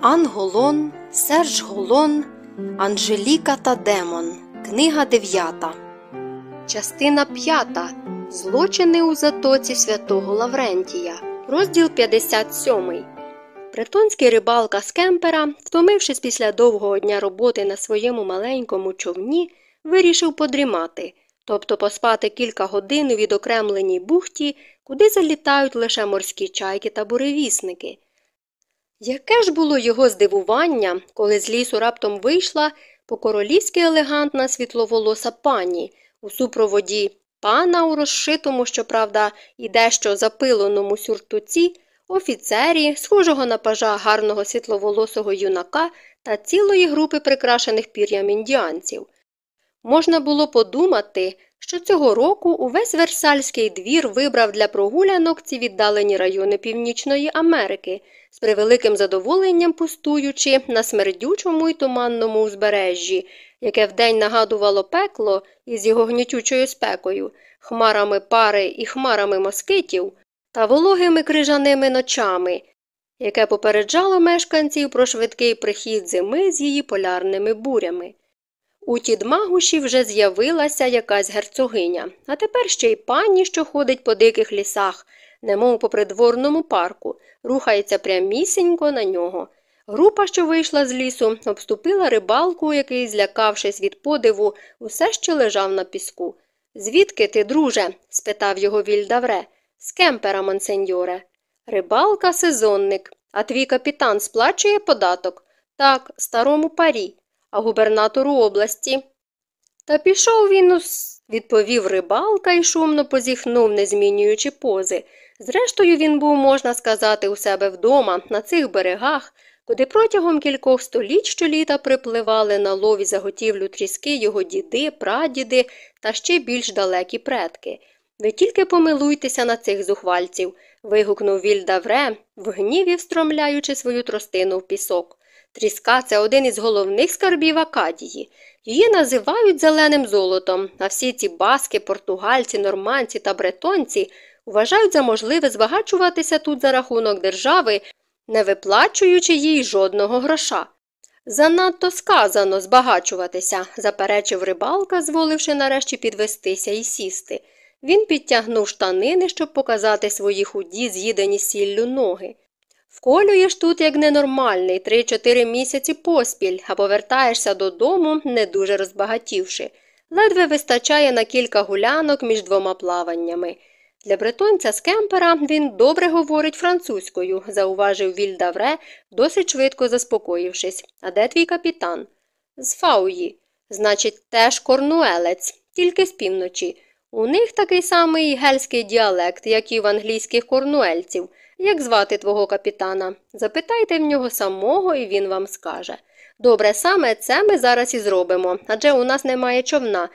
Ан Голон, Серж Голон, Анжеліка та Демон. Книга 9. Частина 5. Злочини у затоці святого Лаврентія. Розділ 57. Бретонський рибалка з кемпера, втомившись після довгого дня роботи на своєму маленькому човні, вирішив подрімати, тобто поспати кілька годин у відокремленій бухті, куди залітають лише морські чайки та буревісники. Яке ж було його здивування, коли з лісу раптом вийшла по королівськи елегантна світловолоса пані у супроводі пана у розшитому, щоправда, і дещо запиленому сюртуці, офіцері, схожого на пажа гарного світловолосого юнака та цілої групи прикрашених пір'ям індіанців. Можна було подумати, що цього року увесь Версальський двір вибрав для прогулянок ці віддалені райони Північної Америки, з превеликим задоволенням пустуючи на смердючому й туманному узбережжі, яке вдень нагадувало пекло із його гнітючою спекою, хмарами пари і хмарами москитів та вологими крижаними ночами, яке попереджало мешканців про швидкий прихід зими з її полярними бурями. У Тідмагуші вже з'явилася якась герцогиня, а тепер ще й пані, що ходить по диких лісах, немов по придворному парку, рухається прямісінько на нього. Група, що вийшла з лісу, обступила рибалку, який, злякавшись від подиву, усе ще лежав на піску. Звідки ти, друже? спитав його Вільдавре. З кемпера, монсеньоре. Рибалка сезонник, а твій капітан сплачує податок? Так, старому парі а губернатору області. Та пішов він ус, відповів рибалка і шумно позіхнув, не змінюючи пози. Зрештою, він був, можна сказати, у себе вдома, на цих берегах, куди протягом кількох століть щоліта припливали на лові заготівлю тріски його діди, прадіди та ще більш далекі предки. Ви тільки помилуйтеся на цих зухвальців. вигукнув Вільдавре, в гніві встромляючи свою тростину в пісок. Тріска це один із головних скарбів Акадії. Її називають зеленим золотом, а всі ці баски, португальці, норманці та бретонці вважають за можливе збагачуватися тут за рахунок держави, не виплачуючи їй жодного гроша. Занадто сказано збагачуватися, заперечив рибалка, зволивши нарешті підвестися і сісти. Він підтягнув штанини, щоб показати свої худі, з'їдені сіллю ноги. Вколюєш тут як ненормальний три-чотири місяці поспіль, а повертаєшся додому, не дуже розбагатівши. Ледве вистачає на кілька гулянок між двома плаваннями. Для бретонця з кемпера він добре говорить французькою, зауважив Вільдавре, досить швидко заспокоївшись. А де твій капітан? З Фауї. Значить, теж корнуелець, тільки з півночі. У них такий самий гельський діалект, як і в англійських корнуельців. Як звати твого капітана? Запитайте в нього самого, і він вам скаже. Добре, саме це ми зараз і зробимо, адже у нас немає човна,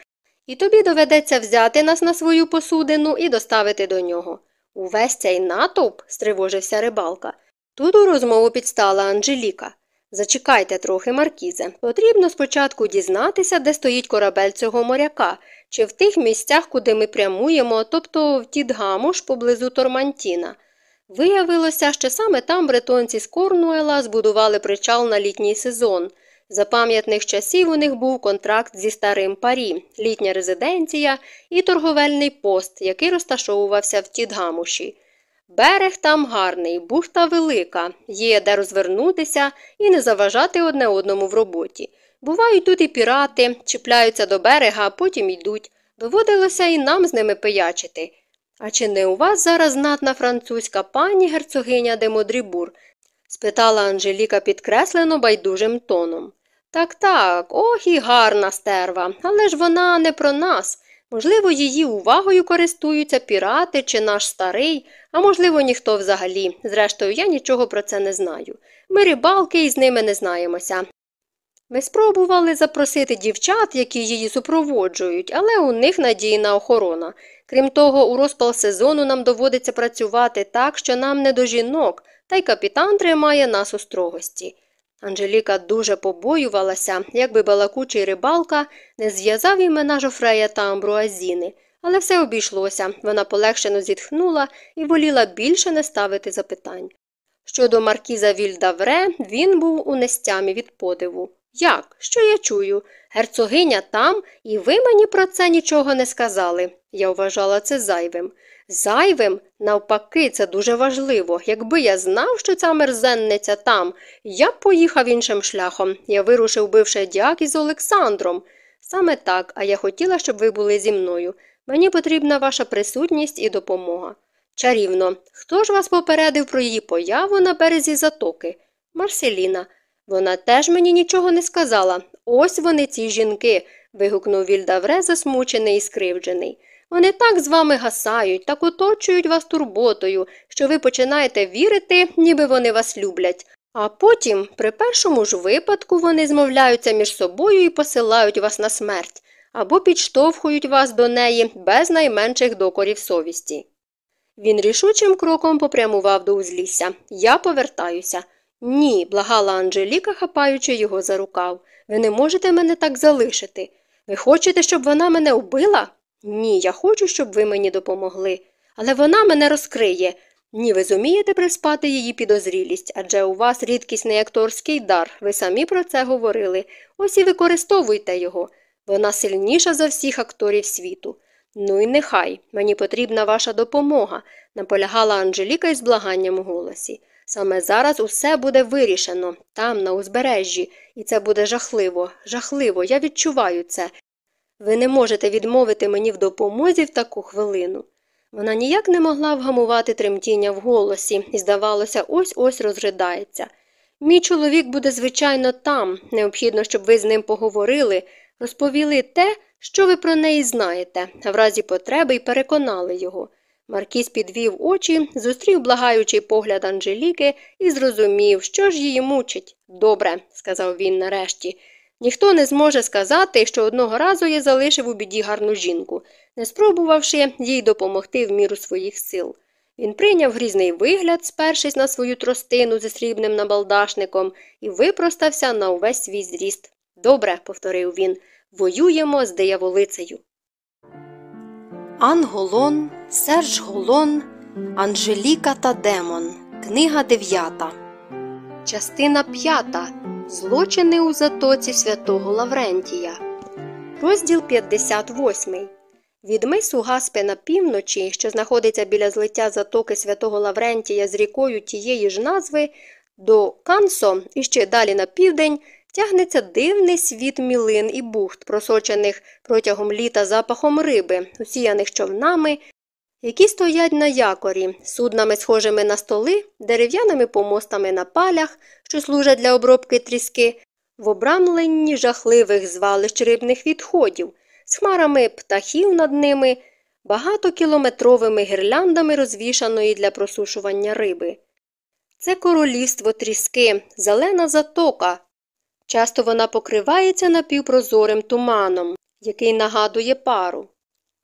і тобі доведеться взяти нас на свою посудину і доставити до нього. Увесь цей натовп, стривожився рибалка. Тут у розмову підстала Анжеліка. Зачекайте трохи, Маркізе. Потрібно спочатку дізнатися, де стоїть корабель цього моряка, чи в тих місцях, куди ми прямуємо, тобто в Тідгамуш поблизу Тормантіна. Виявилося, що саме там бретонці з Корнуела збудували причал на літній сезон. За пам'ятних часів у них був контракт зі старим парі, літня резиденція і торговельний пост, який розташовувався в Тідгамуші. Берег там гарний, бухта велика, є де розвернутися і не заважати одне одному в роботі. Бувають тут і пірати, чіпляються до берега, а потім йдуть. Доводилося і нам з ними пиячити. А чи не у вас зараз знатна французька пані герцогиня де Модрібур? спитала Анжеліка підкреслено байдужим тоном. Так, так, ох і гарна стерва, але ж вона не про нас. Можливо, її увагою користуються пірати чи наш старий, а можливо, ніхто взагалі. Зрештою, я нічого про це не знаю. Ми рибалки і з ними не знаємося. Ми спробували запросити дівчат, які її супроводжують, але у них надійна охорона. Крім того, у розпал сезону нам доводиться працювати так, що нам не до жінок, та й капітан тримає нас у строгості. Анжеліка дуже побоювалася, якби балакучий рибалка не зв'язав імена Жофрея та Амбруазіни, але все обійшлося, вона полегшено зітхнула і воліла більше не ставити запитань. Щодо маркіза Вільдавре, він був у нестямі від подиву. Як? Що я чую? Герцогиня там, і ви мені про це нічого не сказали. Я вважала це зайвим. Зайвим, навпаки, це дуже важливо. Якби я знав, що ця мерзенниця там, я б поїхав іншим шляхом. Я вирушив бивши дяк із Олександром. Саме так, а я хотіла, щоб ви були зі мною. Мені потрібна ваша присутність і допомога. Чарівно, хто ж вас попередив про її появу на березі затоки? Марселіна. Вона теж мені нічого не сказала. Ось вони, ці жінки. вигукнув Вільдавре, засмучений і скривджений. Вони так з вами гасають, так оточують вас турботою, що ви починаєте вірити, ніби вони вас люблять. А потім, при першому ж випадку, вони змовляються між собою і посилають вас на смерть або підштовхують вас до неї без найменших докорів совісті. Він рішучим кроком попрямував до узлісся. Я повертаюся. Ні, благала Анжеліка, хапаючи його за рукав. Ви не можете мене так залишити. Ви хочете, щоб вона мене вбила? Ні, я хочу, щоб ви мені допомогли. Але вона мене розкриє. Ні, ви зумієте приспати її підозрілість, адже у вас рідкісний акторський дар, ви самі про це говорили. Ось і використовуйте його. Вона сильніша за всіх акторів світу. Ну і нехай, мені потрібна ваша допомога, наполягала Анжеліка із благанням у голосі. Саме зараз усе буде вирішено, там, на узбережжі, і це буде жахливо, жахливо, я відчуваю це. Ви не можете відмовити мені в допомозі в таку хвилину. Вона ніяк не могла вгамувати тремтіння в голосі і, здавалося, ось ось розридається. Мій чоловік буде, звичайно, там. Необхідно, щоб ви з ним поговорили, розповіли те, що ви про неї знаєте, а в разі потреби й переконали його. Маркіз підвів очі, зустрів благаючий погляд Анжеліки і зрозумів, що ж її мучить. Добре, сказав він нарешті. Ніхто не зможе сказати, що одного разу я залишив у біді гарну жінку, не спробувавши їй допомогти в міру своїх сил. Він прийняв грізний вигляд, спершись на свою тростину зі срібним набалдашником, і випростався на увесь свій зріст. Добре, повторив він, воюємо з дияволицею. Анголон, Серж Голон, Анжеліка та Демон. Книга дев'ята. Частина п'ята. Злочини у затоці святого Лаврентія. Розділ 58. Від мису Гаспи на півночі, що знаходиться біля злиття затоки святого Лаврентія з рікою тієї ж назви, до Кансо і ще далі на південь тягнеться дивний світ мілин і бухт, просочених протягом літа запахом риби, усіяних човнами, які стоять на якорі, суднами, схожими на столи, дерев'яними помостами на палях, що служать для обробки тріски, в обрамленні жахливих звалищ рибних відходів, з хмарами птахів над ними, багатокілометровими гірляндами розвішаної для просушування риби. Це королівство тріски, зелена затока. Часто вона покривається напівпрозорим туманом, який нагадує пару.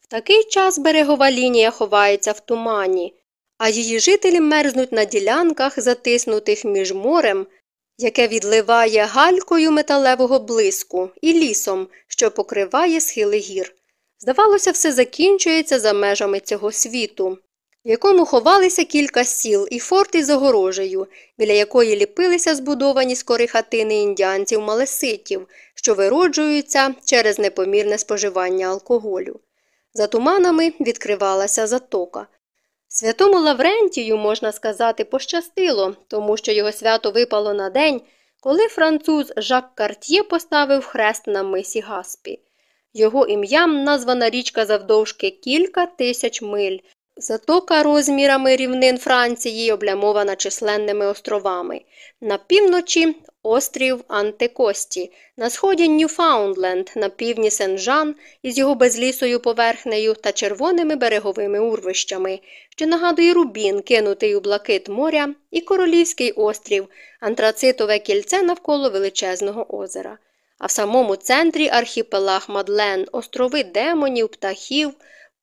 Такий час берегова лінія ховається в тумані, а її жителі мерзнуть на ділянках, затиснутих між морем, яке відливає галькою металевого блиску і лісом, що покриває схили гір. Здавалося, все закінчується за межами цього світу, в якому ховалися кілька сіл і форти з огорожею, біля якої ліпилися збудовані скори хатини індіанців малеситів, що вироджуються через непомірне споживання алкоголю. За туманами відкривалася затока. Святому Лаврентію, можна сказати, пощастило, тому що його свято випало на день, коли француз Жак Карт'є поставив хрест на мисі Гаспі. Його ім'ям названа річка завдовжки кілька тисяч миль, Затока розмірами рівнин Франції облямована численними островами. На півночі острів Антикості, на сході Ньюфаундленд, на півдні Сен-Жан із його безлісою поверхнею та червоними береговими урвищами, що нагадує рубін, кинутий у блакит моря, і Королівський острів, антрацитове кільце навколо величезного озера. А в самому центрі архіпелаг Мадлен, острови демонів, птахів.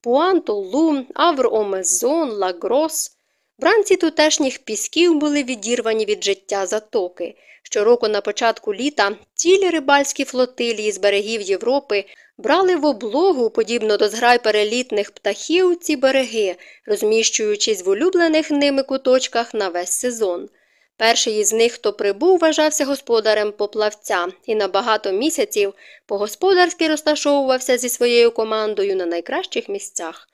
Пуантолум, Авр-Омезон, Лагрос. Бранці тутешніх пісків були відірвані від життя затоки. Щороку на початку літа цілі рибальські флотилії з берегів Європи брали в облогу, подібно до зграй перелітних птахів, ці береги, розміщуючись в улюблених ними куточках на весь сезон. Перший із них, хто прибув, вважався господарем поплавця і на багато місяців по-господарськи розташовувався зі своєю командою на найкращих місцях.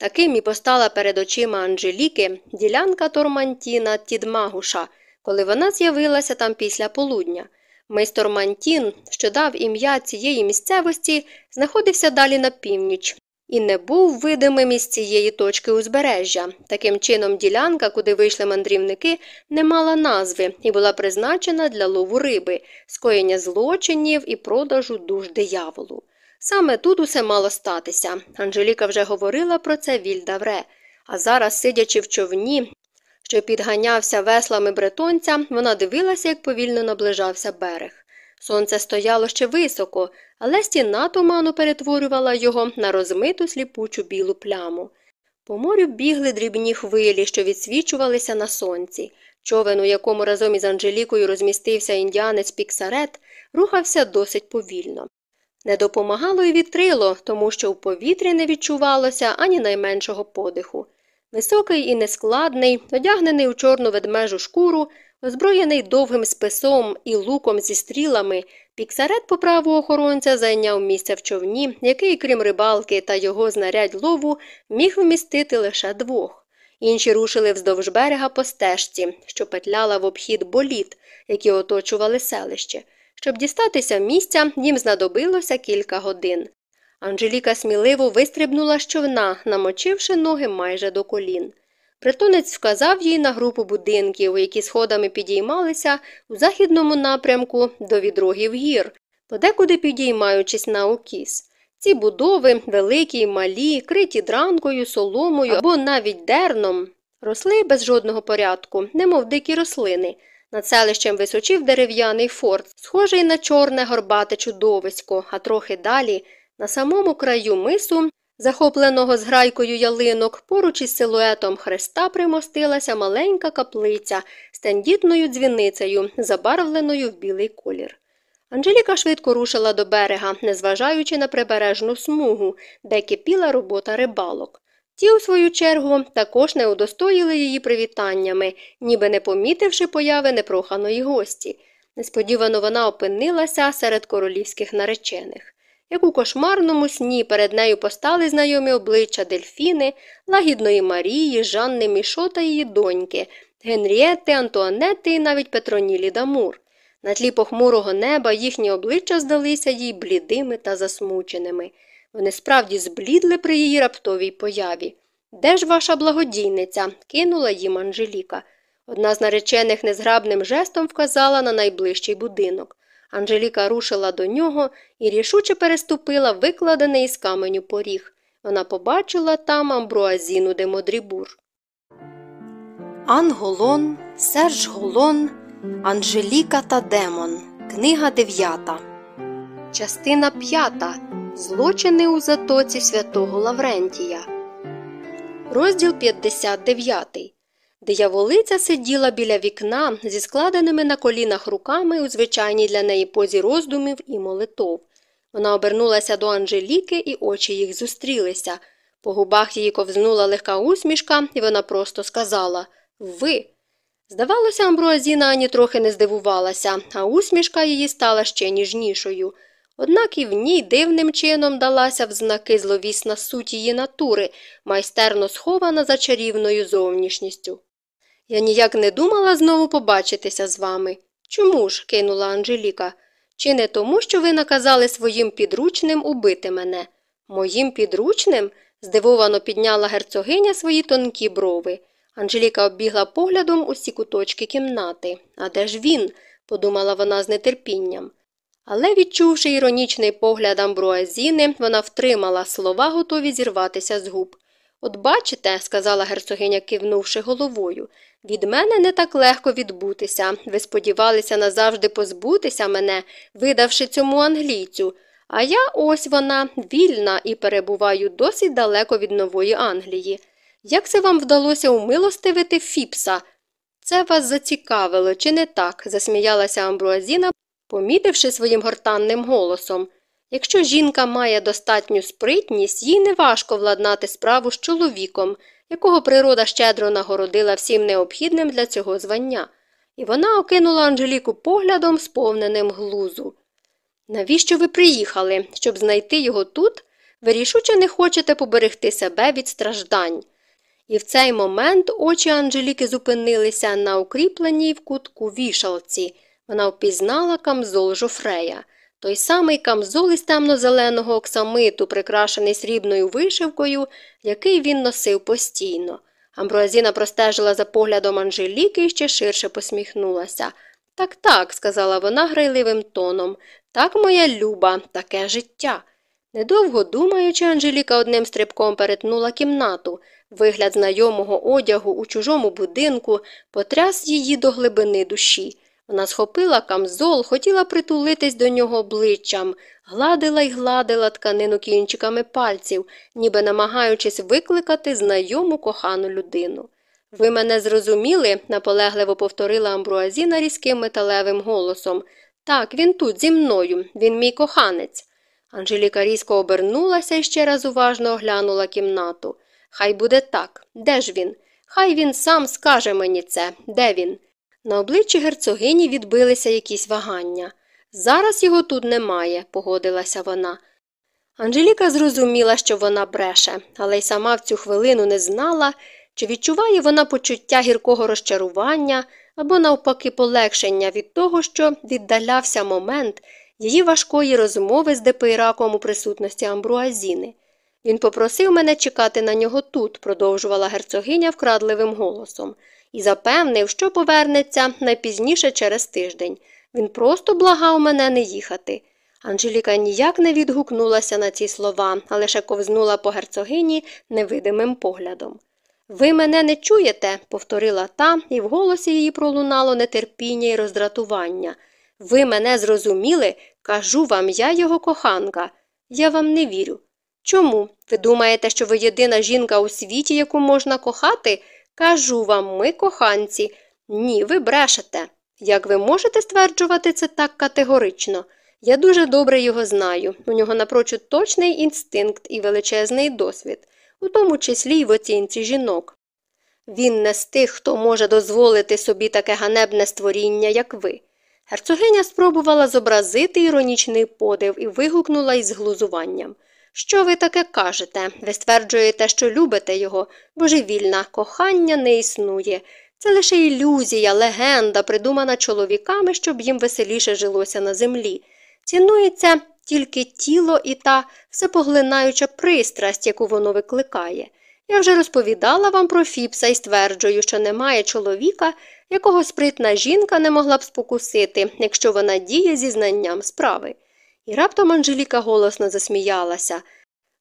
Таким і постала перед очима Анжеліки ділянка Тормантіна Тідмагуша, коли вона з'явилася там після полудня. Мистер Мантін, що дав ім'я цієї місцевості, знаходився далі на північ і не був видимим із цієї точки узбережжя. Таким чином, ділянка, куди вийшли мандрівники, не мала назви і була призначена для лову риби, скоєння злочинів і продажу душ дияволу. Саме тут усе мало статися. Анжеліка вже говорила про це Вільдавре, а зараз, сидячи в човні, що підганявся веслами бретонця, вона дивилася, як повільно наближався берег. Сонце стояло ще високо, але стіна туману перетворювала його на розмиту сліпучу білу пляму. По морю бігли дрібні хвилі, що відсвічувалися на сонці. Човен, у якому разом із Анжелікою розмістився індіанець Піксарет, рухався досить повільно. Не допомагало й вітрило, тому що в повітрі не відчувалося ані найменшого подиху. Високий і нескладний, одягнений у чорну ведмежу шкуру, озброєний довгим списом і луком зі стрілами, піксарет по праву охоронця зайняв місце в човні, який, крім рибалки та його знарядь лову, міг вмістити лише двох. Інші рушили вздовж берега по стежці, що петляла в обхід боліт, які оточували селище. Щоб дістатися місця, їм знадобилося кілька годин. Анжеліка сміливо вистрибнула з човна, намочивши ноги майже до колін. Притонець вказав їй на групу будинків, які сходами підіймалися у західному напрямку до відрогів гір, подекуди підіймаючись на окіс. Ці будови, великі й малі, криті дранкою, соломою або навіть дерном, росли без жодного порядку, немов дикі рослини. Над селищем височив дерев'яний форт, схожий на чорне горбате чудовисько, а трохи далі, на самому краю мису, захопленого зграйкою ялинок, поруч із силуетом хреста примостилася маленька каплиця з тендітною дзвіницею, забарвленою в білий колір. Анжеліка швидко рушила до берега, незважаючи на прибережну смугу, де кипіла робота рибалок. Ті, у свою чергу, також не удостоїли її привітаннями, ніби не помітивши появи непроханої гості. Несподівано вона опинилася серед королівських наречених. Як у кошмарному сні перед нею постали знайомі обличчя Дельфіни, лагідної Марії, Жанни Мішо та її доньки, Генрієти, Антуанети і навіть Петронілі Дамур. На тлі похмурого неба їхні обличчя здалися їй блідими та засмученими. Вони справді зблідли при її раптовій появі. Де ж ваша благодійниця? кинула їм Анжеліка. Одна з наречених незграбним жестом вказала на найближчий будинок. Анжеліка рушила до нього і рішуче переступила викладений із каменю поріг. Вона побачила там амбруазіну де Модрібур. Анголон, Серж Голон, Анжеліка та Демон. Книга дев'ята. Частина п'ята. Злочини у затоці святого Лаврентія. Розділ 59. Дияволиця сиділа біля вікна зі складеними на колінах руками у звичайній для неї позі роздумів і молитов. Вона обернулася до Анжеліки, і очі їх зустрілися. По губах її ковзнула легка усмішка, і вона просто сказала Ви. Здавалося, Амбруазіна ані трохи не здивувалася, а усмішка її стала ще ніжнішою. Однак і в ній дивним чином далася в знаки зловісна суть її натури, майстерно схована за чарівною зовнішністю. Я ніяк не думала знову побачитися з вами. Чому ж? кинула Анжеліка. Чи не тому, що ви наказали своїм підручним убити мене? Моїм підручним? здивовано підняла герцогиня свої тонкі брови. Анжеліка оббігла поглядом усі куточки кімнати. А де ж він? подумала вона з нетерпінням. Але, відчувши іронічний погляд Амбруазіни, вона втримала слова, готові зірватися з губ. От бачите, сказала герцогиня, кивнувши головою, від мене не так легко відбутися. Ви сподівалися назавжди позбутися мене, видавши цьому англійцю. А я ось вона вільна і перебуваю досить далеко від нової Англії. Як це вам вдалося умилостивити Фіпса? Це вас зацікавило, чи не так? засміялася Амбруазіна, помітивши своїм гортанним голосом. Якщо жінка має достатню спритність, їй неважко владнати справу з чоловіком, якого природа щедро нагородила всім необхідним для цього звання. і вона окинула Анжеліку поглядом, сповненим глузу. Навіщо ви приїхали, щоб знайти його тут? Ви рішуче не хочете поберегти себе від страждань. І в цей момент очі Анжеліки зупинилися на укріпленій в кутку вішалці. Вона впізнала камзол жофрея. Той самий камзол із темно-зеленого оксамиту, прикрашений срібною вишивкою, який він носив постійно. Амброазіна простежила за поглядом Анжеліки і ще ширше посміхнулася. Так, так, сказала вона грайливим тоном, так, моя люба, таке життя. Недовго думаючи, Анжеліка одним стрибком перетнула кімнату. Вигляд знайомого одягу у чужому будинку потряс її до глибини душі. Вона схопила камзол, хотіла притулитись до нього обличчям, гладила й гладила тканину кінчиками пальців, ніби намагаючись викликати знайому кохану людину. Ви мене зрозуміли, наполегливо повторила Амбруазіна різким металевим голосом. Так, він тут, зі мною, він мій коханець. Анжеліка різко обернулася і ще раз уважно оглянула кімнату. Хай буде так. Де ж він? Хай він сам скаже мені це, де він? На обличчі герцогині відбилися якісь вагання. Зараз його тут немає, погодилася вона. Анжеліка зрозуміла, що вона бреше, але й сама в цю хвилину не знала, чи відчуває вона почуття гіркого розчарування або, навпаки, полегшення від того, що віддалявся момент її важкої розмови з Депейраком у присутності Амбруазіни. Він попросив мене чекати на нього тут, продовжувала герцогиня вкрадливим голосом, і запевнив, що повернеться найпізніше через тиждень. Він просто благав мене не їхати. Анжеліка ніяк не відгукнулася на ці слова, а лише ковзнула по герцогині невидимим поглядом. Ви мене не чуєте, повторила та, і в голосі її пролунало нетерпіння і роздратування. Ви мене зрозуміли, кажу вам, я його коханка. Я вам не вірю. Чому? Ви думаєте, що ви єдина жінка у світі, яку можна кохати? Кажу вам, ми коханці. Ні, ви брешете. Як ви можете стверджувати це так категорично? Я дуже добре його знаю. У нього напрочуд точний інстинкт і величезний досвід, у тому числі й в оцінці жінок. Він не з тих, хто може дозволити собі таке ганебне створіння, як ви. Герцогиня спробувала зобразити іронічний подив і вигукнула із глузуванням. Що ви таке кажете? Ви стверджуєте, що любите його, божевільна, кохання не існує. Це лише ілюзія, легенда, придумана чоловіками, щоб їм веселіше жилося на землі. Цінується тільки тіло і та всепоглинаюча пристрасть, яку воно викликає. Я вже розповідала вам про Фіпса і стверджую, що немає чоловіка, якого спритна жінка не могла б спокусити, якщо вона діє зі знанням справи. І раптом Анжеліка голосно засміялася.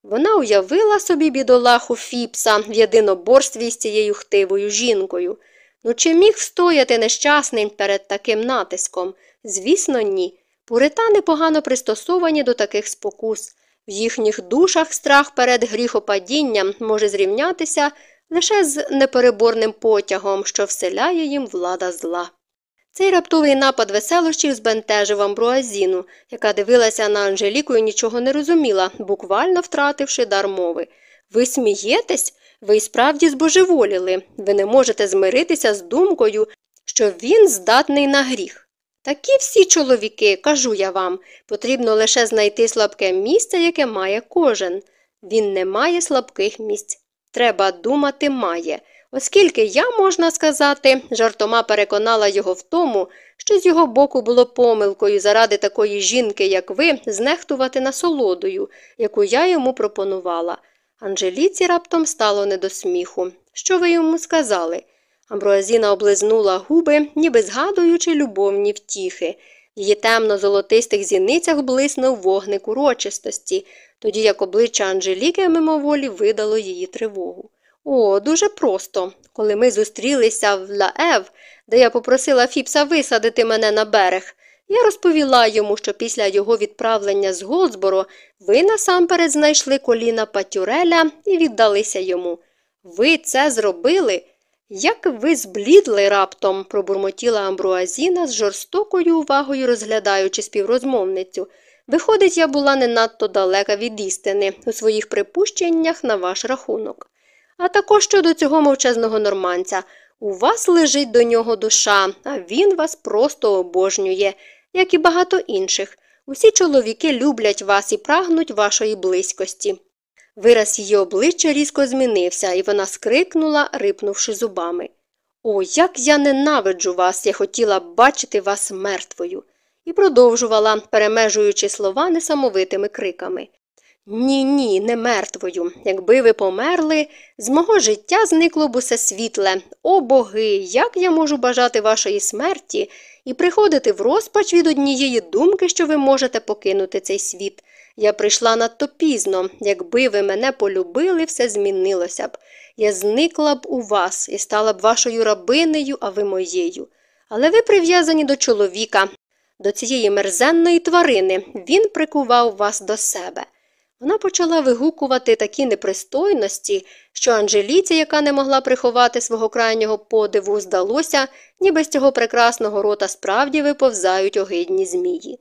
Вона уявила собі бідолаху Фіпса в єдиноборстві з цією хтивою жінкою. Ну чи міг встояти нещасний перед таким натиском? Звісно, ні. Пуритани погано пристосовані до таких спокус. В їхніх душах страх перед гріхопадінням може зрівнятися лише з непереборним потягом, що вселяє їм влада зла. Цей раптовий напад веселощів збентежив Амбруазіну, яка дивилася на Анжеліку і нічого не розуміла, буквально втративши дар мови. Ви смієтесь? Ви справді збожеволіли. Ви не можете змиритися з думкою, що він здатний на гріх. Такі всі чоловіки, кажу я вам, потрібно лише знайти слабке місце, яке має кожен. Він не має слабких місць. Треба думати, має. Оскільки я, можна сказати, жартома переконала його в тому, що з його боку було помилкою заради такої жінки, як ви, знехтувати насолодою, яку я йому пропонувала. Анжеліці раптом стало не до сміху. Що ви йому сказали? Амброазіна облизнула губи, ніби згадуючи любовні втіхи. Її темно-золотистих зіницях блиснув вогник урочистості, тоді як обличчя Анжеліки мимоволі видало її тривогу. О, дуже просто. Коли ми зустрілися в Лаев, де я попросила Фіпса висадити мене на берег, я розповіла йому, що після його відправлення з Голдсборо ви насамперед знайшли коліна Патюреля і віддалися йому. Ви це зробили? Як ви зблідли раптом, пробурмотіла Амбруазіна з жорстокою увагою розглядаючи співрозмовницю. Виходить, я була не надто далека від істини у своїх припущеннях на ваш рахунок. А також щодо цього мовчазного норманця. У вас лежить до нього душа, а він вас просто обожнює, як і багато інших. Усі чоловіки люблять вас і прагнуть вашої близькості. Вираз її обличчя різко змінився, і вона скрикнула, рипнувши зубами. О, як я ненавиджу вас, я хотіла бачити вас мертвою. І продовжувала, перемежуючи слова несамовитими криками. Ні, ні, не мертвою. Якби ви померли, з мого життя зникло б усе світле. О боги, як я можу бажати вашої смерті і приходити в розпач від однієї думки, що ви можете покинути цей світ. Я прийшла надто пізно, якби ви мене полюбили, все змінилося б. Я зникла б у вас і стала б вашою рабинею, а ви моєю. Але ви прив'язані до чоловіка, до цієї мерзенної тварини. Він прикував вас до себе. Вона почала вигукувати такі непристойності, що Анжеліці, яка не могла приховати свого крайнього подиву, здалося, ніби з цього прекрасного рота справді виповзають огидні змії.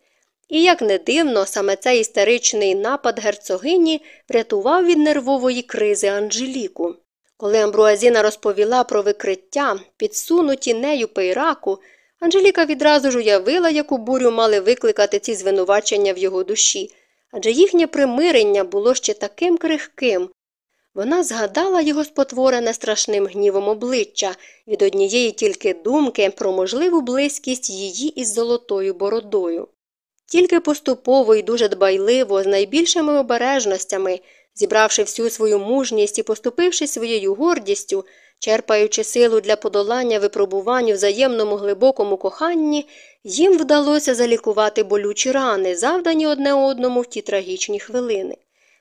І, як не дивно, саме цей істеричний напад герцогині врятував від нервової кризи Анжеліку. Коли Амбруазіна розповіла про викриття, підсунуті нею пейраку, Анжеліка відразу ж уявила, яку бурю мали викликати ці звинувачення в його душі, адже їхнє примирення було ще таким крихким. Вона згадала його спотворене страшним гнівом обличчя від однієї тільки думки про можливу близькість її із золотою бородою. Тільки поступово і дуже дбайливо, з найбільшими обережностями, зібравши всю свою мужність і поступивши своєю гордістю, черпаючи силу для подолання випробувань у взаємному глибокому коханні, їм вдалося залікувати болючі рани, завдані одне одному в ті трагічні хвилини.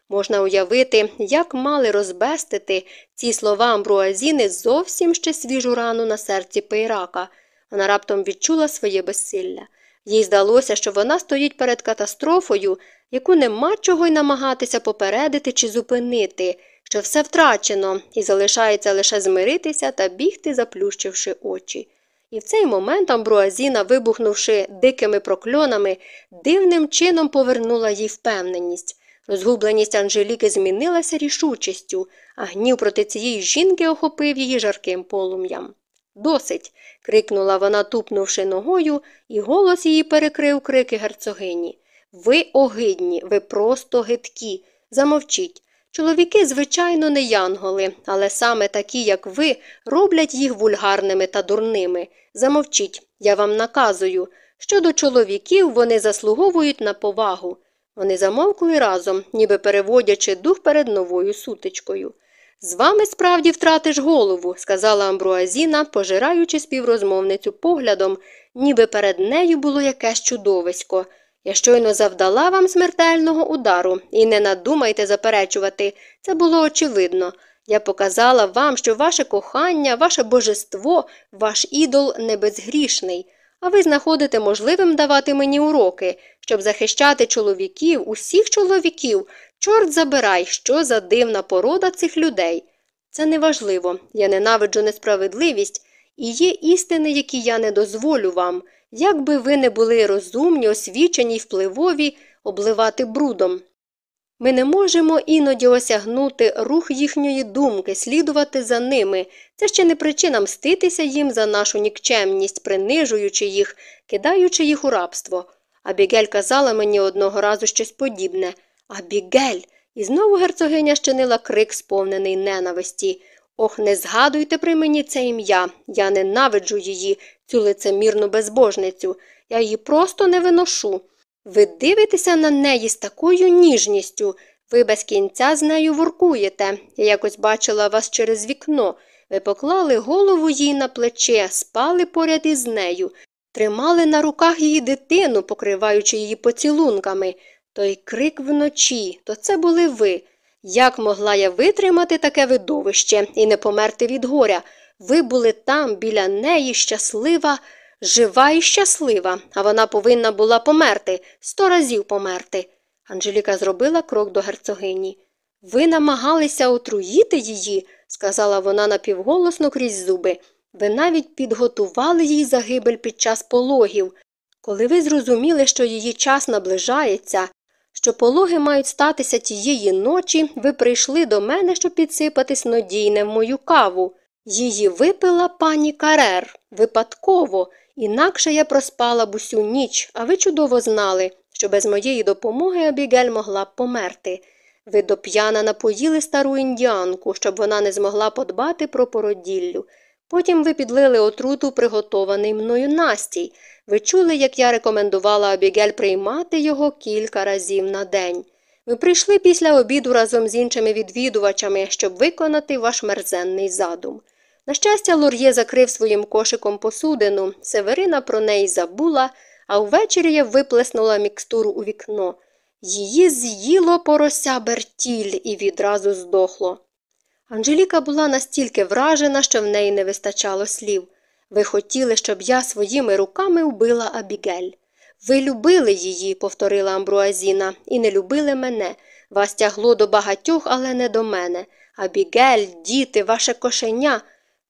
Можна уявити, як мали розбестити ці слова Амбруазіни зовсім ще свіжу рану на серці Пейрака. Вона раптом відчула своє безсилля. Їй здалося, що вона стоїть перед катастрофою, яку нема чого й намагатися попередити чи зупинити, що все втрачено, і залишається лише змиритися та бігти, заплющивши очі. І в цей момент Амбруазіна, вибухнувши дикими прокльонами, дивним чином повернула їй впевненість. Розгубленість Анжеліки змінилася рішучістю, а гнів проти цієї жінки охопив її жарким полум'ям. Досить. Крикнула вона, тупнувши ногою, і голос її перекрив крики герцогині. Ви огидні, ви просто гидкі. Замовчіть. Чоловіки, звичайно, не янголи, але саме такі, як ви, роблять їх вульгарними та дурними. Замовчіть, я вам наказую. Щодо чоловіків вони заслуговують на повагу. Вони замовкли разом, ніби переводячи дух перед новою сутичкою. З вами справді втратиш голову, сказала Амбруазіна, пожираючи співрозмовницю поглядом, ніби перед нею було якесь чудовисько. Я щойно завдала вам смертельного удару, і не надумайте заперечувати. Це було очевидно. Я показала вам, що ваше кохання, ваше божество, ваш ідол не безгрішний, а ви знаходите можливим давати мені уроки, щоб захищати чоловіків, усіх чоловіків. Чорт забирай, що за дивна порода цих людей. Це неважливо, я ненавиджу несправедливість, і є істини, які я не дозволю вам, як би ви не були розумні, освічені й впливові, обливати брудом. Ми не можемо іноді осягнути рух їхньої думки, слідувати за ними. Це ще не причина мститися їм за нашу нікчемність, принижуючи їх, кидаючи їх у рабство. Абігель казала мені одного разу щось подібне. Абігель. І знову герцогиня щинила крик, сповнений ненависті. Ох, не згадуйте при мені це ім'я. Я ненавиджу її, цю лицемірну безбожницю. Я її просто не виношу. Ви дивитеся на неї з такою ніжністю. Ви без кінця з нею воркуєте. Я якось бачила вас через вікно. Ви поклали голову їй на плече, спали поряд із нею, тримали на руках її дитину, покриваючи її поцілунками. Той крик вночі, то це були ви. Як могла я витримати таке видовище і не померти від горя? Ви були там, біля неї, щаслива, жива і щаслива, а вона повинна була померти, сто разів померти. Анжеліка зробила крок до герцогині. Ви намагалися отруїти її, сказала вона напівголосно крізь зуби. Ви навіть підготували їй загибель під час пологів. Коли ви зрозуміли, що її час наближається, що пологи мають статися тієї ночі, ви прийшли до мене, щоб підсипати снодійне в мою каву. Її випила пані Карер випадково, інакше я проспала б усю ніч, а ви чудово знали, що без моєї допомоги Абігель могла б померти. Ви до п'яна напоїли стару індіанку, щоб вона не змогла подбати про породіллю. Потім ви підлили отруту, приготований мною настій. Ви чули, як я рекомендувала Абігель приймати його кілька разів на день. Ви прийшли після обіду разом з іншими відвідувачами, щоб виконати ваш мерзенний задум. На щастя, Лор'є закрив своїм кошиком посудину, Северина про неї забула, а ввечері я виплеснула мікстуру у вікно. Її з'їло порося Бертіль і відразу здохло. Анжеліка була настільки вражена, що в неї не вистачало слів. Ви хотіли, щоб я своїми руками вбила Абігель. Ви любили її, повторила Амбруазіна, і не любили мене. Вас тягло до багатьох, але не до мене. Абігель, діти, ваше кошеня.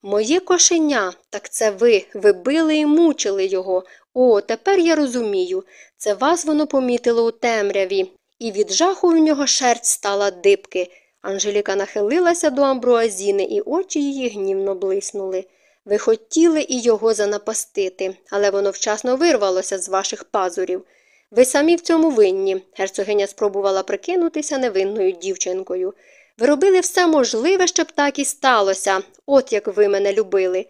Моє кошеня, так це ви, ви били і мучили його. О, тепер я розумію. Це вас воно помітило у темряві, і від жаху в нього шерсть стала дибки. Анжеліка нахилилася до Амбруазіни, і очі її гнівно блиснули. Ви хотіли і його занапастити, але воно вчасно вирвалося з ваших пазурів. Ви самі в цьому винні. Герцогиня спробувала прикинутися невинною дівчинкою. Ви робили все можливе, щоб так і сталося, от як ви мене любили.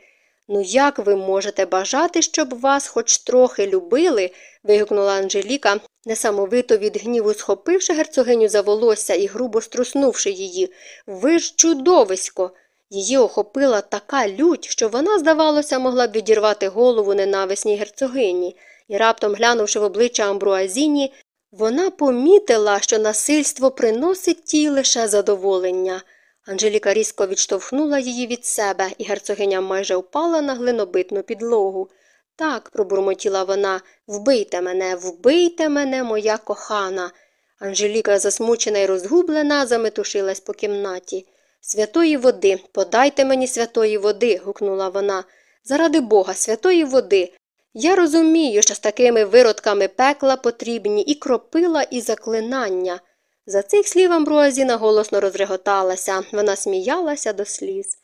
Ну, як ви можете бажати, щоб вас хоч трохи любили? вигукнула Анжеліка, несамовито від гніву схопивши герцогиню за волосся і грубо струснувши її. Ви ж чудовисько. Її охопила така лють, що вона, здавалося, могла б відірвати голову ненависній герцогині, і раптом, глянувши в обличчя Амбруазіні, вона помітила, що насильство приносить тій лише задоволення. Анжеліка різко відштовхнула її від себе, і герцогиня майже впала на глинобитну підлогу. Так, пробурмотіла вона, вбийте мене, вбийте мене, моя кохана. Анжеліка, засмучена і розгублена, заметушилась по кімнаті. Святої води, подайте мені святої води. гукнула вона. Заради бога, святої води. Я розумію, що з такими виродками пекла потрібні і кропила, і заклинання. За цих слів Амбруазіна голосно розреготалася, вона сміялася до сліз.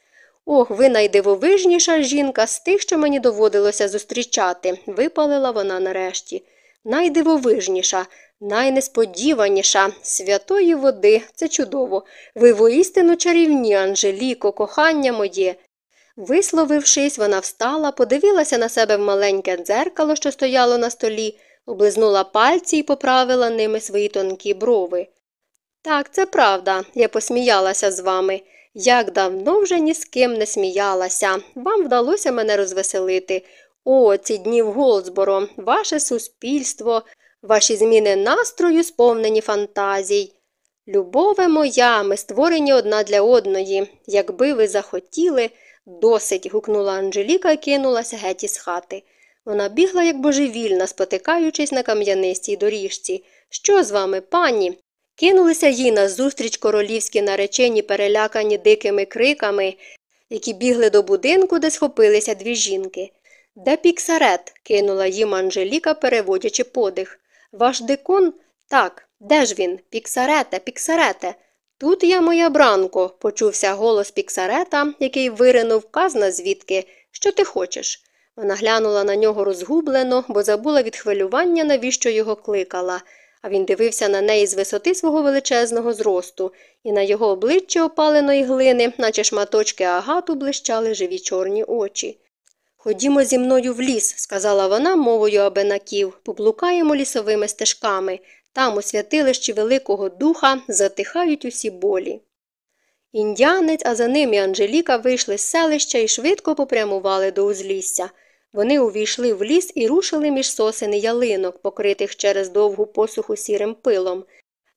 Ох, ви найдивовижніша жінка з тих, що мені доводилося зустрічати, випалила вона нарешті. Найдивовижніша, найнесподіваніша, святої води, це чудово. Ви воістину чарівні, Анжеліко, кохання моє. Висловившись, вона встала, подивилася на себе в маленьке дзеркало, що стояло на столі, облизнула пальці і поправила ними свої тонкі брови. Так, це правда, я посміялася з вами. Як давно вже ні з ким не сміялася. Вам вдалося мене розвеселити. О, ці дні в Голдсборо, ваше суспільство, ваші зміни настрою, сповнені фантазій. Любове моя, ми створені одна для одної. Якби ви захотіли, досить. гукнула Анжеліка і кинулася геть із хати. Вона бігла, як божевільна, спотикаючись на кам'янистій доріжці. Що з вами, пані? Кинулися їй назустріч королівські наречені, перелякані дикими криками, які бігли до будинку, де схопилися дві жінки. Де піксарет? кинула їм Анжеліка, переводячи подих. Ваш дикон? Так, де ж він? Піксарете, піксарете. Тут я моя бранко, почувся голос піксарета, який виринув казна звідки. Що ти хочеш? Вона глянула на нього розгублено, бо забула від хвилювання, навіщо його кликала а він дивився на неї з висоти свого величезного зросту, і на його обличчі опаленої глини, наче шматочки агату, блищали живі чорні очі. Ходімо зі мною в ліс, сказала вона мовою абенаків, поблукаємо лісовими стежками. Там, у святилищі Великого Духа, затихають усі болі. Індіанець, а за ним і Анжеліка вийшли з селища і швидко попрямували до узлісся. Вони увійшли в ліс і рушили між сосени ялинок, покритих через довгу посуху сірим пилом.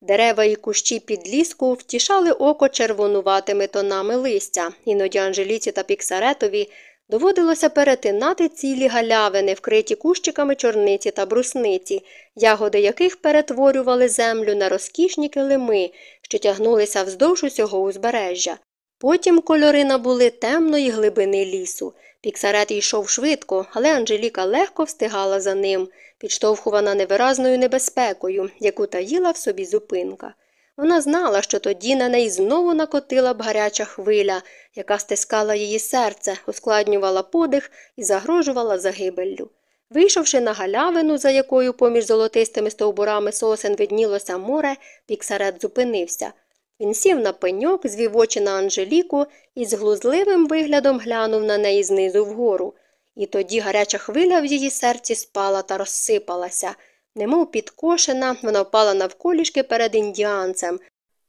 Дерева і кущі під ліску втішали око червонуватими тонами листя, іноді Анжеліці та Піксаретові доводилося перетинати цілі галявини, вкриті кущиками чорниці та брусниці, ягоди яких перетворювали землю на розкішні килими, що тягнулися вздовж усього узбережжя. Потім кольори набули темної глибини лісу. Піксарет йшов швидко, але Анжеліка легко встигала за ним, підштовхувана невиразною небезпекою, яку таїла в собі зупинка. Вона знала, що тоді на неї знову накотила б гаряча хвиля, яка стискала її серце, ускладнювала подих і загрожувала загибеллю. Вийшовши на галявину, за якою поміж золотистими стовбурами сосен виднілося море, піксарет зупинився. Він сів на пеньок, звів очі на Анжеліку і з глузливим виглядом глянув на неї знизу вгору. І тоді гаряча хвиля в її серці спала та розсипалася. Немов підкошена, вона впала навколішки перед індіанцем,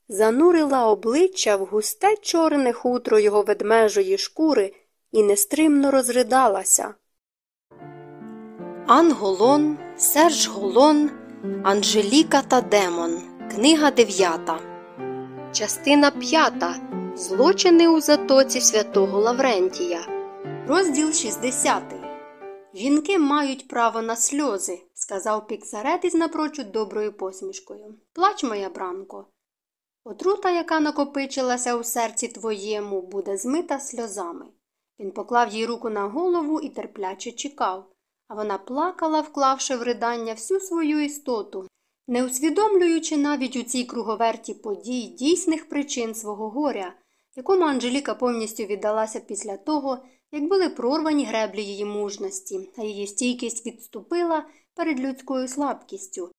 занурила обличчя в густе чорне хутро його ведмежої шкури і нестримно розридалася. Анголон, Серж Голон, Анжеліка та Демон. Книга дев'ята. Частина п'ята. Злочини у затоці святого Лаврентія. Розділ 60. Жінки мають право на сльози, сказав Піксарет із напрочуд доброю посмішкою. Плач, моя бранко. Отрута, яка накопичилася у серці твоєму, буде змита сльозами. Він поклав їй руку на голову і терпляче чекав, а вона плакала, вклавши в ридання всю свою істоту, не усвідомлюючи навіть у цій круговерті подій дійсних причин свого горя, якому Анжеліка повністю віддалася після того, як були прорвані греблі її мужності, а її стійкість відступила перед людською слабкістю.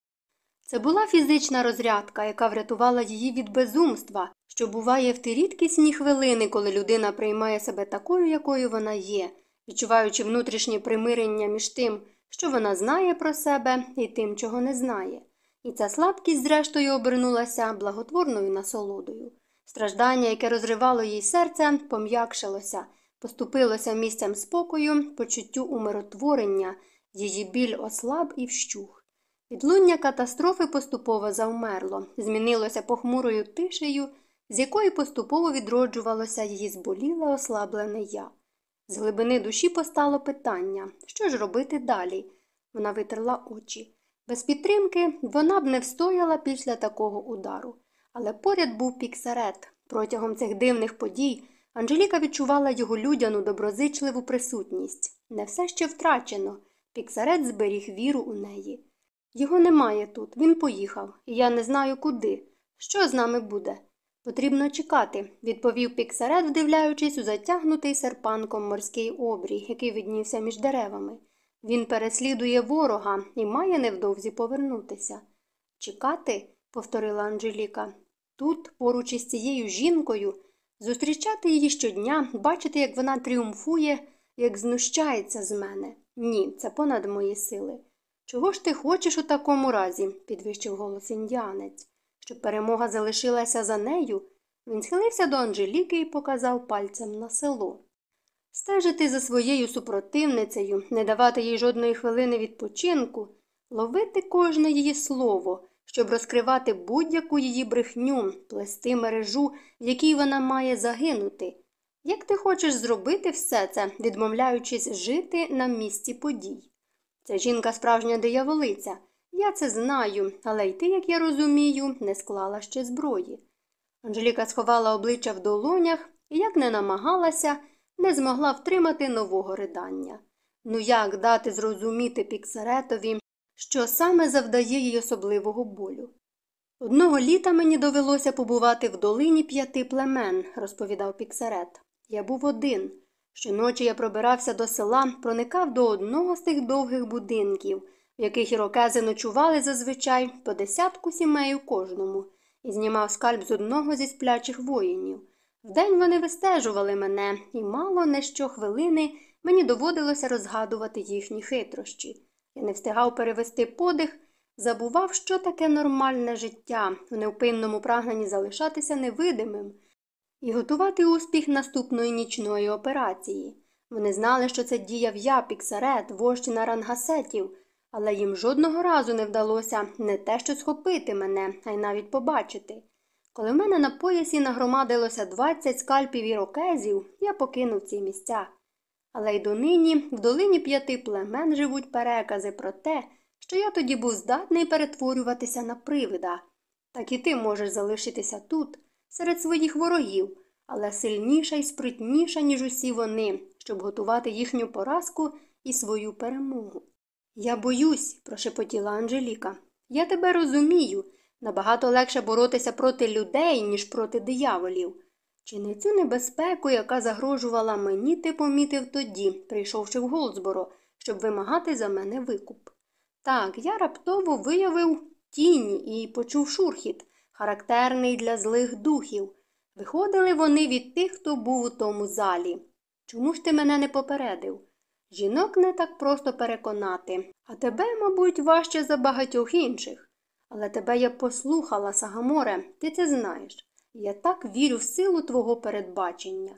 Це була фізична розрядка, яка врятувала її від безумства, що буває в ті рідкісні хвилини, коли людина приймає себе такою, якою вона є, відчуваючи внутрішнє примирення між тим, що вона знає про себе, і тим, чого не знає. І ця слабкість, зрештою, обернулася благотворною насолодою. Страждання, яке розривало їй серце, пом'якшилося, поступилося місцем спокою, почуттю умиротворення, її біль ослаб і вщух. Відлуння катастрофи поступово завмерло, змінилося похмурою тишею, з якої поступово відроджувалося її зболіле ослаблене я. З глибини душі постало питання що ж робити далі? Вона витерла очі. Без підтримки вона б не встояла після такого удару. Але поряд був піксарет. Протягом цих дивних подій Анжеліка відчувала його людяну доброзичливу присутність. Не все ще втрачено. Піксарет зберіг віру у неї. Його немає тут, він поїхав, і я не знаю куди. Що з нами буде? Потрібно чекати, відповів піксарет, вдивляючись у затягнутий серпанком морський обрій, який виднівся між деревами. Він переслідує ворога і має невдовзі повернутися. Чекати, повторила Анжеліка, тут, поруч із цією жінкою, зустрічати її щодня, бачити, як вона тріумфує, як знущається з мене. Ні, це понад мої сили. Чого ж ти хочеш у такому разі? підвищив голос індіанець. Щоб перемога залишилася за нею, він схилився до Анжеліки і показав пальцем на село. Стежити за своєю супротивницею, не давати їй жодної хвилини відпочинку, ловити кожне її слово, щоб розкривати будь-яку її брехню, плести мережу, в якій вона має загинути. Як ти хочеш зробити все це, відмовляючись жити на місці подій? Ця жінка справжня дияволиця. Я це знаю, але й ти, як я розумію, не склала ще зброї. Анжеліка сховала обличчя в долонях і, як не намагалася, не змогла втримати нового ридання. Ну як дати зрозуміти Піксаретові, що саме завдає їй особливого болю? Одного літа мені довелося побувати в долині п'яти племен, розповідав Піксарет. Я був один. Щоночі я пробирався до села, проникав до одного з тих довгих будинків, в яких ірокези ночували зазвичай по десятку сімей у кожному, і знімав скальп з одного зі сплячих воїнів. Вдень вони вистежували мене, і мало не щохвилини мені доводилося розгадувати їхні хитрощі. Я не встигав перевести подих, забував, що таке нормальне життя, в невпинному прагненні залишатися невидимим і готувати успіх наступної нічної операції. Вони знали, що це діяв я, Піксарет, вождь рангасетів, але їм жодного разу не вдалося не те, що схопити мене, а й навіть побачити. Коли в мене на поясі нагромадилося 20 скальпів і рокезів, я покинув ці місця. Але й донині в долині п'яти племен живуть перекази про те, що я тоді був здатний перетворюватися на привида. Так і ти можеш залишитися тут, серед своїх ворогів, але сильніша і спритніша, ніж усі вони, щоб готувати їхню поразку і свою перемогу. Я боюсь, прошепотіла Анжеліка. Я тебе розумію. Набагато легше боротися проти людей, ніж проти дияволів. Чи не цю небезпеку, яка загрожувала мені, ти помітив тоді, прийшовши в Голдсборо, щоб вимагати за мене викуп? Так, я раптово виявив тінь і почув шурхіт, характерний для злих духів. Виходили вони від тих, хто був у тому залі. Чому ж ти мене не попередив? Жінок не так просто переконати, а тебе, мабуть, важче за багатьох інших. Але тебе я послухала, Сагаморе, ти це знаєш. Я так вірю в силу твого передбачення.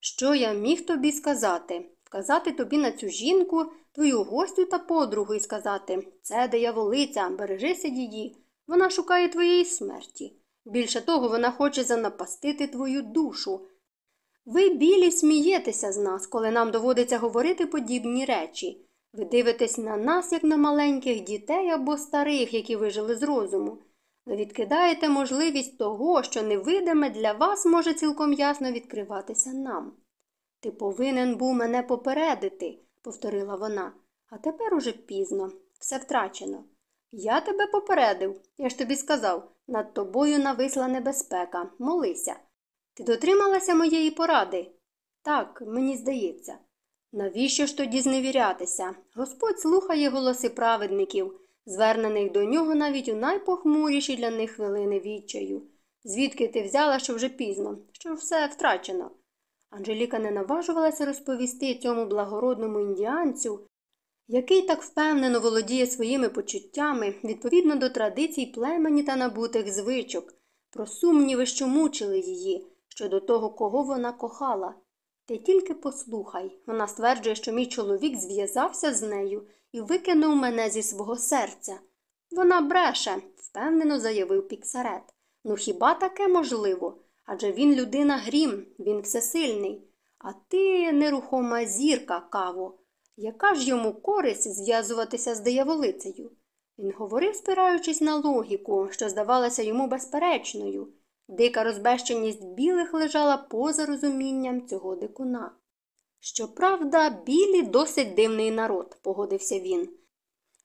Що я міг тобі сказати? Вказати тобі на цю жінку, твою гостю та подругу і сказати це дияволиця, бережися її, вона шукає твоєї смерті. Більше того, вона хоче занапастити твою душу. Ви, білі, смієтеся з нас, коли нам доводиться говорити подібні речі. Ви дивитесь на нас, як на маленьких дітей або старих, які вижили з розуму. Ви відкидаєте можливість того, що невидиме для вас може цілком ясно відкриватися нам. Ти повинен був мене попередити, повторила вона, а тепер уже пізно, все втрачено. Я тебе попередив, я ж тобі сказав, над тобою нависла небезпека, молися. Ти дотрималася моєї поради? Так, мені здається. Навіщо ж тоді зневірятися? Господь слухає голоси праведників, звернених до нього навіть у найпохмуріші для них хвилини відчаю. Звідки ти взяла, що вже пізно, що все втрачено? Анжеліка не наважувалася розповісти цьому благородному індіанцю, який так впевнено володіє своїми почуттями відповідно до традицій племені та набутих звичок, про сумніви, що мучили її, щодо того, кого вона кохала. Ти тільки послухай вона стверджує, що мій чоловік зв'язався з нею і викинув мене зі свого серця. Вона бреше, впевнено заявив Піксарет. Ну хіба таке можливо? Адже він людина грім, він всесильний. А ти нерухома зірка, каво. Яка ж йому користь зв'язуватися з дияволицею? Він говорив, спираючись на логіку, що здавалася йому безперечною. Дика розбещеність білих лежала поза розумінням цього дикуна. Щоправда, білі досить дивний народ, погодився він.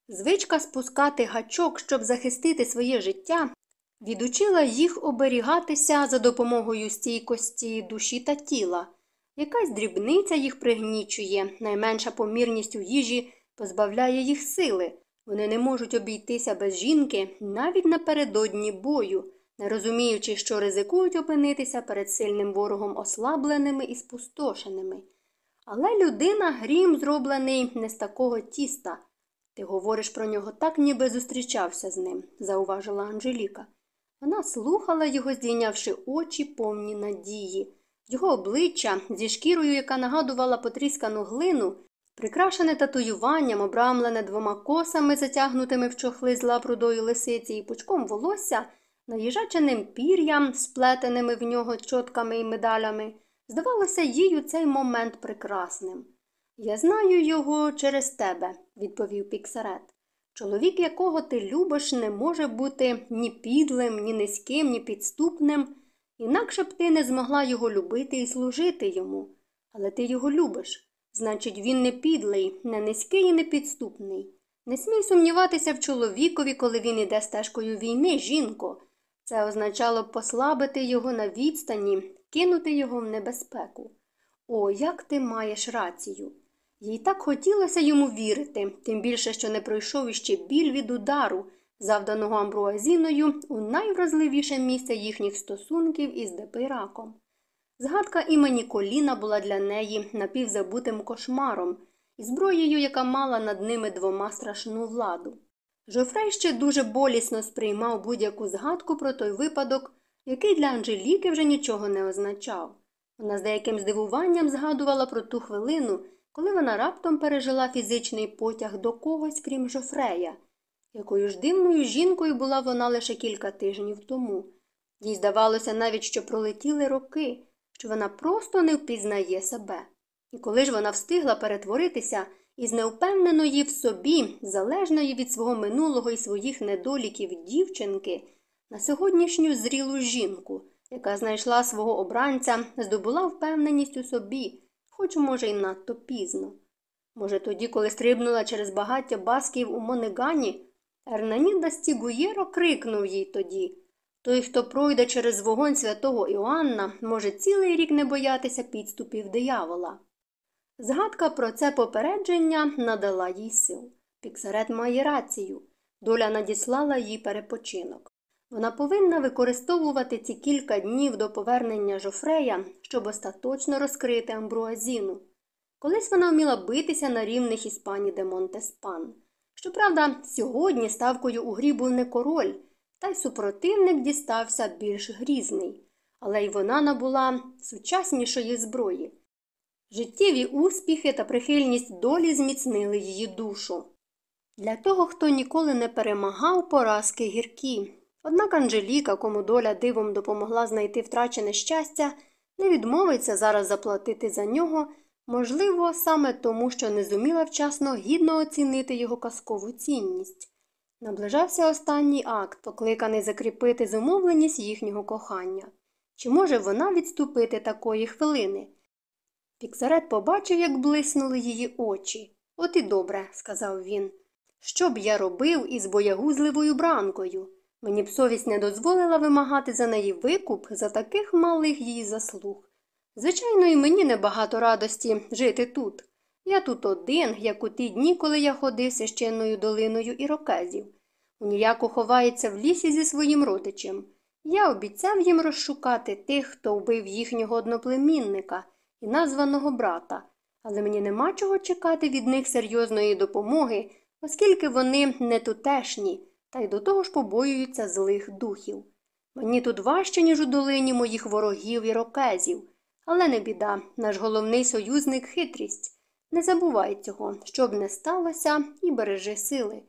Звичка спускати гачок, щоб захистити своє життя, відучила їх оберігатися за допомогою стійкості душі та тіла. Якась дрібниця їх пригнічує, найменша помірність у їжі позбавляє їх сили. Вони не можуть обійтися без жінки навіть напередодні бою, не розуміючи, що ризикують опинитися перед сильним ворогом ослабленими і спустошеними. Але людина грім зроблений не з такого тіста. Ти говориш про нього так, ніби зустрічався з ним, зауважила Анжеліка. Вона слухала його, здійнявши очі повні надії. Його обличчя зі шкірою, яка нагадувала потріскану глину, прикрашене татуюванням, обрамлене двома косами, затягнутими в чохли з лапрудою лисиці і пучком волосся, наїжаченим пір'ям, сплетеними в нього чотками і медалями, здавалося їй у цей момент прекрасним. Я знаю його через тебе, відповів Піксарет. Чоловік, якого ти любиш, не може бути ні підлим, ні низьким, ні підступним. Інакше б ти не змогла його любити і служити йому. Але ти його любиш. Значить, він не підлий, не низький і не підступний. Не смій сумніватися в чоловікові, коли він іде стежкою війни, жінко. Це означало послабити його на відстані, кинути його в небезпеку. О, як ти маєш рацію. Їй так хотілося йому вірити, тим більше, що не пройшов іще біль від удару, завданого амбруазіною у найвразливіше місце їхніх стосунків із Депираком. Згадка імені коліна була для неї напівзабутим кошмаром і зброєю, яка мала над ними двома страшну владу. Жофрей ще дуже болісно сприймав будь-яку згадку про той випадок, який для Анжеліки вже нічого не означав. Вона з деяким здивуванням згадувала про ту хвилину, коли вона раптом пережила фізичний потяг до когось, крім Жофрея, якою ж дивною жінкою була вона лише кілька тижнів тому. Їй здавалося навіть, що пролетіли роки, що вона просто не впізнає себе. І коли ж вона встигла перетворитися із неупевненої в собі, залежної від свого минулого і своїх недоліків дівчинки, на сьогоднішню зрілу жінку, яка знайшла свого обранця, здобула впевненість у собі, хоч, може, й надто пізно. Може, тоді, коли стрибнула через багаття басків у Монегані, Ернаніда Стігуєро крикнув їй тоді той, хто пройде через вогонь святого Іоанна, може цілий рік не боятися підступів диявола. Згадка про це попередження надала їй сил. Піксарет має рацію. Доля надіслала їй перепочинок. Вона повинна використовувати ці кілька днів до повернення Жофрея, щоб остаточно розкрити амбруазіну. Колись вона вміла битися на рівних із пані де Монтеспан. Щоправда, сьогодні ставкою у грі був не король, та й супротивник дістався більш грізний, але й вона набула сучаснішої зброї. Життєві успіхи та прихильність долі зміцнили її душу. Для того, хто ніколи не перемагав поразки гіркі. Однак Анжеліка, кому доля дивом допомогла знайти втрачене щастя, не відмовиться зараз заплатити за нього, можливо, саме тому, що не зуміла вчасно гідно оцінити його казкову цінність. Наближався останній акт, покликаний закріпити зумовленість їхнього кохання. Чи може вона відступити такої хвилини? Піксарет побачив, як блиснули її очі. От і добре, сказав він. Що б я робив із боягузливою бранкою? Мені б совість не дозволила вимагати за неї викуп за таких малих її заслуг. Звичайно, і мені небагато радості жити тут. Я тут один, як у ті дні, коли я ходив священною долиною ірокезів. Уніяко ховається в лісі зі своїм родичем. Я обіцяв їм розшукати тих, хто вбив їхнього одноплемінника і названого брата, але мені нема чого чекати від них серйозної допомоги, оскільки вони не тутешні, та й до того ж побоюються злих духів. Мені тут важче, ніж у долині моїх ворогів і рокезів, але не біда, наш головний союзник хитрість. Не забувай цього, щоб не сталося, і бережи сили.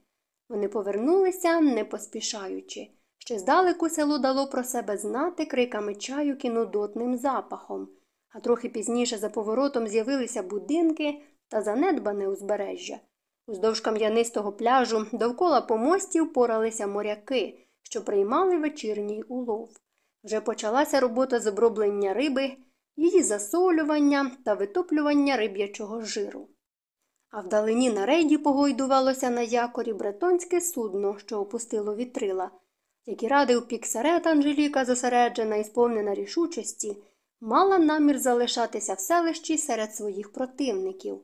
Вони повернулися, не поспішаючи. Ще здалеку село дало про себе знати криками чаю кінодотним запахом, а трохи пізніше за поворотом з'явилися будинки та занедбане узбережжя. Уздовж кам'янистого пляжу довкола помостів поралися моряки, що приймали вечірній улов. Вже почалася робота з оброблення риби, її засолювання та витоплювання риб'ячого жиру. А вдалині на рейді погойдувалося на якорі бретонське судно, що опустило вітрила. Як і радив піксарет Анжеліка, зосереджена і сповнена рішучості, мала намір залишатися в селищі серед своїх противників.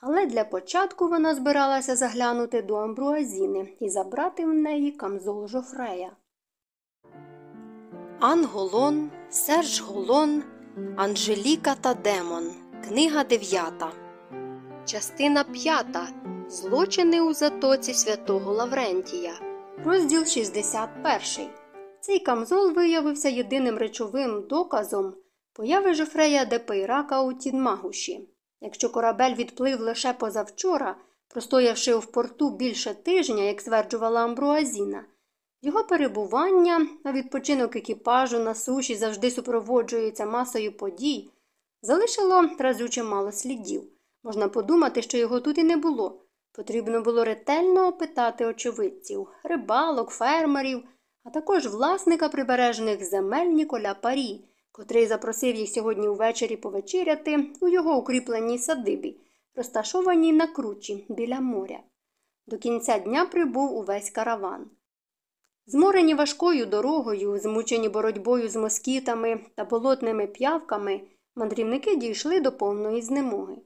Але для початку вона збиралася заглянути до Амбруазіни і забрати в неї камзол Жофрея. Анголон, Серж Голон, Анжеліка та Демон. Книга дев'ята. Частина п'ята. Злочини у затоці святого Лаврентія. Розділ 61. Цей камзол виявився єдиним речовим доказом появи Жофрея де Пейрака у Тінмагуші. Якщо корабель відплив лише позавчора, простоявши в порту більше тижня, як стверджувала Амбруазіна, його перебування, а відпочинок екіпажу на суші завжди супроводжується масою подій, залишило разюче мало слідів. Можна подумати, що його тут і не було. Потрібно було ретельно опитати очевидців, рибалок, фермерів, а також власника прибережних земель Ніколя Парі, котрий запросив їх сьогодні ввечері повечеряти у його укріпленій садибі, розташованій на кручі біля моря. До кінця дня прибув увесь караван. Зморені важкою дорогою, змучені боротьбою з москітами та болотними п'явками, мандрівники дійшли до повної знемоги.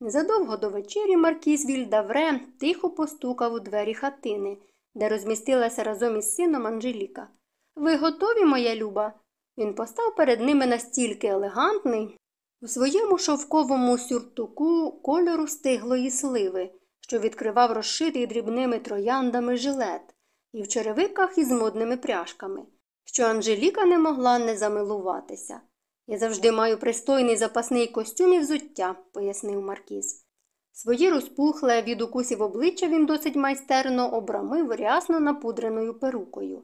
Незадовго до вечері Маркіз Вільдавре тихо постукав у двері хатини, де розмістилася разом із сином Анжеліка. Ви готові, моя люба? Він постав перед ними настільки елегантний, у своєму шовковому сюртуку кольору стиглої сливи, що відкривав розшитий дрібними трояндами жилет, і в черевиках із модними пряжками, що Анжеліка не могла не замилуватися. Я завжди маю пристойний запасний костюм і взуття, пояснив Маркіз. Свої розпухле від укусів обличчя він досить майстерно обрамив рясно напудреною перукою.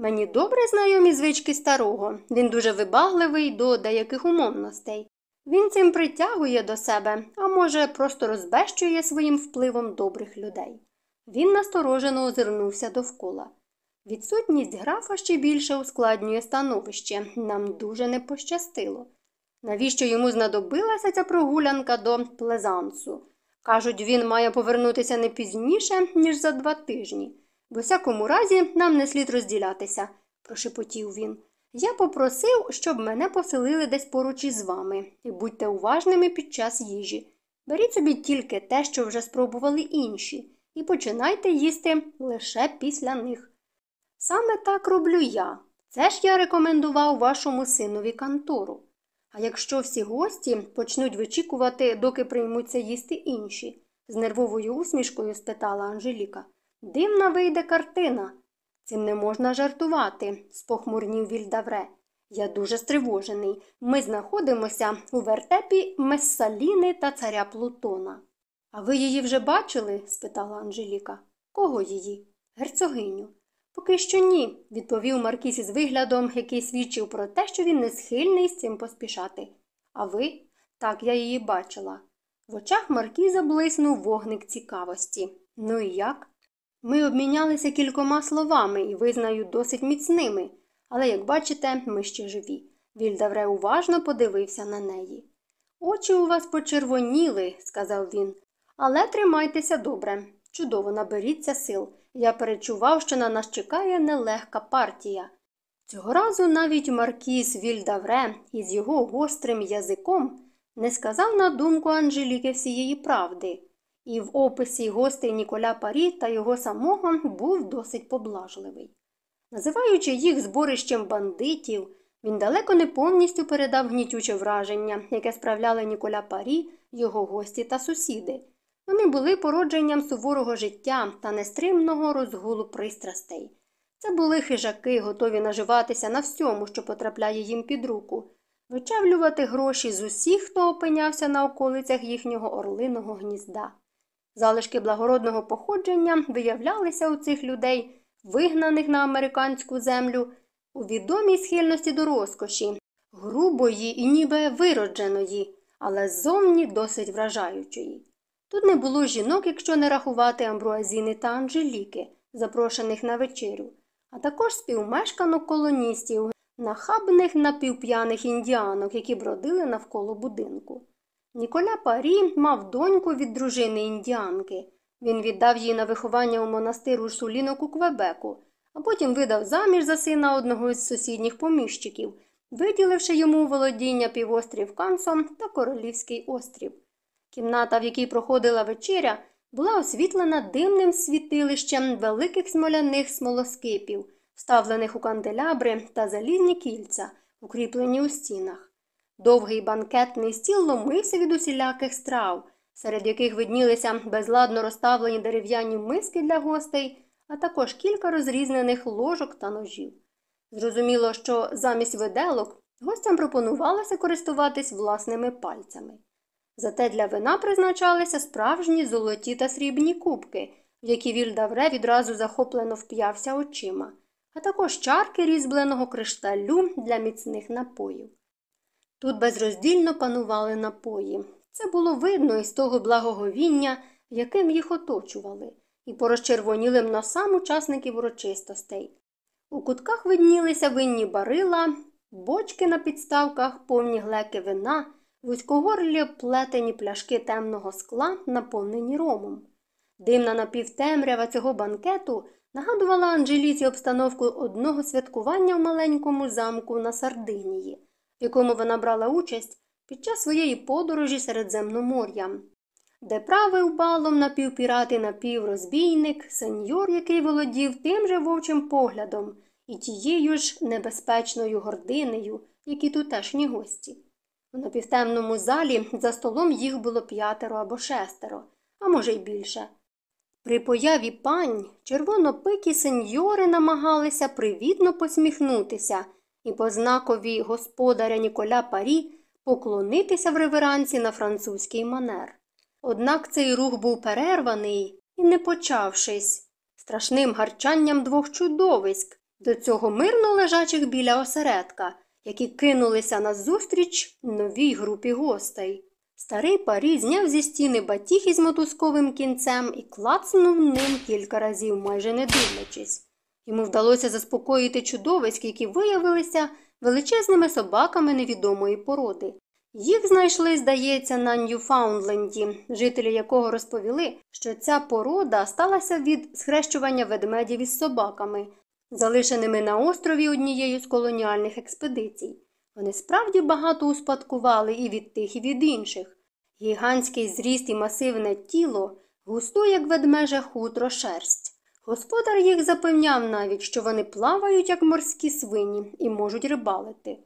Мені добре знайомі звички старого, він дуже вибагливий до деяких умовностей. Він цим притягує до себе, а може, просто розбещує своїм впливом добрих людей. Він насторожено озирнувся довкола. Відсутність графа ще більше ускладнює становище, нам дуже не пощастило. Навіщо йому знадобилася ця прогулянка до плезансу? Кажуть, він має повернутися не пізніше, ніж за два тижні. В усякому разі нам не слід розділятися, прошепотів він. Я попросив, щоб мене поселили десь поруч із вами, і будьте уважними під час їжі. Беріть собі тільки те, що вже спробували інші, і починайте їсти лише після них. Саме так роблю я. Це ж я рекомендував вашому синові кантору. А якщо всі гості почнуть вичікувати, доки приймуться їсти інші, з нервовою усмішкою спитала Анжеліка. Дивна вийде картина. Цим не можна жартувати, спохмурнів Вільдавре. Я дуже стривожений. Ми знаходимося у вертепі Мессаліни та царя Плутона. А ви її вже бачили? спитала Анжеліка. Кого її? Герцогиню. Поки що ні, відповів Маркіс із виглядом, який свідчив про те, що він не схильний з цим поспішати. А ви? Так, я її бачила. В очах Маркіза блиснув вогник цікавості. Ну і як? Ми обмінялися кількома словами і визнаю досить міцними, але, як бачите, ми ще живі. Вільдавре уважно подивився на неї. Очі у вас почервоніли, сказав він, але тримайтеся добре. Чудово наберіться сил. Я перечував, що на нас чекає нелегка партія. Цього разу навіть Маркіс Вільдавре із його гострим язиком не сказав на думку Анжеліки всієї правди, і в описі гостей Ніколя Парі та його самого був досить поблажливий. Називаючи їх зборищем бандитів, він далеко не повністю передав гнітюче враження, яке справляли Ніколя Парі, його гості та сусіди. Вони були породженням суворого життя та нестримного розгулу пристрастей. Це були хижаки, готові наживатися на всьому, що потрапляє їм під руку, вичавлювати гроші з усіх, хто опинявся на околицях їхнього орлиного гнізда. Залишки благородного походження виявлялися у цих людей, вигнаних на американську землю, у відомій схильності до розкоші, грубої і ніби виродженої, але ззовні досить вражаючої. Тут не було жінок, якщо не рахувати Амбруазіни та Анжеліки, запрошених на вечерю, а також співмешканок колоністів, нахабних напівп'яних індіанок, які бродили навколо будинку. Ніколя Парі мав доньку від дружини індіанки. Він віддав її на виховання у монастир у Шулінок у Квебеку, а потім видав заміж за сина одного із сусідніх поміщиків, виділивши йому володіння півострів Кансом та Королівський острів. Кімната, в якій проходила вечеря, була освітлена димним світилищем великих смоляних смолоскипів, вставлених у канделябри та залізні кільця, укріплені у стінах. Довгий банкетний стіл ломився від усіляких страв, серед яких виднілися безладно розставлені дерев'яні миски для гостей, а також кілька розрізнених ложок та ножів. Зрозуміло, що замість виделок гостям пропонувалося користуватись власними пальцями. Зате для вина призначалися справжні золоті та срібні кубки, в які Вільдавре відразу захоплено вп'явся очима, а також чарки різьбленого кришталю для міцних напоїв. Тут безроздільно панували напої. Це було видно із того благоговіння, яким їх оточували, і по розчервонілим носам учасників урочистостей. У кутках виднілися винні барила, бочки на підставках, повні глеки вина вузькогорлі плетені пляшки темного скла, наповнені ромом. Димна напівтемрява цього банкету нагадувала Анжеліці обстановку одного святкування в маленькому замку на Сардинії, в якому вона брала участь під час своєї подорожі Середземномор'ям, де правив балом напівпірат і напіврозбійник, сеньор, який володів тим же вовчим поглядом і тією ж небезпечною гординею, як і тутешні гості. У напівтемному залі за столом їх було п'ятеро або шестеро, а може й більше. При появі пань червонопикі сеньори намагалися привітно посміхнутися і по знакові господаря Ніколя Парі поклонитися в реверансі на французький манер. Однак цей рух був перерваний і, не почавшись, страшним гарчанням двох чудовиськ, до цього мирно лежачих біля осередка які кинулися назустріч новій групі гостей. Старий парі зняв зі стіни батіг із мотузковим кінцем і клацнув ним кілька разів, майже не дивлячись. Йому вдалося заспокоїти чудовиськ, які виявилися величезними собаками невідомої породи. Їх знайшли, здається, на Ньюфаундленді, жителі якого розповіли, що ця порода сталася від схрещування ведмедів із собаками, залишеними на острові однією з колоніальних експедицій. Вони справді багато успадкували і від тих, і від інших. Гігантський зріст і масивне тіло, густу, як ведмежа хутро шерсть. Господар їх запевняв навіть, що вони плавають, як морські свині, і можуть рибалити.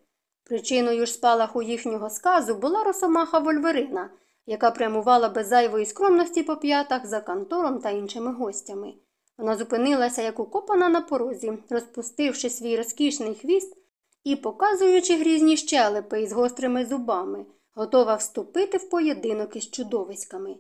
Причиною ж спалаху їхнього сказу була росомаха Вольверина, яка прямувала без зайвої скромності по п'ятах за кантором та іншими гостями. Вона зупинилася, як укопана на порозі, розпустивши свій розкішний хвіст і показуючи грізні щелепи із гострими зубами, готова вступити в поєдинок із чудовиськами.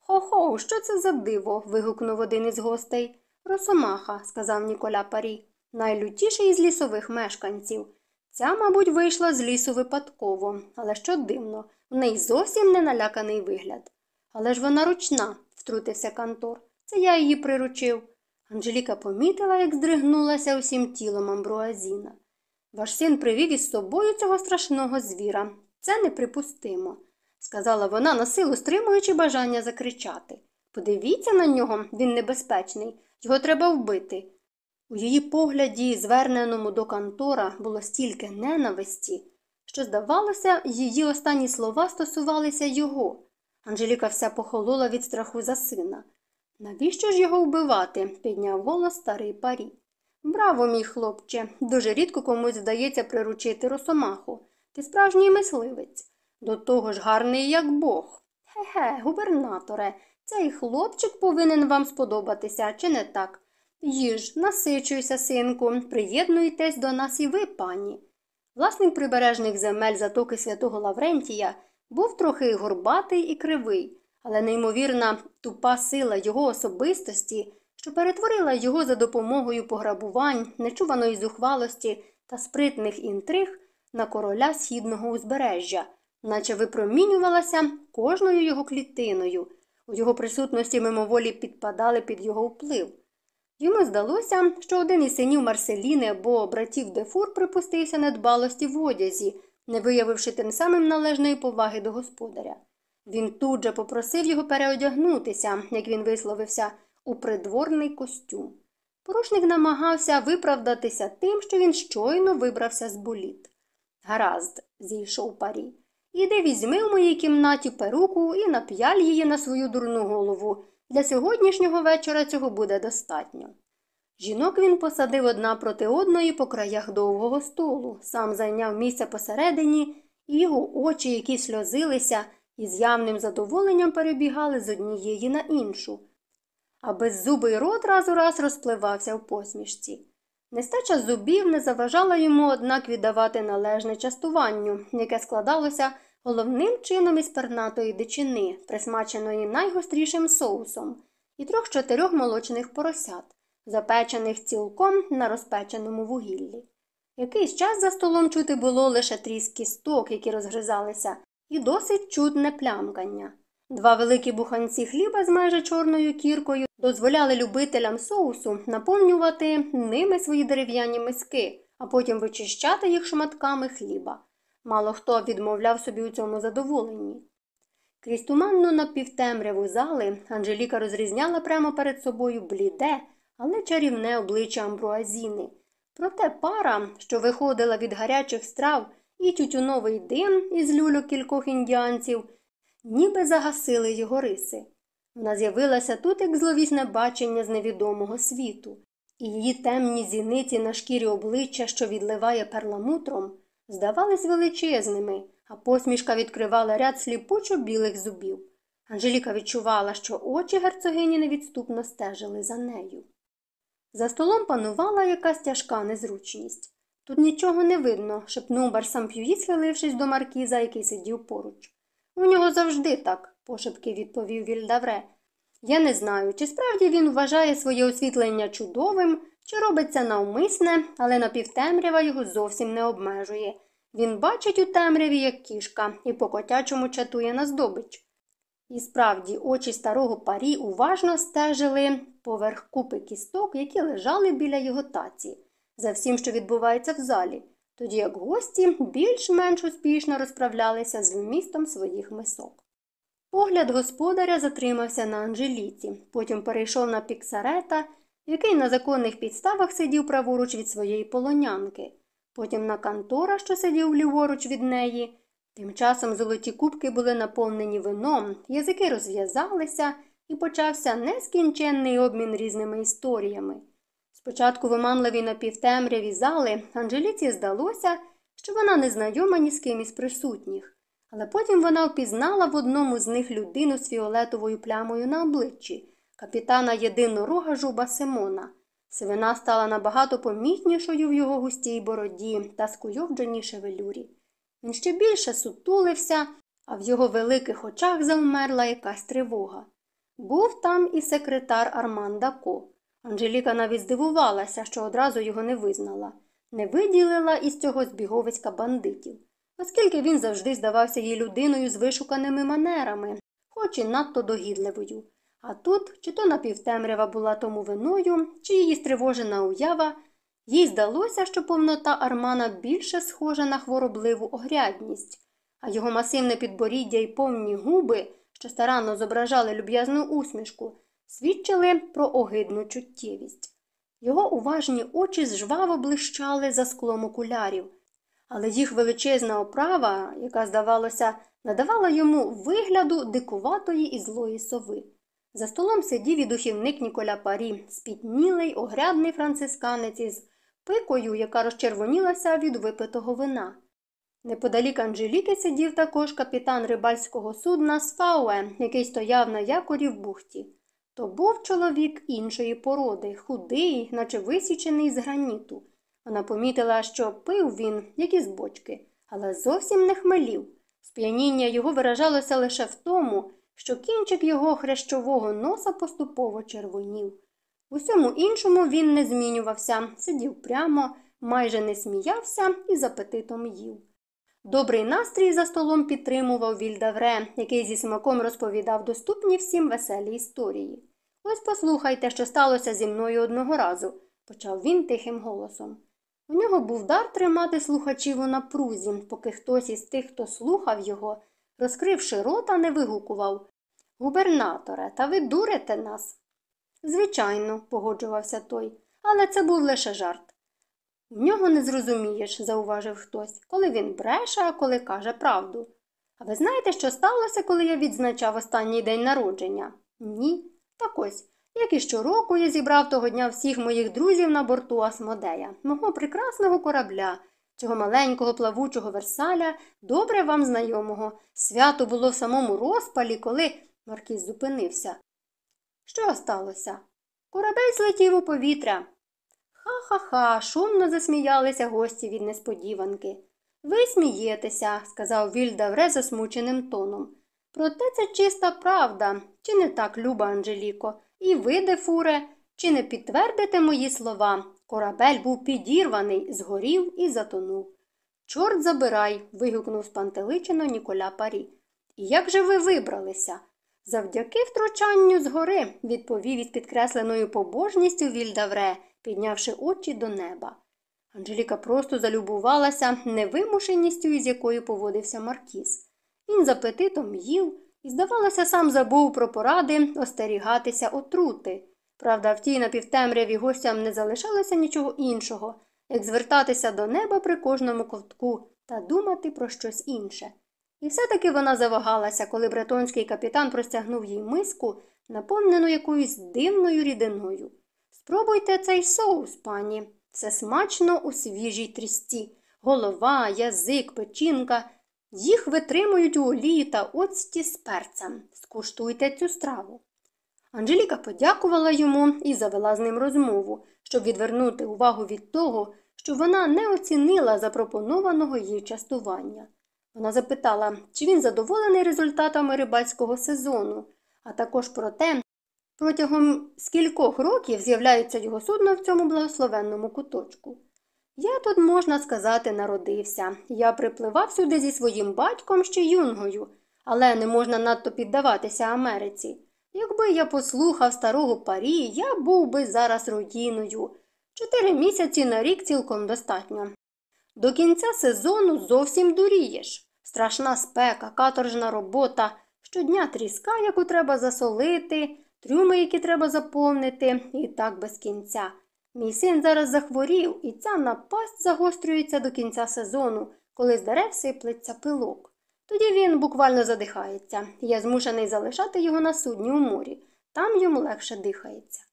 Хо-хо, що це за диво? вигукнув один із гостей. Росомаха, сказав Ніколя Парі, найлютіший із лісових мешканців. Ця, мабуть, вийшла з лісу випадково, але що дивно, в неї зовсім не наляканий вигляд. Але ж вона ручна, втрутився Кантор. Це я її приручив. Анжеліка помітила, як здригнулася усім тілом Амбруазіна. Ваш син привів із собою цього страшного звіра. Це неприпустимо, сказала вона, на силу стримуючи бажання закричати. Подивіться на нього, він небезпечний, його треба вбити. У її погляді, зверненому до Кантора, було стільки ненависті, що, здавалося, її останні слова стосувалися його. Анжеліка вся похолола від страху за сина. Навіщо ж його вбивати? підняв голос старий парі. Браво, мій хлопче, дуже рідко комусь вдається приручити росомаху. Ти справжній мисливець. До того ж гарний, як Бог. Ге-ге, губернаторе, цей хлопчик повинен вам сподобатися, чи не так? Їж, насичуйся, синку, приєднуйтесь до нас і ви, пані. Власник прибережних земель затоки святого Лаврентія був трохи горбатий і кривий, але неймовірна тупа сила його особистості, що перетворила його за допомогою пограбувань, нечуваної зухвалості та спритних інтриг на короля східного узбережжя, наче випромінювалася кожною його клітиною, у його присутності мимоволі підпадали під його вплив. Йому здалося, що один із синів Марселіни або братів Дефур припустився недбалості в одязі, не виявивши тим самим належної поваги до господаря. Він тут же попросив його переодягнутися, як він висловився, у придворний костюм. Порушник намагався виправдатися тим, що він щойно вибрався з боліт. Гаразд, зійшов парі. Іди візьми в моїй кімнаті перуку і нап'яль її на свою дурну голову. Для сьогоднішнього вечора цього буде достатньо. Жінок він посадив одна проти одної по краях довгого столу, сам зайняв місце посередині, і його очі, які сльозилися, із явним задоволенням перебігали з однієї на іншу. А беззубий рот раз у раз розпливався в посмішці. Нестача зубів не заважала йому, однак, віддавати належне частуванню, яке складалося головним чином із пернатої дичини, присмаченої найгострішим соусом, і трьох чотирьох молочних поросят, запечених цілком на розпеченому вугіллі. Якийсь час за столом чути було лише тріск кісток, які розгризалися, і досить чудне плямкання. Два великі буханці хліба з майже чорною кіркою дозволяли любителям соусу наповнювати ними свої дерев'яні миски, а потім вичищати їх шматками хліба. Мало хто відмовляв собі у цьому задоволенні. Крізь туманну напівтемряву зали Анжеліка розрізняла прямо перед собою бліде, але чарівне обличчя амбруазіни. Проте пара, що виходила від гарячих страв, і тютюновий дим із люльок кількох індіанців, ніби загасили його риси. Вона з'явилася тут як зловісне бачення з невідомого світу, і її темні зіниці на шкірі обличчя, що відливає перламутром, здавались величезними, а посмішка відкривала ряд сліпучо білих зубів. Анжеліка відчувала, що очі герцогині невідступно стежили за нею. За столом панувала якась тяжка незручність. Тут нічого не видно, шепнув Барсамп'юї, схилившись до маркіза, який сидів поруч. У нього завжди так, пошепки відповів Вільдавре. Я не знаю, чи справді він вважає своє освітлення чудовим, чи робиться навмисне, але напівтемрява його зовсім не обмежує. Він бачить у темряві, як кішка, і по котячому чатує на здобич. І справді очі старого парі уважно стежили поверх купи кісток, які лежали біля його таці, за всім, що відбувається в залі. тоді як гості більш-менш успішно розправлялися з вмістом своїх мисок. Погляд господаря затримався на Анжеліці, потім перейшов на піксарета, який на законних підставах сидів праворуч від своєї полонянки, потім на кантора, що сидів ліворуч від неї. Тим часом золоті кубки були наповнені вином, язики розв'язалися і почався нескінченний обмін різними історіями. Спочатку виманливі напівтемряві зали Анжеліці здалося, що вона не знайома ні з ким із присутніх, але потім вона впізнала в одному з них людину з фіолетовою плямою на обличчі, капітана єдинорога жуба Симона. Сивина стала набагато помітнішою в його густій бороді та скуйовдженій шевелюрі. Він ще більше сутулився, а в його великих очах завмерла якась тривога. Був там і секретар Арманда Ко. Анжеліка навіть здивувалася, що одразу його не визнала, не виділила із цього збіговиська бандитів, оскільки він завжди здавався їй людиною з вишуканими манерами, хоч і надто догідливою. А тут, чи то напівтемрява була тому виною, чи її стривожена уява, їй здалося, що повнота Армана більше схожа на хворобливу огрядність, а його масивне підборіддя й повні губи, що старанно зображали люб'язну усмішку, свідчили про огидну чуттєвість. Його уважні очі жваво блищали за склом окулярів, але їх величезна оправа, яка, здавалося, надавала йому вигляду дикуватої і злої сови. За столом сидів і духівник Ніколя Парі, спітнілий, огрядний францисканець із пикою, яка розчервонілася від випитого вина. Неподалік Анжеліки сидів також капітан рибальського судна Сфауе, який стояв на якорі в бухті. То був чоловік іншої породи, худий, наче висічений з граніту. Вона помітила, що пив він, як із бочки, але зовсім не хмелів. Сп'яніння його виражалося лише в тому, що кінчик його хрящового носа поступово червонів. В усьому іншому він не змінювався, сидів прямо, майже не сміявся і з апетитом їв. Добрий настрій за столом підтримував Вільдавре, який зі смаком розповідав доступні всім веселі історії. Ось послухайте, що сталося зі мною одного разу, почав він тихим голосом. У нього був дар тримати слухачів у напрузі, поки хтось із тих, хто слухав його, розкривши рота, не вигукував Губернаторе, та ви дурите нас. Звичайно, погоджувався той, але це був лише жарт. В нього не зрозумієш, зауважив хтось, коли він бреше, а коли каже правду. А ви знаєте, що сталося, коли я відзначав останній день народження? Ні. Так ось, як і щороку я зібрав того дня всіх моїх друзів на борту Асмодея, мого прекрасного корабля, цього маленького плавучого версаля, добре вам знайомого. Свято було в самому розпалі, коли Маркіз зупинився. Що сталося? Корабель злетів у повітря. Ха-ха-ха, шумно засміялися гості від несподіванки. Ви смієтеся, сказав Вільдавре засмученим тоном. Проте це чиста правда, чи не так, люба Анжеліко, і ви, Дефуре, чи не підтвердите мої слова? Корабель був підірваний, згорів і затонув. Чорт забирай. вигукнув спантеличено Ніколя Парі. І як же ви вибралися? Завдяки втручанню згори, відповів із підкресленою побожністю Вільдавре, піднявши очі до неба. Анжеліка просто залюбувалася невимушеністю, із якою поводився Маркіз. Він з апетитом їв і, здавалося, сам забув про поради остерігатися отрути. Правда, в тій напівтемряві гостям не залишалося нічого іншого, як звертатися до неба при кожному ковтку та думати про щось інше. І все-таки вона завагалася, коли бретонський капітан простягнув їй миску, наповнену якоюсь дивною рідиною. Спробуйте цей соус, пані. Це смачно у свіжій трісті. Голова, язик, печінка. Їх витримують у олії та оцті з перцем. Скуштуйте цю страву. Анжеліка подякувала йому і завела з ним розмову, щоб відвернути увагу від того, що вона не оцінила запропонованого їй частування. Вона запитала, чи він задоволений результатами рибальського сезону, а також про те, протягом скількох років з'являється його судно в цьому благословенному куточку. Я тут, можна сказати, народився. Я припливав сюди зі своїм батьком ще юнгою, але не можна надто піддаватися Америці. Якби я послухав старого парі, я був би зараз руїною. Чотири місяці на рік цілком достатньо. До кінця сезону зовсім дурієш. Страшна спека, каторжна робота, щодня тріска, яку треба засолити, трюми, які треба заповнити, і так без кінця. Мій син зараз захворів, і ця напасть загострюється до кінця сезону, коли з дерев сиплеться пилок. Тоді він буквально задихається, я змушений залишати його на судні у морі. Там йому легше дихається.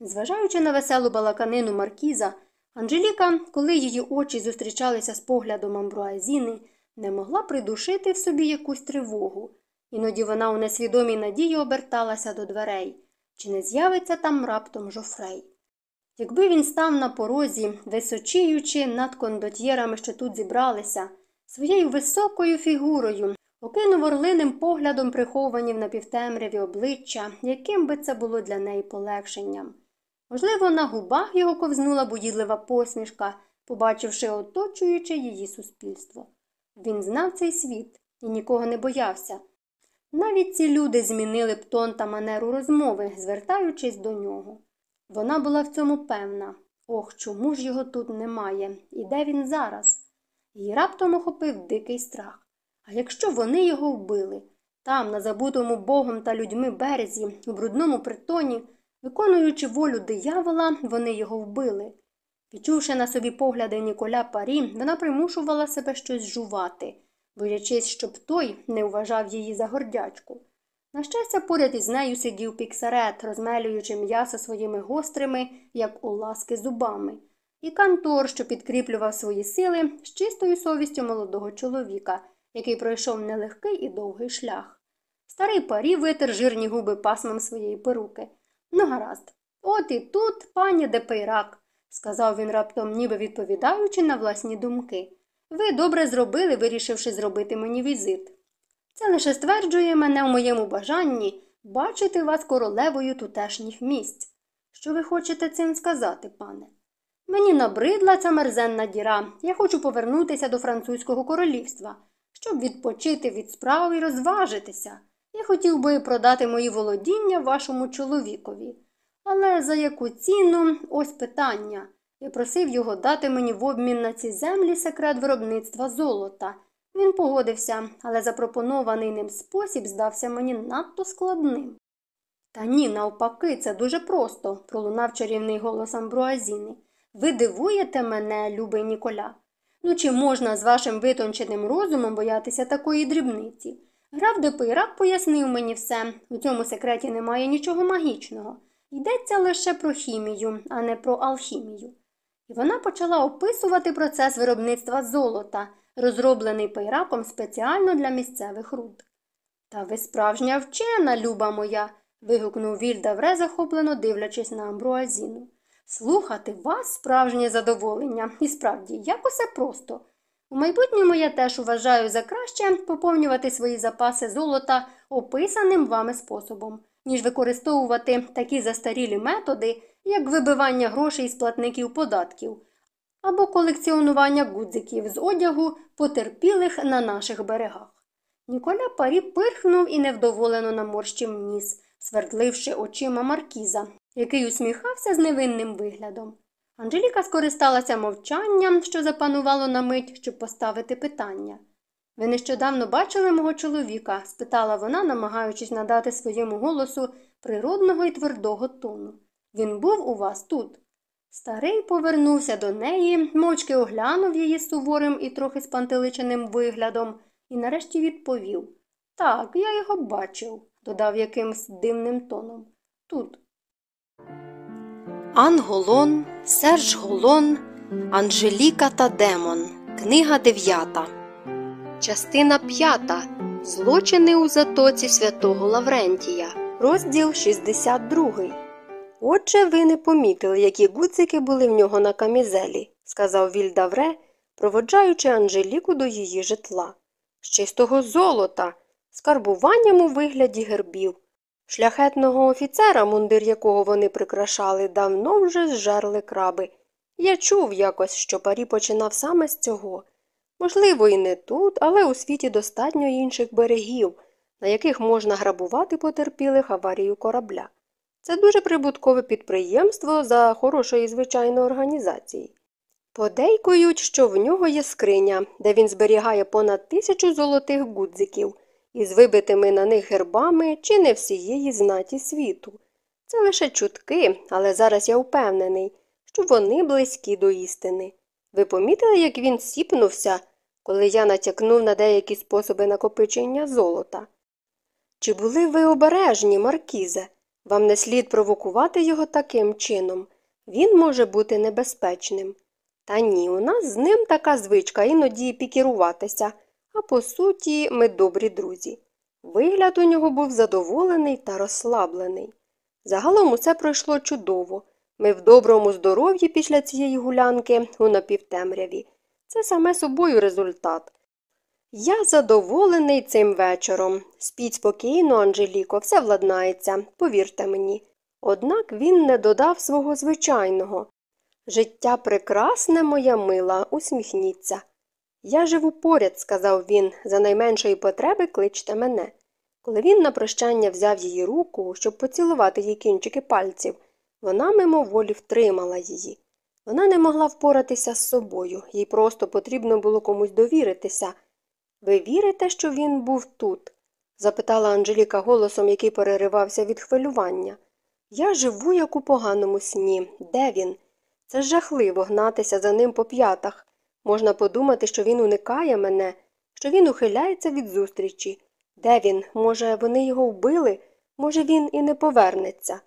Зважаючи на веселу балаканину Маркіза, Анжеліка, коли її очі зустрічалися з поглядом Амбруазіни, не могла придушити в собі якусь тривогу. Іноді вона у несвідомій надії оберталася до дверей, чи не з'явиться там раптом жофрей. Якби він став на порозі, височіючи над кондотьєрами, що тут зібралися, своєю високою фігурою, окинув орлиним поглядом приховані в напівтемряві обличчя, яким би це було для неї полегшенням. Можливо, на губах його ковзнула будідлива посмішка, побачивши оточуюче її суспільство. Він знав цей світ і нікого не боявся. Навіть ці люди змінили б тон та манеру розмови, звертаючись до нього. Вона була в цьому певна. Ох, чому ж його тут немає? І де він зараз? Її раптом охопив дикий страх. А якщо вони його вбили? Там, на забутому богом та людьми березі, у брудному притоні, виконуючи волю диявола, вони його вбили. Відчувши на собі погляди Ніколя Парі, вона примушувала себе щось жувати, боячись, щоб той не вважав її за гордячку. На щастя, поряд із нею сидів піксарет, розмелюючи м'ясо своїми гострими, як у ласки зубами, і кантор, що підкріплював свої сили з чистою совістю молодого чоловіка, який пройшов нелегкий і довгий шлях. Старий Парі витер жирні губи пасмом своєї перуки. Ну, гаразд, от і тут, пані Депейрак, сказав він раптом, ніби відповідаючи на власні думки. Ви добре зробили, вирішивши зробити мені візит. Це лише стверджує мене в моєму бажанні бачити вас королевою тутешніх місць. Що ви хочете цим сказати, пане? Мені набридла ця мерзенна діра. Я хочу повернутися до французького королівства, щоб відпочити від справ і розважитися. Я хотів би продати мої володіння вашому чоловікові. Але за яку ціну ось питання. Я просив його дати мені в обмін на ці землі секрет виробництва золота. Він погодився, але запропонований ним спосіб здався мені надто складним. Та ні, навпаки, це дуже просто, пролунав чарівний голос Амбруазіни. Ви дивуєте мене, любий Ніколя. Ну чи можна з вашим витонченим розумом боятися такої дрібниці? Граф Депирак пояснив мені все, у цьому секреті немає нічого магічного. Йдеться лише про хімію, а не про алхімію. І вона почала описувати процес виробництва золота, розроблений пайраком спеціально для місцевих руд. Та ви справжня вчена, люба моя. вигукнув Вільдавре, захоплено дивлячись на амбруазіну. Слухати вас справжнє задоволення, і справді, як усе просто. У майбутньому я теж вважаю за краще поповнювати свої запаси золота описаним вами способом, ніж використовувати такі застарілі методи, як вибивання грошей з платників податків або колекціонування гудзиків з одягу потерпілих на наших берегах. Ніколя Парі пирхнув і невдоволено наморщив ніс, свердливши очима маркіза, який усміхався з невинним виглядом. Анжеліка скористалася мовчанням, що запанувало на мить, щоб поставити питання. Ви нещодавно бачили мого чоловіка? спитала вона, намагаючись надати своєму голосу природного і твердого тону. Він був у вас тут. Старий повернувся до неї, мовчки оглянув її суворим і трохи спантеличеним виглядом, і нарешті відповів Так, я його бачив, додав якимсь дивним тоном. Тут. Анголон, Серж Голон, Анжеліка та Демон. Книга дев'ята. Частина п'ята. Злочини у затоці святого Лаврентія. Розділ 62. Отже, ви не помітили, які гудзики були в нього на камізелі, сказав Вільдавре, проводжаючи Анжеліку до її житла. З чистого золота, з карбуванням у вигляді гербів. Шляхетного офіцера, мундир якого вони прикрашали, давно вже зжерли краби. Я чув якось, що парі починав саме з цього. Можливо, і не тут, але у світі достатньо інших берегів, на яких можна грабувати потерпілих аварію корабля. Це дуже прибуткове підприємство за хорошої звичайної організації. Подейкують, що в нього є скриня, де він зберігає понад тисячу золотих гудзиків із вибитими на них гербами чи не всієї знаті світу. Це лише чутки, але зараз я впевнений, що вони близькі до істини. Ви помітили, як він сіпнувся, коли я натякнув на деякі способи накопичення золота? Чи були ви обережні, Маркізе? Вам не слід провокувати його таким чином. Він може бути небезпечним. Та ні, у нас з ним така звичка іноді пікіруватися, а по суті, ми добрі друзі. Вигляд у нього був задоволений та розслаблений. Загалом усе пройшло чудово. Ми в доброму здоров'ї після цієї гулянки у напівтемряві. Це саме собою результат. Я задоволений цим вечором. Спіть спокійно, Анжеліко, все владнається, повірте мені. Однак він не додав свого звичайного. Життя прекрасне, моя мила, усміхніться. Я живу поряд, сказав він, за найменшої потреби кличте мене. Коли він на прощання взяв її руку, щоб поцілувати їй кінчики пальців, вона мимоволі втримала її. Вона не могла впоратися з собою, їй просто потрібно було комусь довіритися. Ви вірите, що він був тут? запитала Анжеліка голосом, який переривався від хвилювання. Я живу, як у поганому сні. Де він? Це жахливо гнатися за ним по п'ятах. Можна подумати, що він уникає мене, що він ухиляється від зустрічі. Де він? Може, вони його вбили? Може, він і не повернеться.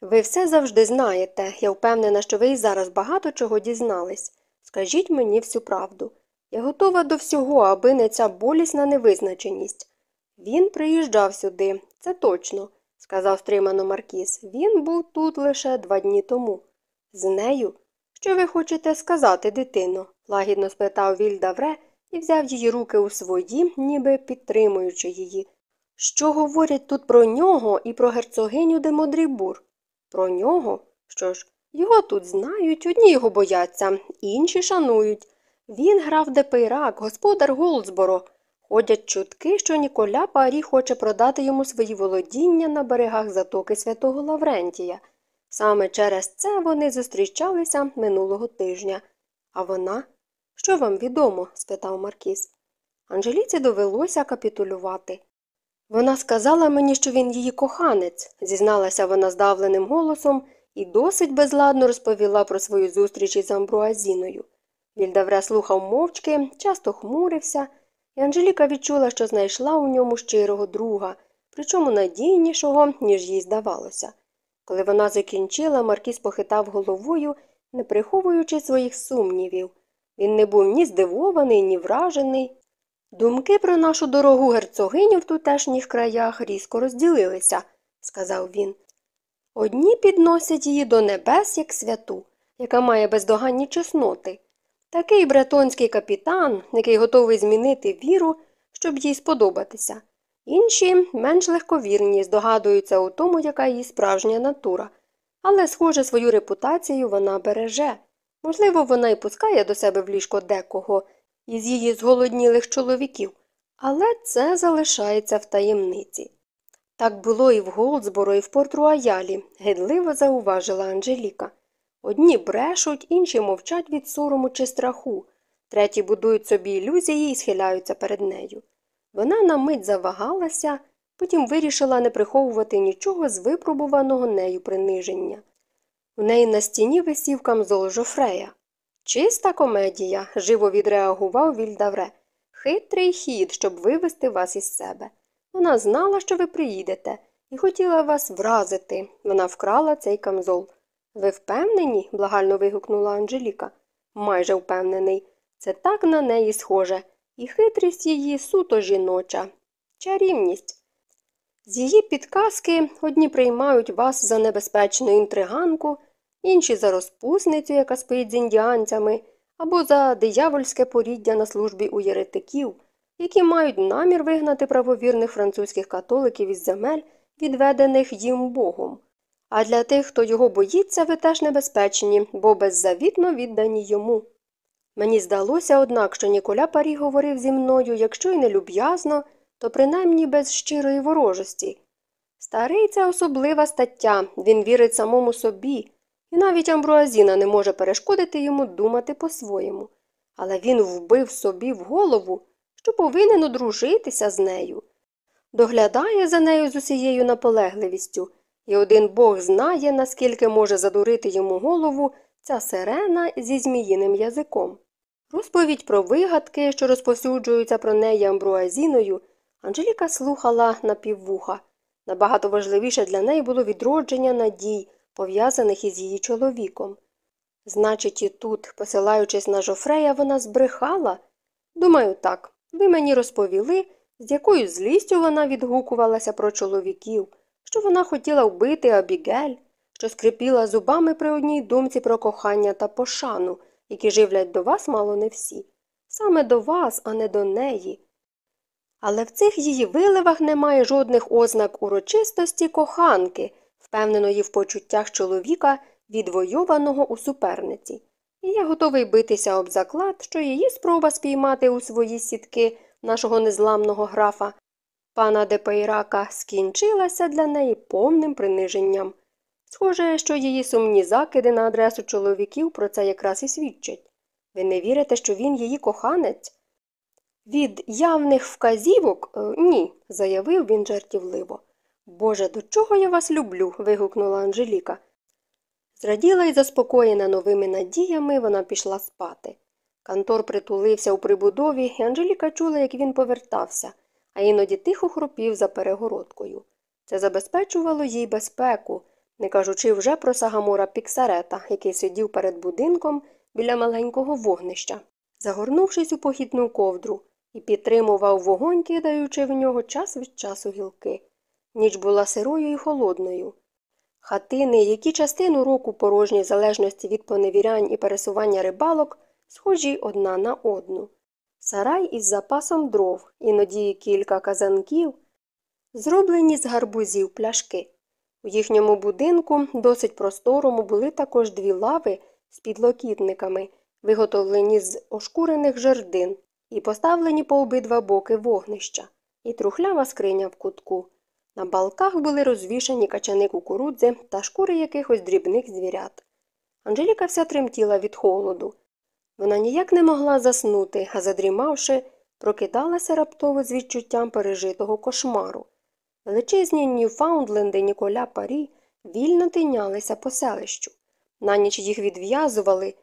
Ви все завжди знаєте. Я впевнена, що ви і зараз багато чого дізнались. Скажіть мені всю правду. Я готова до всього, аби не ця болісна невизначеність. Він приїжджав сюди, це точно, сказав стримано Маркіс. Він був тут лише два дні тому. З нею? Що ви хочете сказати, дитино? лагідно спитав Вільдавре і взяв її руки у свої, ніби підтримуючи її. Що говорять тут про нього і про герцогиню де Модрібур? Про нього? Що ж, його тут знають, одні його бояться, інші шанують. Він граф Депейрак, господар Голдсборо. Ходять чутки, що Ніколя Парі хоче продати йому свої володіння на берегах затоки святого Лаврентія. Саме через це вони зустрічалися минулого тижня. А вона? Що вам відомо? спитав Маркіс. Анжеліці довелося капітулювати. Вона сказала мені, що він її коханець, зізналася вона здавленим голосом і досить безладно розповіла про свою зустріч із Амбруазіною. Вільдавре слухав мовчки, часто хмурився, і Анжеліка відчула, що знайшла у ньому щирого друга, причому надійнішого, ніж їй здавалося. Коли вона закінчила, Маркіс похитав головою, не приховуючи своїх сумнівів. Він не був ні здивований, ні вражений. Думки про нашу дорогу герцогиню в тутешніх краях різко розділилися, сказав він. Одні підносять її до небес як святу, яка має бездоганні чесноти. Такий бретонський капітан, який готовий змінити віру, щоб їй сподобатися. Інші, менш легковірні, здогадуються у тому, яка її справжня натура, але, схоже, свою репутацію вона береже. Можливо, вона й пускає до себе в ліжко декого із її зголоднілих чоловіків, але це залишається в таємниці. Так було і в Голдсборо, і в Порт-Руаялі, гидливо зауважила Анжеліка. Одні брешуть, інші мовчать від сорому чи страху, треті будують собі ілюзії і схиляються перед нею. Вона на мить завагалася, потім вирішила не приховувати нічого з випробуваного нею приниження. У неї на стіні висів камзол Жофрея. Чиста комедія, живо відреагував Вільдавре. Хитрий хід, щоб вивести вас із себе. Вона знала, що ви приїдете, і хотіла вас вразити. Вона вкрала цей камзол. Ви впевнені? благально вигукнула Анжеліка. Майже впевнений. Це так на неї схоже, і хитрість її суто жіноча. Чарівність. З її підказки одні приймають вас за небезпечну інтриганку, інші за розпусницю, яка спить з індіанцями, або за диявольське поріддя на службі у єретиків, які мають намір вигнати правовірних французьких католиків із земель, відведених їм Богом. А для тих, хто його боїться, ви теж небезпечні, бо беззавітно віддані йому. Мені здалося, однак, що Ніколя Парі говорив зі мною, якщо й не люб'язно, то принаймні без щирої ворожості. Старий це особлива стаття, він вірить самому собі, і навіть Амбруазіна не може перешкодити йому думати по-своєму. Але він вбив собі в голову, що повинен одружитися з нею. Доглядає за нею з усією наполегливістю, і один бог знає, наскільки може задурити йому голову ця сирена зі зміїним язиком. Розповідь про вигадки, що розповсюджуються про неї амбруазіною, Анжеліка слухала напіввуха. Набагато важливіше для неї було відродження надій, пов'язаних із її чоловіком. Значить, і тут, посилаючись на Жофрея, вона збрехала? Думаю, так. Ви мені розповіли, з якою злістю вона відгукувалася про чоловіків, що вона хотіла вбити Абігель, що скрипіла зубами при одній думці про кохання та пошану, які живлять до вас мало не всі. Саме до вас, а не до неї. Але в цих її виливах немає жодних ознак урочистості коханки, впевненої в почуттях чоловіка, відвойованого у суперниці. І я готовий битися об заклад, що її спроба спіймати у свої сітки нашого незламного графа, пана Депейрака, скінчилася для неї повним приниженням. Схоже, що її сумні закиди на адресу чоловіків про це якраз і свідчать. Ви не вірите, що він її коханець? Від явних вказівок е, ні, заявив він жартівливо. Боже, до чого я вас люблю? вигукнула Анжеліка. Зраділа і заспокоєна новими надіями, вона пішла спати. Кантор притулився у прибудові, і Анжеліка чула, як він повертався, а іноді тихо хропів за перегородкою. Це забезпечувало їй безпеку, не кажучи вже про Сагамора Піксарета, який сидів перед будинком біля маленького вогнища, загорнувшись у похідну ковдру, і підтримував вогонь, кидаючи в нього час від часу гілки. Ніч була сирою і холодною. Хатини, які частину року порожні в залежності від поневірянь і пересування рибалок, схожі одна на одну. Сарай із запасом дров, іноді кілька казанків, зроблені з гарбузів пляшки. У їхньому будинку, досить просторому, були також дві лави з підлокітниками, виготовлені з ошкурених жердин і поставлені по обидва боки вогнища, і трухлява скриня в кутку. На балках були розвішані качани кукурудзи та шкури якихось дрібних звірят. Анжеліка вся тремтіла від холоду. Вона ніяк не могла заснути, а задрімавши, прокидалася раптово з відчуттям пережитого кошмару. Величезні Ньюфаундленди Ніколя Парі вільно тинялися по селищу. На ніч їх відв'язували,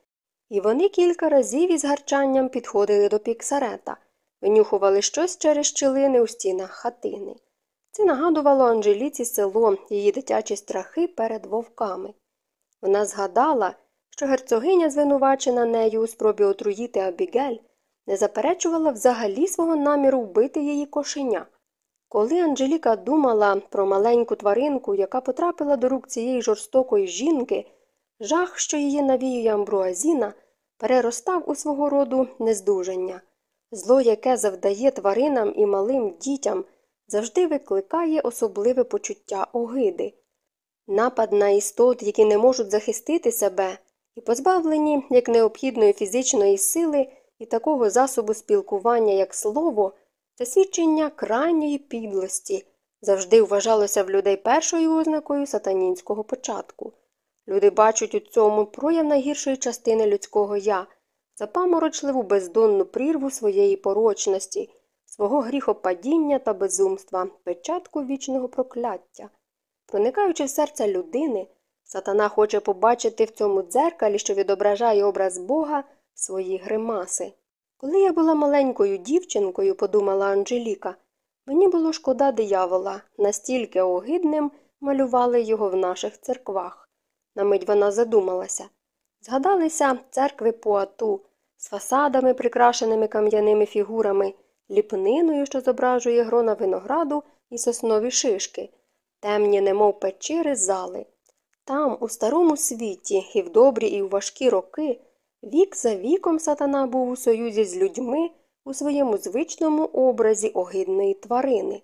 і вони кілька разів із гарчанням підходили до піксарета, винюхували щось через щілини у стінах хатини. Це нагадувало Анжеліці село, її дитячі страхи перед вовками. Вона згадала, що герцогиня, звинувачена нею у спробі отруїти Абігель, не заперечувала взагалі свого наміру вбити її кошеня. Коли Анжеліка думала про маленьку тваринку, яка потрапила до рук цієї жорстокої жінки, жах, що її навіює амбруазіна, переростав у свого роду нездужання. Зло, яке завдає тваринам і малим дітям, завжди викликає особливе почуття огиди. Напад на істот, які не можуть захистити себе, і позбавлені як необхідної фізичної сили і такого засобу спілкування, як слово, це свідчення крайньої підлості завжди вважалося в людей першою ознакою сатанінського початку. Люди бачать у цьому прояв найгіршої частини людського я, запаморочливу бездонну прірву своєї порочності, свого гріхопадіння та безумства, печатку вічного прокляття. Проникаючи в серце людини, сатана хоче побачити в цьому дзеркалі, що відображає образ Бога, свої гримаси. Коли я була маленькою дівчинкою, подумала Анжеліка, мені було шкода диявола, настільки огидним малювали його в наших церквах. На мить вона задумалася. Згадалися церкви Пуату з фасадами, прикрашеними кам'яними фігурами, ліпниною, що зображує грона винограду і соснові шишки, темні, немов печери зали. Там, у старому світі, і в добрі, і в важкі роки, вік за віком сатана був у союзі з людьми у своєму звичному образі огидної тварини.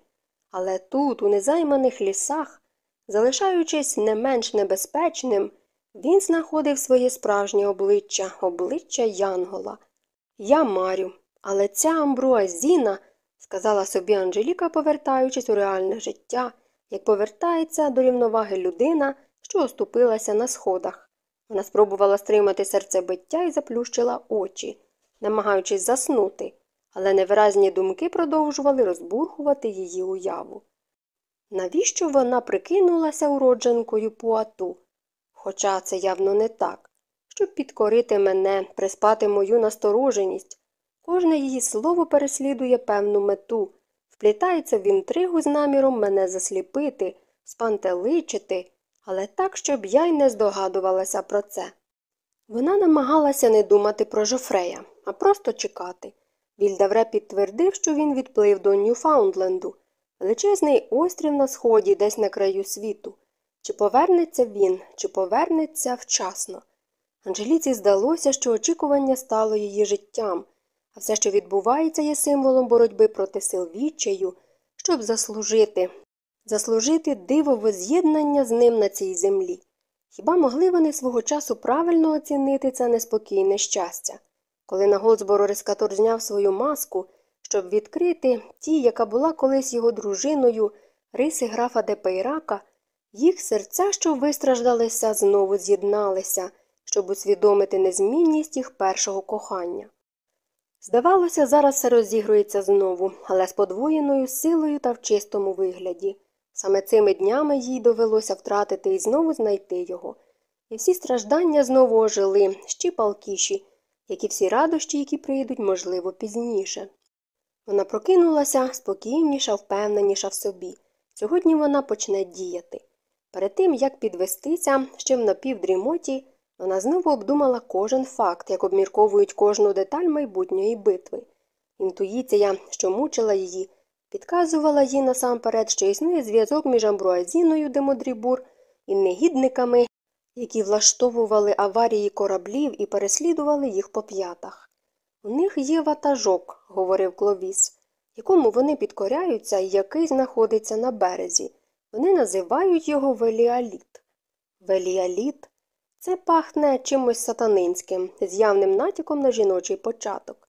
Але тут, у незайманих лісах, залишаючись не менш небезпечним, він знаходив своє справжнє обличчя, обличчя Янгола. Я марю, але ця амбруазіна, сказала собі Анжеліка, повертаючись у реальне життя, як повертається до рівноваги людина, що оступилася на сходах. Вона спробувала стримати серцебиття і заплющила очі, намагаючись заснути, але невиразні думки продовжували розбурхувати її уяву. Навіщо вона прикинулася уродженкою пуату? Хоча це явно не так, щоб підкорити мене, приспати мою настороженість. Кожне її слово переслідує певну мету, вплітається в інтригу з наміром мене засліпити, спантеличити, але так, щоб я й не здогадувалася про це. Вона намагалася не думати про Жофрея, а просто чекати. Вільдавре підтвердив, що він відплив до Ньюфаундленду, величезний острів на сході, десь на краю світу. Чи повернеться він, чи повернеться вчасно. Анжеліці здалося, що очікування стало її життям, а все, що відбувається, є символом боротьби проти сил відчаю, щоб заслужити, заслужити дивове з'єднання з ним на цій землі. Хіба могли вони свого часу правильно оцінити це неспокійне щастя? Коли на Голдсборо Рескатор зняв свою маску, щоб відкрити ті, яка була колись його дружиною, риси графа Депейрака, їх серця, що вистраждалися, знову з'єдналися, щоб усвідомити незмінність їх першого кохання. Здавалося, зараз все розігрується знову, але з подвоєною силою та в чистому вигляді. Саме цими днями їй довелося втратити і знову знайти його. І всі страждання знову ожили, ще палкіші, як і всі радощі, які прийдуть, можливо, пізніше. Вона прокинулася спокійніша, впевненіша в собі. Сьогодні вона почне діяти. Перед тим, як підвестися, ще в напівдрімоті, вона знову обдумала кожен факт, як обмірковують кожну деталь майбутньої битви. Інтуїція, що мучила її, підказувала їй насамперед, що існує зв'язок між Амбруазіною Демодрібур і негідниками, які влаштовували аварії кораблів і переслідували їх по п'ятах. У них є ватажок, говорив Кловіс, якому вони підкоряються і який знаходиться на березі. Вони називають його веліаліт. Веліаліт це пахне чимось сатанинським, з явним натяком на жіночий початок.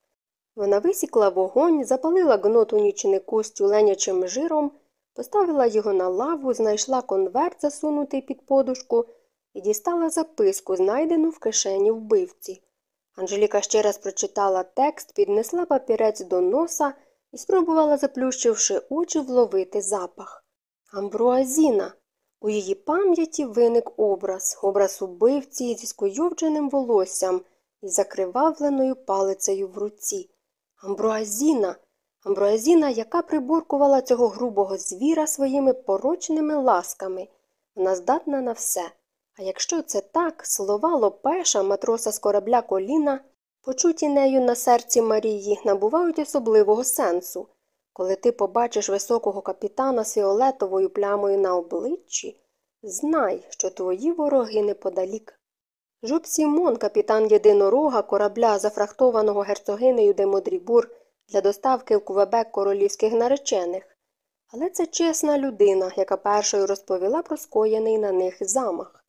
Вона висікла вогонь, запалила гнот у нічнику з тюленячим жиром, поставила його на лаву, знайшла конверт, засунутий під подушку, і дістала записку, знайдену в кишені вбивці. Анжеліка ще раз прочитала текст, піднесла папірець до носа і спробувала, заплющивши очі, вловити запах. Амбруазіна. У її пам'яті виник образ, образ убивці зі скуйовдженим волоссям і закривавленою палицею в руці. Амбруазіна, амбруазіна, яка приборкувала цього грубого звіра своїми порочними ласками. Вона здатна на все. А якщо це так, слова Лопеша, матроса з корабля коліна, почуті нею на серці Марії, набувають особливого сенсу. Коли ти побачиш високого капітана з фіолетовою плямою на обличчі, знай, що твої вороги неподалік. Жуп Сімон, капітан єдинорога корабля, зафрахтованого герцогинею де Модрібур для доставки в Квебек королівських наречених. Але це чесна людина, яка першою розповіла про скоєний на них замах.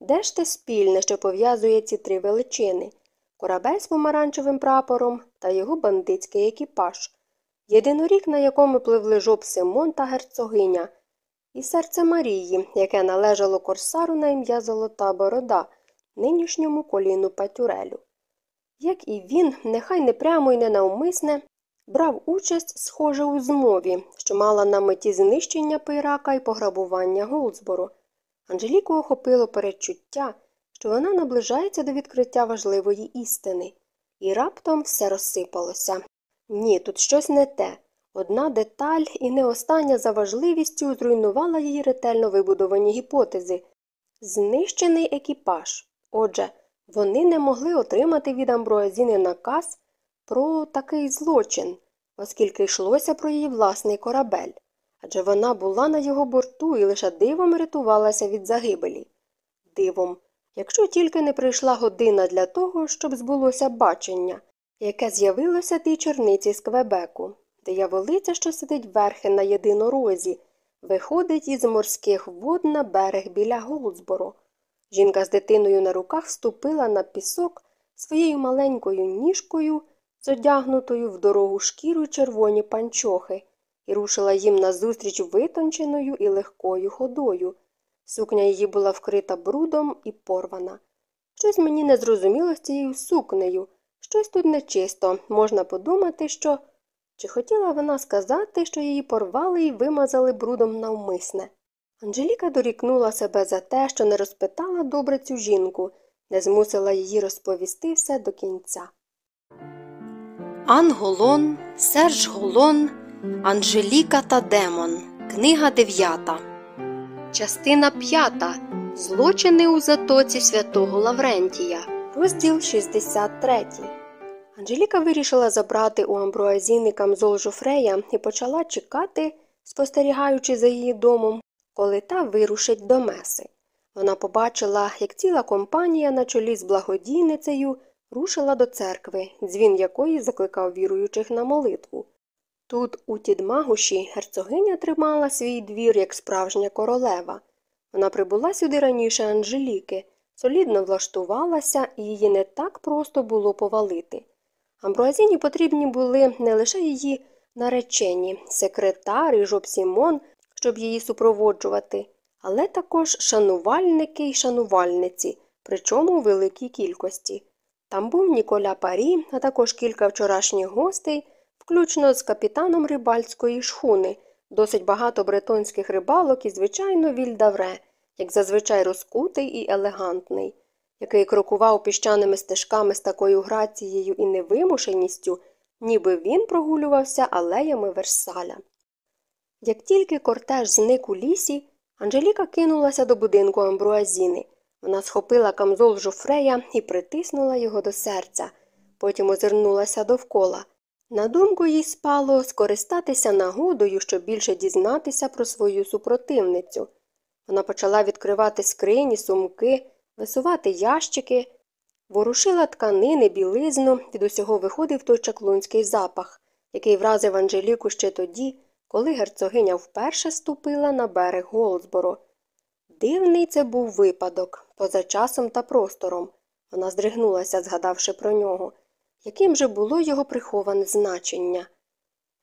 Де ж те спільне, що пов'язує ці три величини корабель з помаранчевим прапором та його бандитський екіпаж, єдинорік, на якому пливли жоб Симон та герцогиня, і серце Марії, яке належало корсару на ім'я Золота Борода, нинішньому коліну Патюрелю. Як і він, нехай не прямо і не брав участь, схоже, у змові, що мала на меті знищення пирака і пограбування Голдсбору. Анжеліку охопило передчуття, що вона наближається до відкриття важливої істини, і раптом все розсипалося. Ні, тут щось не те. Одна деталь і не остання за важливістю зруйнувала її ретельно вибудовані гіпотези знищений екіпаж. Отже, вони не могли отримати від Амброазіни наказ про такий злочин, оскільки йшлося про її власний корабель адже вона була на його борту і лише дивом рятувалася від загибелі. Дивом, якщо тільки не прийшла година для того, щоб збулося бачення, яке з'явилося тій черниці з Квебеку, дияволиця, що сидить верхи на єдинорозі, виходить із морських вод на берег біля Голдсборо. Жінка з дитиною на руках ступила на пісок своєю маленькою ніжкою, зодягнутою в дорогу шкіру червоні панчохи, і рушила їм назустріч витонченою і легкою ходою. Сукня її була вкрита брудом і порвана. Щось мені не зрозуміло з цією сукнею. Щось тут нечисто. Можна подумати, що. Чи хотіла вона сказати, що її порвали і вимазали брудом навмисне? Анжеліка дорікнула себе за те, що не розпитала добре цю жінку, не змусила її розповісти все до кінця. Ан Голон, Серж Голон, Анжеліка та Демон. Книга дев'ята. Частина п'ята. Злочини у затоці святого Лаврентія. Розділ 63. Анжеліка вирішила забрати у амбруазіни камзол Жофрея і почала чекати, спостерігаючи за її домом, коли та вирушить до меси. Вона побачила, як ціла компанія на чолі з благодійницею рушила до церкви, дзвін якої закликав віруючих на молитву. Тут, у Тідмагуші, герцогиня тримала свій двір як справжня королева. Вона прибула сюди раніше Анжеліки, солідно влаштувалася, і її не так просто було повалити. Амбруазіні потрібні були не лише її наречені, секретар і Жоб Сімон, щоб її супроводжувати, але також шанувальники й шанувальниці, причому у великій кількості. Там був Ніколя Парі, а також кілька вчорашніх гостей, включно з капітаном рибальської шхуни, досить багато бретонських рибалок і, звичайно, Вільдавре, як зазвичай розкутий і елегантний, який крокував піщаними стежками з такою грацією і невимушеністю, ніби він прогулювався алеями Версаля. Як тільки кортеж зник у лісі, Анжеліка кинулася до будинку амбруазіни. Вона схопила камзол жофрея і притиснула його до серця, потім озирнулася довкола. На думку їй спало скористатися нагодою, щоб більше дізнатися про свою супротивницю. Вона почала відкривати скрині, сумки, висувати ящики, ворушила тканини, білизну, від усього виходив той чаклунський запах, який вразив Анжеліку ще тоді, коли герцогиня вперше ступила на берег Голдсборо. Дивний це був випадок, поза часом та простором. Вона здригнулася, згадавши про нього. Яким же було його приховане значення?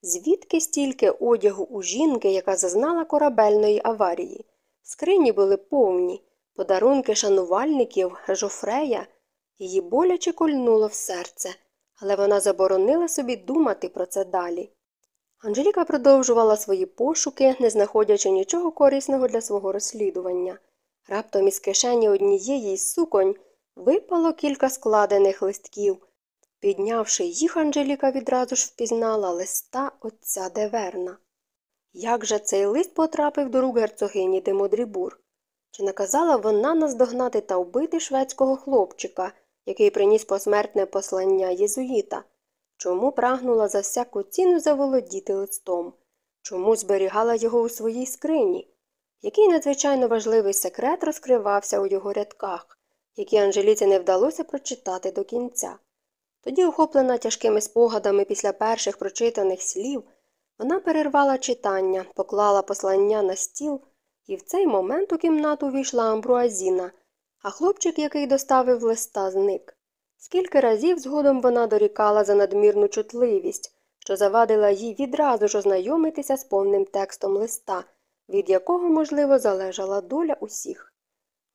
Звідки стільки одягу у жінки, яка зазнала корабельної аварії? Скрині були повні, подарунки шанувальників, жофрея. Її боляче кольнуло в серце, але вона заборонила собі думати про це далі. Анжеліка продовжувала свої пошуки, не знаходячи нічого корисного для свого розслідування. Раптом із кишені однієї із суконь випало кілька складених листків. Піднявши їх, Анжеліка відразу ж впізнала листа отця Деверна. Як же цей лист потрапив до рук герцогині де Модрібур? Чи наказала вона наздогнати та вбити шведського хлопчика, який приніс посмертне послання єзуїта? Чому прагнула за всяку ціну заволодіти листом? Чому зберігала його у своїй скрині? Який надзвичайно важливий секрет розкривався у його рядках, які Анжеліці не вдалося прочитати до кінця? Тоді, охоплена тяжкими спогадами після перших прочитаних слів, вона перервала читання, поклала послання на стіл, і в цей момент у кімнату війшла амбруазіна, а хлопчик, який доставив листа, зник. Скільки разів згодом вона дорікала за надмірну чутливість, що завадила їй відразу ж ознайомитися з повним текстом листа, від якого, можливо, залежала доля усіх.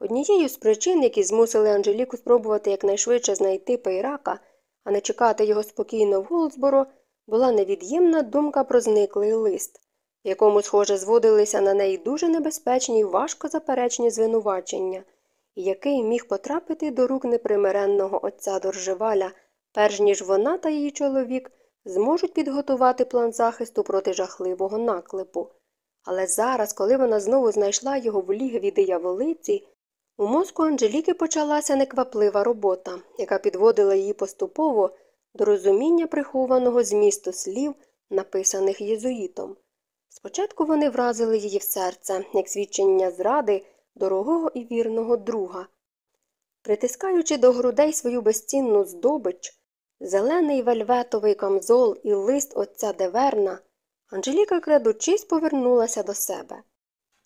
Однією з причин, які змусили Анжеліку спробувати якнайшвидше знайти пейрака, а не чекати його спокійно в Голдсборо, була невід'ємна думка про зниклий лист, якому, схоже, зводилися на неї дуже небезпечні й важко заперечні звинувачення, який міг потрапити до рук непримиренного отця Доржеваля, перш ніж вона та її чоловік зможуть підготувати план захисту проти жахливого наклепу. Але зараз, коли вона знову знайшла його в лігві дияволиці, у мозку Анжеліки почалася некваплива робота, яка підводила її поступово до розуміння прихованого змісту слів, написаних єзуїтом. Спочатку вони вразили її в серце, як свідчення зради дорогого і вірного друга. Притискаючи до грудей свою безцінну здобич, зелений вельветовий камзол і лист отця Деверна, Анжеліка, крадучись, повернулася до себе.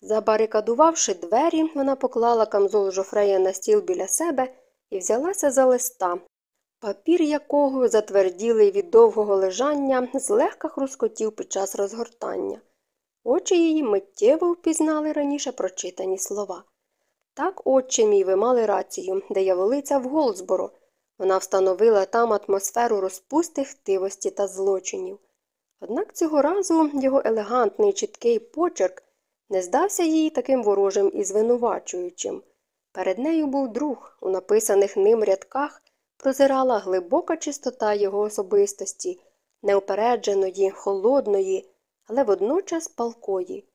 Забарикадувавши двері, вона поклала камзол жофрея на стіл біля себе і взялася за листа, папір якого, затверділий від довгого лежання, злегка хрускотів під час розгортання. Очі її миттєво впізнали раніше прочитані слова. Так, отче мій, ви мали рацію, дияволиця в Голдсборо. Вона встановила там атмосферу розпусти, хтивості та злочинів. Однак цього разу його елегантний чіткий почерк не здався їй таким ворожим і звинувачуючим. Перед нею був друг, у написаних ним рядках прозирала глибока чистота його особистості, неупередженої, холодної, але водночас палкої.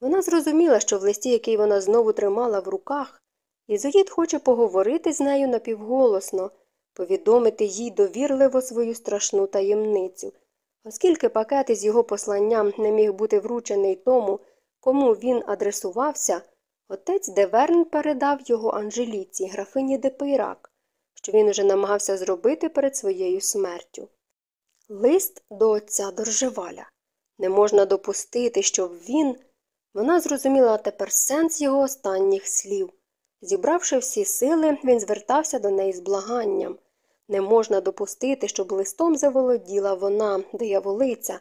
Вона зрозуміла, що в листі, який вона знову тримала в руках, Ізоїд хоче поговорити з нею напівголосно, повідомити їй довірливо свою страшну таємницю. Оскільки пакет із його посланням не міг бути вручений тому, кому він адресувався, отець Деверн передав його Анжеліці, графині Депейрак, що він уже намагався зробити перед своєю смертю. Лист до отця Доржеваля. Не можна допустити, щоб він. Вона зрозуміла тепер сенс його останніх слів. Зібравши всі сили, він звертався до неї з благанням. Не можна допустити, щоб листом заволоділа вона, дияволиця.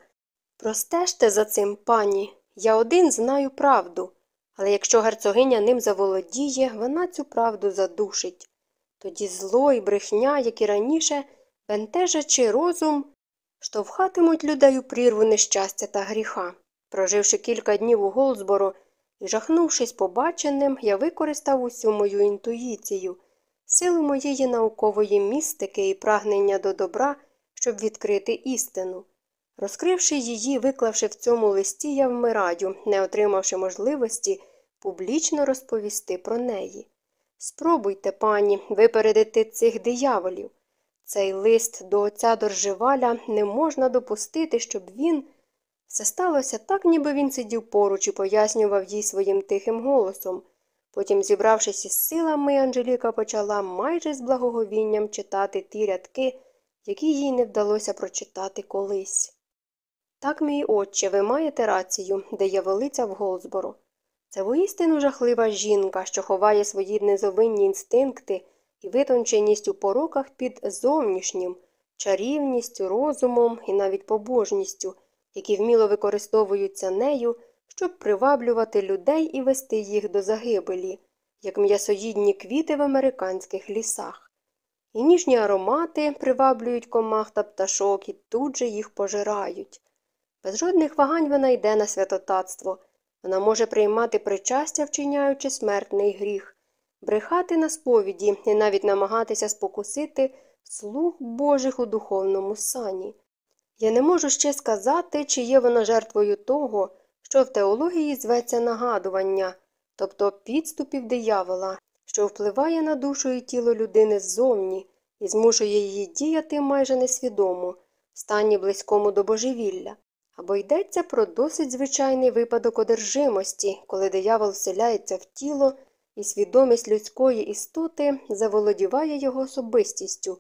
Простежте за цим, пані, я один знаю правду, але якщо герцогиня ним заволодіє, вона цю правду задушить. Тоді зло і брехня, як і раніше, бентежачи розум, штовхатимуть людей у прірву нещастя та гріха. Проживши кілька днів у Голдсборо і жахнувшись побаченим, я використав усю мою інтуїцію, силу моєї наукової містики і прагнення до добра, щоб відкрити істину. Розкривши її, виклавши в цьому листі, я вмираю, не отримавши можливості публічно розповісти про неї. Спробуйте, пані, випередити цих дияволів. Цей лист до отця Доржеваля не можна допустити, щоб він. Все сталося так, ніби він сидів поруч і пояснював їй своїм тихим голосом. Потім, зібравшись із силами, Анжеліка почала майже з благоговінням читати ті рядки, які їй не вдалося прочитати колись. Так, мій отче, ви маєте рацію, де є велиця в Голзборо. Це воістину жахлива жінка, що ховає свої незовинні інстинкти і витонченість у пороках під зовнішнім, чарівністю, розумом і навіть побожністю, які вміло використовуються нею, щоб приваблювати людей і вести їх до загибелі, як м'ясоїдні квіти в американських лісах. І ніжні аромати приваблюють комах та пташок і тут же їх пожирають. Без жодних вагань вона йде на святотатство. Вона може приймати причастя, вчиняючи смертний гріх, брехати на сповіді і навіть намагатися спокусити слуг Божих у духовному сані. Я не можу ще сказати, чи є вона жертвою того, що в теології зветься нагадування, тобто підступів диявола, що впливає на душу і тіло людини ззовні і змушує її діяти майже несвідомо, в стані близькому до божевілля. Або йдеться про досить звичайний випадок одержимості, коли диявол вселяється в тіло і свідомість людської істоти заволодіває його особистістю,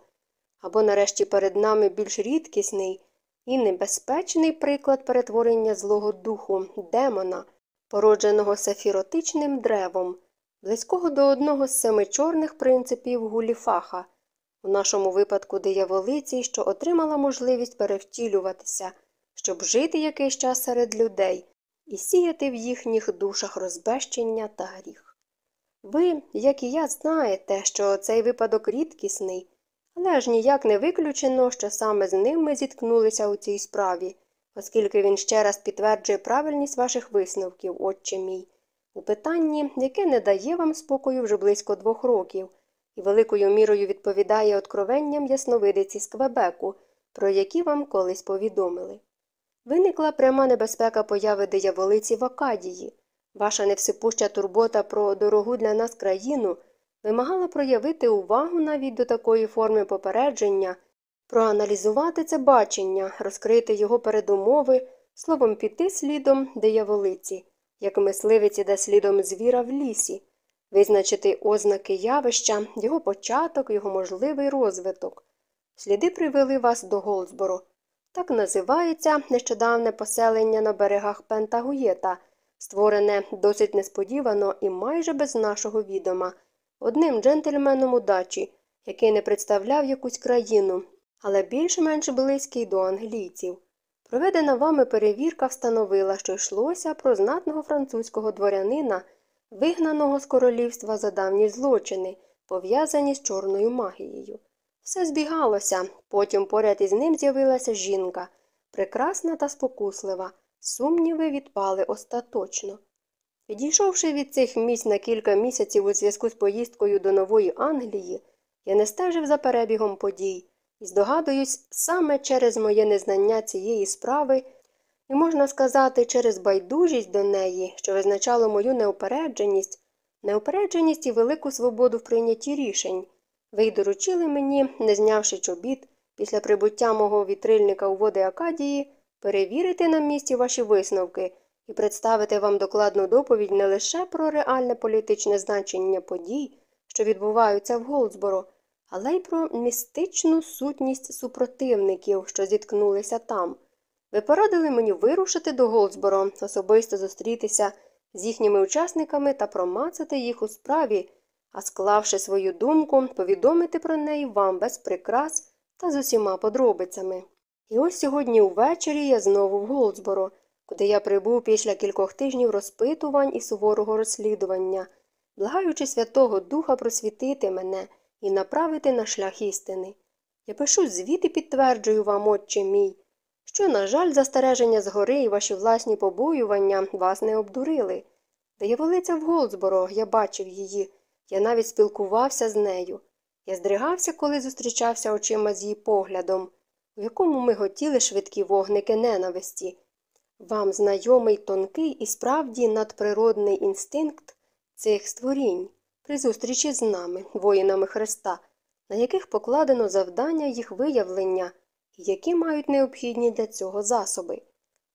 або нарешті перед нами більш рідкісний і небезпечний приклад перетворення злого духу, демона, породженого сафіротичним древом, близького до одного з семи чорних принципів гуліфаха, у нашому випадку дияволиці, що отримала можливість перевтілюватися щоб жити якийсь час серед людей і сіяти в їхніх душах розбещення та гріх. Ви, як і я, знаєте, що цей випадок рідкісний, але ж ніяк не виключено, що саме з ним ми зіткнулися у цій справі, оскільки він ще раз підтверджує правильність ваших висновків, отче мій, у питанні, яке не дає вам спокою вже близько двох років, і великою мірою відповідає откровенням ясновидиці з Квебеку, про які вам колись повідомили. Виникла пряма небезпека появи дияволиці в Акадії. Ваша невсипуща турбота про дорогу для нас країну вимагала проявити увагу навіть до такої форми попередження, проаналізувати це бачення, розкрити його передумови, словом, піти слідом дияволиці, як мисливець іде слідом звіра в лісі, визначити ознаки явища, його початок, його можливий розвиток. Сліди привели вас до Голдсборо. Так називається нещодавне поселення на берегах Пентагуєта, створене досить несподівано і майже без нашого відома, одним джентльменом удачі, який не представляв якусь країну, але більш-менш близький до англійців. Проведена вами перевірка встановила, що йшлося про знатного французького дворянина, вигнаного з королівства за давні злочини, пов'язані з чорною магією. Все збігалося, потім поряд із ним з'явилася жінка, прекрасна та спокуслива, сумніви відпали остаточно. Підійшовши від цих місць на кілька місяців у зв'язку з поїздкою до Нової Англії, я не стежив за перебігом подій і здогадуюсь, саме через моє незнання цієї справи, і можна сказати, через байдужість до неї, що визначало мою неупередженість, неупередженість і велику свободу в прийнятті рішень. Ви й доручили мені, не знявши чобіт, після прибуття мого вітрильника у води Акадії, перевірити на місці ваші висновки і представити вам докладну доповідь не лише про реальне політичне значення подій, що відбуваються в Голдсборо, але й про містичну сутність супротивників, що зіткнулися там. Ви порадили мені вирушити до Голдсборо, особисто зустрітися з їхніми учасниками та промацати їх у справі, а склавши свою думку, повідомити про неї вам без прикрас та з усіма подробицями. І ось сьогодні увечері я знову в Голдсборо, куди я прибув після кількох тижнів розпитувань і суворого розслідування, благаючи Святого Духа просвітити мене і направити на шлях істини. Я пишу звіт і підтверджую вам, отче мій, що, на жаль, застереження згори і ваші власні побоювання вас не обдурили. Дияволиця в Голдсборо, я бачив її, я навіть спілкувався з нею. Я здригався, коли зустрічався очима з її поглядом, у якому ми готіли швидкі вогники ненависті. Вам знайомий тонкий і справді надприродний інстинкт цих створінь при зустрічі з нами, воїнами Христа, на яких покладено завдання їх виявлення які мають необхідні для цього засоби.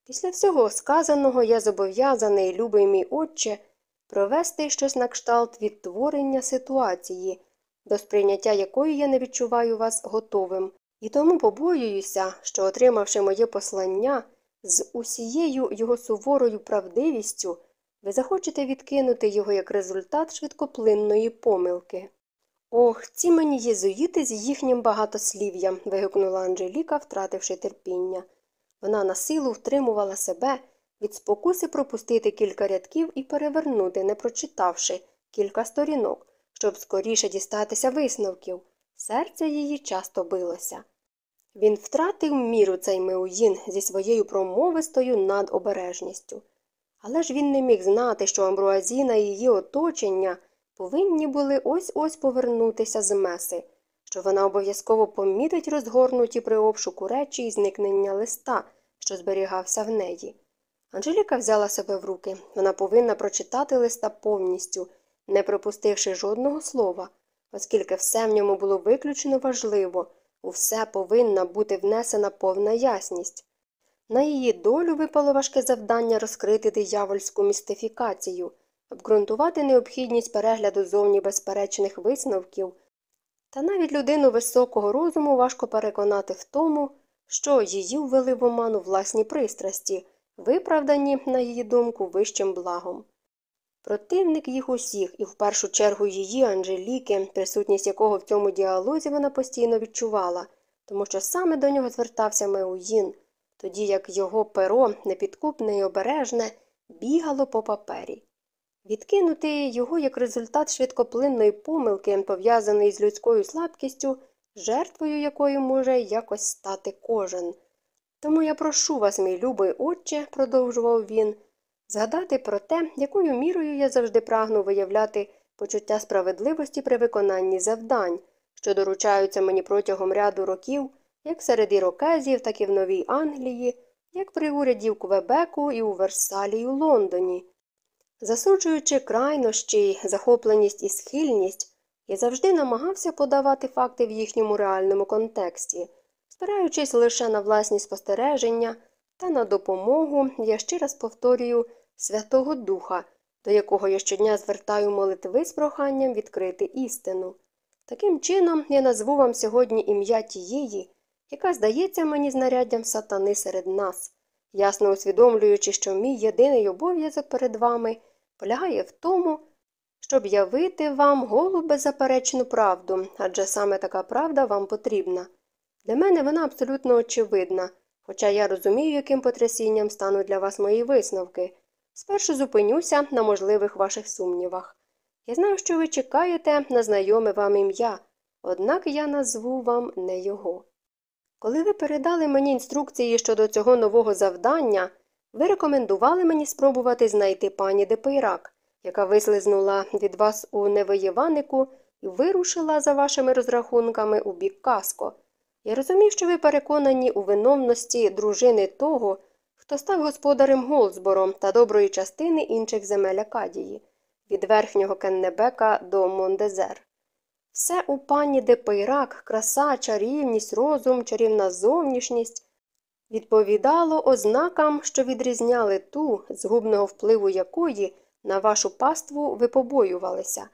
Після всього сказаного я зобов'язаний, любий мій отче, провести щось на кшталт відтворення ситуації, до сприйняття якої я не відчуваю вас готовим, і тому побоююся, що, отримавши моє послання з усією його суворою правдивістю, ви захочете відкинути його як результат швидкоплинної помилки. Ох, ці мені єзуїти з їхнім багатослів'ям. вигукнула Анжеліка, втративши терпіння. Вона на силу втримувала себе від спокуси пропустити кілька рядків і перевернути, не прочитавши кілька сторінок, щоб скоріше дістатися висновків. Серце її часто билося. Він втратив міру цей Меуїн зі своєю промовистою надобережністю. Але ж він не міг знати, що Амбруазіна і її оточення повинні були ось ось повернутися з меси, що вона обов'язково помітить розгорнуті при обшуку речі і зникнення листа, що зберігався в неї. Анжеліка взяла себе в руки. Вона повинна прочитати листа повністю, не пропустивши жодного слова, оскільки все в ньому було виключно важливо, у все повинна бути внесена повна ясність. На її долю випало важке завдання розкрити диявольську містифікацію, обґрунтувати необхідність перегляду зовні безперечних висновків, та навіть людину високого розуму важко переконати в тому, що її ввели в оману власні пристрасті, виправдані, на її думку, вищим благом. Противник їх усіх, і в першу чергу її Анжеліки, присутність якого в цьому діалозі вона постійно відчувала, тому що саме до нього звертався Меуїн, тоді як його перо, непідкупне і обережне, бігало по папері. Відкинути його як результат швидкоплинної помилки, пов'язаної з людською слабкістю, жертвою якої може якось стати кожен. Тому я прошу вас, мій любий отче, продовжував він, згадати про те, якою мірою я завжди прагну виявляти почуття справедливості при виконанні завдань, що доручаються мені протягом ряду років, як серед ірокезів, так і в Новій Англії, як при уряді Квебеку і у Версалі і у Лондоні. Засуджуючи крайнощі, захопленість і схильність, я завжди намагався подавати факти в їхньому реальному контексті, спираючись лише на власні спостереження та на допомогу, я ще раз повторюю, Святого Духа, до якого я щодня звертаю молитви з проханням відкрити істину. Таким чином, я назву вам сьогодні ім'я тієї, яка здається мені знаряддям сатани серед нас, ясно усвідомлюючи, що мій єдиний обов'язок перед вами полягає в тому, щоб явити вам голу беззаперечну правду, адже саме така правда вам потрібна. Для мене вона абсолютно очевидна, хоча я розумію, яким потрясінням стануть для вас мої висновки. Спершу зупинюся на можливих ваших сумнівах. Я знаю, що ви чекаєте на знайоме вам ім'я, однак я назву вам не його. Коли ви передали мені інструкції щодо цього нового завдання, ви рекомендували мені спробувати знайти пані Депейрак, яка вислизнула від вас у невиєванику і вирушила за вашими розрахунками у бік Каско. Я розумів, що ви переконані у виновності дружини того, хто став господарем Голдсборо та доброї частини інших земель Акадії, від верхнього Кеннебека до Мондезер. Все у пані Депейрак, краса, чарівність, розум, чарівна зовнішність відповідало ознакам, що відрізняли ту, згубного впливу якої на вашу паству ви побоювалися.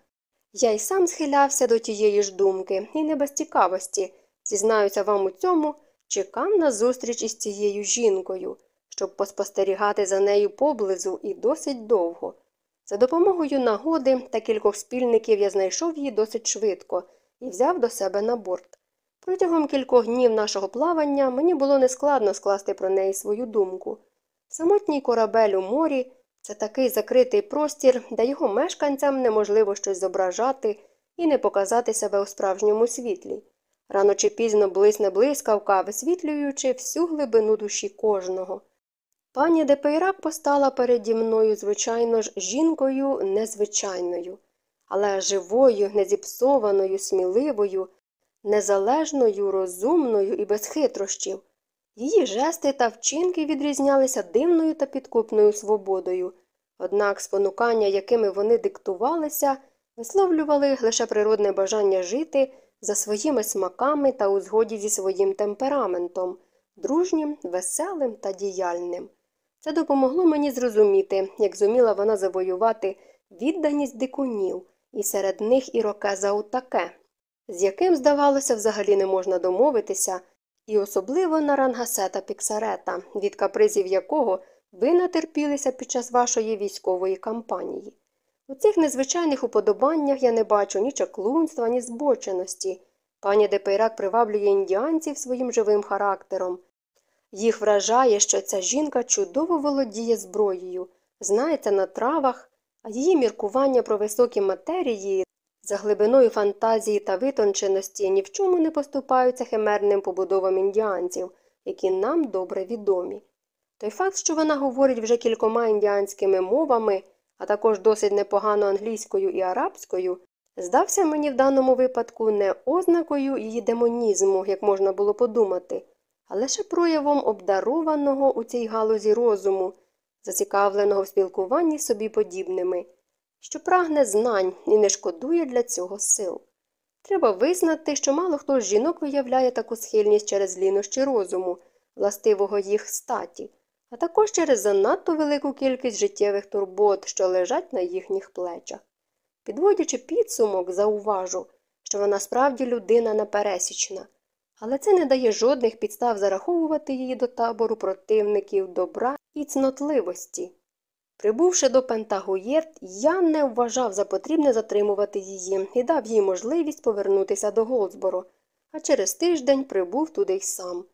Я й сам схилявся до тієї ж думки, і не без цікавості, зізнаюся вам у цьому, чекав на зустріч із цією жінкою, щоб поспостерігати за нею поблизу і досить довго. За допомогою нагоди та кількох спільників я знайшов її досить швидко і взяв до себе на борт. Протягом кількох днів нашого плавання мені було нескладно скласти про неї свою думку. Самотній корабель у морі це такий закритий простір, де його мешканцям неможливо щось зображати і не показати себе у справжньому світлі. Рано чи пізно блисне блискавка, висвітлюючи всю глибину душі кожного. Пані Депейрак постала переді мною, звичайно ж, жінкою незвичайною, але живою, незіпсованою, сміливою, незалежною, розумною і без хитрощів. Її жести та вчинки відрізнялися дивною та підкупною свободою, однак спонукання, якими вони диктувалися, висловлювали лише природне бажання жити за своїми смаками та у згоді зі своїм темпераментом, дружнім, веселим та діяльним. Це допомогло мені зрозуміти, як зуміла вона завоювати відданість дикунів, і серед них ірокеза Утаке, з яким, здавалося, взагалі не можна домовитися, і особливо на рангасета Піксарета, від капризів якого ви натерпілися під час вашої військової кампанії. У цих незвичайних уподобаннях я не бачу ні чаклунства, ні збоченості. Пані Депейрак приваблює індіанців своїм живим характером. Їх вражає, що ця жінка чудово володіє зброєю, знається на травах, а її міркування про високі матерії за глибиною фантазії та витонченості ні в чому не поступаються химерним побудовам індіанців, які нам добре відомі. Той факт, що вона говорить вже кількома індіанськими мовами, а також досить непогано англійською і арабською, здався мені в даному випадку не ознакою її демонізму, як можна було подумати, а лише проявом обдарованого у цій галузі розуму, зацікавленого в спілкуванні собі подібними, що прагне знань і не шкодує для цього сил. Треба визнати, що мало хто з жінок виявляє таку схильність через лінощі розуму, властивого їх статі, а також через занадто велику кількість життєвих турбот, що лежать на їхніх плечах. Підводячи підсумок, зауважу, що вона справді людина непересічна, але це не дає жодних підстав зараховувати її до табору противників добра і цнотливості. Прибувши до Пентагуєрт, я не вважав за потрібне затримувати її і дав їй можливість повернутися до Голдсборо, а через тиждень прибув туди й сам.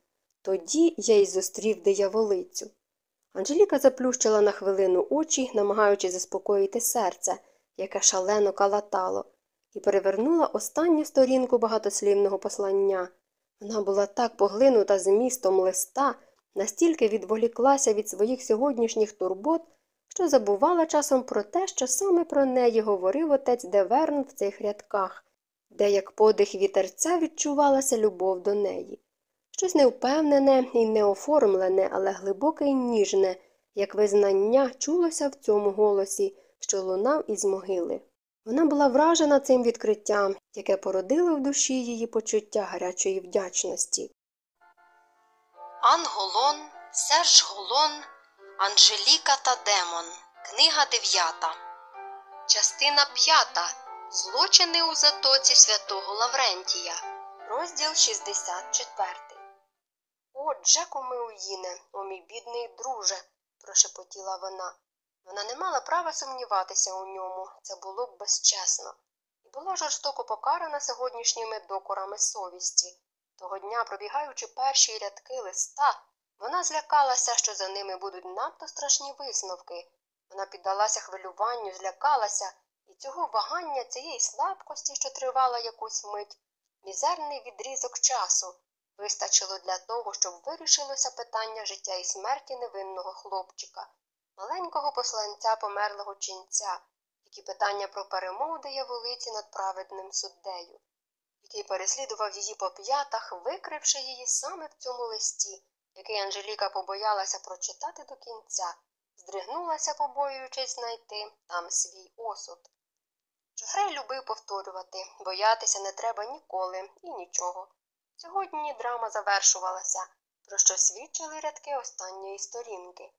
Тоді я й зустрів дияволицю. Анжеліка заплющила на хвилину очі, намагаючись заспокоїти серце, яке шалено калатало, і перевернула останню сторінку багатослівного послання. Вона була так поглинута змістом листа, настільки відволіклася від своїх сьогоднішніх турбот, що забувала часом про те, що саме про неї говорив отець Деверн в цих рядках, де як подих вітерця відчувалася любов до неї. Щось невпевнене і неоформлене, але глибоке і ніжне, як визнання чулося в цьому голосі, що лунав із могили. Вона була вражена цим відкриттям, яке породило в душі її почуття гарячої вдячності. Анголон, Серж Голон, Анжеліка та Демон. Книга дев'ята. Частина п'ята. Злочини у затоці святого Лаврентія. Розділ 64. О, Джеку Меуїне, о мій бідний друже, прошепотіла вона. Вона не мала права сумніватися у ньому, це було б безчесно, і була жорстоко покарана сьогоднішніми докорами совісті. Того дня, пробігаючи перші рядки листа, вона злякалася, що за ними будуть надто страшні висновки, Вона піддалася хвилюванню, злякалася, і цього вагання, цієї слабкості, що тривала якусь мить, мізерний відрізок часу вистачило для того, щоб вирішилося питання життя і смерті невинного хлопчика, маленького посланця померлого ченця, які питання про перемогу дає вулиці над праведним суддею, який переслідував її по п'ятах, викривши її саме в цьому листі, який Анжеліка побоялася прочитати до кінця, здригнулася, побоюючись знайти там свій осуд. Жофрей любив повторювати боятися не треба ніколи і нічого. Сьогодні драма завершувалася, про що свідчили рядки останньої сторінки.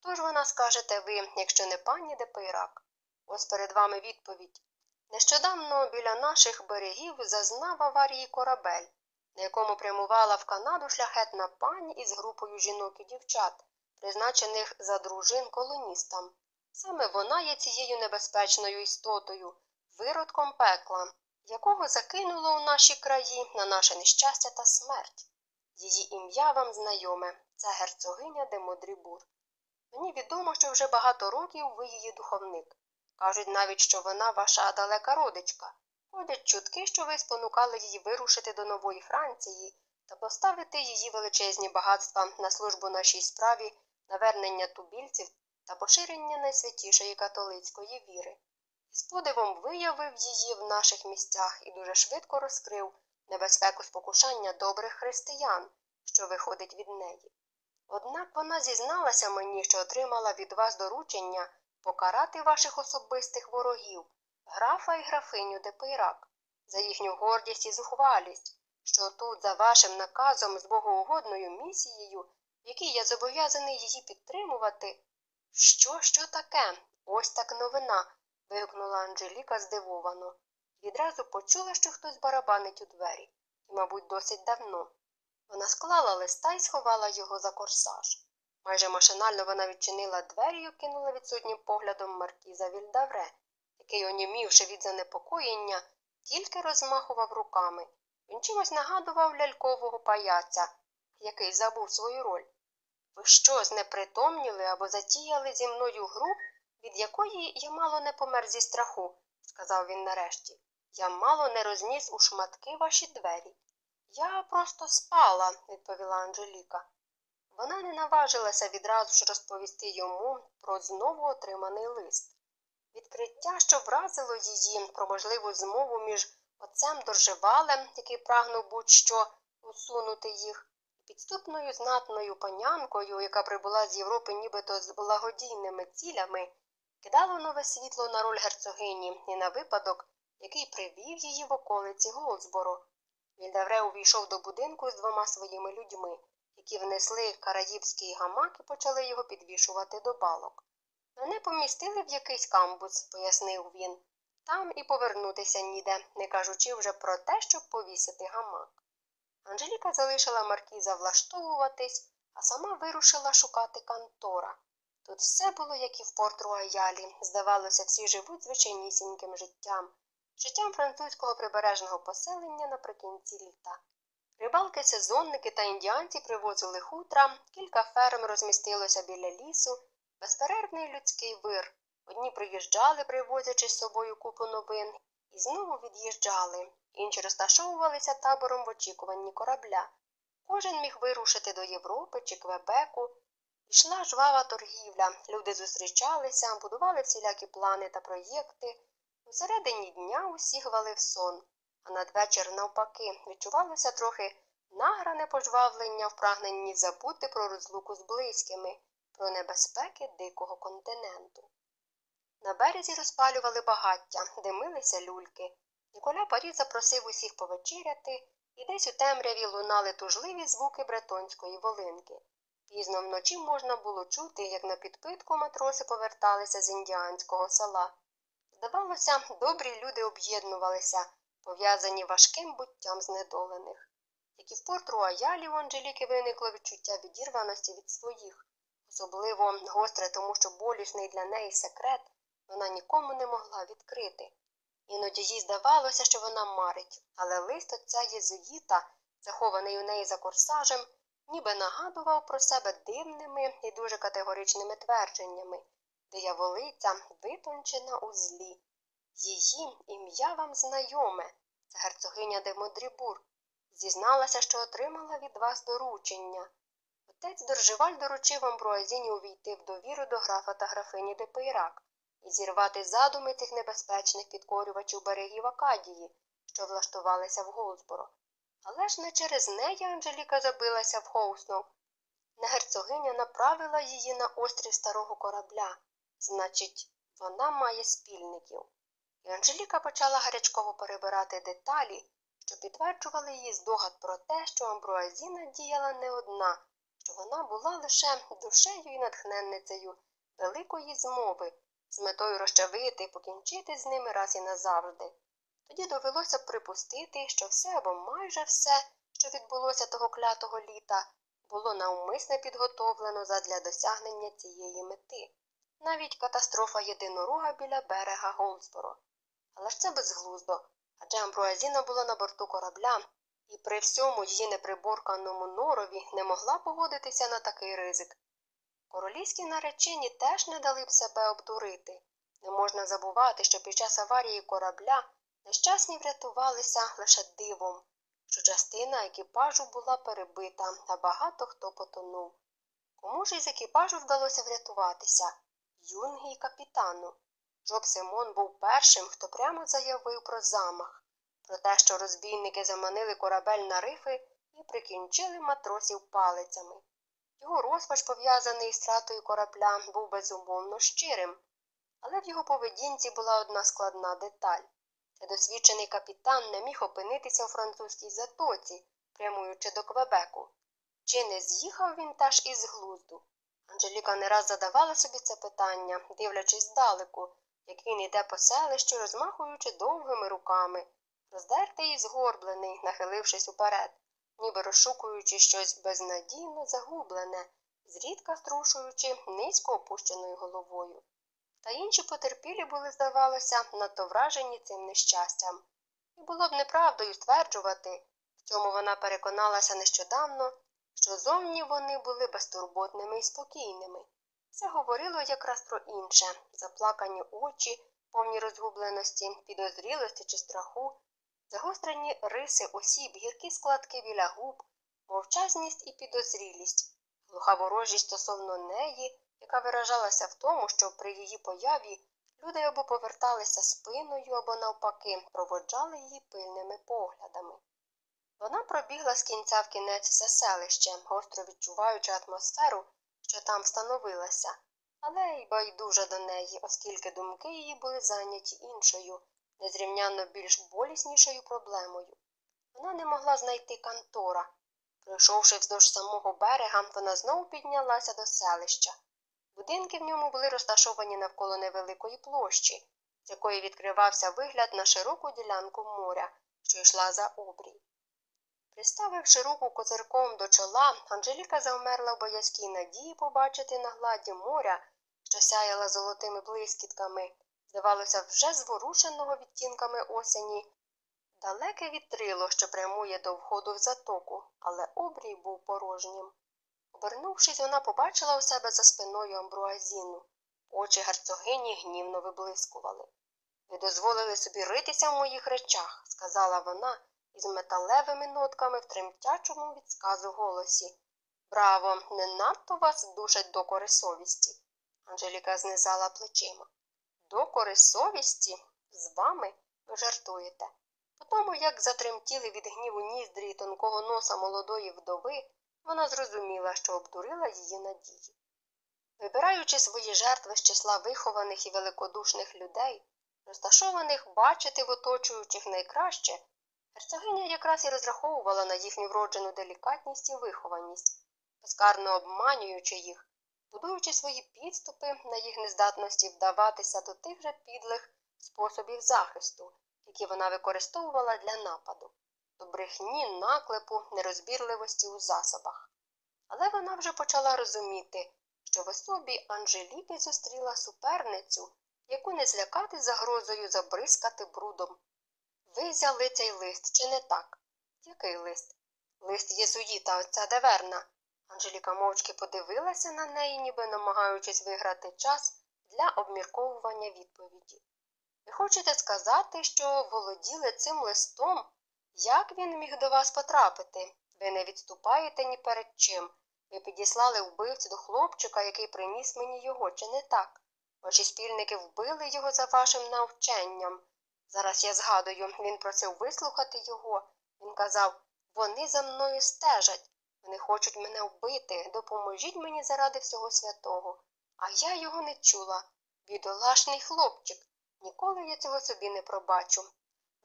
Хто ж вона скажете ви, якщо не пані Депейрак? Ось перед вами відповідь. Нещодавно біля наших берегів зазнав аварії корабель, на якому прямувала в Канаду шляхетна пані із групою жінок і дівчат, призначених за дружин колоністам. Саме вона є цією небезпечною істотою, виродком пекла, якого закинуло у наші краї на наше нещастя та смерть. Її ім'я вам знайоме це герцогиня де Модрібур. Мені відомо, що вже багато років ви її духовник. Кажуть навіть, що вона ваша далека родичка. Ходять чутки, що ви спонукали її вирушити до нової Франції та поставити її величезні багатства на службу нашій справі, навернення тубільців та поширення найсвятішої католицької віри. З подивом виявив її в наших місцях і дуже швидко розкрив небезпеку спокушання добрих християн, що виходить від неї. Однак вона зізналася мені, що отримала від вас доручення покарати ваших особистих ворогів, графа і графиню Депейрак, за їхню гордість і зухвалість, що тут, за вашим наказом з богоугодною місією, в якій я зобов'язаний її підтримувати. Що, що таке? Ось так новина. вигукнула Анжеліка здивовано. Відразу почула, що хтось барабанить у двері, і, мабуть, досить давно. Вона склала листа і сховала його за корсаж. Майже машинально вона відчинила двері і окинула відсутнім поглядом маркіза Вільдавре, який, онімівши від занепокоєння, тільки розмахував руками. Він чимось нагадував лялькового паяця, який забув свою роль. Ви що, знепритомніли або затіяли зі мною гру, від якої я мало не помер зі страху, сказав він нарешті. Я мало не розніс у шматки ваші двері. Я просто спала, відповіла Анжеліка. Вона не наважилася відразу ж розповісти йому про знову отриманий лист. Відкриття, що вразило її про можливу змову між отцем Доржевалем, який прагнув будь-що усунути їх, і підступною знатною панянкою, яка прибула з Європи нібито з благодійними цілями, кидало нове світло на роль герцогині і на випадок, який привів її в околиці Голдсборо. Вільдавре увійшов до будинку з двома своїми людьми які внесли караїбський гамак і почали його підвішувати до балок. Мене помістили в якийсь камбус, пояснив він, там і повернутися ніде, не кажучи вже про те, щоб повісити гамак. Анжеліка залишила маркіза влаштовуватись, а сама вирушила шукати кантора. Тут все було, як і в порт Руаялі. Здавалося, всі живуть звичайнісіньким життям, життям французького прибережного поселення наприкінці літа. Рибалки, сезонники та індіанці привозили хутра, кілька ферм розмістилося біля лісу, безперервний людський вир. Одні приїжджали, привозячи з собою купу новин, і знову від'їжджали, інші розташовувалися табором в очікуванні корабля. Кожен міг вирушити до Європи чи Квебеку. Ішла жвава торгівля, люди зустрічалися, будували всілякі плани та проєкти. У середині дня усіх валив сон а надвечір, навпаки, відчувалося трохи награне пожвавлення в прагненні забути про розлуку з близькими, про небезпеки дикого континенту. На березі розпалювали багаття, димилися люльки. Ніколя Парі запросив усіх повечеряти, і десь у темряві лунали тужливі звуки бретонської волинки. Пізно вночі можна було чути, як на підпитку матроси поверталися з індіанського села. Здавалося, добрі люди об'єднувалися, пов'язані важким буттям знедолених. Як і в порт Руаялі у Анжеліки виникло відчуття відірваності від своїх, особливо гостре, тому що болісний для неї секрет вона нікому не могла відкрити. Іноді їй здавалося, що вона марить, але лист отця єзуїта, захований у неї за корсажем, ніби нагадував про себе дивними і дуже категоричними твердженнями, дияволиця витончена у злі. Її ім'я вам знайоме, герцогиня де Модрібур. Зізналася, що отримала від вас доручення. Отець Доржеваль доручив Амбруазіні увійти в довіру до графа та графині де Пейрак і зірвати задуми цих небезпечних підкорювачів берегів Акадії, що влаштувалися в Голдсборо. Але ж не через неї Анжеліка забилася в Хоуснов. Не герцогиня направила її на острів старого корабля. Значить, вона має спільників. І Анжеліка почала гарячково перебирати деталі, що підтверджували її здогад про те, що Амбруазіна діяла не одна, що вона була лише душею і натхненницею великої змови, з метою розчавити і покінчити з ними раз і назавжди. Тоді довелося припустити, що все або майже все, що відбулося того клятого літа, було навмисне підготовлено задля досягнення цієї мети, навіть катастрофа єдинорога біля берега Голдсборо. Але ж це безглуздо, адже Амбруазіна була на борту корабля, і при всьому її неприборканому норові не могла погодитися на такий ризик. Королівські наречені теж не дали б себе обдурити. Не можна забувати, що під час аварії корабля нещасні врятувалися лише дивом, що частина екіпажу була перебита, а багато хто потонув. Кому ж із екіпажу вдалося врятуватися? Юнгі і капітану. Жоб Симон був першим, хто прямо заявив про замах, про те, що розбійники заманили корабель на рифи і прикінчили матросів палицями. Його розпач, пов'язаний з тратою корабля, був безумовно щирим, але в його поведінці була одна складна деталь. Недосвідчений капітан не міг опинитися у французькій затоці, прямуючи до Квебеку. Чи не з'їхав він теж із глузду? Анжеліка не раз задавала собі це питання, дивлячись здалеку, як він іде по селищу, розмахуючи довгими руками, роздертий і згорблений, нахилившись уперед, ніби розшукуючи щось безнадійно загублене, зрідка струшуючи низько опущеною головою. Та інші потерпілі були, здавалося, надто вражені цим нещастям. І було б неправдою стверджувати, в цьому вона переконалася нещодавно, що зовні вони були безтурботними і спокійними. Це говорило якраз про інше заплакані очі, повні розгубленості, підозрілості чи страху, загострені риси осіб, гіркі складки біля губ, мовчазність і підозрілість, глуха ворожість стосовно неї, яка виражалася в тому, що при її появі люди або поверталися спиною, або, навпаки, проводжали її пильними поглядами. Вона пробігла з кінця в кінець все селище, гостро відчуваючи атмосферу, що там встановилася, але й байдужа до неї, оскільки думки її були зайняті іншою, незрівнянно більш боліснішою проблемою. Вона не могла знайти кантора. Пройшовши вздовж самого берега, вона знову піднялася до селища. Будинки в ньому були розташовані навколо невеликої площі, з якої відкривався вигляд на широку ділянку моря, що йшла за обрій. Приставивши руку козирком до чола, Анжеліка завмерла в боязкій надії побачити на гладі моря, що сяяла золотими блискітками, здавалося, вже зворушеного відтінками осені, далеке вітрило, що прямує до входу в затоку, але обрій був порожнім. Обернувшись, вона побачила у себе за спиною амбруазіну. Очі герцогині гнівно виблискували. Ви дозволили собі ритися в моїх речах, сказала вона із металевими нотками в тремтячому від сказу голосі. Браво, не надто вас душать докори совісті. Анжеліка знизала плечима. Докори совісті? З вами? Ви жартуєте. По тому, як затремтіли від гніву ніздрі й тонкого носа молодої вдови, вона зрозуміла, що обдурила її надії. Вибираючи свої жертви з числа вихованих і великодушних людей, розташованих бачити в оточуючих найкраще, герцогиня якраз і розраховувала на їхню вроджену делікатність і вихованість, безкарно обманюючи їх, будуючи свої підступи на їх нездатності вдаватися до тих же підлих способів захисту, які вона використовувала для нападу до брехні, наклепу, нерозбірливості у засобах. Але вона вже почала розуміти, що в особі Анжеліки зустріла суперницю, яку не злякати загрозою забризкати брудом. Ви взяли цей лист, чи не так? Який лист? Лист єзуїта, отця Деверна. Анжеліка мовчки подивилася на неї, ніби намагаючись виграти час для обмірковування відповіді. Ви хочете сказати, що володіли цим листом? Як він міг до вас потрапити? Ви не відступаєте ні перед чим. Ви підіслали вбивцю до хлопчика, який приніс мені його, чи не так? Ваші спільники вбили його за вашим навчанням. Зараз я згадую, він просив вислухати його. Він казав вони за мною стежать. Вони хочуть мене вбити. Допоможіть мені заради всього святого. А я його не чула. Бідолашний хлопчик. Ніколи я цього собі не пробачу.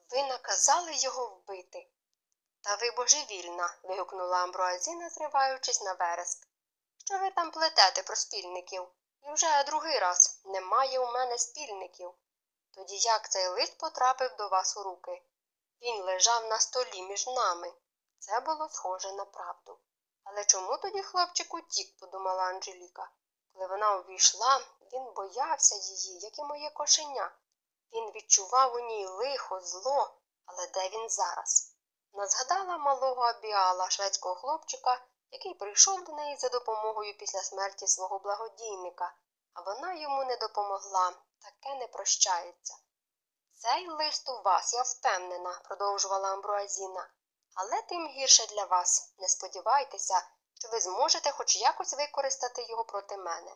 Ви наказали його вбити. Та ви божевільна. вигукнула Амброазіна, зриваючись на вереск. Що ви там плетете про спільників? І вже другий раз немає у мене спільників. Тоді як цей лист потрапив до вас у руки? Він лежав на столі між нами. Це було схоже на правду. Але чому тоді хлопчик утік, подумала Анжеліка. Коли вона увійшла, він боявся її, як і моє кошеня. Він відчував у ній лихо, зло, але де він зараз? Вона згадала малого Абіала, шведського хлопчика, який прийшов до неї за допомогою після смерті свого благодійника, а вона йому не допомогла, таке не прощається. Цей лист у вас, я впевнена, продовжувала Амбруазіна, але тим гірше для вас. Не сподівайтеся, що ви зможете хоч якось використати його проти мене.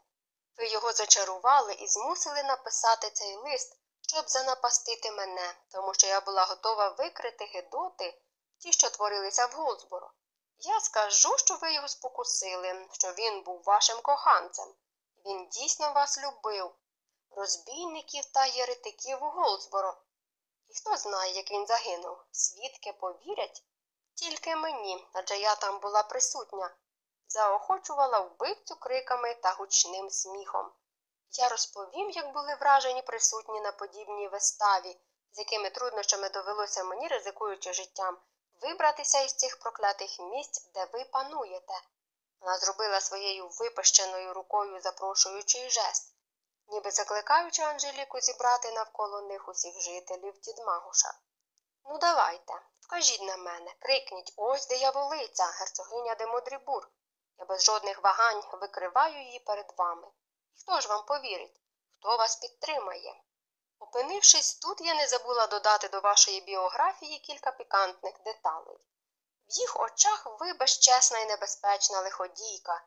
Ви його зачарували і змусили написати цей лист, щоб занапастити мене, тому що я була готова викрити Гедоти, ті, що творилися в Голдсборо. Я скажу, що ви його спокусили, що він був вашим коханцем. Він дійсно вас любив, розбійників та єретиків у Голдсборо. І хто знає, як він загинув? Свідки повірять? Тільки мені, адже я там була присутня, заохочувала вбивцю криками та гучним сміхом. Я розповім, як були вражені присутні на подібній виставі, з якими труднощами довелося мені, ризикуючи життям, вибратися із цих проклятих місць, де ви пануєте. Вона зробила своєю випащеною рукою запрошуючий жест, ніби закликаючи Анжеліку зібрати навколо них усіх жителів Дідмагуша. Ну, давайте, вкажіть на мене, крикніть ось дияволиця, герцогиня де Модрібур. Я без жодних вагань викриваю її перед вами. І хто ж вам повірить? Хто вас підтримає? Опинившись тут, я не забула додати до вашої біографії кілька пікантних деталей. В їх очах ви безчесна і небезпечна лиходійка,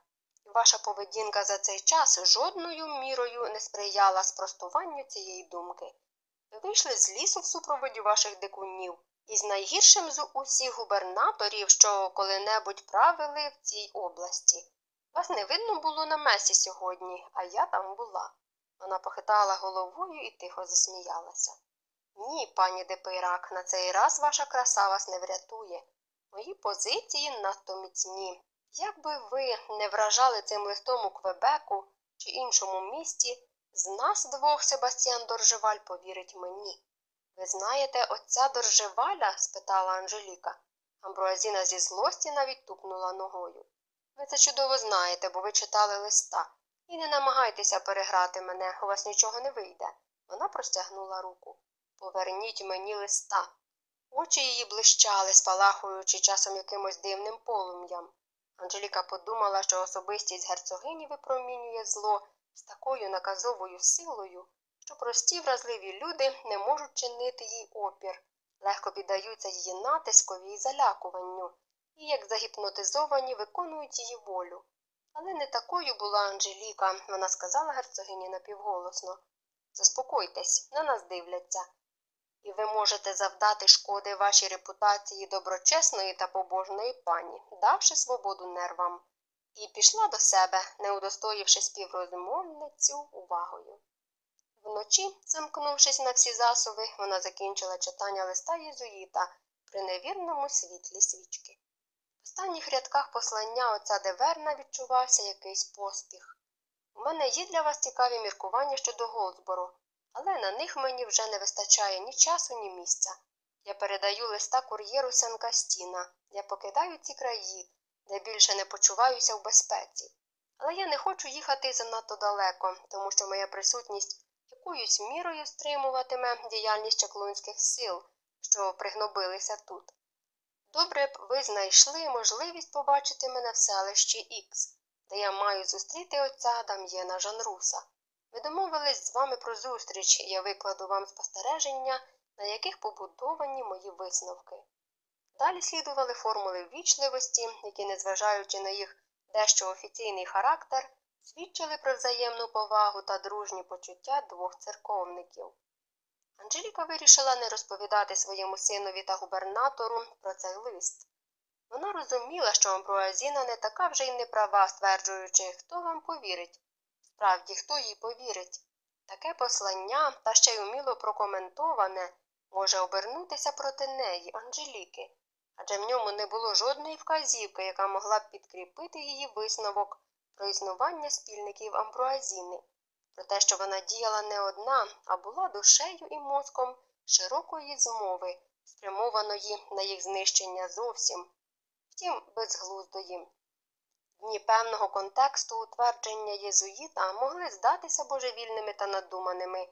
ваша поведінка за цей час жодною мірою не сприяла спростуванню цієї думки. Ви вийшли з лісу в супроводі ваших дикунів, із найгіршим з усіх губернаторів, що коли-небудь правили в цій області. Вас не видно було на месі сьогодні, а я там була. Вона похитала головою і тихо засміялася. Ні, пані Депейрак, на цей раз ваша краса вас не врятує. Мої позиції надто міцні. Якби ви не вражали цим листом у Квебеку чи іншому місті, з нас двох Себастьян Доржеваль повірить мені. Ви знаєте отця Доржеваля? спитала Анжеліка. Амброазіна зі злості навіть тупнула ногою. Ви це чудово знаєте, бо ви читали листа. І не намагайтеся переграти мене, у вас нічого не вийде. Вона простягнула руку. Поверніть мені листа. Очі її блищали, спалахуючи часом якимось дивним полум'ям. Анжеліка подумала, що особистість герцогині випромінює зло з такою наказовою силою, що прості вразливі люди не можуть чинити їй опір, легко піддаються її натискові і залякуванню, і, як загіпнотизовані, виконують її волю. Але не такою була Анжеліка, вона сказала герцогині напівголосно. Заспокойтесь, на нас дивляться. І ви можете завдати шкоди вашій репутації доброчесної та побожної пані, давши свободу нервам, і пішла до себе, не удостоївши співрозмовницю увагою. Вночі, замкнувшись на всі засоби, вона закінчила читання листа єзуїта при невірному світлі свічки. В останніх рядках послання отця Деверна відчувався якийсь поспіх. У мене є для вас цікаві міркування щодо Голдсбору, але на них мені вже не вистачає ні часу, ні місця. Я передаю листа кур'єру Сен-Кастіна. Я покидаю ці краї, де більше не почуваюся в безпеці. Але я не хочу їхати занадто далеко, тому що моя присутність якоюсь мірою стримуватиме діяльність чаклунських сил, що пригнобилися тут. Добре б ви знайшли можливість побачити мене в селищі Ікс, де я маю зустріти отця Дам'єна Жанруса. Ми домовились з вами про зустріч, і я викладу вам спостереження, на яких побудовані мої висновки. Далі слідували формули ввічливості, які, незважаючи на їх дещо офіційний характер, свідчили про взаємну повагу та дружні почуття двох церковників. Анжеліка вирішила не розповідати своєму синові та губернатору про цей лист. Вона розуміла, що Амбруазіна не така вже й неправа, стверджуючи, хто вам повірить. Справді, хто їй повірить. Таке послання, та ще й уміло прокоментоване, може обернутися проти неї, Анжеліки, адже в ньому не було жодної вказівки, яка могла б підкріпити її висновок про існування спільників Амбруазіни, про те, що вона діяла не одна, а була душею і мозком широкої змови, спрямованої на їх знищення зовсім, втім, безглуздої. Дні певного контексту утвердження єзуїта могли здатися божевільними та надуманими,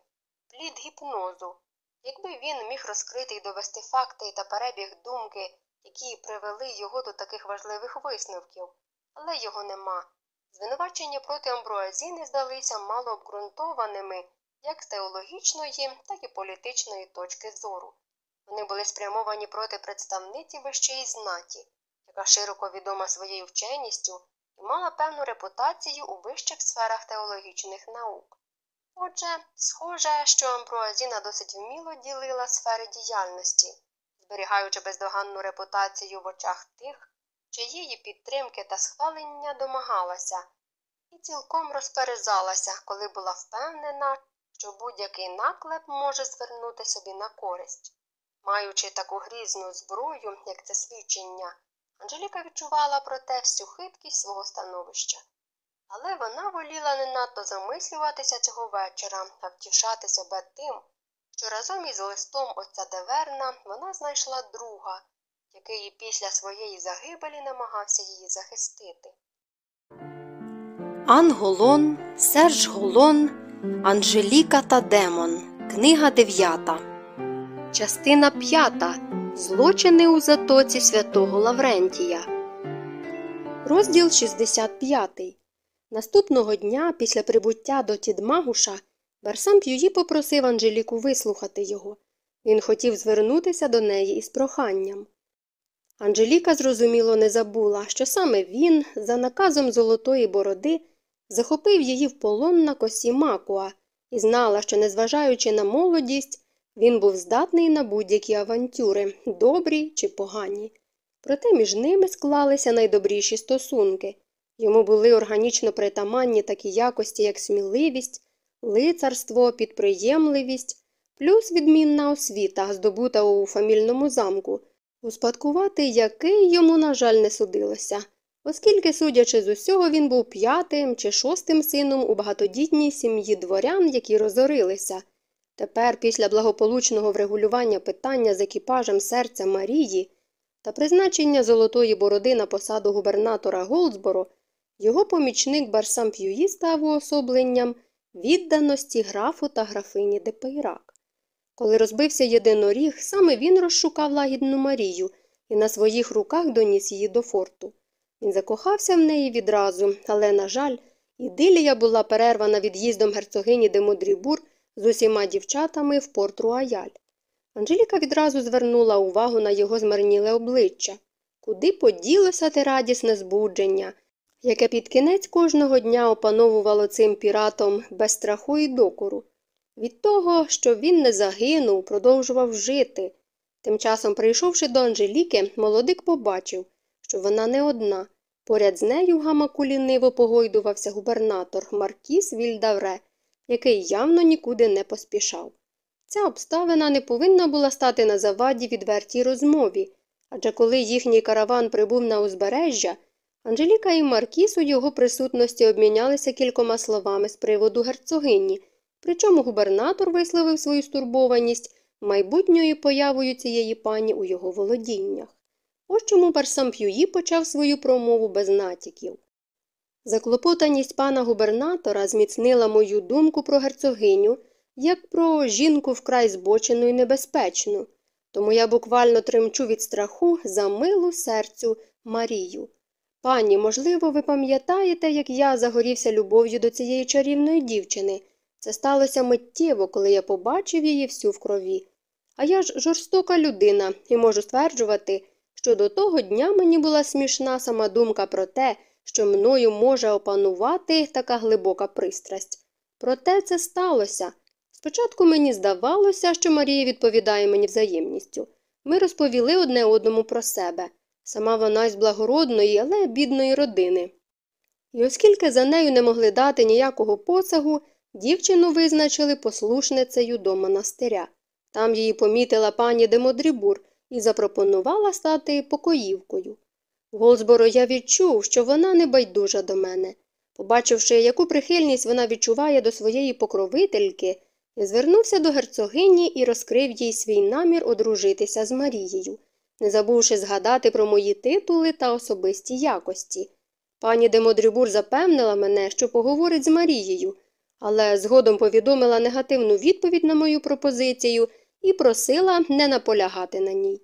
плід гіпнозу, якби він міг розкрити й довести факти та перебіг думки, які привели його до таких важливих висновків, але його нема. Звинувачення проти Амбруазіни здалися мало обґрунтованими як з теологічної, так і політичної точки зору. Вони були спрямовані проти представниці вищої знаті, яка широко відома своєю вченістю і мала певну репутацію у вищих сферах теологічних наук. Отже, схоже, що Амбруазіна досить вміло ділила сфери діяльності, зберігаючи бездоганну репутацію в очах тих, чиєї підтримки та схвалення домагалася, і цілком розперезалася, коли була впевнена, що будь-який наклеп може звернути собі на користь. Маючи таку грізну зброю, як це свідчення, Анжеліка відчувала проте всю хиткість свого становища. Але вона воліла не надто замислюватися цього вечора, а втішати себе тим, що разом із листом отця Деверна вона знайшла друга, який після своєї загибелі намагався її захистити. Ан Голон, Серж Голон, Анжеліка та Демон. Книга 9. Частина 5. Злочини у затоці святого Лаврентія. Розділ 65. Наступного дня, після прибуття до Тідмагуша, Барсам П'юї попросив Анжеліку вислухати його. Він хотів звернутися до неї із проханням. Анжеліка зрозуміло не забула, що саме він, за наказом Золотої Бороди, захопив її в полон на косі Макуа і знала, що, незважаючи на молодість, він був здатний на будь-які авантюри, добрі чи погані. Проте між ними склалися найдобріші стосунки. Йому були органічно притаманні такі якості, як сміливість, лицарство, підприємливість, плюс відмінна освіта, здобута у фамільному замку, успадкувати який йому, на жаль, не судилося, оскільки, судячи з усього, він був п'ятим чи шостим сином у багатодітній сім'ї дворян, які розорилися. Тепер, після благополучного врегулювання питання з екіпажем серця Марії та призначення Золотої Бороди на посаду губернатора Голдсборо, його помічник Барсампюї став уособленням відданості графу та графині Депейрак. Коли розбився єдиноріг, саме він розшукав лагідну Марію і на своїх руках доніс її до форту. Він закохався в неї відразу, але, на жаль, ідилія була перервана від'їздом герцогині де Модрібур з усіма дівчатами в порт Руаяль. Анжеліка відразу звернула увагу на його змарніле обличчя, куди поділося те радісне збудження, яке під кінець кожного дня опановувало цим піратом без страху і докору. Від того, що він не загинув, продовжував жити. Тим часом, прийшовши до Анжеліки, молодик побачив, що вона не одна. Поряд з нею в гамаку погойдувався губернатор Маркіс Вільдавре, який явно нікуди не поспішав. Ця обставина не повинна була стати на заваді відвертій розмові, адже коли їхній караван прибув на узбережжя, Анжеліка і Маркіс у його присутності обмінялися кількома словами з приводу герцогині, причому губернатор висловив свою стурбованість майбутньою появою цієї пані у його володіннях. Ось чому Барсамп'юї почав свою промову без натяків. Заклопотаність пана губернатора зміцнила мою думку про герцогиню як про жінку вкрай збочену і небезпечну, тому я буквально тремчу від страху за милу серцю Марію. Пані, можливо, ви пам'ятаєте, як я загорівся любов'ю до цієї чарівної дівчини, Це сталося миттєво, коли я побачив її всю в крові. А я ж жорстока людина і можу стверджувати, що до того дня мені була смішна сама думка про те, що мною може опанувати така глибока пристрасть. Проте це сталося. Спочатку мені здавалося, що Марія відповідає мені взаємністю. Ми розповіли одне одному про себе. Сама вона з благородної, але бідної родини. І оскільки за нею не могли дати ніякого посагу, дівчину визначили послушницею до монастиря. Там її помітила пані Демодрібур і запропонувала стати покоївкою. В Голзборо я відчув, що вона не байдужа до мене. Побачивши, яку прихильність вона відчуває до своєї покровительки, я звернувся до герцогині і розкрив їй свій намір одружитися з Марією, не забувши згадати про мої титули та особисті якості. Пані Демодрібур запевнила мене, що поговорить з Марією, але згодом повідомила негативну відповідь на мою пропозицію і просила не наполягати на ній.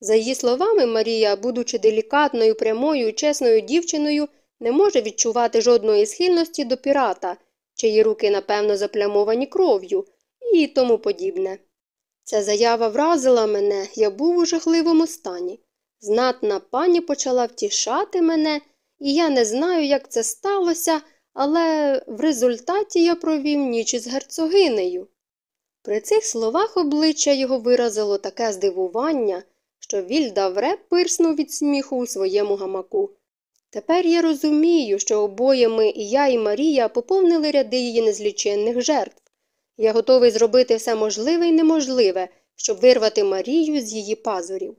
За її словами, Марія, будучи делікатною, прямою чесною дівчиною, не може відчувати жодної схильності до пірата, чиї руки, напевно, заплямовані кров'ю, і тому подібне. Ця заява вразила мене, я був у жахливому стані. Знатна пані почала втішати мене, і я не знаю, як це сталося, але в результаті я провів ніч із герцогинею. При цих словах обличчя його виразило таке здивування, що Вільдавре пирснув від сміху у своєму гамаку. Тепер я розумію, що обоє ми, і я, і Марія, поповнили ряди її незліченних жертв. Я готовий зробити все можливе і неможливе, щоб вирвати Марію з її пазурів.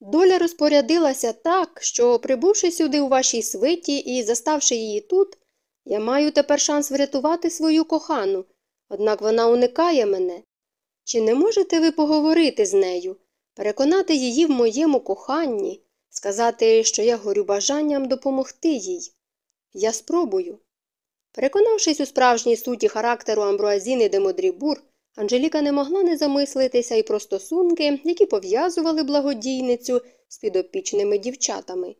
Доля розпорядилася так, що, прибувши сюди у вашій свиті і заставши її тут, я маю тепер шанс врятувати свою кохану, однак вона уникає мене. Чи не можете ви поговорити з нею, переконати її в моєму коханні, сказати, що я горю бажанням допомогти їй? Я спробую. Переконавшись у справжній суті характеру Амбруазіни де Модрібур, Анжеліка не могла не замислитися і про стосунки, які пов'язували благодійницю з підопічними дівчатами.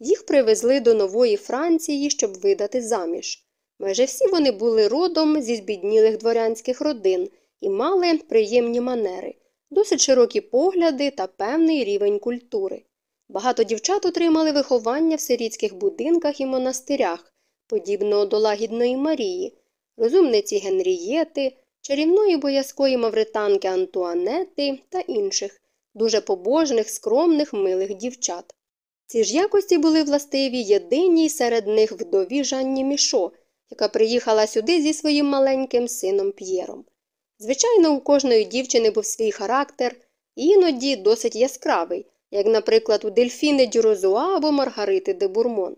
Їх привезли до нової Франції, щоб видати заміж. Майже всі вони були родом зі збіднілих дворянських родин і мали приємні манери, досить широкі погляди та певний рівень культури. Багато дівчат отримали виховання в сирітських будинках і монастирях, подібно до лагідної Марії, розумниці Генрієти, чарівної боязкої мавританки Антуанети та інших, дуже побожних, скромних, милих дівчат. Ці ж якості були властиві єдиній серед них вдові Жанні Мішо, яка приїхала сюди зі своїм маленьким сином П'єром. Звичайно, у кожної дівчини був свій характер, іноді досить яскравий, як, наприклад, у Дельфіни Дюрозуа або Маргарити де Бурмон.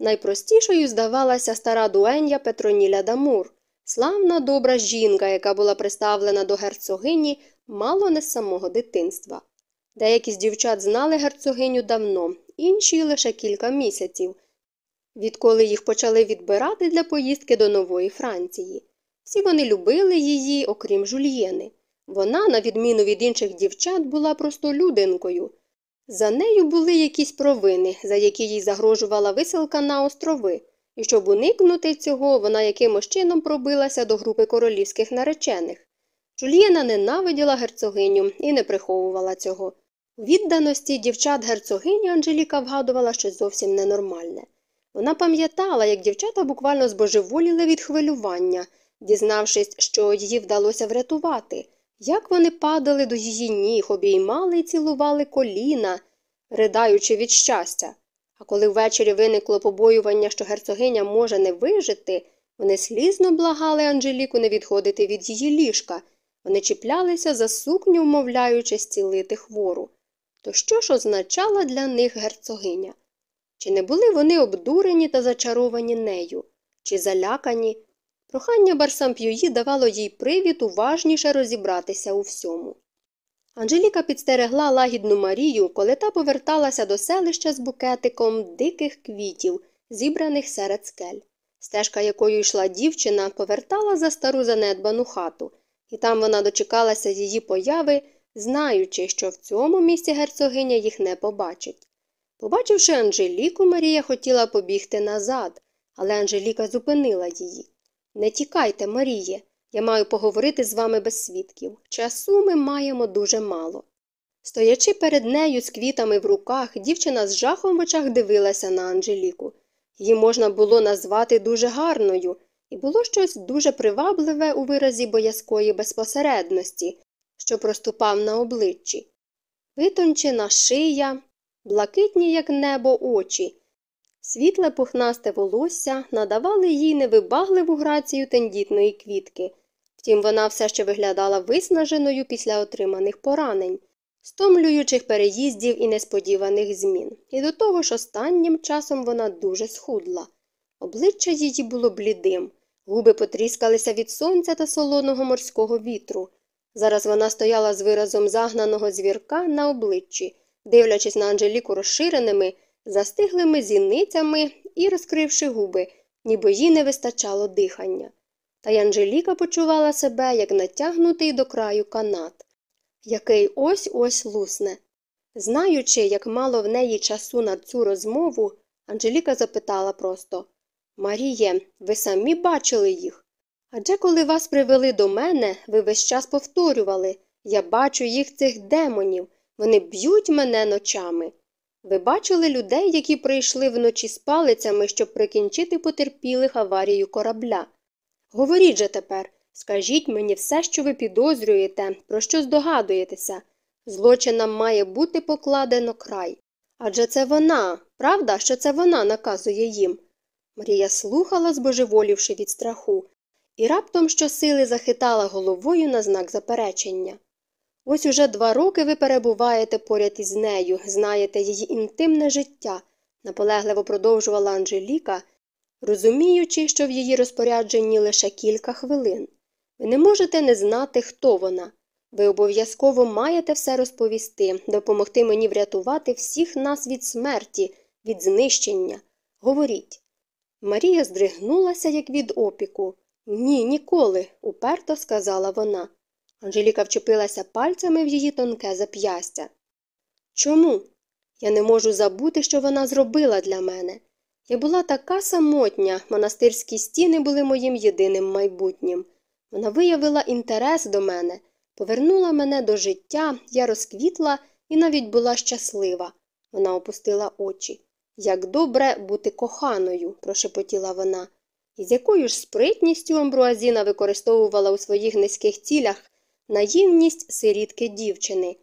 Найпростішою здавалася стара дуенья Петроніля Дамур, славна добра жінка, яка була приставлена до герцогині мало не з самого дитинства. Деякі з дівчат знали герцогиню давно, інші лише кілька місяців, відколи їх почали відбирати для поїздки до нової Франції. Всі вони любили її, окрім жульєни. Вона, на відміну від інших дівчат, була просто людинкою. За нею були якісь провини, за які їй загрожувала висилка на острови, і щоб уникнути цього, вона якимось чином пробилася до групи королівських наречених. Жульєна ненавиділа герцогиню і не приховувала цього. У відданості дівчат герцогині Анжеліка вгадувала щось зовсім ненормальне. Вона пам'ятала, як дівчата буквально збожеволіли від хвилювання, дізнавшись, що її вдалося врятувати, як вони падали до її ніг, обіймали і цілували коліна, ридаючи від щастя. А коли ввечері виникло побоювання, що герцогиня може не вижити, вони слізно благали Анжеліку не відходити від її ліжка. Вони чіплялися за сукню, вмовляючи зцілити хвору. То що ж означала для них герцогиня? Чи не були вони обдурені та зачаровані нею, чи залякані? Прохання Барсамп'юї давало їй привід уважніше розібратися у всьому. Анжеліка підстерегла лагідну Марію, коли та поверталася до селища з букетиком диких квітів, зібраних серед скель. Стежка, якою йшла дівчина, повертала за стару занедбану хату, і там вона дочекалася її появи, знаючи, що в цьому місці герцогиня їх не побачить. Побачивши Анжеліку, Марія хотіла побігти назад, але Анжеліка зупинила її. Не тікайте, Маріє, Я маю поговорити з вами без свідків. Часу ми маємо дуже мало. Стоячи перед нею з квітами в руках, дівчина з жахом в очах дивилася на Анжеліку. Її можна було назвати дуже гарною, і було щось дуже привабливе у виразі боязкої безпосередності, що проступав на обличчі. Витончена шия, блакитні, як небо, очі, світле пухнасте волосся надавали їй невибагливу грацію тендітної квітки. Втім, вона все ще виглядала виснаженою після отриманих поранень, стомлюючих переїздів і несподіваних змін. І до того ж останнім часом вона дуже схудла. Обличчя її було блідим, губи потріскалися від сонця та солоного морського вітру. Зараз вона стояла з виразом загнаного звірка на обличчі, дивлячись на Анжеліку розширеними, застиглими зіницями і розкривши губи, ніби їй не вистачало дихання. Та й Анжеліка почувала себе, як натягнутий до краю канат, який ось ось лусне. Знаючи, як мало в неї часу на цю розмову, Анжеліка запитала просто Маріє, ви самі бачили їх? Адже коли вас привели до мене, ви весь час повторювали я бачу їх цих демонів, вони б'ють мене ночами. Ви бачили людей, які прийшли вночі з палицями, щоб прикінчити потерпілих аварію корабля. Говоріть же тепер, скажіть мені все, що ви підозрюєте, про що здогадуєтеся. Злочинам має бути покладено край. Адже це вона, правда, що це вона наказує їм. Марія слухала, збожеволівши від страху, і раптом щосили захитала головою на знак заперечення. Ось уже два роки ви перебуваєте поряд із нею, знаєте її інтимне життя, наполегливо продовжувала Анжеліка, розуміючи, що в її розпорядженні лише кілька хвилин. Ви не можете не знати, хто вона. Ви обов'язково маєте все розповісти, допомогти мені врятувати всіх нас від смерті, від знищення. Говоріть. Марія здригнулася, як від опіку. Ні, ніколи, уперто сказала вона. Анжеліка вчепилася пальцями в її тонке зап'ястя. Чому? Я не можу забути, що вона зробила для мене. Я була така самотня, монастирські стіни були моїм єдиним майбутнім. Вона виявила інтерес до мене, повернула мене до життя, я розквітла і навіть була щаслива. Вона опустила очі. Як добре бути коханою, прошепотіла вона. І з якою ж спритністю Амбруазіна використовувала у своїх низьких цілях наївність сирітки дівчини,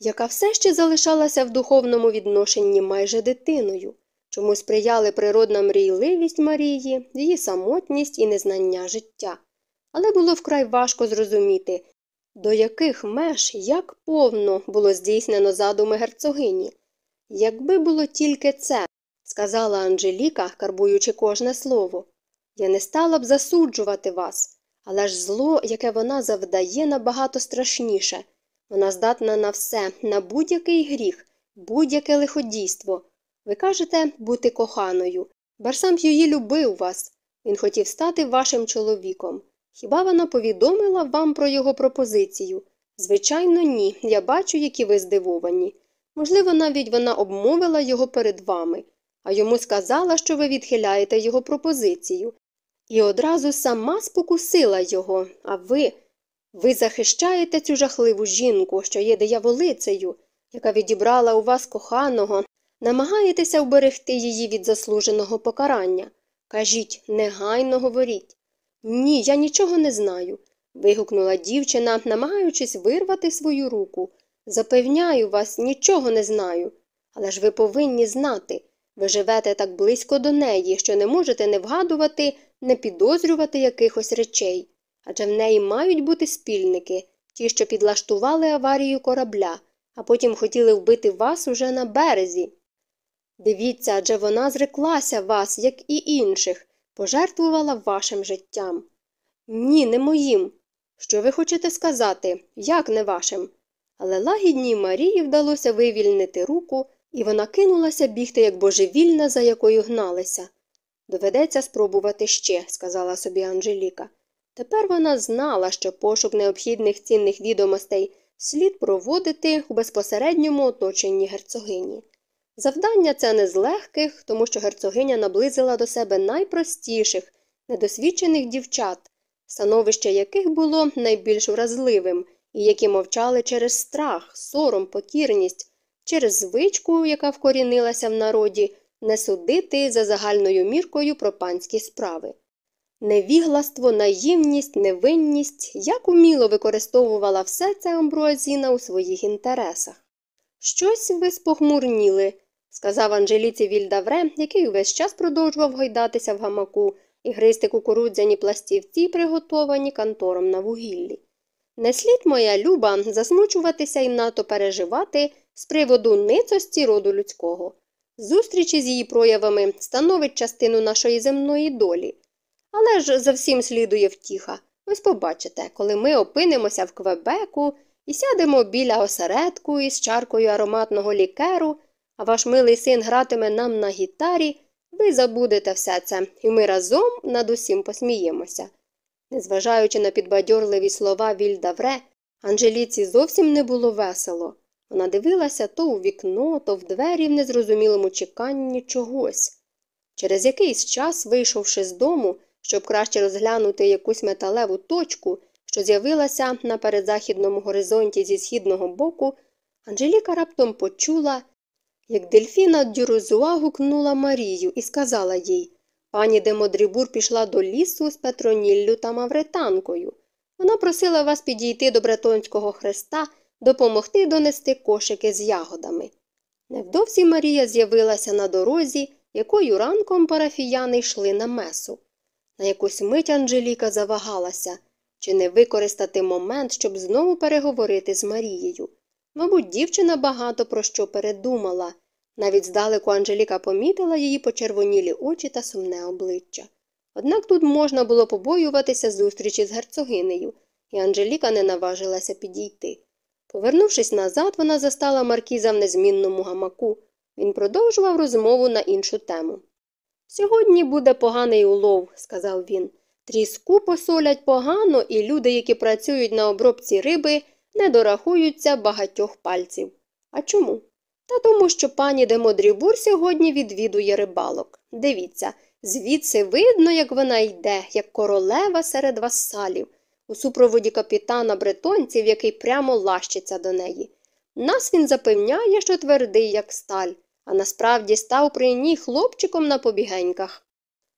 яка все ще залишалася в духовному відношенні майже дитиною, чому сприяли природна мрійливість Марії, її самотність і незнання життя. Але було вкрай важко зрозуміти, до яких меж як повно було здійснено задуми герцогині. Якби було тільки це, сказала Анжеліка, карбуючи кожне слово, я не стала б засуджувати вас. Але ж зло, яке вона завдає, набагато страшніше. Вона здатна на все, на будь-який гріх, будь-яке лиходійство. Ви кажете бути коханою. Барсам П'юї любив вас. Він хотів стати вашим чоловіком. Хіба вона повідомила вам про його пропозицію? Звичайно, ні. Я бачу, які ви здивовані. Можливо, навіть вона обмовила його перед вами, а йому сказала, що ви відхиляєте його пропозицію, і одразу сама спокусила його, а ви. Ви захищаєте цю жахливу жінку, що є дияволицею, яка відібрала у вас коханого, намагаєтеся вберегти її від заслуженого покарання. Кажіть, негайно говоріть. Ні, я нічого не знаю. вигукнула дівчина, намагаючись вирвати свою руку. Запевняю вас, нічого не знаю. Але ж ви повинні знати. Ви живете так близько до неї, що не можете не вгадувати, не підозрювати якихось речей, адже в неї мають бути спільники, ті, що підлаштували аварію корабля, а потім хотіли вбити вас уже на березі. Дивіться, адже вона зреклася вас, як і інших, пожертвувала вашим життям. Ні, не моїм. Що ви хочете сказати, як не вашим? Але лагідній Марії вдалося вивільнити руку, і вона кинулася бігти, як божевільна, за якою гналися. Доведеться спробувати ще, сказала собі Анжеліка. Тепер вона знала, що пошук необхідних цінних відомостей слід проводити у безпосередньому оточенні герцогині. Завдання це не з легких, тому що герцогиня наблизила до себе найпростіших, недосвідчених дівчат, становище яких було найбільш вразливим, і які мовчали через страх, сором, покірність, через звичку, яка вкорінилася в народі, не судити за загальною міркою про панські справи. Невігластво, наївність, невинність як уміло використовувала все це Амбруазіна у своїх інтересах. Щось ви спохмурніли, сказав Анжеліці Вільдавре, який увесь час продовжував гойдатися в гамаку і гризти кукурудзяні пластівці, приготовані кантором на вугіллі. Не слід, моя люба, засмучуватися і надто переживати з приводу ницості роду людського. Зустрічі з її проявами становить частину нашої земної долі. Але ж за всім слідує втіха. Ось побачите, коли ми опинимося в Квебеку і сядемо біля осередку із чаркою ароматного лікеру, а ваш милий син гратиме нам на гітарі, ви забудете все це, і ми разом над усім посміємося. Незважаючи на підбадьорливі слова Вільдавре, Анжеліці зовсім не було весело. Вона дивилася то у вікно, то в двері в незрозумілому чеканні чогось. Через якийсь час, вийшовши з дому, щоб краще розглянути якусь металеву точку, що з'явилася на передзахідному горизонті зі східного боку, Анжеліка раптом почула, як дельфіна Дюрозуа гукнула Марію і сказала їй Пані Демодрібур пішла до лісу з Петроніллю та Мавретанкою. Вона просила вас підійти до Бретонського хреста, допомогти донести кошики з ягодами. Невдовзі Марія з'явилася на дорозі, якою ранком парафіяни йшли на месу. На якусь мить Анжеліка завагалася, чи не використати момент, щоб знову переговорити з Марією. Мабуть, дівчина багато про що передумала. Навіть здалеку Анжеліка помітила її почервонілі очі та сумне обличчя. Однак тут можна було побоюватися зустрічі з герцогинею, і Анжеліка не наважилася підійти. Повернувшись назад, вона застала маркіза в незмінному гамаку. Він продовжував розмову на іншу тему. Сьогодні буде поганий улов, сказав він. Тріску посолять погано, і люди, які працюють на обробці риби, не дорахуються багатьох пальців. А чому? Та тому, що пані Демодрібур сьогодні відвідує рибалок. Дивіться, звідси видно, як вона йде, як королева серед вассалів, у супроводі капітана бретонців, який прямо лащиться до неї. Нас він запевняє, що твердий, як сталь, а насправді став при ній хлопчиком на побігеньках.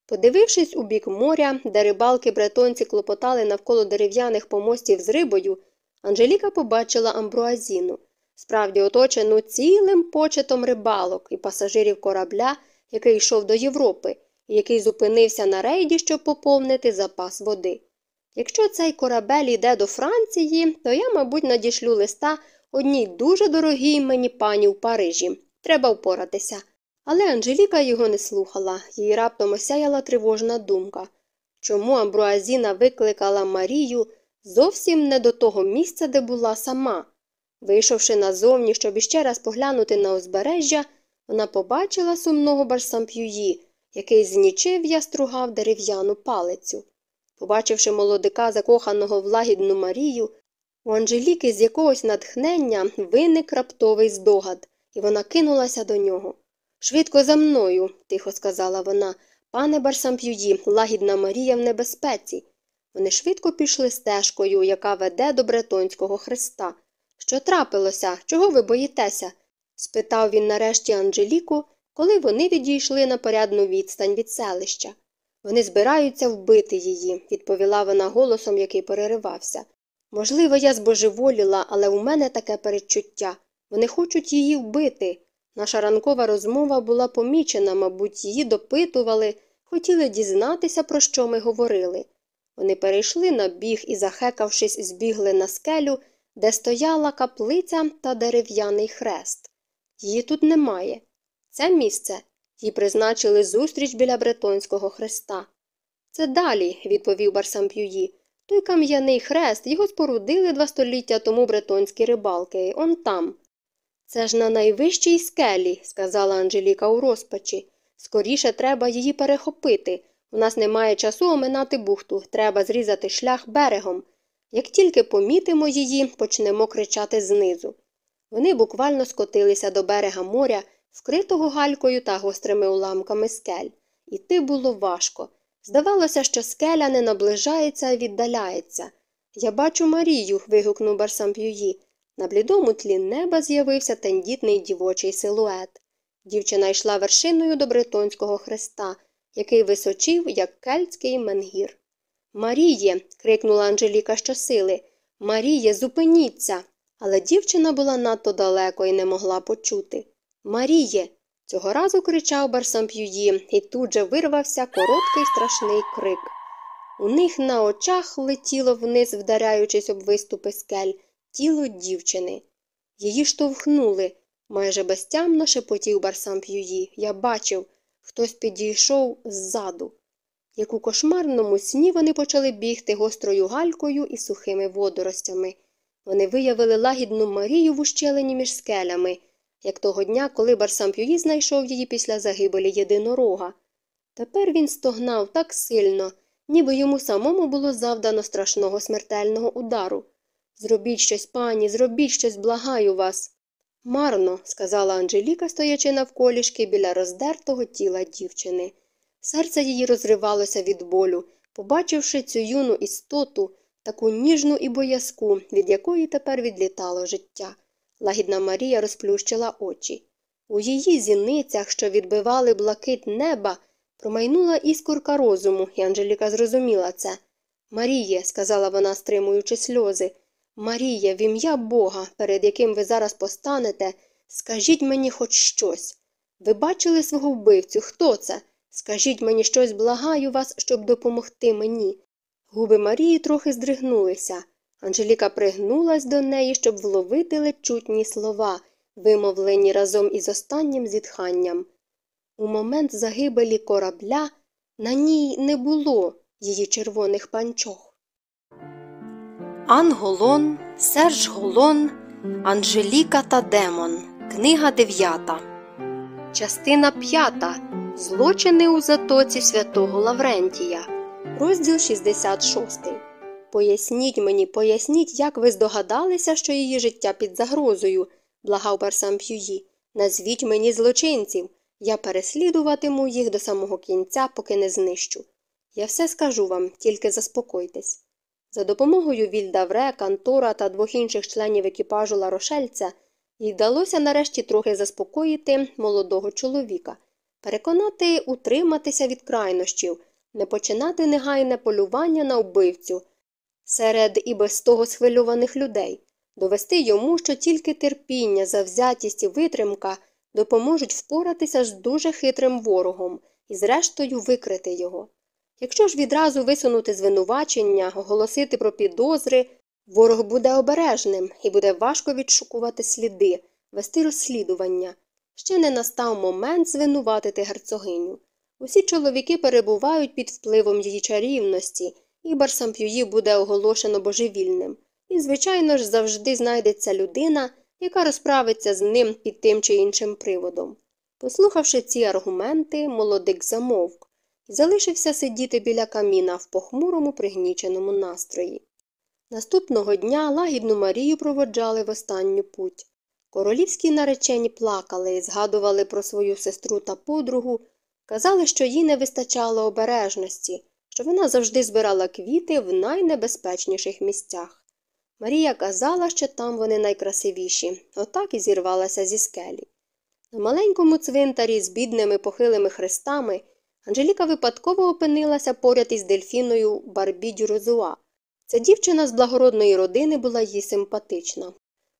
Подивившись у бік моря, де рибалки бретонці клопотали навколо дерев'яних помостів з рибою, Анжеліка побачила амбруазіну, справді оточену цілим почетом рибалок і пасажирів корабля, який йшов до Європи, і який зупинився на рейді, щоб поповнити запас води. Якщо цей корабель йде до Франції, то я, мабуть, надішлю листа одній дуже дорогій мені пані в Парижі. Треба впоратися. Але Анжеліка його не слухала, їй раптом осяяла тривожна думка. Чому Амбруазіна викликала Марію зовсім не до того місця, де була сама? Вийшовши назовні, щоб іще раз поглянути на узбережжя, вона побачила сумного барсамп'юї, який з нічив'я стругав дерев'яну палицю. Побачивши молодика, закоханого в лагідну Марію, у Анжеліки з якогось натхнення виник раптовий здогад, і вона кинулася до нього. Швидко за мною, тихо сказала вона, пане Барсамп'юї, лагідна Марія в небезпеці. Вони швидко пішли стежкою, яка веде до Бретонського хреста. Що трапилося? Чого ви боїтеся? спитав він нарешті Анжеліку, коли вони відійшли на порядну відстань від селища. Вони збираються вбити її, відповіла вона голосом, який переривався. Можливо, я збожеволіла, але у мене таке передчуття. Вони хочуть її вбити. Наша ранкова розмова була помічена, мабуть, її допитували, хотіли дізнатися, про що ми говорили. Вони перейшли на біг і, захекавшись, збігли на скелю, де стояла каплиця та дерев'яний хрест. Її тут немає. Це місце їй призначили зустріч біля Бретонського хреста. Це далі, відповів Барсамп'юї. Той кам'яний хрест його спорудили два століття тому бретонські рибалки, он там. Це ж на найвищій скелі, сказала Анжеліка у розпачі. Скоріше треба її перехопити. У нас немає часу оминати бухту, треба зрізати шлях берегом. Як тільки помітимо її, почнемо кричати знизу. Вони буквально скотилися до берега моря, вкритого галькою та гострими уламками скель. Іти було важко. Здавалося, що скеля не наближається, а віддаляється. Я бачу Марію. вигукнув Барсамп'юї. На блідому тлі неба з'явився тендітний дівочий силует. Дівчина йшла вершиною до Бретонського хреста, який височив, як кельтський менгір. Маріє. крикнула Анжеліка щосили. Маріє, зупиніться. Але дівчина була надто далеко і не могла почути. Маріє. Цього разу кричав Барсамп'юї, і тут же вирвався короткий страшний крик. У них на очах летіло вниз, вдаряючись об виступи скель, тіло дівчини. Її штовхнули. Майже безтямно шепотів Барсамп'юї. Я бачив, хтось підійшов ззаду. Як у кошмарному сні вони почали бігти гострою галькою і сухими водоростями. Вони виявили лагідну Марію в ущелині між скелями, як того дня, коли Барсамп'юї знайшов її після загибелі єдинорога. Тепер він стогнав так сильно, ніби йому самому було завдано страшного смертельного удару. Зробіть щось, пані, зробіть щось, благаю вас. Марно, сказала Анжеліка, стоячи навколішки біля роздертого тіла дівчини. Серце її розривалося від болю, побачивши цю юну істоту, таку ніжну і боязку, від якої тепер відлітало життя. Лагідна Марія розплющила очі. У її зіницях, що відбивали блакит неба, промайнула іскорка розуму, і Анжеліка зрозуміла це. Маріє, сказала вона, стримуючи сльози, Марія, в ім'я Бога, перед яким ви зараз постанете, скажіть мені хоч щось. Ви бачили свого вбивцю? Хто це? Скажіть мені щось, благаю вас, щоб допомогти мені. Губи Марії трохи здригнулися. Анжеліка пригнулась до неї, щоб вловити лечутні слова, вимовлені разом із останнім зітханням. У момент загибелі корабля на ній не було її червоних панчох. Анголон, Серж Голон, Анжеліка та Демон. Книга дев'ята. Частина п'ята. Злочини у затоці святого Лаврентія. Розділ 66. Поясніть мені, поясніть, як ви здогадалися, що її життя під загрозою, благав Барсам П'юї. Назвіть мені злочинців. Я переслідуватиму їх до самого кінця, поки не знищу. Я все скажу вам, тільки заспокойтесь. За допомогою Вільдавре, Кантора та двох інших членів екіпажу Ларошельця їй вдалося нарешті трохи заспокоїти молодого чоловіка, переконати утриматися від крайнощів, не починати негайне полювання на вбивцю серед і без того схвильованих людей, довести йому, що тільки терпіння, завзятість і витримка допоможуть впоратися з дуже хитрим ворогом і, зрештою, викрити його. Якщо ж відразу висунути звинувачення, оголосити про підозри, ворог буде обережним і буде важко відшукувати сліди, вести розслідування. Ще не настав момент звинуватити герцогиню. Усі чоловіки перебувають під впливом її чарівності, і Барсамп'юї буде оголошено божевільним. І, звичайно ж, завжди знайдеться людина, яка розправиться з ним під тим чи іншим приводом. Послухавши ці аргументи, молодик замовк і залишився сидіти біля каміна в похмурому пригніченому настрої. Наступного дня лагідну Марію проводжали в останню путь. Королівські наречені плакали згадували про свою сестру та подругу, казали, що їй не вистачало обережності, що вона завжди збирала квіти в найнебезпечніших місцях. Марія казала, що там вони найкрасивіші, отак і зірвалася зі скелі. На маленькому цвинтарі з бідними похилими хрестами Анжеліка випадково опинилася поряд із дельфіною Барбі Дюрозуа. Ця дівчина з благородної родини була їй симпатична.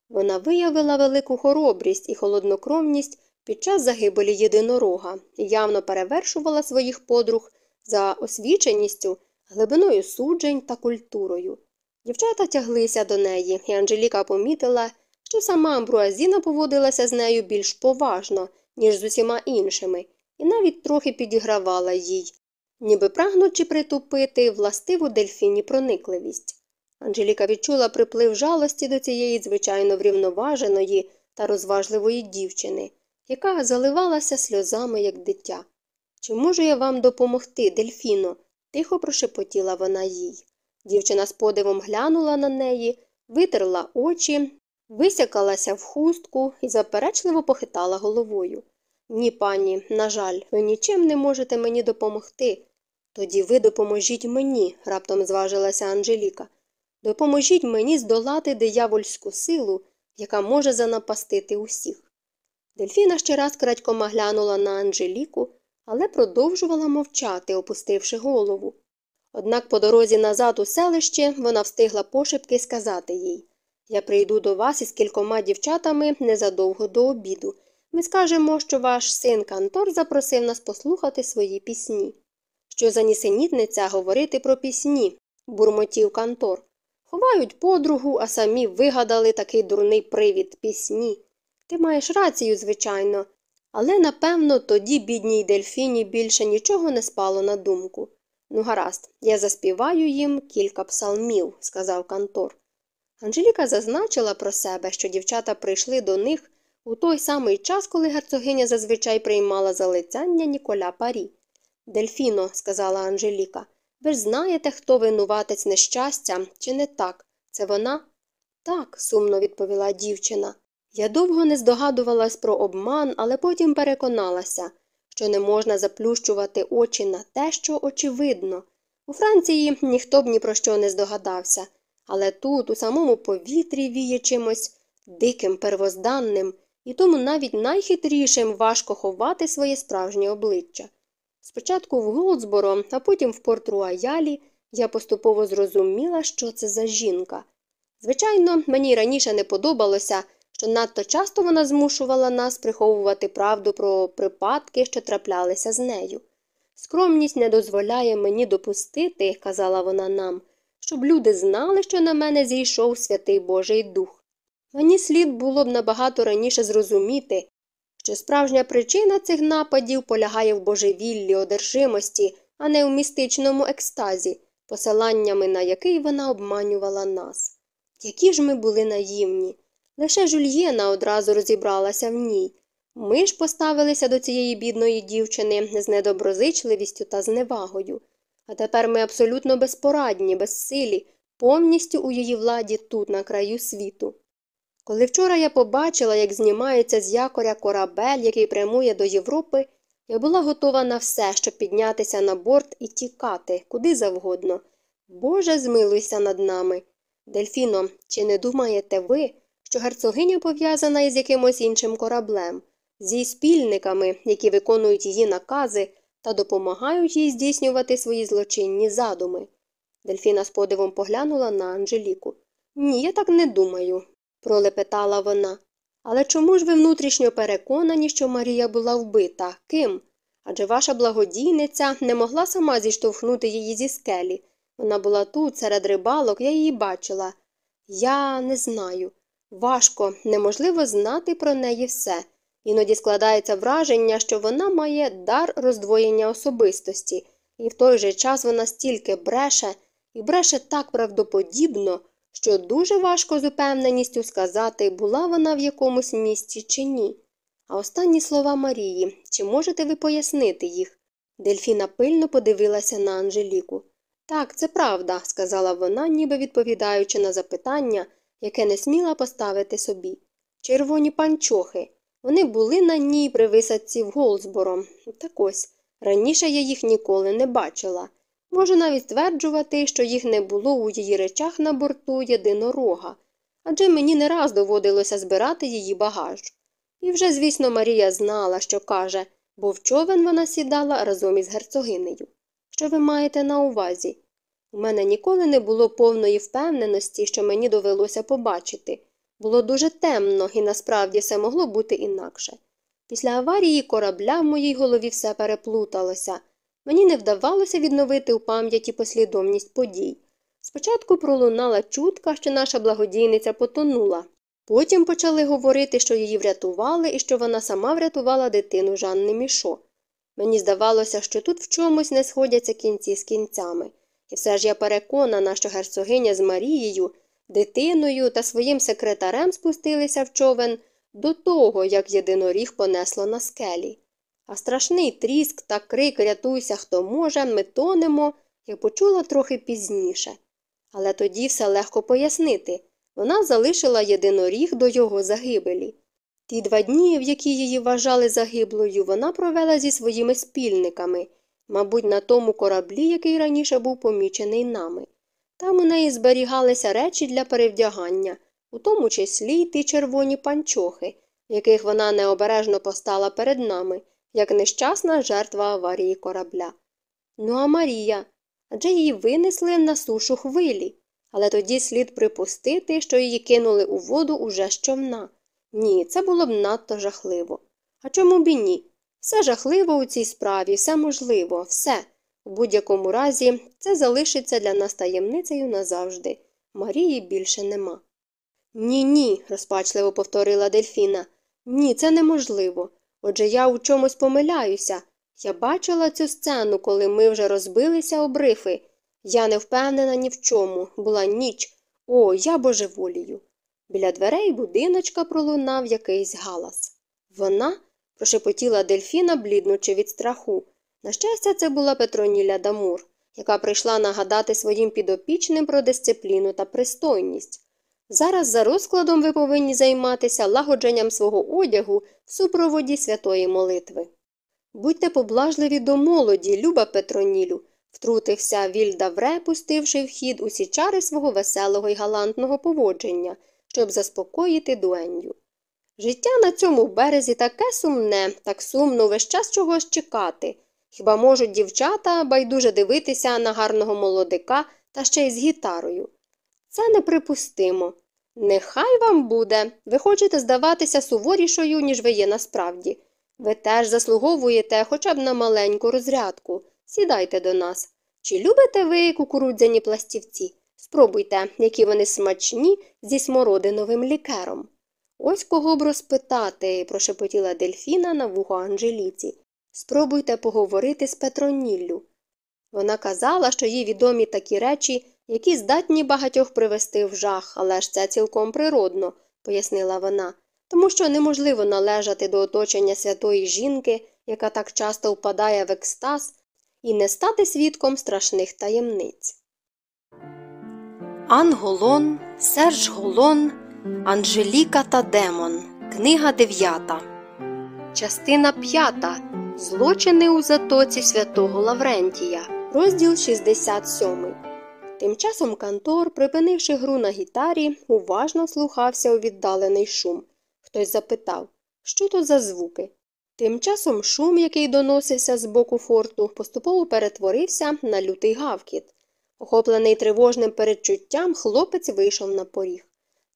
Вона виявила велику хоробрість і холоднокровність під час загибелі єдинорога явно перевершувала своїх подруг за освіченістю, глибиною суджень та культурою. Дівчата тяглися до неї, і Анжеліка помітила, що сама Амбруазіна поводилася з нею більш поважно, ніж з усіма іншими, і навіть трохи підігравала їй, ніби прагнучи притупити властиву дельфіні проникливість. Анжеліка відчула приплив жалості до цієї звичайно врівноваженої та розважливої дівчини, яка заливалася сльозами, як дитя. Чи можу я вам допомогти, дельфіно? тихо прошепотіла вона їй. Дівчина з подивом глянула на неї, витерла очі, висякалася в хустку і заперечливо похитала головою. Ні, пані, на жаль, ви нічим не можете мені допомогти. Тоді ви допоможіть мені, раптом зважилася Анжеліка. Допоможіть мені здолати диявольську силу, яка може занапастити усіх. Дельфіна ще раз крадькома глянула на Анжеліку, але продовжувала мовчати, опустивши голову. Однак по дорозі назад у селище вона встигла пошепки сказати їй Я прийду до вас із кількома дівчатами незадовго до обіду. Ми скажемо, що ваш син Кантор запросив нас послухати свої пісні. Що за нісенітниця говорити про пісні, бурмотів Кантор. Ховають подругу, а самі вигадали такий дурний привід пісні. Ти маєш рацію, звичайно, але напевно тоді бідній дельфіні більше нічого не спало на думку. Ну, гаразд, я заспіваю їм кілька псалмів, сказав Кантор. Анжеліка зазначила про себе, що дівчата прийшли до них у той самий час, коли герцогиня зазвичай приймала залицяння Ніколя Парі. Дельфіно, сказала Анжеліка, ви ж знаєте, хто винуватець нещастя, чи не так? Це вона? Так, сумно відповіла дівчина. Я довго не здогадувалась про обман, але потім переконалася, що не можна заплющувати очі на те, що очевидно. У Франції ніхто б ні про що не здогадався, але тут, у самому повітрі, віє чимось диким, первозданним, і тому навіть найхитрішим важко ховати своє справжнє обличчя. Спочатку в Голдсборо, а потім в Порт-Руаялі я поступово зрозуміла, що це за жінка. Звичайно, мені раніше не подобалося, що надто часто вона змушувала нас приховувати правду про припадки, що траплялися з нею. Скромність не дозволяє мені допустити, казала вона нам, щоб люди знали, що на мене зійшов святий Божий Дух. Мені слід було б набагато раніше зрозуміти, що справжня причина цих нападів полягає в божевіллі, одержимості, а не в містичному екстазі, посиланнями на який вона обманювала нас. Які ж ми були наївні. Лише жульєна одразу розібралася в ній. Ми ж поставилися до цієї бідної дівчини з недоброзичливістю та зневагою. А тепер ми абсолютно безпорадні, безсилі, повністю у її владі тут, на краю світу. Коли вчора я побачила, як знімається з якоря корабель, який прямує до Європи, я була готова на все, щоб піднятися на борт і тікати, куди завгодно. Боже, змилуйся над нами. Дельфіно, чи не думаєте ви, що герцогиня пов'язана із якимось іншим кораблем, зі спільниками, які виконують її накази та допомагають їй здійснювати свої злочинні задуми? Дельфіна з подивом поглянула на Анжеліку. Ні, я так не думаю, пролепетала вона. Але чому ж ви внутрішньо переконані, що Марія була вбита? Ким? Адже ваша благодійниця не могла сама зіштовхнути її зі скелі. Вона була тут, серед рибалок, я її бачила. Я не знаю. Важко, неможливо знати про неї все. Іноді складається враження, що вона має дар роздвоєння особистості, і в той же час вона стільки бреше і бреше так правдоподібно, що дуже важко з упевненістю сказати, була вона в якомусь місці чи ні. А останні слова Марії, чи можете ви пояснити їх? Дельфіна пильно подивилася на Анжеліку. Так, це правда, сказала вона, ніби відповідаючи на запитання, яке не сміла поставити собі. Червоні панчохи. Вони були на ній при висадці в Голсборо. Так ось, раніше я їх ніколи не бачила. Можу навіть стверджувати, що їх не було у її речах на борту єдинорога, адже мені не раз доводилося збирати її багаж. І вже, звісно, Марія знала, що каже, бо в човен вона сідала разом із герцогинею. Що ви маєте на увазі? У мене ніколи не було повної впевненості, що мені довелося побачити. Було дуже темно, і насправді все могло бути інакше. Після аварії корабля в моїй голові все переплуталося. Мені не вдавалося відновити у пам'яті послідовність подій. Спочатку пролунала чутка, що наша благодійниця потонула. Потім почали говорити, що її врятували і що вона сама врятувала дитину Жанни Мішо. Мені здавалося, що тут в чомусь не сходяться кінці з кінцями. І все ж я переконана, що герцогиня з Марією, дитиною та своїм секретарем спустилися в човен до того, як єдиноріг понесло на скелі. А страшний тріск та крик Рятуйся, хто може, ми тонемо, я почула трохи пізніше. Але тоді все легко пояснити вона залишила єдиноріг до його загибелі. Ті два дні, в які її вважали загиблою, вона провела зі своїми спільниками мабуть, на тому кораблі, який раніше був помічений нами. Там у неї зберігалися речі для перевдягання, у тому числі й ті червоні панчохи, яких вона необережно постала перед нами, як нещасна жертва аварії корабля. Ну а Марія, адже її винесли на сушу хвилі, але тоді слід припустити, що її кинули у воду уже з човна. Ні, це було б надто жахливо. А чому б і ні? Все жахливо у цій справі, все можливо, все. У будь-якому разі це залишиться для нас таємницею назавжди. Марії більше нема. Ні, ні, розпачливо повторила Дельфіна. Ні, це неможливо. Отже, я у чомусь помиляюся. Я бачила цю сцену, коли ми вже розбилися об рифи. Я не впевнена ні в чому. Була ніч. О, я божеволію. Біля дверей будиночка пролунав якийсь галас. Вона прошепотіла дельфіна, бліднучи від страху. На щастя, це була Петроніля Дамур, яка прийшла нагадати своїм підопічним про дисципліну та пристойність. Зараз за розкладом ви повинні займатися лагодженням свого одягу в супроводі святої молитви. Будьте поблажливі до молоді, люба Петронілю, втрутився Вільдавре, пустивши в хід усі чари свого веселого й галантного поводження, щоб заспокоїти дуенью. Життя на цьому березі таке сумне, так сумно весь час чогось чекати. Хіба можуть дівчата байдуже дивитися на гарного молодика та ще й з гітарою? Це неприпустимо. Нехай вам буде. Ви хочете здаватися суворішою, ніж ви є насправді. Ви теж заслуговуєте хоча б на маленьку розрядку. Сідайте до нас. Чи любите ви кукурудзяні пластівці? Спробуйте, які вони смачні зі смородиновим лікером. Ось кого б розпитати, прошепотіла дельфіна на вухо Анжеліці. Спробуйте поговорити з Петроніллю. Вона казала, що їй відомі такі речі, які здатні багатьох привести в жах, але ж це цілком природно, пояснила вона, тому що неможливо належати до оточення святої жінки, яка так часто впадає в екстаз, і не стати свідком страшних таємниць. Анголон, Серж Голон, Анжеліка та Демон. Книга 9. Частина 5. Злочини у затоці святого Лаврентія. Розділ 67. Тим часом Кантор, припинивши гру на гітарі, уважно слухався у віддалений шум. Хтось запитав, що то за звуки. Тим часом шум, який доносився з боку форту, поступово перетворився на лютий гавкіт. Охоплений тривожним передчуттям, хлопець вийшов на поріг.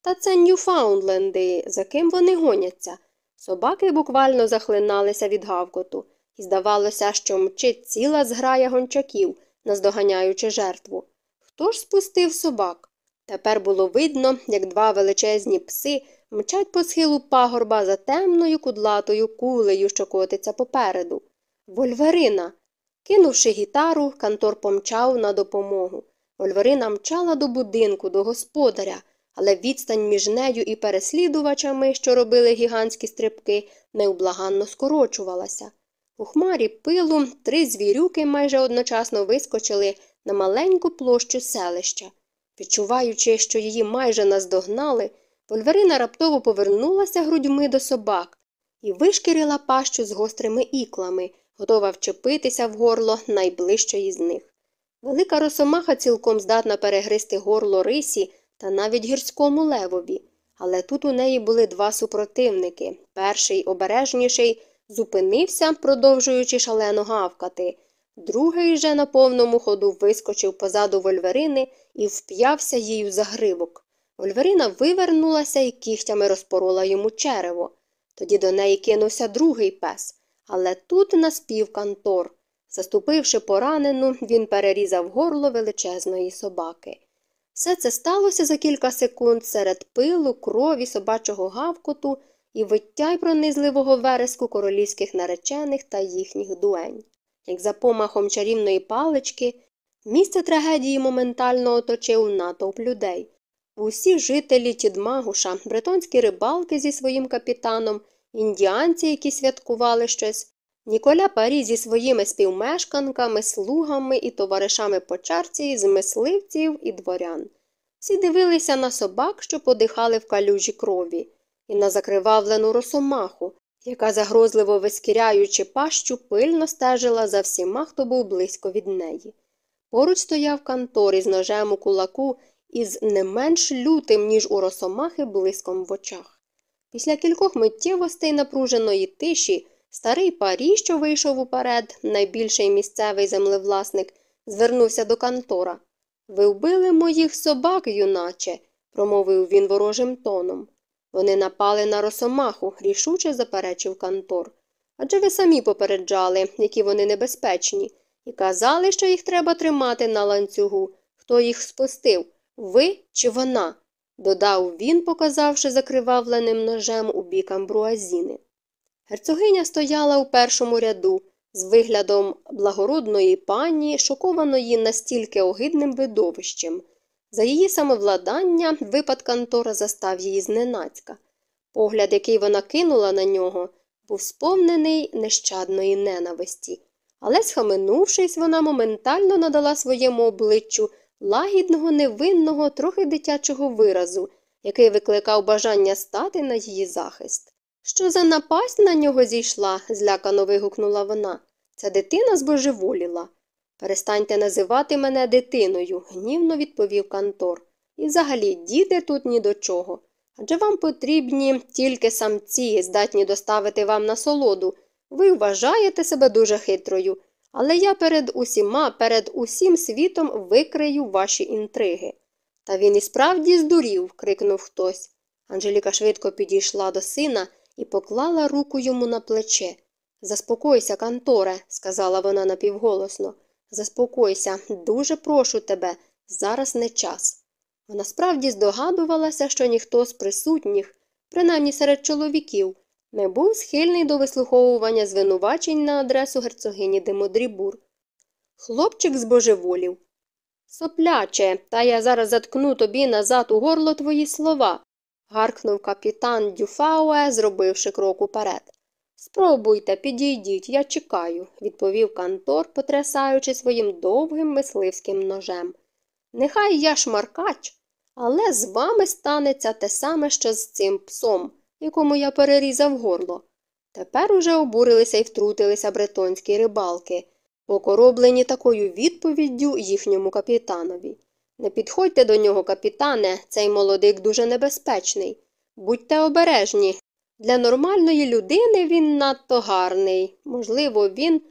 Та це Ньюфаундленди, за ким вони гоняться. Собаки буквально захлиналися від гавкоту, і здавалося, що мчить ціла зграя гончаків, наздоганяючи жертву. Хто ж спустив собак? Тепер було видно, як два величезні пси мчать по схилу пагорба за темною кудлатою кулею, що котиться попереду. Вольверина. Кинувши гітару, Кантор помчав на допомогу. Вольверина мчала до будинку, до господаря, але відстань між нею і переслідувачами, що робили гігантські стрибки, неублаганно скорочувалася. У хмарі пилу три звірюки майже одночасно вискочили на маленьку площу селища. Відчуваючи, що її майже наздогнали, Вольверина раптово повернулася грудьми до собак і вишкірила пащу з гострими іклами, готова вчепитися в горло найближчої з них. Велика росомаха цілком здатна перегризти горло рисі та навіть гірському левові, але тут у неї були два супротивники. Перший, обережніший, зупинився, продовжуючи шалено гавкати. Другий же на повному ходу вискочив позаду вольверини і вп'явся їй у загривок. Вольверина вивернулася і кігтями розпорола йому черево. Тоді до неї кинувся другий пес, але тут наспів кантор. Заступивши поранену, він перерізав горло величезної собаки. Все це сталося за кілька секунд серед пилу, крові, собачого гавкоту і виття й пронизливого вереску королівських наречених та їхніх дуень. Як за помахом чарівної палички, місце трагедії моментально оточив натовп людей. Усі жителі Тідмагуша, бретонські рибалки зі своїм капітаном, індіанці, які святкували щось, Ніколя Парі зі своїми співмешканками, слугами і товаришами по чарці з мисливців і дворян. Всі дивилися на собак, що подихали в калюжі крові, і на закривавлену росомаху, яка, загрозливо вискіряючи пащу, пильно стежила за всіма, хто був близько від неї. Поруч стояв кантор із ножем у кулаку із не менш лютим, ніж у росомахи, блиском в очах. Після кількох миттєвостей напруженої тиші старий парі, що вийшов уперед, найбільший місцевий землевласник, звернувся до кантора. Ви вбили моїх собак, юначе, промовив він ворожим тоном. Вони напали на росомаху, рішуче заперечив кантор. Адже ви самі попереджали, які вони небезпечні, і казали, що їх треба тримати на ланцюгу. Хто їх спустив? Ви чи вона? додав він, показавши закривавленим ножем у бік амбруазіни. Герцогиня стояла у першому ряду, з виглядом благородної пані, шокованої настільки огидним видовищем. За її самовладання випад Кантора застав її зненацька. Погляд, який вона кинула на нього, був сповнений нещадної ненависті. Але, схаменувшись, вона моментально надала своєму обличчю лагідного, невинного, трохи дитячого виразу, який викликав бажання стати на її захист. Що за напасть на нього зійшла? злякано вигукнула вона. Ця дитина збожеволіла. Перестаньте називати мене дитиною, гнівно відповів Кантор. І взагалі, діти тут ні до чого. Адже вам потрібні тільки самці, здатні доставити вам насолоду. Ви вважаєте себе дуже хитрою, але я перед усіма, перед усім світом викрию ваші інтриги. Та він і справді здурів, крикнув хтось. Анжеліка швидко підійшла до сина і поклала руку йому на плече. Заспокойся, Канторе, сказала вона напівголосно. Заспокойся, дуже прошу тебе, зараз не час. Вона справді здогадувалася, що ніхто з присутніх, принаймні серед чоловіків, не був схильний до вислуховування звинувачень на адресу герцогині Демодрібур. Хлопчик збожеволів. Сопляче, та я зараз заткну тобі назад у горло твої слова, гаркнув капітан Дюфауе, зробивши крок уперед. Спробуйте, підійдіть, я чекаю, відповів Кантор, потрясаючи своїм довгим мисливським ножем. Нехай я шмаркач, але з вами станеться те саме, що з цим псом, якому я перерізав горло. Тепер уже обурилися і втрутилися бретонські рибалки, покороблені такою відповіддю їхньому капітанові. Не підходьте до нього, капітане, цей молодик дуже небезпечний. Будьте обережні. Для нормальної людини він надто гарний. Можливо, він.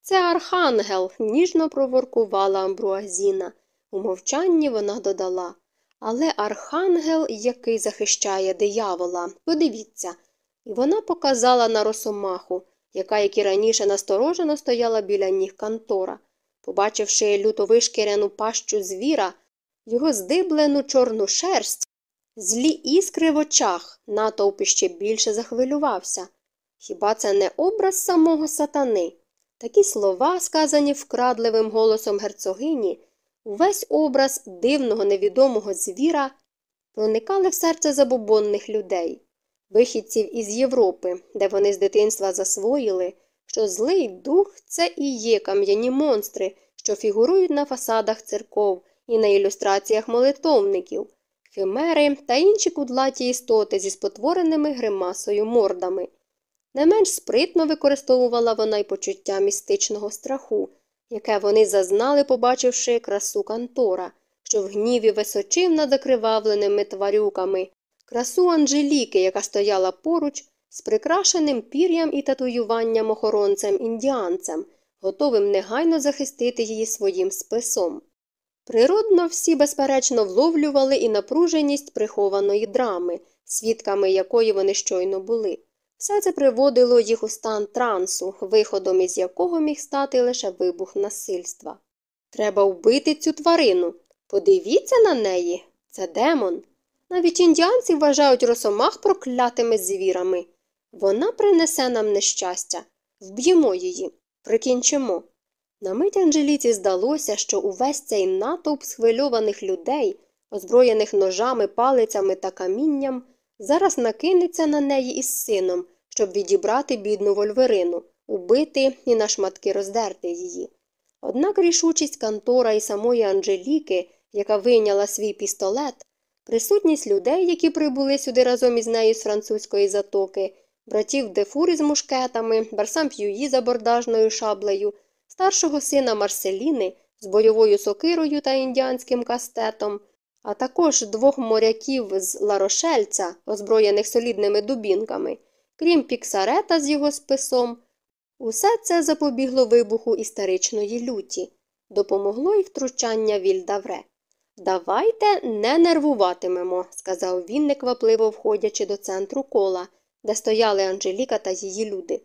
Це архангел, ніжно проворкувала Амбруазіна. У мовчанні вона додала. Але архангел, який захищає диявола, подивіться. І вона показала на росомаху, яка, як і раніше, насторожено стояла біля ніг Кантора. Побачивши люто вишкіряну пащу звіра, його здиблену чорну шерсть, злі іскри в очах, натовп іще більше захвилювався. Хіба це не образ самого сатани? Такі слова, сказані вкрадливим голосом герцогині, увесь образ дивного невідомого звіра проникали в серце забобонних людей, вихідців із Європи, де вони з дитинства засвоїли, що злий дух це і є кам'яні монстри, що фігурують на фасадах церков і на ілюстраціях молитовників, химери та інші кудлаті істоти зі спотвореними гримасою мордами. Не менш спритно використовувала вона й почуття містичного страху, яке вони зазнали, побачивши красу Кантора, що в гніві височив над закривавленими тварюками, красу Анжеліки, яка стояла поруч, з прикрашеним пір'ям і татуюванням охоронцем індіанцем, готовим негайно захистити її своїм списом. Природно, всі, безперечно, вловлювали і напруженість прихованої драми, свідками якої вони щойно були. Все це приводило їх у стан трансу, виходом із якого міг стати лише вибух насильства. Треба вбити цю тварину. Подивіться на неї це демон. Навіть індіанці вважають росомах проклятими звірами. Вона принесе нам нещастя. Вб'ємо її, прикінчимо. На мить Анжеліці здалося, що увесь цей натовп схвильованих людей, озброєних ножами, палицями та камінням, зараз накинеться на неї із сином, щоб відібрати бідну вольверину, убити і на шматки роздерти її. Однак рішучість Кантора і самої Анжеліки, яка вийняла свій пістолет, присутність людей, які прибули сюди разом із нею з французької затоки, братів Дефури з мушкетами, Барсам П'юї за бордажною шаблею, старшого сина Марселіни з бойовою сокирою та індіанським кастетом, а також двох моряків з Ларошельця, озброєних солідними дубінками, крім Піксарета з його списом. Усе це запобігло вибуху історичної люті, допомогло й втручання Вільдавре. Давайте не нервуватимемо, сказав він, неквапливо входячи до центру кола, де стояли Анжеліка та її люди.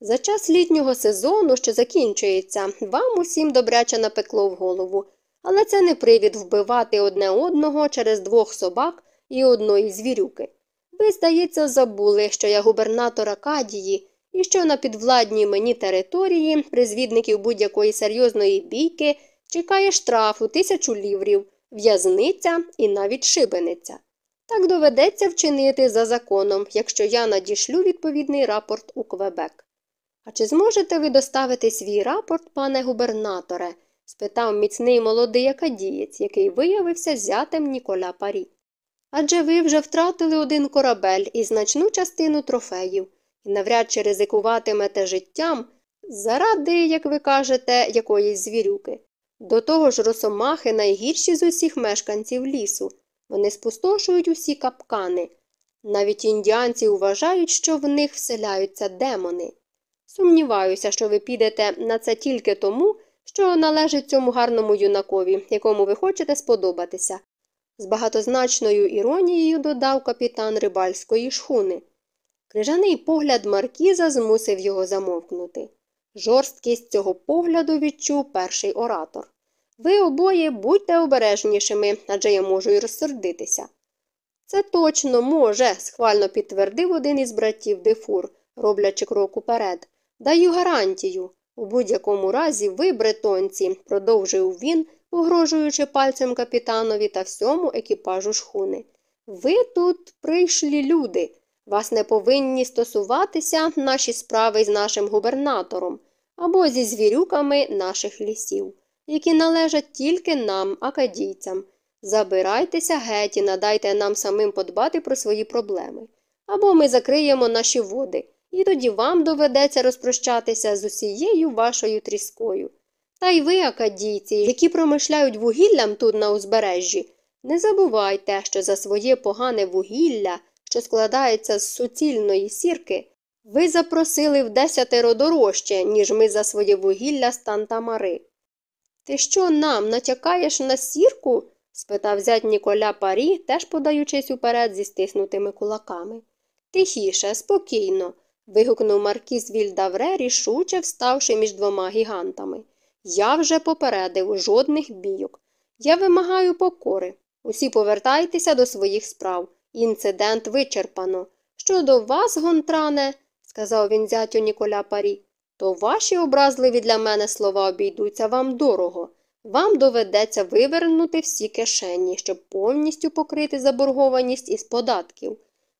За час літнього сезону, що закінчується, вам усім добряче напекло в голову, але це не привід вбивати одне одного через двох собак і одної звірюки. Ви, здається, забули, що я губернатор Акадії і що на підвладній мені території призвідників будь-якої серйозної бійки чекає штраф у тисячу ліврів, в'язниця і навіть шибениця. Так доведеться вчинити за законом, якщо я надішлю відповідний рапорт у Квебек. А чи зможете ви доставити свій рапорт, пане губернаторе? спитав міцний молодий акадієць, який виявився зятем Ніколя Парі. Адже ви вже втратили один корабель і значну частину трофеїв, і навряд чи ризикуватимете життям заради, як ви кажете, якоїсь звірюки. До того ж, росомахи найгірші з усіх мешканців лісу. Вони спустошують усі капкани. Навіть індіанці вважають, що в них вселяються демони. Сумніваюся, що ви підете на це тільки тому, що належить цьому гарному юнакові, якому ви хочете сподобатися. З багатозначною іронією додав капітан рибальської шхуни. Крижаний погляд Маркіза змусив його замовкнути. Жорсткість цього погляду відчув перший оратор. Ви обоє будьте обережнішими, адже я можу й розсердитися. Це точно може, схвально підтвердив один із братів Дефур, роблячи крок уперед. Даю гарантію. У будь-якому разі ви, бретонці, продовжив він, погрожуючи пальцем капітанові та всьому екіпажу шхуни. Ви тут прийшлі люди. Вас не повинні стосуватися наші справи з нашим губернатором або зі звірюками наших лісів, які належать тільки нам, акадійцям. Забирайтеся геть і надайте нам самим подбати про свої проблеми. Або ми закриємо наші води, і тоді вам доведеться розпрощатися з усією вашою тріскою. Та й ви, акадійці, які промишляють вугіллям тут на узбережжі, не забувайте, що за своє погане вугілля, що складається з суцільної сірки, ви запросили в десятеро дорожче, ніж ми за своє вугілля з Тантамари. Ти що нам натякаєш на сірку? спитав зять Ніколя Парі, теж подаючись уперед зі стиснутими кулаками. Тихіше, спокійно. Вигукнув маркіз Вільдавре, рішуче вставши між двома гігантами. Я вже попередив жодних бійок. Я вимагаю покори. Усі повертайтеся до своїх справ. Інцидент вичерпано. Щодо вас, гонтране, сказав він зятю Ніколя Парі, то ваші образливі для мене слова обійдуться вам дорого. Вам доведеться вивернути всі кишені, щоб повністю покрити заборгованість із податків.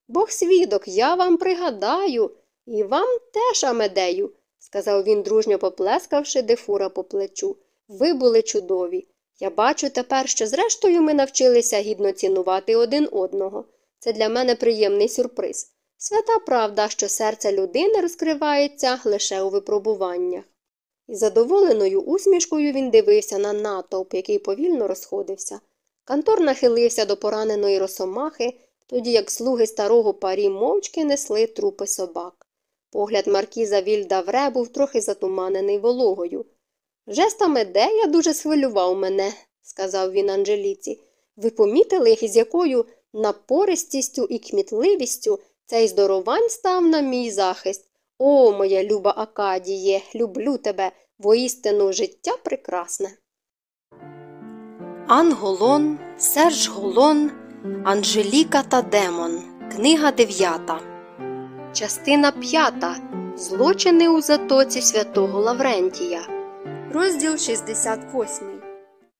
Бог свідок, я вам пригадаю, і вам теж, Амедею, сказав він, дружньо поплескавши дефура по плечу. Ви були чудові. Я бачу тепер, що зрештою ми навчилися гідно цінувати один одного. Це для мене приємний сюрприз. Свята правда, що серце людини розкривається лише у випробуваннях. Із задоволеною усмішкою він дивився на натовп, який повільно розходився. Кантор нахилився до пораненої росомахи, тоді як слуги старого парі мовчки несли трупи собак. Погляд маркіза Вільдавре був трохи затуманений вологою. Жеста Медея дуже схвилював мене, сказав він Анжеліці. Ви помітили, з якою напористістю і кмітливістю цей здоровань став на мій захист. О, моя люба Акадіє, люблю тебе, воістину життя прекрасне. Анголон, Серж Голон, Анжеліка та Демон. Книга дев'ята. Частина п'ята. Злочини у затоці святого Лаврентія. Розділ 68.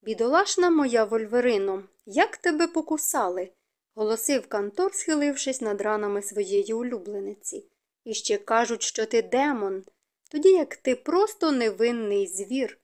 Бідолашна моя Вольверино, як тебе покусали? голосив Кантор, схилившись над ранами своєї улюблениці. І ще кажуть, що ти демон, тоді як ти просто невинний звір.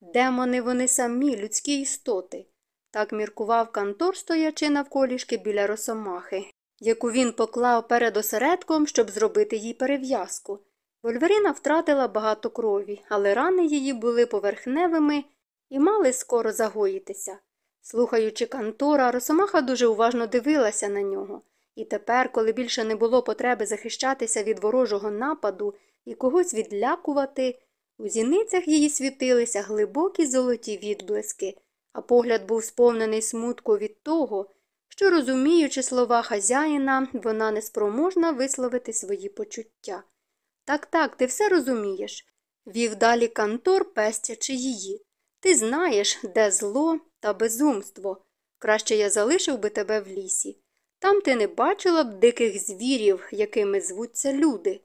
Демони вони самі, людські істоти. Так міркував Кантор, стоячи навколішки біля росомахи, яку він поклав перед осередком, щоб зробити їй перев'язку. Вольверина втратила багато крові, але рани її були поверхневими і мали скоро загоїтися. Слухаючи Кантора, Росомаха дуже уважно дивилася на нього, і тепер, коли більше не було потреби захищатися від ворожого нападу і когось відлякувати, у зіницях її світилися глибокі золоті відблиски, а погляд був сповнений смутку від того, що, розуміючи слова хазяїна, вона неспроможна висловити свої почуття. Так, так, ти все розумієш, вів далі Кантор, пестячи її. Ти знаєш, де зло та безумство. Краще я залишив би тебе в лісі. Там ти не бачила б диких звірів, якими звуться люди.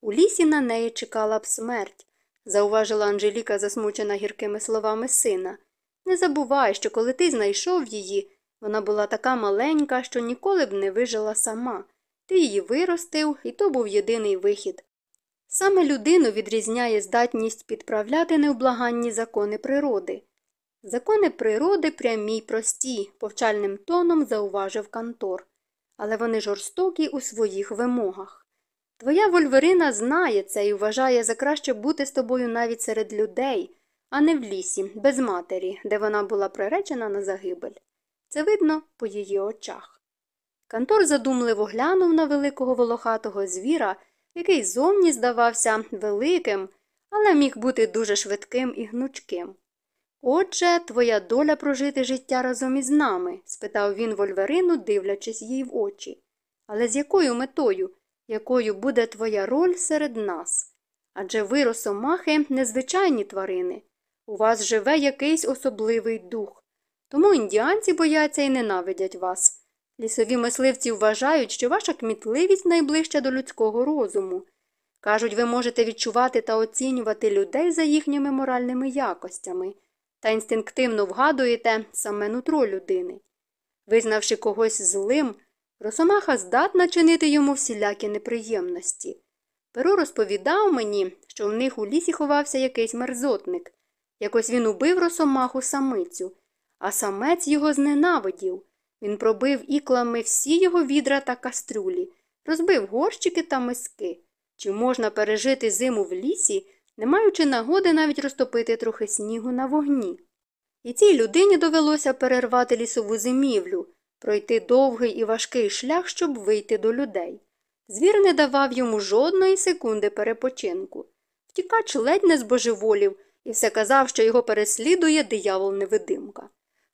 У лісі на неї чекала б смерть, зауважила Анжеліка, засмучена гіркими словами сина. Не забувай, що коли ти знайшов її, вона була така маленька, що ніколи б не вижила сама. Ти її виростив, і то був єдиний вихід. Саме людину відрізняє здатність підправляти невблаганні закони природи. Закони природи прямі й прості, повчальним тоном зауважив Кантор, але вони жорстокі у своїх вимогах. Твоя вольверина знає це і вважає за краще бути з тобою навіть серед людей, а не в лісі, без матері, де вона була приречена на загибель. Це видно по її очах. Кантор задумливо глянув на великого волохатого звіра, який зовні здавався великим, але міг бути дуже швидким і гнучким. Отже, твоя доля прожити життя разом із нами? спитав він Вольверину, дивлячись їй в очі. Але з якою метою, якою буде твоя роль серед нас? Адже ви, росомахи, незвичайні тварини. У вас живе якийсь особливий дух. Тому індіанці бояться і ненавидять вас. Лісові мисливці вважають, що ваша кмітливість найближча до людського розуму. Кажуть, ви можете відчувати та оцінювати людей за їхніми моральними якостями та інстинктивно вгадуєте саме нутро людини. Визнавши когось злим, Росомаха здатна чинити йому всілякі неприємності. Перо розповідав мені, що в них у лісі ховався якийсь мерзотник. Якось він убив росомаху самицю, а самець його зненавидів. Він пробив іклами всі його відра та кастрюлі, розбив горщики та миски. Чи можна пережити зиму в лісі, не маючи нагоди навіть розтопити трохи снігу на вогні? І цій людині довелося перервати лісову зимівлю, пройти довгий і важкий шлях, щоб вийти до людей. Звір не давав йому жодної секунди перепочинку. Втікач ледь не збожеволів і все казав, що його переслідує диявол невидимка.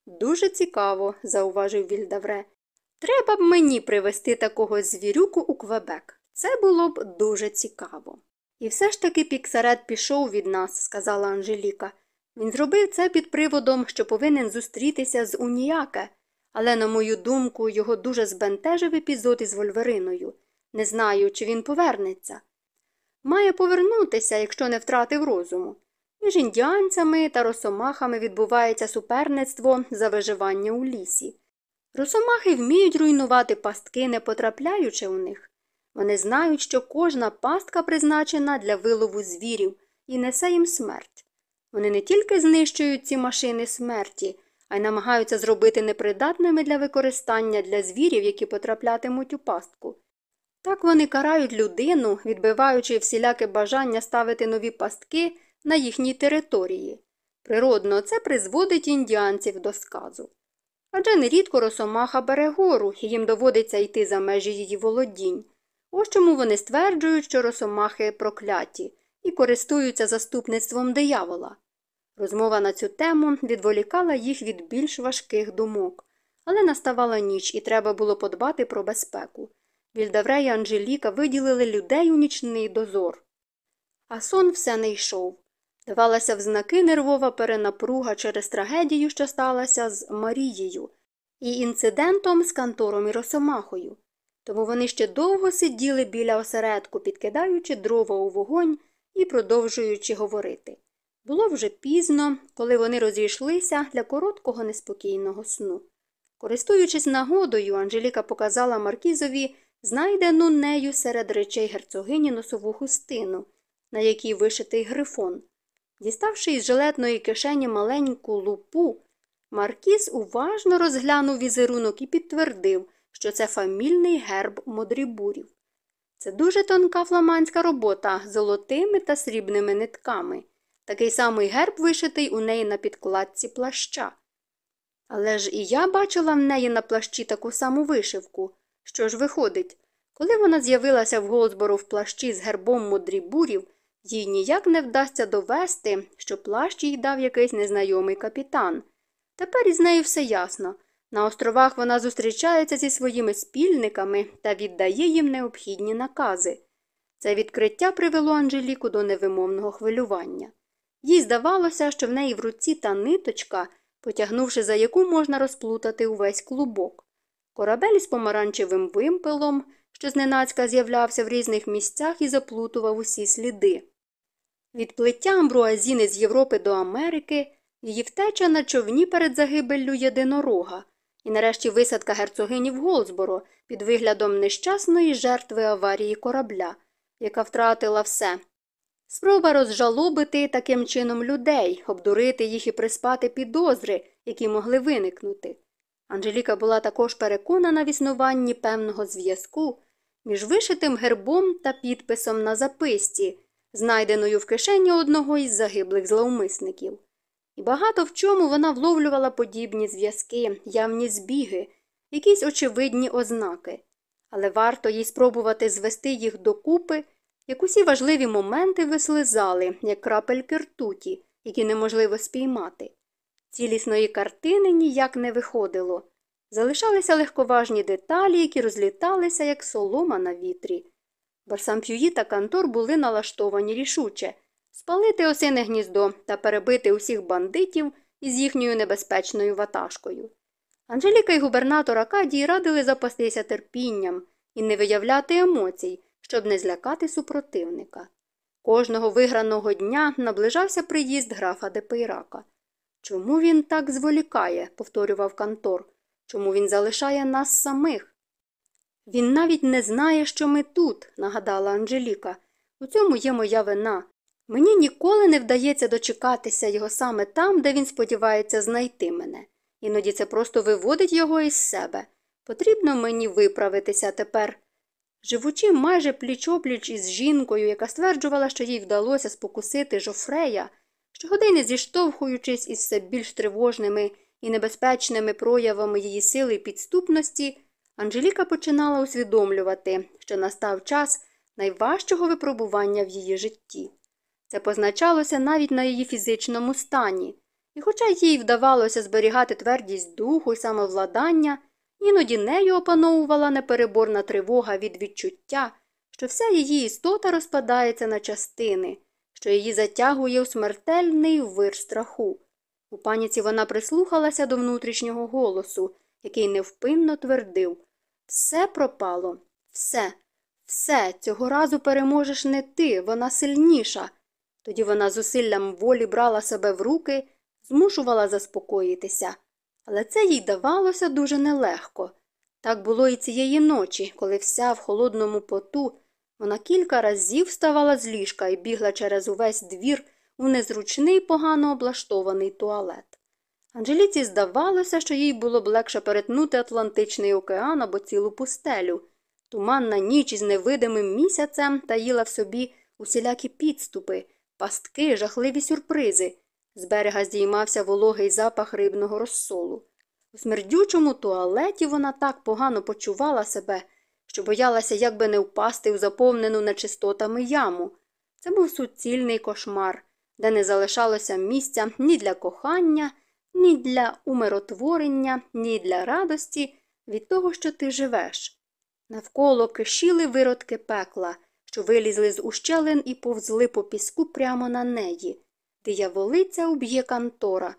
Дуже цікаво, зауважив Вільдавре. Треба б мені привезти такого звірюку у Квебек. Це було б дуже цікаво. І все ж таки Піксарет пішов від нас, сказала Анжеліка. Він зробив це під приводом, що повинен зустрітися з Уніяке, але, на мою думку, його дуже збентежив епізод із Вольвериною. Не знаю, чи він повернеться. Має повернутися, якщо не втратив розуму. Між індіанцями та росомахами відбувається суперництво за виживання у лісі. Росомахи вміють руйнувати пастки, не потрапляючи у них. Вони знають, що кожна пастка призначена для вилову звірів і несе їм смерть. Вони не тільки знищують ці машини смерті, а й намагаються зробити непридатними для використання для звірів, які потраплятимуть у пастку. Так вони карають людину, відбиваючи всіляке бажання ставити нові пастки на їхній території. Природно, це призводить індіанців до сказу. Адже нерідко росомаха бере гору, і їм доводиться йти за межі її володінь. Ось чому вони стверджують, що росомахи прокляті і користуються заступництвом диявола. Розмова на цю тему відволікала їх від більш важких думок, але наставала ніч і треба було подбати про безпеку. Вільдавре і Анжеліка виділили людей у нічний дозор. А сон все не йшов. Давалася в знаки нервова перенапруга через трагедію, що сталася з Марією, і інцидентом з кантором і Росомахою. Тому вони ще довго сиділи біля осередку, підкидаючи дрова у вогонь і продовжуючи говорити. Було вже пізно, коли вони розійшлися для короткого неспокійного сну. Користуючись нагодою, Анжеліка показала Маркізові знайдену нею серед речей герцогині носову хустину, на якій вишитий грифон. Діставши із жилетної кишені маленьку лупу, Маркіз уважно розглянув візерунок і підтвердив, що це фамільний герб модрібурів. Це дуже тонка фламандська робота золотими та срібними нитками. Такий самий герб вишитий у неї на підкладці плаща. Але ж і я бачила в неї на плащі таку саму вишивку. Що ж виходить, коли вона з'явилася в Голдсборо в плащі з гербом модрібурів, їй ніяк не вдасться довести, що плащ їй дав якийсь незнайомий капітан. Тепер із нею все ясно. На островах вона зустрічається зі своїми спільниками та віддає їм необхідні накази. Це відкриття привело Анжеліку до невимовного хвилювання. Їй здавалося, що в неї в руці та ниточка, потягнувши за яку можна розплутати увесь клубок. Корабель із помаранчевим вимпелом, що зненацька з'являвся в різних місцях і заплутував усі сліди. Відплиття амбруазіни з Європи до Америки, її втеча на човні перед загибеллю єдинорога, і нарешті висадка герцогині в Голдсборо під виглядом нещасної жертви аварії корабля, яка втратила все. Спроба розжалобити таким чином людей, обдурити їх і приспати підозри, які могли виникнути. Анжеліка була також переконана в існуванні певного зв'язку між вишитим гербом та підписом на записці, знайденою в кишені одного із загиблих зловмисників. І багато в чому вона вловлювала подібні зв'язки, явні збіги, якісь очевидні ознаки, але варто їй спробувати звести їх докупи, як усі важливі моменти вислизали, як крапельки ртуті, які неможливо спіймати. Цілісної картини ніяк не виходило. Залишалися легковажні деталі, які розліталися, як солома на вітрі. Барсамп'юї та Кантор були налаштовані рішуче спалити осине гніздо та перебити усіх бандитів із їхньою небезпечною ватажкою. Анжеліка і губернатор Акадії радили запастися терпінням і не виявляти емоцій, щоб не злякати супротивника. Кожного виграного дня наближався приїзд графа Депейрака. Чому він так зволікає? повторював Кантор. Чому він залишає нас самих? Він навіть не знає, що ми тут, нагадала Анжеліка. У цьому є моя вина. Мені ніколи не вдається дочекатися його саме там, де він сподівається знайти мене. Іноді це просто виводить його із себе. Потрібно мені виправитися тепер. Живучи майже пліч-опліч із жінкою, яка стверджувала, що їй вдалося спокусити Жофрея, щогодини зіштовхуючись із все більш тривожними і небезпечними проявами її сили і підступності, Анжеліка починала усвідомлювати, що настав час найважчого випробування в її житті. Це позначалося навіть на її фізичному стані, і, хоча їй вдавалося зберігати твердість духу і самовладання, іноді нею опановувала непереборна тривога від відчуття, що вся її істота розпадається на частини, що її затягує у смертельний вир страху. У паніці вона прислухалася до внутрішнього голосу, який невпинно твердив все пропало, все, все, цього разу переможеш не ти, вона сильніша. Тоді вона зусиллям волі брала себе в руки, змушувала заспокоїтися. Але це їй давалося дуже нелегко. Так було і цієї ночі, коли вся в холодному поту вона кілька разів вставала з ліжка і бігла через увесь двір у незручний погано облаштований туалет. Анжеліці здавалося, що їй було б легше перетнути Атлантичний океан або цілу пустелю. Туманна ніч із невидимим місяцем таїла в собі усілякі підступи, пастки, жахливі сюрпризи. З берега здіймався вологий запах рибного розсолу. У смердючому туалеті вона так погано почувала себе, що боялася якби не впасти в заповнену нечистотами яму. Це був суцільний кошмар, де не залишалося місця ні для кохання, ні для умиротворення, ні для радості від того, що ти живеш. Навколо кишіли виродки пекла, що вилізли з ущелин і повзли по піску прямо на неї. Дияволиця уб'є Кантора.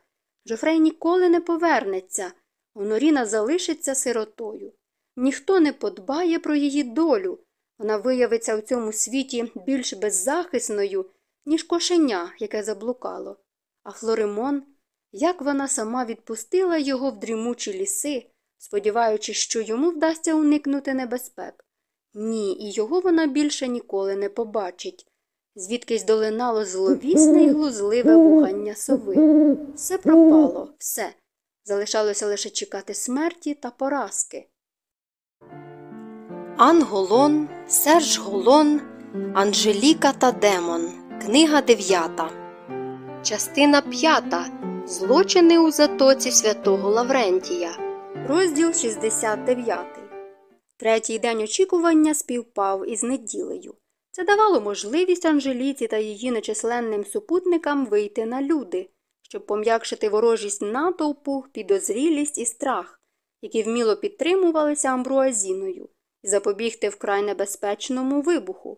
Жофрей ніколи не повернеться. Оноріна залишиться сиротою. Ніхто не подбає про її долю. Вона виявиться в цьому світі більш беззахисною, ніж кошеня, яке заблукало. А Флоримон, як вона сама відпустила його в дрімучі ліси, сподіваючись, що йому вдасться уникнути небезпек. Ні, і його вона більше ніколи не побачить. Звідкись долинало зловісне й глузливе вухання сови. Все пропало, все. Залишалося лише чекати смерті та поразки. Ан Голон, Серж Голон, Анжеліка та Демон. Книга 9. Частина 5. Злочини у затоці святого Лаврентія. Розділ 69. Третій день очікування співпав із неділею. Це давало можливість Анжеліці та її нечисленним супутникам вийти на люди, щоб пом'якшити ворожість натовпу, підозрілість і страх, які вміло підтримувалися амбруазіною, і запобігти вкрай небезпечному вибуху.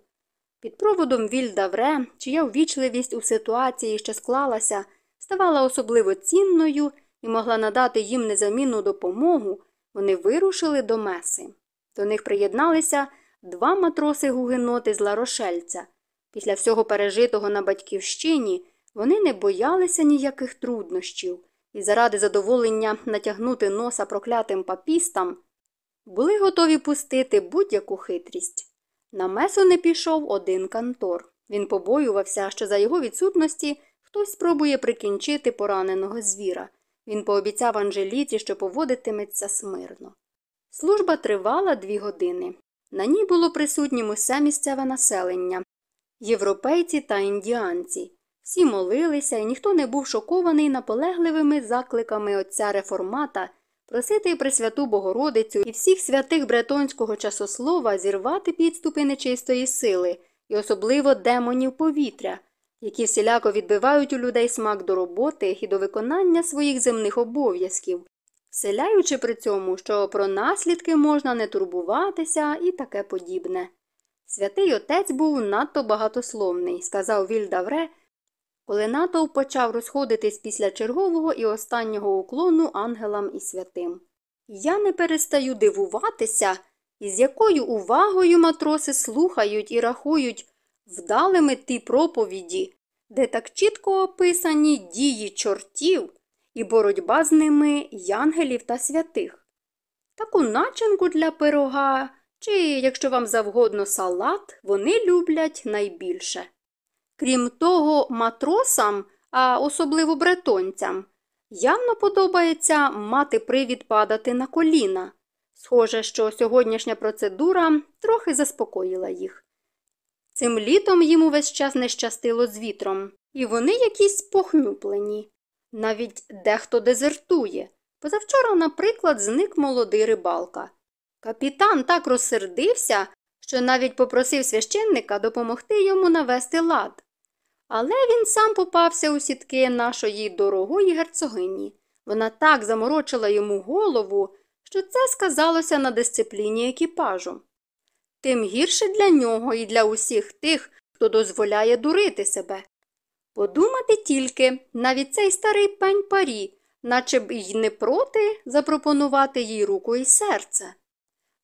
Під проводом Вільдавре, чия ввічливість у ситуації, що склалася, ставала особливо цінною і могла надати їм незамінну допомогу, вони вирушили до меси. До них приєдналися два матроси гугеноти з Ларошельця. Після всього пережитого на батьківщині вони не боялися ніяких труднощів і заради задоволення натягнути носа проклятим папістам були готові пустити будь-яку хитрість. На месу не пішов один кантор. Він побоювався, що за його відсутності хтось спробує прикінчити пораненого звіра. Він пообіцяв Анжеліці, що поводитиметься смирно. Служба тривала дві години. На ній було присутнім усе місцеве населення європейці та індіанці. Всі молилися, і ніхто не був шокований наполегливими закликами отця реформата просити Пресвяту Богородицю і всіх святих бретонського часослова зірвати підступи нечистої сили і особливо демонів повітря, які всіляко відбивають у людей смак до роботи і до виконання своїх земних обов'язків, вселяючи при цьому, що про наслідки можна не турбуватися і таке подібне. Святий отець був надто багатословний, сказав Вільдавре, коли натовп почав розходитись після чергового і останнього уклону ангелам і святим. Я не перестаю дивуватися, із якою увагою матроси слухають і рахують вдалими ті проповіді, де так чітко описані дії чортів і боротьба з ними янгелів та святих. Таку начинку для пирога, чи, якщо вам завгодно салат, вони люблять найбільше. Крім того, матросам, а особливо бретонцям, явно подобається мати привід падати на коліна. Схоже, що сьогоднішня процедура трохи заспокоїла їх. Цим літом їм увесь час не щастило з вітром, і вони якісь похнюплені. Навіть дехто дезертує. Позавчора, наприклад, зник молодий рибалка. Капітан так розсердився, що навіть попросив священника допомогти йому навести лад. Але він сам попався у сітки нашої дорогої герцогині. Вона так заморочила йому голову, що це сказалося на дисципліні екіпажу. Тим гірше для нього і для усіх тих, хто дозволяє дурити себе. Подумати тільки, навіть цей старий пень парі, наче б й не проти запропонувати їй руку і серце.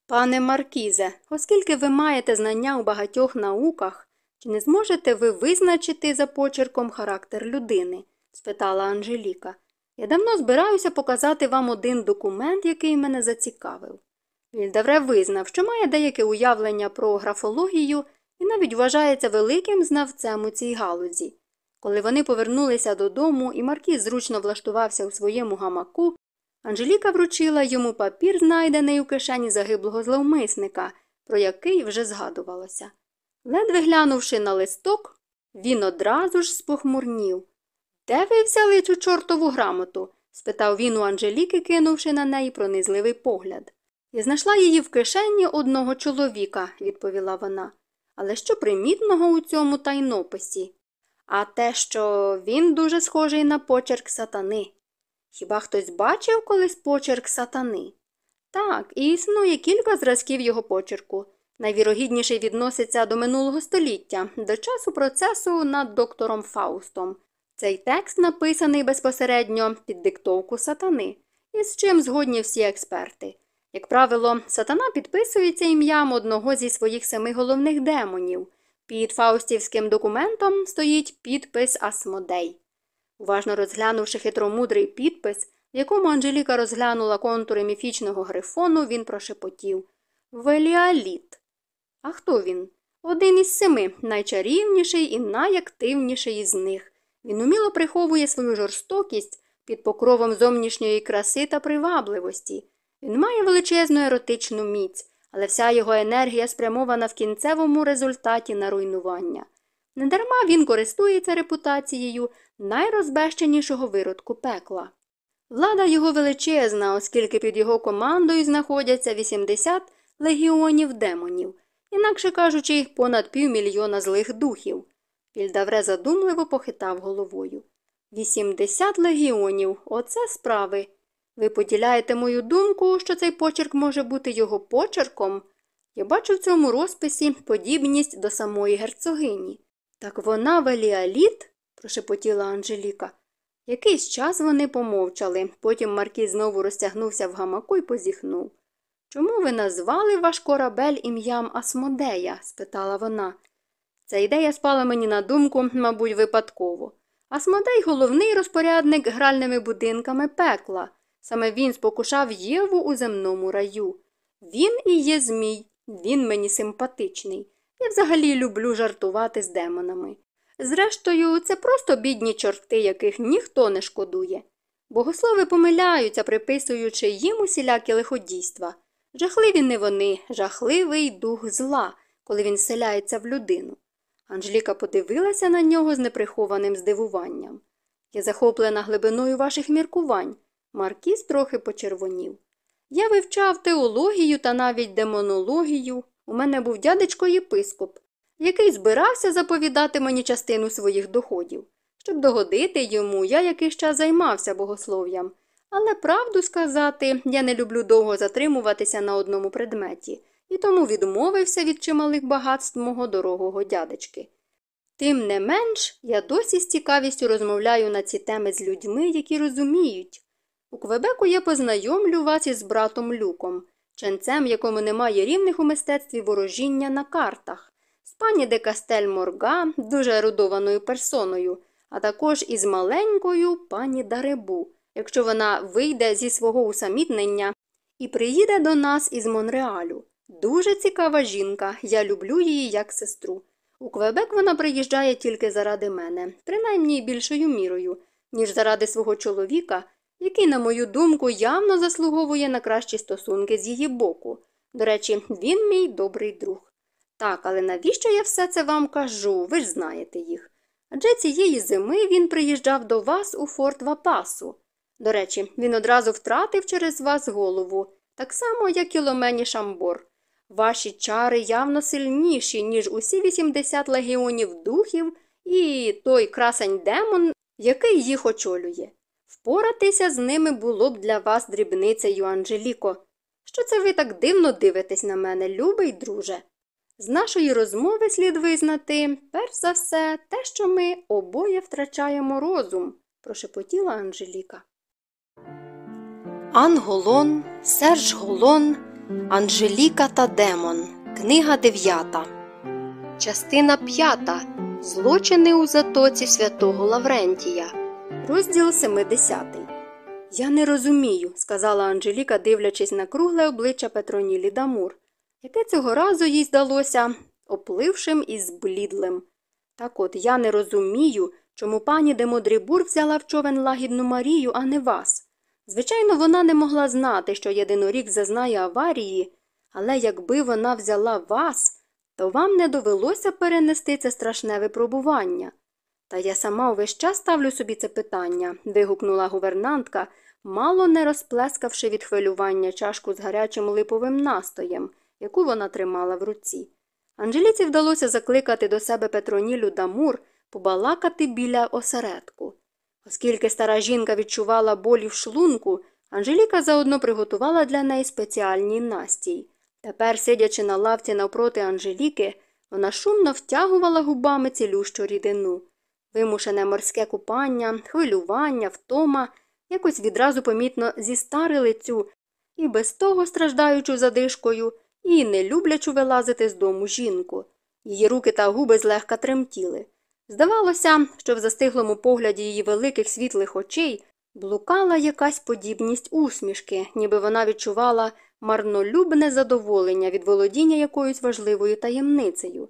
Пане Маркізе, оскільки ви маєте знання у багатьох науках, чи не зможете ви визначити за почерком характер людини? спитала Анжеліка. Я давно збираюся показати вам один документ, який мене зацікавив. Вільдавре визнав, що має деяке уявлення про графологію і навіть вважається великим знавцем у цій галузі. Коли вони повернулися додому і Маркіз зручно влаштувався у своєму гамаку, Анжеліка вручила йому папір, знайдений у кишені загиблого зловмисника, про який вже згадувалося. Ледве глянувши на листок, він одразу ж спохмурнів. Де ви взяли цю чортову грамоту? спитав він у Анжеліки, кинувши на неї пронизливий погляд. Я знайшла її в кишені одного чоловіка, відповіла вона. Але що примітного у цьому тайнописі? А те, що він дуже схожий на почерк сатани. Хіба хтось бачив колись почерк сатани? Так, і існує кілька зразків його почерку. Найвірогідніший відноситься до минулого століття, до часу процесу над доктором Фаустом. Цей текст написаний безпосередньо під диктовку сатани, із чим згодні всі експерти. Як правило, сатана підписується ім'ям одного зі своїх семи головних демонів. Під фаустівським документом стоїть підпис Асмодей. Уважно розглянувши хитромудрий підпис, в якому Анжеліка розглянула контури міфічного грифону, він прошепотів Веліаліт. А хто він? Один із семи, найчарівніший і найактивніший із них. Він уміло приховує свою жорстокість під покровом зовнішньої краси та привабливості. Він має величезну еротичну міць, але вся його енергія спрямована в кінцевому результаті на руйнування. Недарма він користується репутацією найрозбещенішого виродку пекла. Влада його величезна, оскільки під його командою знаходяться 80 легіонів демонів, інакше кажучи, понад півмільйона злих духів. Пільдавре задумливо похитав головою. 80 легіонів оце справи. Ви поділяєте мою думку, що цей почерк може бути його почерком? Я бачу в цьому розписі подібність до самої герцогині. Так вона веліаліт? прошепотіла Анжеліка. Якийсь час вони помовчали, потім Маркіз знову розтягнувся в гамаку і позіхнув. Чому ви назвали ваш корабель ім'ям Асмодея? спитала вона. Ця ідея спала мені на думку, мабуть, випадково. Асмодей головний розпорядник гральними будинками пекла. Саме він спокушав Єву у земному раю. Він і є Змій, він мені симпатичний. Я взагалі люблю жартувати з демонами. Зрештою, це просто бідні чорти, яких ніхто не шкодує. Богослови помиляються, приписуючи їм усілякі лиходійства. Жахливі не вони, жахливий дух зла, коли він селяється в людину. Анжеліка подивилася на нього з неприхованим здивуванням. Я захоплена глибиною ваших міркувань. Маркіз трохи почервонів. Я вивчав теологію та навіть демонологію. У мене був дядечко єпископ, який збирався заповідати мені частину своїх доходів. Щоб догодити йому, я якийсь час займався богослов'ям. Але правду сказати, я не люблю довго затримуватися на одному предметі і тому відмовився від чималих багатств мого дорогого дядечки. Тим не менш, я досі з цікавістю розмовляю на ці теми з людьми, які розуміють. У Квебеку я познайомлю вас із братом Люком, ченцем, якому немає рівних у мистецтві ворожіння на картах, з пані де Кастель Морга, дуже ерудованою персоною, а також із маленькою пані Даребу, якщо вона вийде зі свого усамітнення і приїде до нас із Монреалю. Дуже цікава жінка, я люблю її як сестру. У Квебек вона приїжджає тільки заради мене, принаймні більшою мірою, ніж заради свого чоловіка, який, на мою думку, явно заслуговує на кращі стосунки з її боку. До речі, він мій добрий друг. Так, але навіщо я все це вам кажу? Ви ж знаєте їх. Адже цієї зими він приїжджав до вас у форт Вапасу. До речі, він одразу втратив через вас голову, так само, як і Ломені Шамбор. Ваші чари явно сильніші, ніж усі 80 легіонів духів і той красень демон, який їх очолює. Впоратися з ними було б для вас дрібницею, Анжеліко. Що це ви так дивно дивитесь на мене, любий друже? З нашої розмови слід визнати, перш за все, те, що ми обоє втрачаємо розум, прошепотіла Анжеліка. Анголон, Серж Голон, Анжеліка та Демон. Книга 9. Частина 5. Злочини у затоці святого Лаврентія. Розділ 70. Я не розумію, сказала Анжеліка, дивлячись на кругле обличчя Петронілі Дамур, яке цього разу їй здалося оплившим і зблідлим. Так от я не розумію, чому пані Демодрібур взяла в човен лагідну Марію, а не вас. Звичайно, вона не могла знати, що єдинорік зазнає аварії, але якби вона взяла вас, то вам не довелося перенести це страшне випробування. Та я сама увесь час ставлю собі це питання, вигукнула гувернантка, мало не розплескавши від хвилювання чашку з гарячим липовим настоєм, яку вона тримала в руці. Анжеліці вдалося закликати до себе Петронілю Дамур побалакати біля осередку. Оскільки стара жінка відчувала болі в шлунку, Анжеліка заодно приготувала для неї спеціальний настій. Тепер, сидячи на лавці навпроти Анжеліки, вона шумно втягувала губами цілющу рідину. Вимушене морське купання, хвилювання, втома якось відразу помітно зістарили цю і без того страждаючу задишкою, і не люблячу вилазити з дому жінку. Її руки та губи злегка тремтіли. Здавалося, що в застиглому погляді її великих світлих очей блукала якась подібність усмішки, ніби вона відчувала марнолюбне задоволення від володіння якоюсь важливою таємницею.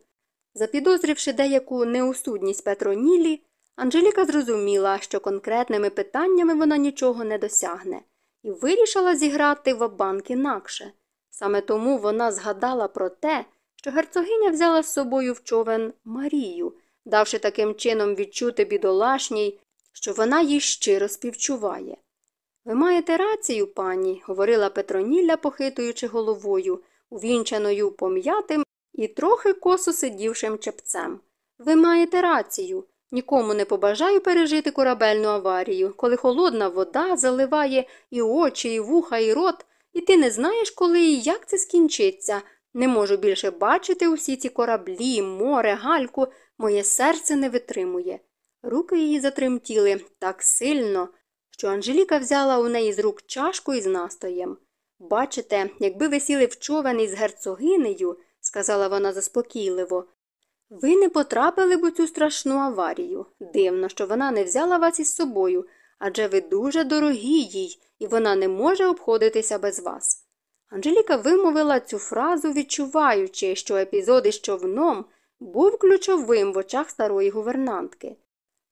Запідозривши деяку неусудність Петронілі, Анжеліка зрозуміла, що конкретними питаннями вона нічого не досягне, і вирішила зіграти в банк інакше. Саме тому вона згадала про те, що герцогиня взяла з собою в човен Марію, давши таким чином відчути бідолашній, що вона їй щиро співчуває. Ви маєте рацію, пані, говорила Петронілля, похитуючи головою, увінчаною пом'ятим і трохи косо сидівшим чепцем. Ви маєте рацію. Нікому не побажаю пережити корабельну аварію, коли холодна вода заливає і очі, і вуха, і рот, і ти не знаєш, коли і як це скінчиться. Не можу більше бачити усі ці кораблі, море, гальку, моє серце не витримує. Руки її затремтіли так сильно, що Анжеліка взяла у неї з рук чашку із настоєм. Бачите, якби ви сіли в човен із герцогинею, сказала вона заспокійливо, ви не потрапили б у цю страшну аварію. Дивно, що вона не взяла вас із собою, адже ви дуже дорогі їй, і вона не може обходитися без вас. Анжеліка вимовила цю фразу, відчуваючи, що епізод із човном був ключовим в очах старої гувернантки.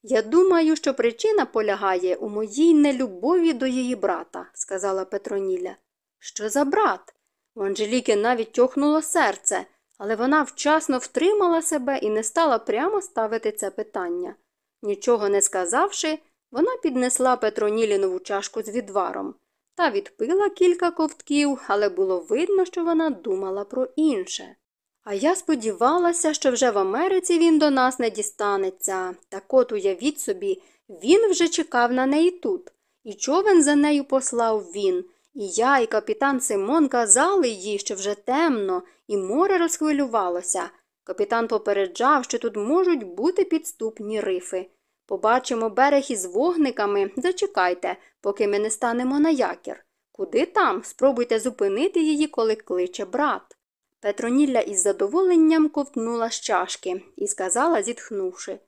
Я думаю, що причина полягає у моїй нелюбові до її брата, сказала Петроніля. Що за брат? У Анжеліки навіть тьохнуло серце, але вона вчасно втримала себе і не стала прямо ставити це питання. Нічого не сказавши, вона піднесла Петронілі нову чашку з відваром та відпила кілька ковтків, але було видно, що вона думала про інше. А я сподівалася, що вже в Америці він до нас не дістанеться. Так от уявіть собі, він вже чекав на неї тут, і човен за нею послав він. І я, і капітан Симон казали їй, що вже темно, і море розхвилювалося. Капітан попереджав, що тут можуть бути підступні рифи. Побачимо берег із вогниками, зачекайте, поки ми не станемо на якір. Куди там? Спробуйте зупинити її, коли кличе брат. Петронілля із задоволенням ковтнула з чашки і сказала, зітхнувши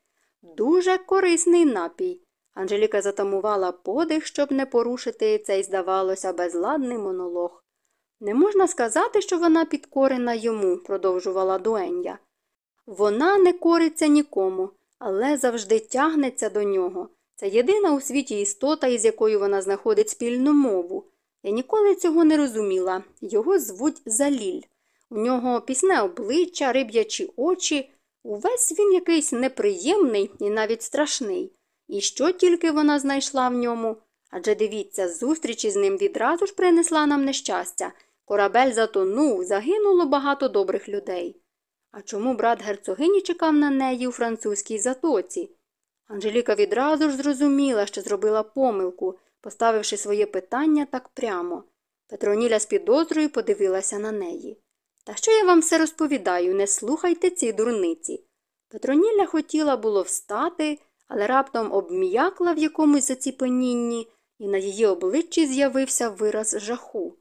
Дуже корисний напій. Анжеліка затамувала подих, щоб не порушити цей, здавалося, безладний монолог. Не можна сказати, що вона підкорена йому, продовжувала дуенья. Вона не кориться нікому, але завжди тягнеться до нього. Це єдина у світі істота, із якою вона знаходить спільну мову. Я ніколи цього не розуміла. Його звуть Заліль. У нього пісне обличчя, риб'ячі очі. Увесь він якийсь неприємний і навіть страшний. І що тільки вона знайшла в ньому? Адже дивіться, зустріч із ним відразу ж принесла нам нещастя. Корабель затонув, загинуло багато добрих людей. А чому брат герцогині чекав на неї у французькій затоці? Анжеліка відразу ж зрозуміла, що зробила помилку, поставивши своє питання так прямо. Петроніля з підозрою подивилася на неї. Та що я вам все розповідаю, не слухайте ці дурниці. Петроніля хотіла було встати, але раптом обм'якла в якомусь заціпенінні, і на її обличчі з'явився вираз жаху.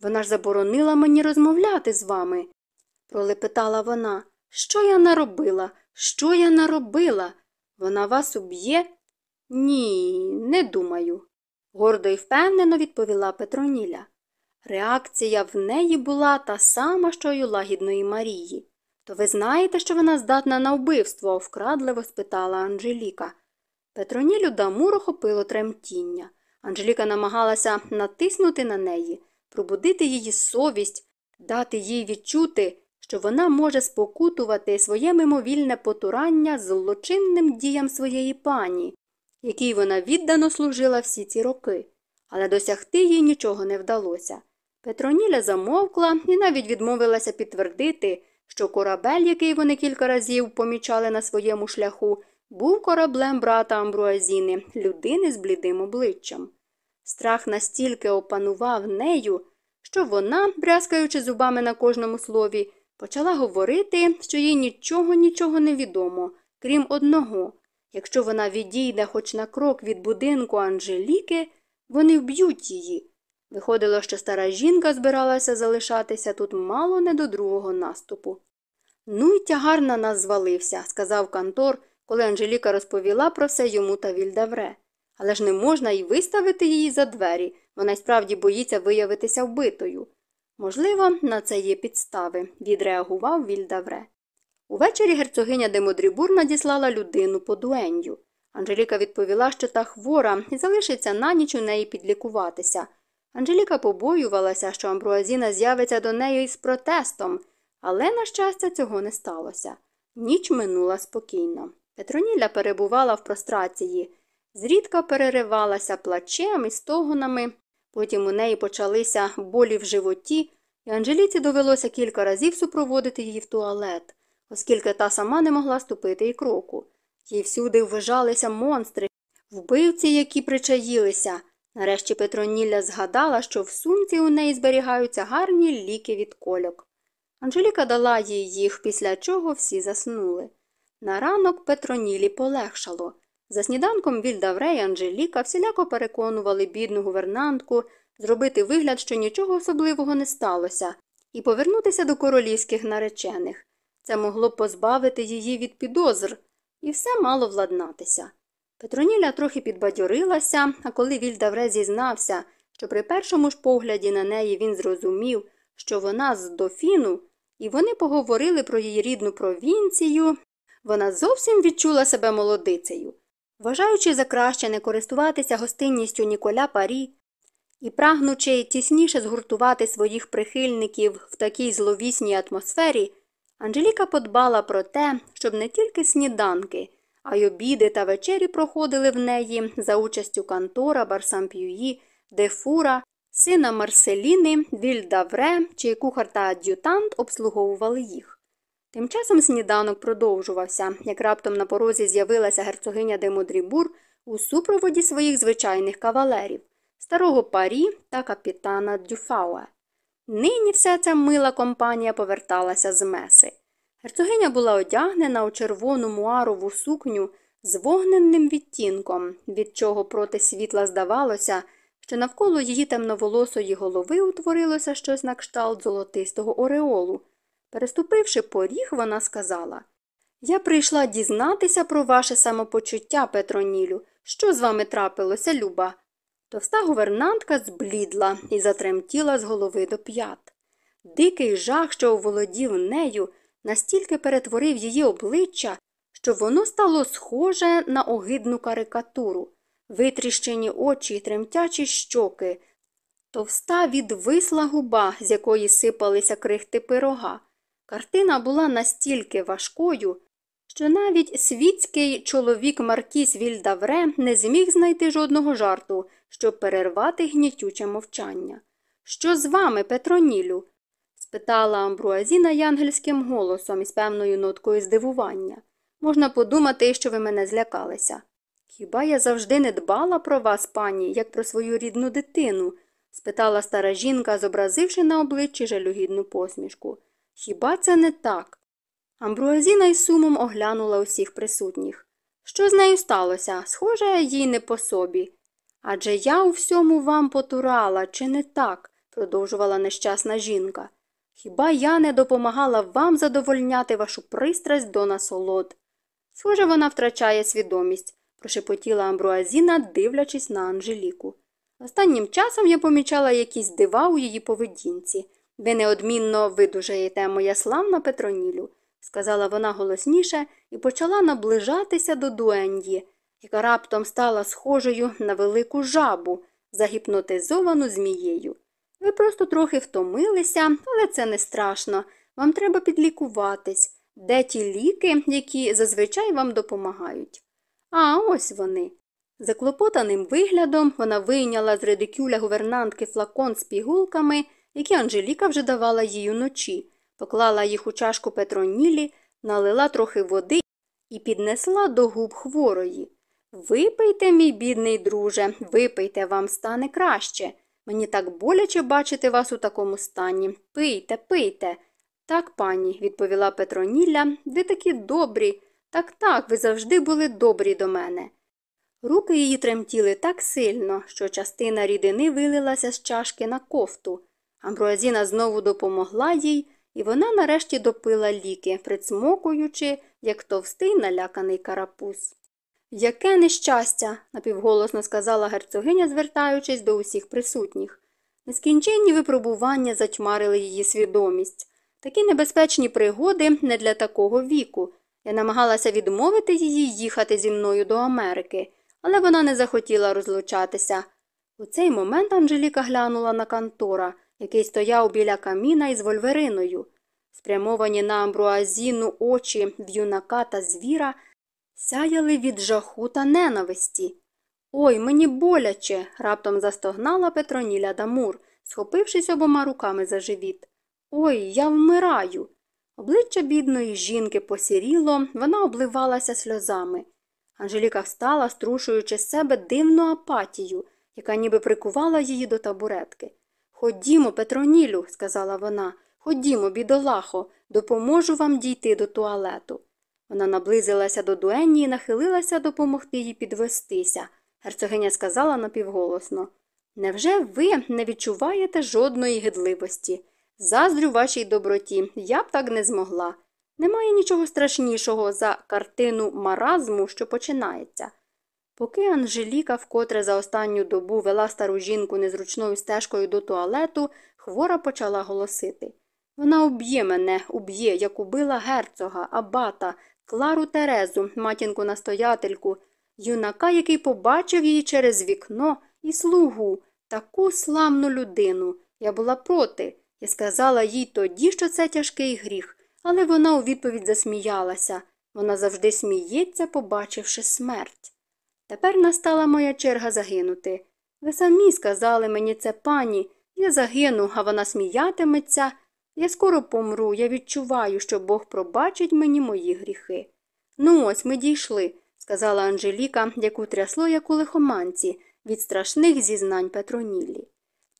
Вона ж заборонила мені розмовляти з вами, пролепетала вона. Що я наробила? Що я наробила? Вона вас уб'є? Ні, не думаю, гордо й впевнено відповіла Петроніля. Реакція в неї була та сама, що й у лагідної Марії. То ви знаєте, що вона здатна на вбивство? вкрадливо спитала Анжеліка. Петронілю Дамур охопило тремтіння. Анжеліка намагалася натиснути на неї, пробудити її совість, дати їй відчути, що вона може спокутувати своє мимовільне потурання злочинним діям своєї пані, якій вона віддано служила всі ці роки, але досягти їй нічого не вдалося. Петроніля замовкла і навіть відмовилася підтвердити, що корабель, який вони кілька разів помічали на своєму шляху, був кораблем брата Амбруазіни, людини з блідим обличчям. Страх настільки опанував нею, що вона, брязкаючи зубами на кожному слові, почала говорити, що їй нічого нічого не відомо, крім одного. Якщо вона відійде хоч на крок від будинку Анжеліки, вони вб'ють її. Виходило, що стара жінка збиралася залишатися тут мало не до другого наступу. Ну й тягар на нас звалився, сказав Кантор, коли Анжеліка розповіла про все йому та Вільдавре. Але ж не можна й виставити її за двері, вона й справді боїться виявитися вбитою. Можливо, на це є підстави, відреагував Вільдавре. Увечері герцогиня Демодрібур надіслала людину по дуенью. Анжеліка відповіла, що та хвора і залишиться на ніч у неї підлікуватися. Анжеліка побоювалася, що Амбруазіна з'явиться до неї із протестом, але, на щастя, цього не сталося. Ніч минула спокійно. Петронілля перебувала в прострації, зрідка переривалася плачем і стогонами, потім у неї почалися болі в животі, і Анжеліці довелося кілька разів супроводити її в туалет, оскільки та сама не могла ступити і кроку. Їй всюди ввижалися монстри, вбивці, які причаїлися. Нарешті Петронілля згадала, що в сумці у неї зберігаються гарні ліки від кольок. Анжеліка дала їй їх, після чого всі заснули. На ранок Петронілі полегшало. За сніданком Вільдавре і Анжеліка всіляко переконували бідну гувернантку зробити вигляд, що нічого особливого не сталося, і повернутися до королівських наречених. Це могло позбавити її від підозр, і все мало владнатися. Петроніля трохи підбадьорилася, а коли Вільдавре зізнався, що при першому ж погляді на неї він зрозумів, що вона з дофіну, і вони поговорили про її рідну провінцію, вона зовсім відчула себе молодицею. Вважаючи за краще не користуватися гостинністю Ніколя Парі і прагнучи тісніше згуртувати своїх прихильників в такій зловісній атмосфері, Анжеліка подбала про те, щоб не тільки сніданки, а й обіди та вечері проходили в неї за участю Кантора, Барсамп'юї, Дефура, сина Марселіни, Вільдавре, чий кухар та ад'ютант обслуговували їх. Тим часом сніданок продовжувався, як раптом на порозі з'явилася герцогиня де Модрібур у супроводі своїх звичайних кавалерів, старого парі та капітана Дюфауе. Нині вся ця мила компанія поверталася з меси. Герцогиня була одягнена у червону муарову сукню з вогненним відтінком, від чого проти світла здавалося, що навколо її темноволосої голови утворилося щось на кшталт золотистого ореолу. Переступивши поріг, вона сказала Я прийшла дізнатися про ваше самопочуття, Петронілю. Що з вами трапилося, Люба? Товста гувернантка зблідла і затремтіла з голови до п'ят. Дикий жах, що оволодів нею, настільки перетворив її обличчя, що воно стало схоже на огидну карикатуру, витріщені очі й тремтячі щоки, товста відвисла губа, з якої сипалися крихти пирога. Картина була настільки важкою, що навіть світський чоловік Маркіс Вільдавре не зміг знайти жодного жарту, щоб перервати гнітюче мовчання. Що з вами, Петронілю? Спитала Амбруазіна янгельським голосом із певною ноткою здивування. Можна подумати, що ви мене злякалися. Хіба я завжди не дбала про вас, пані, як про свою рідну дитину? спитала стара жінка, зобразивши на обличчі жалюгідну посмішку. Хіба це не так? Амбруазіна із сумом оглянула усіх присутніх. Що з нею сталося? Схоже, їй не по собі. Адже я у всьому вам потурала, чи не так? продовжувала нещасна жінка. Хіба я не допомагала вам задовольняти вашу пристрасть до насолод? Схоже, вона втрачає свідомість, прошепотіла Амбруазіна, дивлячись на Анжеліку. Останнім часом я помічала якісь дива у її поведінці. Ви неодмінно видужаєте, моя славна Петронілю, сказала вона голосніше і почала наближатися до дуенді, яка раптом стала схожою на велику жабу, загіпнотизовану змією. Ви просто трохи втомилися, але це не страшно. Вам треба підлікуватись. Де ті ліки, які зазвичай вам допомагають? А ось вони. Заклопотаним виглядом вона вийняла з редикюля гувернантки флакон з пігулками які Анжеліка вже давала їй уночі, поклала їх у чашку Петронілі, налила трохи води і піднесла до губ хворої. Випийте, мій бідний друже, випийте, вам стане краще. Мені так боляче бачити вас у такому стані. Пийте, пийте. Так, пані, відповіла Петронілля, ви такі добрі. Так, так, ви завжди були добрі до мене. Руки її тремтіли так сильно, що частина рідини вилилася з чашки на кофту. Амбруазіна знову допомогла їй, і вона нарешті допила ліки, прицмокуючи, як товстий наляканий карапуз. Яке нещастя, напівголосно сказала герцогиня, звертаючись до усіх присутніх. Нескінченні випробування затьмарили її свідомість. Такі небезпечні пригоди не для такого віку. Я намагалася відмовити її їхати зі мною до Америки, але вона не захотіла розлучатися. У цей момент Анжеліка глянула на Кантора, який стояв біля каміна із вольвериною. Спрямовані на амбруазіну очі в юнака та звіра сяяли від жаху та ненависті. Ой, мені боляче. раптом застогнала Петроніля Дамур, схопившись обома руками за живіт. Ой, я вмираю. Обличчя бідної жінки посіріло, вона обливалася сльозами. Анжеліка встала, струшуючи з себе дивну апатію, яка ніби прикувала її до табуретки. Ходімо, Петронілю, сказала вона, ходімо, бідолахо, допоможу вам дійти до туалету. Вона наблизилася до дуенні і нахилилася допомогти їй підвестися. Герцогиня сказала напівголосно Невже ви не відчуваєте жодної гидливості? Заздрю вашій доброті, я б так не змогла. Немає нічого страшнішого за картину маразму, що починається. Поки Анжеліка вкотре за останню добу вела стару жінку незручною стежкою до туалету, хвора почала голосити. Вона уб'є мене, уб'є, як убила герцога, абата, Клару Терезу, матінку настоятельку, юнака, який побачив її через вікно, і слугу, таку славну людину. Я була проти. Я сказала їй тоді, що це тяжкий гріх, але вона у відповідь засміялася. Вона завжди сміється, побачивши смерть. Тепер настала моя черга загинути. Ви самі сказали мені це, пані, я загину, а вона сміятиметься. Я скоро помру, я відчуваю, що Бог пробачить мені мої гріхи. Ну, ось ми дійшли, сказала Анжеліка, яку трясло, як у лихоманці, від страшних зізнань Петроніллі.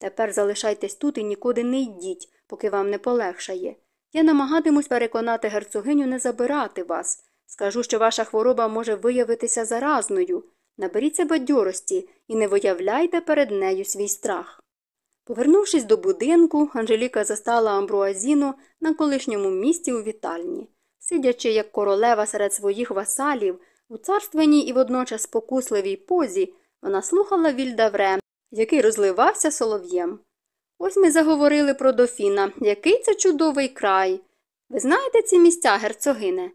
Тепер залишайтесь тут і нікуди не йдіть, поки вам не полегшає. Я намагатимусь переконати герцогиню не забирати вас. Скажу, що ваша хвороба може виявитися заразною. Наберіться бадьорості і не виявляйте перед нею свій страх. Повернувшись до будинку, Анжеліка застала амбруазіну на колишньому місці у вітальні. Сидячи як королева серед своїх васалів, у царственній і водночас спокусливій позі, вона слухала Вільдавре, який розливався солов'єм. Ось ми заговорили про дофіна, який це чудовий край. Ви знаєте ці місця, герцогине?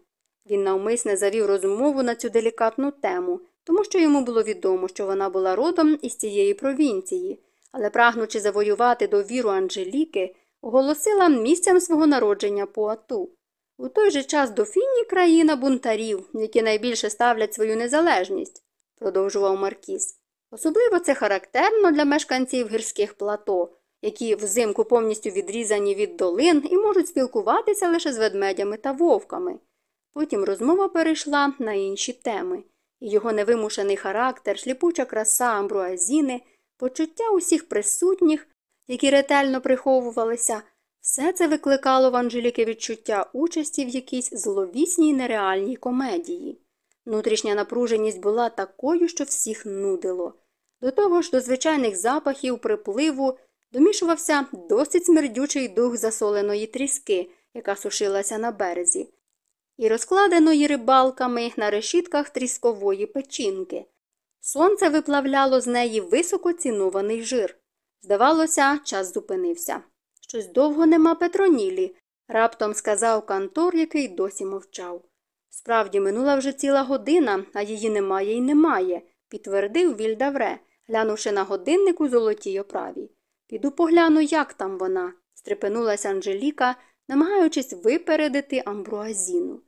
Він навмисне завів розмову на цю делікатну тему, тому що йому було відомо, що вона була родом із цієї провінції, але, прагнучи завоювати довіру Анжеліки, оголосила місцем свого народження Пуату. У той же час дофінні країна бунтарів, які найбільше ставлять свою незалежність, продовжував Маркіз. Особливо це характерно для мешканців гірських плато, які взимку повністю відрізані від долин і можуть спілкуватися лише з ведмедями та вовками. Потім розмова перейшла на інші теми, і його невимушений характер, сліпуча краса амбруазіни, почуття усіх присутніх, які ретельно приховувалися, все це викликало в Анжеліки відчуття участі в якійсь зловісній нереальній комедії. Внутрішня напруженість була такою, що всіх нудило. До того ж, до звичайних запахів припливу домішувався досить смердючий дух засоленої тріски, яка сушилася на березі, і розкладеної рибалками на решітках тріскової печінки. Сонце виплавляло з неї високо цінований жир. Здавалося, час зупинився. Щось довго нема Петронілі, раптом сказав Кантор, який досі мовчав. Справді, минула вже ціла година, а її немає і немає, підтвердив Вільдавре, глянувши на годинник у золотій оправі. Піду погляну, як там вона, стрепенулася Анжеліка, намагаючись випередити амбруазіну.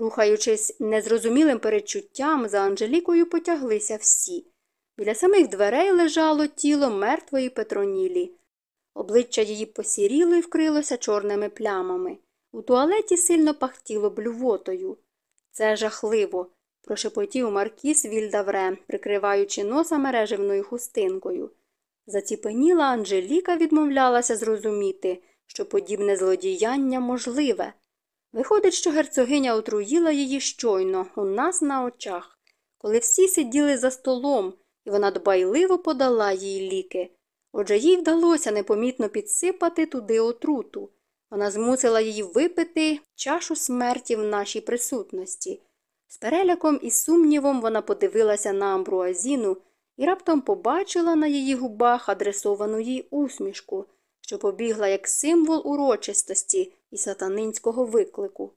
Рухаючись незрозумілим перечуттям, за Анжелікою потяглися всі. Біля самих дверей лежало тіло мертвої Петронілі. Обличчя її посіріло і вкрилося чорними плямами. У туалеті сильно пахтіло блювотою. Це жахливо, прошепотів Маркіс Вільдавре, прикриваючи носа мережевною хустинкою. Заціпеніла Анжеліка відмовлялася зрозуміти, що подібне злодіяння можливе. Виходить, що герцогиня отруїла її щойно, у нас на очах, коли всі сиділи за столом, і вона дбайливо подала їй ліки. Отже, їй вдалося непомітно підсипати туди отруту. Вона змусила її випити чашу смерті в нашій присутності. З переляком і сумнівом вона подивилася на амбруазіну і раптом побачила на її губах адресовану їй усмішку, що побігла як символ урочистості і сатанинського виклику.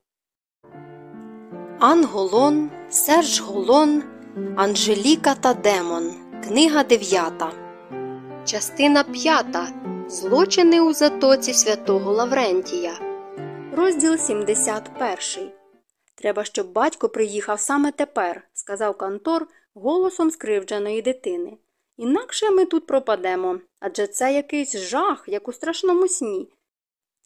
Анголон, Серж Голон, Анжеліка та Демон. Книга дев'ята. Частина п'ята. Злочини у затоці святого Лаврентія. Розділ 71. Треба, щоб батько приїхав саме тепер, сказав Кантор голосом скривдженої дитини. Інакше ми тут пропадемо, адже це якийсь жах, як у страшному сні.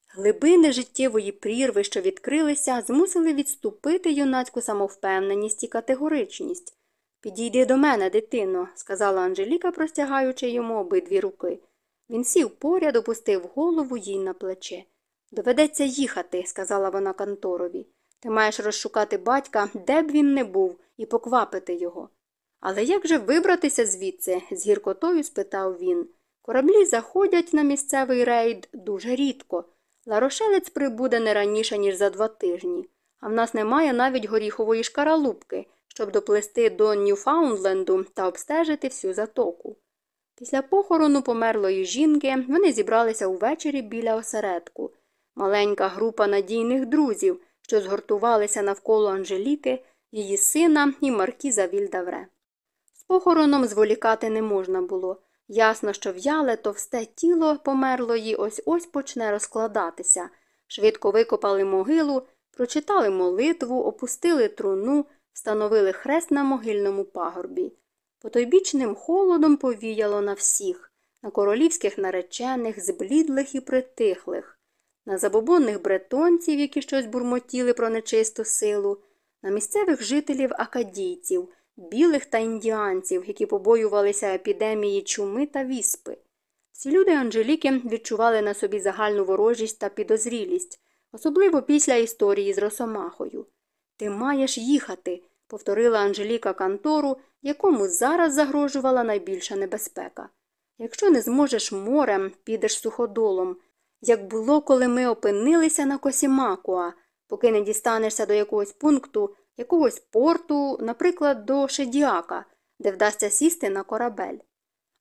Глибини життєвої прірви, що відкрилися, змусили відступити юнацьку самовпевненість і категоричність. Підійди до мене, дитино, сказала Анжеліка, простягаючи йому обидві руки. Він сів поряд, опустив голову їй на плече. Доведеться їхати, сказала вона Канторові. Ти маєш розшукати батька, де б він не був, і поквапити його. Але як же вибратися звідси? з гіркотою спитав він. Кораблі заходять на місцевий рейд дуже рідко. Ларошелець прибуде не раніше, ніж за два тижні, а в нас немає навіть горіхової шкаралупки, щоб доплисти до Ньюфаундленду та обстежити всю затоку. Після похорону померлої жінки вони зібралися увечері біля осередку. Маленька група надійних друзів, що згуртувалися навколо Анжеліки, її сина і маркіза Вільдавре. Похороном зволікати не можна було. Ясно, що в'яле товсте тіло померлої ось ось почне розкладатися. Швидко викопали могилу, прочитали молитву, опустили труну, встановили хрест на могильному пагорбі. Потойбічним холодом повіяло на всіх, на королівських наречених, зблідлих і притихлих, на забобонних бретонців, які щось бурмотіли про нечисту силу, на місцевих жителів акадійців, білих та індіанців, які побоювалися епідемії чуми та віспи. Всі люди Анжеліки відчували на собі загальну ворожість та підозрілість, особливо після історії з Росомахою. Ти маєш їхати, повторила Анжеліка Кантору, якому зараз загрожувала найбільша небезпека. Якщо не зможеш морем, підеш суходолом, як було, коли ми опинилися на Косімакуа, поки не дістанешся до якогось пункту, якогось порту, наприклад, до Шедіака, де вдасться сісти на корабель.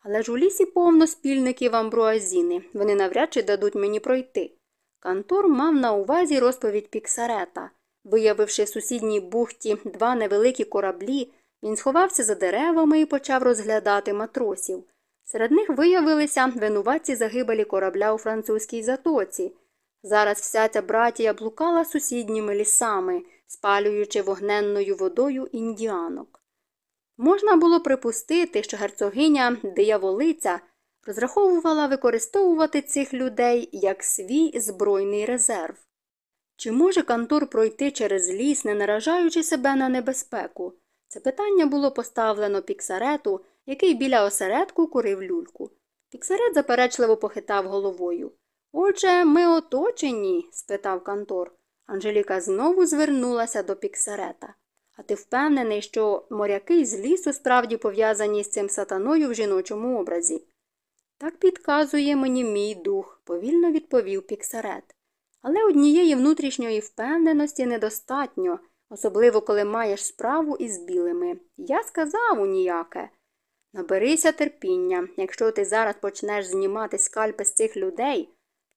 Але ж у лісі повно спільників амбруазіни, вони навряд чи дадуть мені пройти. Кантор мав на увазі розповідь Піксарета. Виявивши в сусідній бухті два невеликі кораблі, він сховався за деревами і почав розглядати матросів. Серед них виявилися винуватці загибелі корабля у французькій затоці. Зараз вся ця братія блукала сусідніми лісами, спалюючи вогненною водою індіанок. Можна було припустити, що герцогиня дияволиця розраховувала використовувати цих людей як свій збройний резерв. Чи може Кантор пройти через ліс, не наражаючи себе на небезпеку? Це питання було поставлено піксарету, який біля осередку курив люльку. Піксарет заперечливо похитав головою. Отже, ми оточені? спитав Кантор. Анжеліка знову звернулася до піксарета. А ти впевнений, що моряки з лісу справді пов'язані з цим сатаною в жіночому образі? Так підказує мені мій дух, повільно відповів піксарет. Але однієї внутрішньої впевненості недостатньо, особливо коли маєш справу із білими. Я сказав у ніяке. Наберися терпіння, якщо ти зараз почнеш знімати скальпи з цих людей,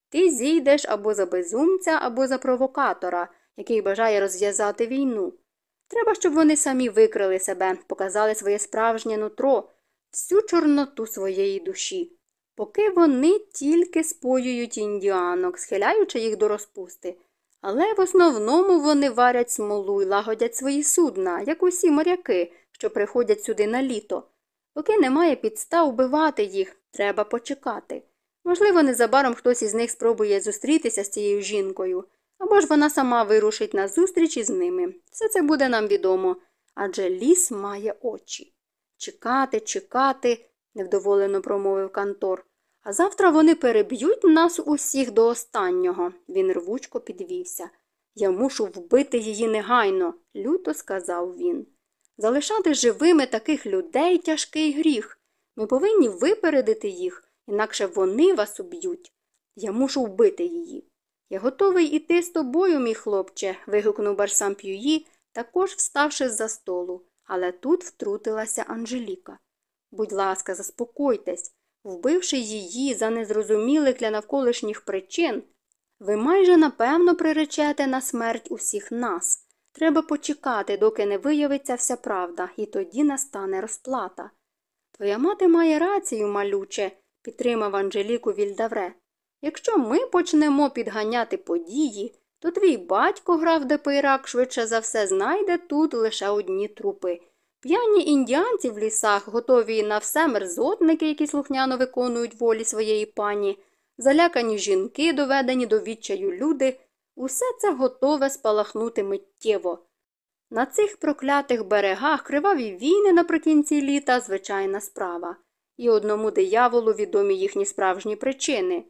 ти зійдеш або за безумця, або за провокатора, який бажає розв'язати війну. Треба, щоб вони самі викрили себе, показали своє справжнє нутро, всю чорноту своєї душі поки вони тільки споюють індіанок, схиляючи їх до розпусти. Але в основному вони варять смолу і лагодять свої судна, як усі моряки, що приходять сюди на літо. Поки немає підстав вбивати їх, треба почекати. Можливо, незабаром хтось із них спробує зустрітися з цією жінкою, або ж вона сама вирушить на зустріч із ними. Все це буде нам відомо, адже ліс має очі. Чекати, чекати, невдоволено промовив Кантор. А завтра вони переб'ють нас усіх до останнього. Він рвучко підвівся. Я мушу вбити її негайно, люто сказав він. Залишати живими таких людей тяжкий гріх. Ми повинні випередити їх, інакше вони вас уб'ють. Я мушу вбити її. Я готовий іти з тобою, мій хлопче, вигукнув Барсам П'юї, також вставши з за столу, але тут втрутилася Анжеліка. Будь ласка, заспокойтесь. Вбивши її за незрозумілих для навколишніх причин, ви майже напевно приречете на смерть усіх нас. Треба почекати, доки не виявиться вся правда, і тоді настане розплата. Твоя мати має рацію, малюче, підтримав Анжеліку Вільдавре. Якщо ми почнемо підганяти події, то твій батько граф Депейрак швидше за все знайде тут лише одні трупи. П'яні індіанці в лісах, готові на все мерзотники, які слухняно виконують волі своєї пані, залякані жінки, доведені до відчаю люди, усе це готове спалахнути миттєво. На цих проклятих берегах криваві війни наприкінці літа звичайна справа, і одному дияволу відомі їхні справжні причини.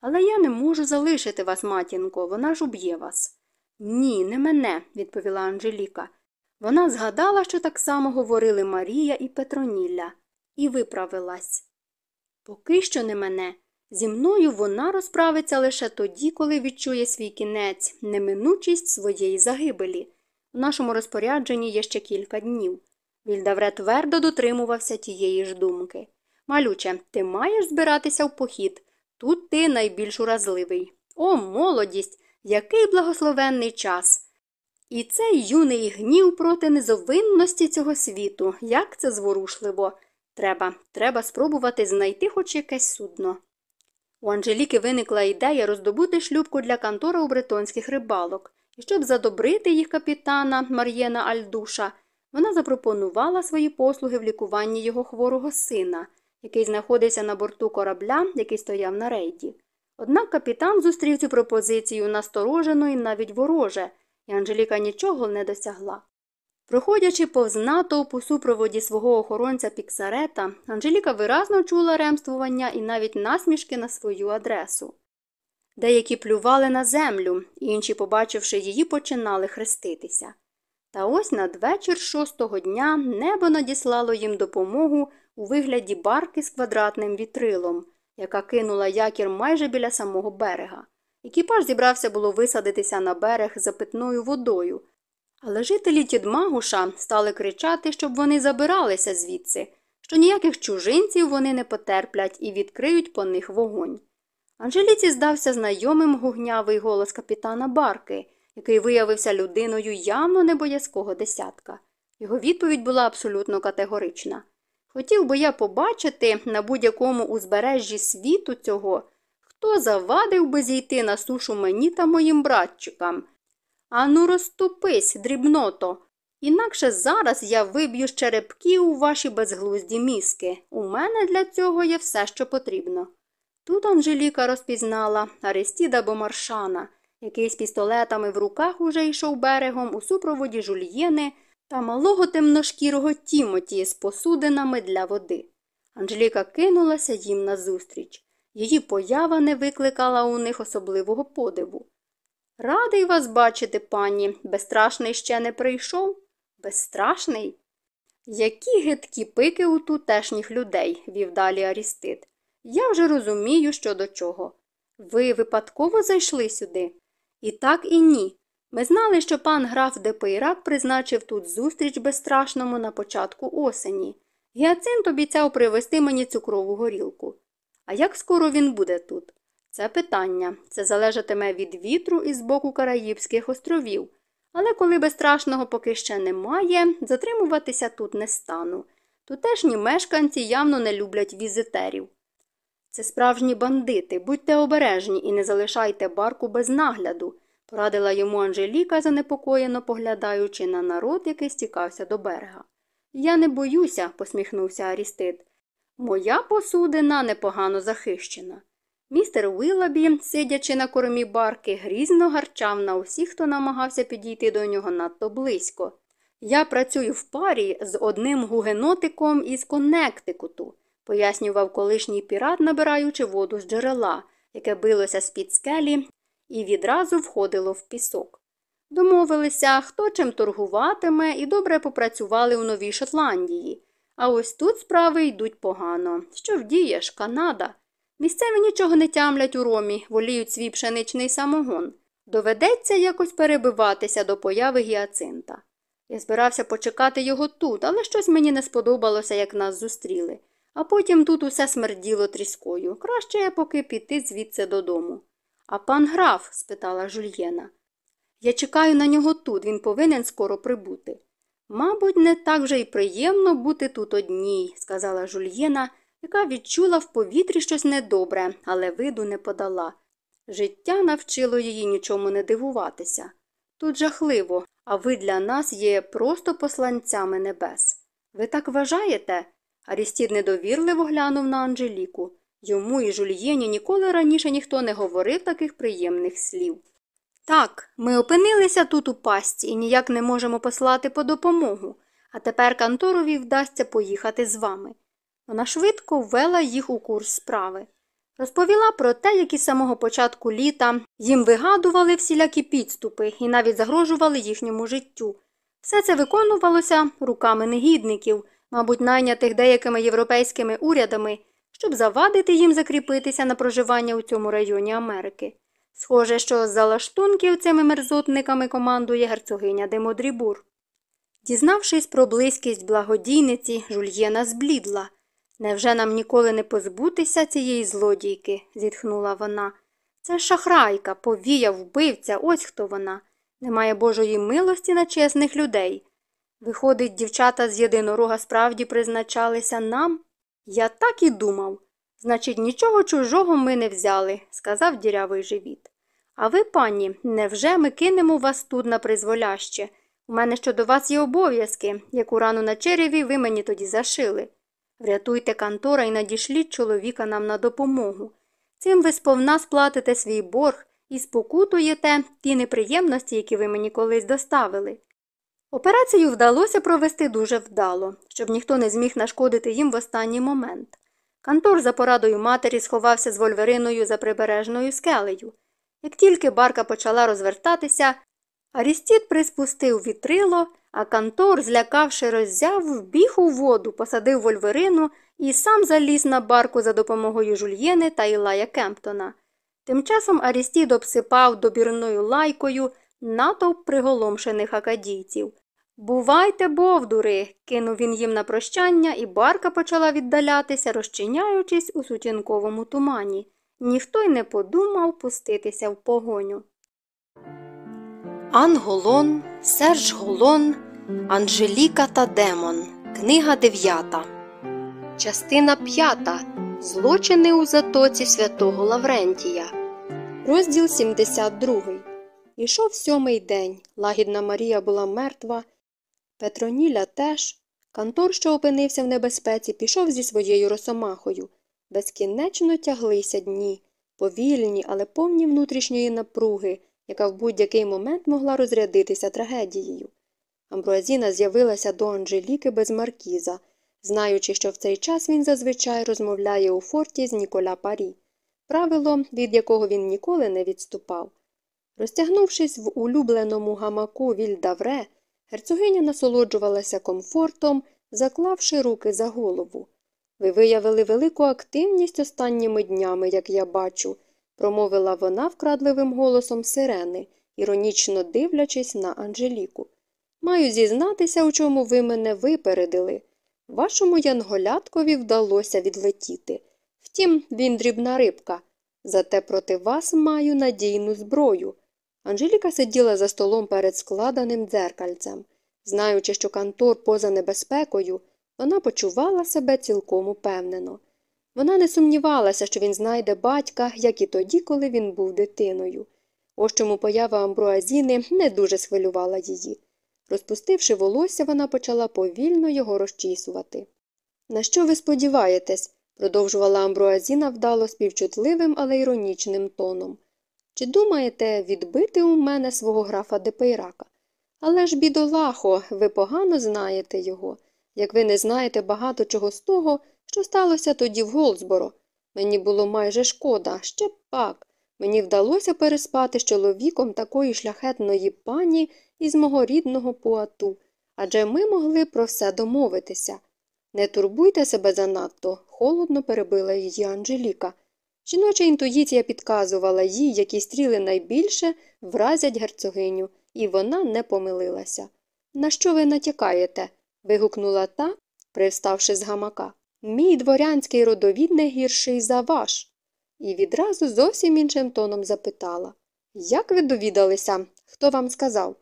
Але я не можу залишити вас, матінко, вона ж уб'є вас. Ні, не мене, відповіла Анжеліка. Вона згадала, що так само говорили Марія і Петронілля, і виправилась. Поки що не мене. Зі мною вона розправиться лише тоді, коли відчує свій кінець, неминучість своєї загибелі. У нашому розпорядженні є ще кілька днів. Вільдавре твердо дотримувався тієї ж думки. Малюче, ти маєш збиратися в похід. Тут ти найбільш уразливий. О, молодість, який благословенний час! І цей юний гнів проти незовинності цього світу, як це зворушливо. Треба, треба спробувати знайти хоч якесь судно. У Анжеліки виникла ідея роздобути шлюбку для контора у бретонських рибалок, і щоб задобрити їх капітана Мар'єна Альдуша, вона запропонувала свої послуги в лікуванні його хворого сина, який знаходився на борту корабля, який стояв на рейді. Однак капітан зустрів цю пропозицію насторожено і навіть вороже, і Анжеліка нічого не досягла. Проходячи повз натовп супроводі свого охоронця Піксарета, Анжеліка виразно чула ремствування і навіть насмішки на свою адресу. Деякі плювали на землю, інші, побачивши її, починали хреститися. Та ось надвечір шостого дня небо надіслало їм допомогу у вигляді барки з квадратним вітрилом, яка кинула якір майже біля самого берега. Екіпаж зібрався було висадитися на берег за питною водою, але жителі Тідмагуша стали кричати, щоб вони забиралися звідси, що ніяких чужинців вони не потерплять і відкриють по них вогонь. Анжеліці здався знайомим гугнявий голос капітана Барки, який виявився людиною явно небоязкого десятка. Його відповідь була абсолютно категорична. Хотів би я побачити на будь-якому узбережжі світу цього, хто завадив би зійти на сушу мені та моїм братчикам. Ану, розступись, дрібното. Інакше зараз я виб'ю з черепків у ваші безглузді мізки. У мене для цього є все, що потрібно. Тут Анжеліка розпізнала Аристіда Бомаршана, який з пістолетами в руках уже йшов берегом у супроводі жульєни та малого темношкірого Тімоті з посудинами для води. Анжеліка кинулася їм назустріч. Її поява не викликала у них особливого подиву. Радий вас бачити, пані. Безстрашний ще не прийшов? Безстрашний? Які гидкі пики у тутешніх людей, вів далі Арістид. Я вже розумію, що до чого. Ви випадково зайшли сюди? І так, і ні. Ми знали, що пан граф Депейрак призначив тут зустріч безстрашному на початку осені. Гіацинт обіцяв привезти мені цукрову горілку. А як скоро він буде тут? Це питання. Це залежатиме від вітру і з боку Караїбських островів. Але коли безстрашного поки ще немає, затримуватися тут не стану. Тутешні мешканці явно не люблять візитерів. Це справжні бандити, будьте обережні і не залишайте барку без нагляду, порадила йому Анжеліка, занепокоєно поглядаючи на народ, який стікався до берега. Я не боюся, посміхнувся Арістид. Моя посудина непогано захищена. Містер Уилабі, сидячи на кормі барки, грізно гарчав на усіх, хто намагався підійти до нього надто близько. Я працюю в парі з одним гугенотиком із Коннектикуту пояснював колишній пірат, набираючи воду з джерела, яке билося з під скелі, і відразу входило в пісок. Домовилися, хто чим торгуватиме, і добре попрацювали у Новій Шотландії. А ось тут справи йдуть погано. Що вдієш, Канада? Місцеві нічого не тямлять у ромі, воліють свій пшеничний самогон. Доведеться якось перебиватися до появи гіацинта. Я збирався почекати його тут, але щось мені не сподобалося, як нас зустріли. А потім тут усе смерділо тріскою. Краще поки піти звідси додому. А пан граф? спитала жульєна. Я чекаю на нього тут, він повинен скоро прибути. Мабуть, не так же й приємно бути тут одній, сказала жульєна, яка відчула в повітрі щось недобре, але виду не подала. Життя навчило її нічому не дивуватися. Тут жахливо, а ви для нас є просто посланцями небес. Ви так вважаєте? Арістід недовірливо глянув на Анжеліку. Йому і жульєні ніколи раніше ніхто не говорив таких приємних слів. Так, ми опинилися тут у пастці і ніяк не можемо послати по допомогу, а тепер канторові вдасться поїхати з вами. Вона швидко ввела їх у курс справи. Розповіла про те, як із самого початку літа їм вигадували всілякі підступи і навіть загрожували їхньому життю. Все це виконувалося руками негідників, мабуть, найнятих деякими європейськими урядами, щоб завадити їм закріпитися на проживання у цьому районі Америки. Схоже, що з залаштунків цими мерзотниками командує герцогиня де Модрібур. Дізнавшись про близькість благодійниці, жульєна зблідла. Невже нам ніколи не позбутися цієї злодійки? зітхнула вона. Це шахрайка, повія, вбивця, ось хто вона. Немає Божої милості на чесних людей. Виходить, дівчата з єдинорога справді призначалися нам? Я так і думав. Значить, нічого чужого ми не взяли, сказав дірявий живіт. А ви, пані, невже ми кинемо вас тут на призволяще? У мене щодо вас є обов'язки, яку рану на череві ви мені тоді зашили. Врятуйте кантора і надішліть чоловіка нам на допомогу. Цим ви сповна сплатите свій борг і спокутуєте ті неприємності, які ви мені колись доставили. Операцію вдалося провести дуже вдало, щоб ніхто не зміг нашкодити їм в останній момент. Кантор за порадою матері сховався з вольвериною за прибережною скелею. Як тільки барка почала розвертатися, Арістід приспустив вітрило, а Кантор, злякавши роззяв, вбіг у воду, посадив вольверину і сам заліз на барку за допомогою жульєни та Ілая Кемптона. Тим часом Арістід обсипав добірною лайкою натовп приголомшених акадійців. Бувайте, бовдури, кинув він їм на прощання, і барка почала віддалятися, розчиняючись у сутінковому тумані. Ніхто й не подумав пуститися в погоню. Ан Голон, Серж Голон, Анжеліка та Демон. Книга 9. Частина 5. Злочини у затоці святого Лаврентія. Розділ 72. Ішов сьомий день. Лагідна Марія була мертва. Петроніля теж. Кантор, що опинився в небезпеці, пішов зі своєю росомахою. Безкінечно тяглися дні, повільні, але повні внутрішньої напруги, яка в будь-який момент могла розрядитися трагедією. Амбруазіна з'явилася до Анжеліки без маркіза, знаючи, що в цей час він зазвичай розмовляє у форті з Ніколя Парі, правило, від якого він ніколи не відступав. Розтягнувшись в улюбленому гамаку Вільдавре, герцогиня насолоджувалася комфортом, заклавши руки за голову. Ви виявили велику активність останніми днями, як я бачу, промовила вона вкрадливим голосом сирени, іронічно дивлячись на Анжеліку. Маю зізнатися, у чому ви мене випередили. Вашому янголяткові вдалося відлетіти. Втім, він дрібна рибка. Зате проти вас маю надійну зброю. Анжеліка сиділа за столом перед складеним дзеркальцем. Знаючи, що Кантор поза небезпекою, вона почувала себе цілком упевнено. Вона не сумнівалася, що він знайде батька, як і тоді, коли він був дитиною. Ось чому поява амбруазіни не дуже схвилювала її. Розпустивши волосся, вона почала повільно його розчісувати. На що ви сподіваєтесь? продовжувала амбруазіна вдало співчутливим, але іронічним тоном. Чи думаєте відбити у мене свого графа Депейрака? Але ж, бідолахо, ви погано знаєте його, як ви не знаєте багато чого з того, що сталося тоді в Голдсборо. Мені було майже шкода, ще пак. Мені вдалося переспати з чоловіком такої шляхетної пані із мого рідного пуату, адже ми могли про все домовитися. Не турбуйте себе занадто, холодно перебила її Анжеліка. Жіноча інтуїція підказувала їй, які стріли найбільше вразять герцогиню, і вона не помилилася. На що ви натякаєте? вигукнула та, привставши з гамака. Мій дворянський родовід не гірший за ваш. І відразу зовсім іншим тоном запитала Як ви довідалися? Хто вам сказав?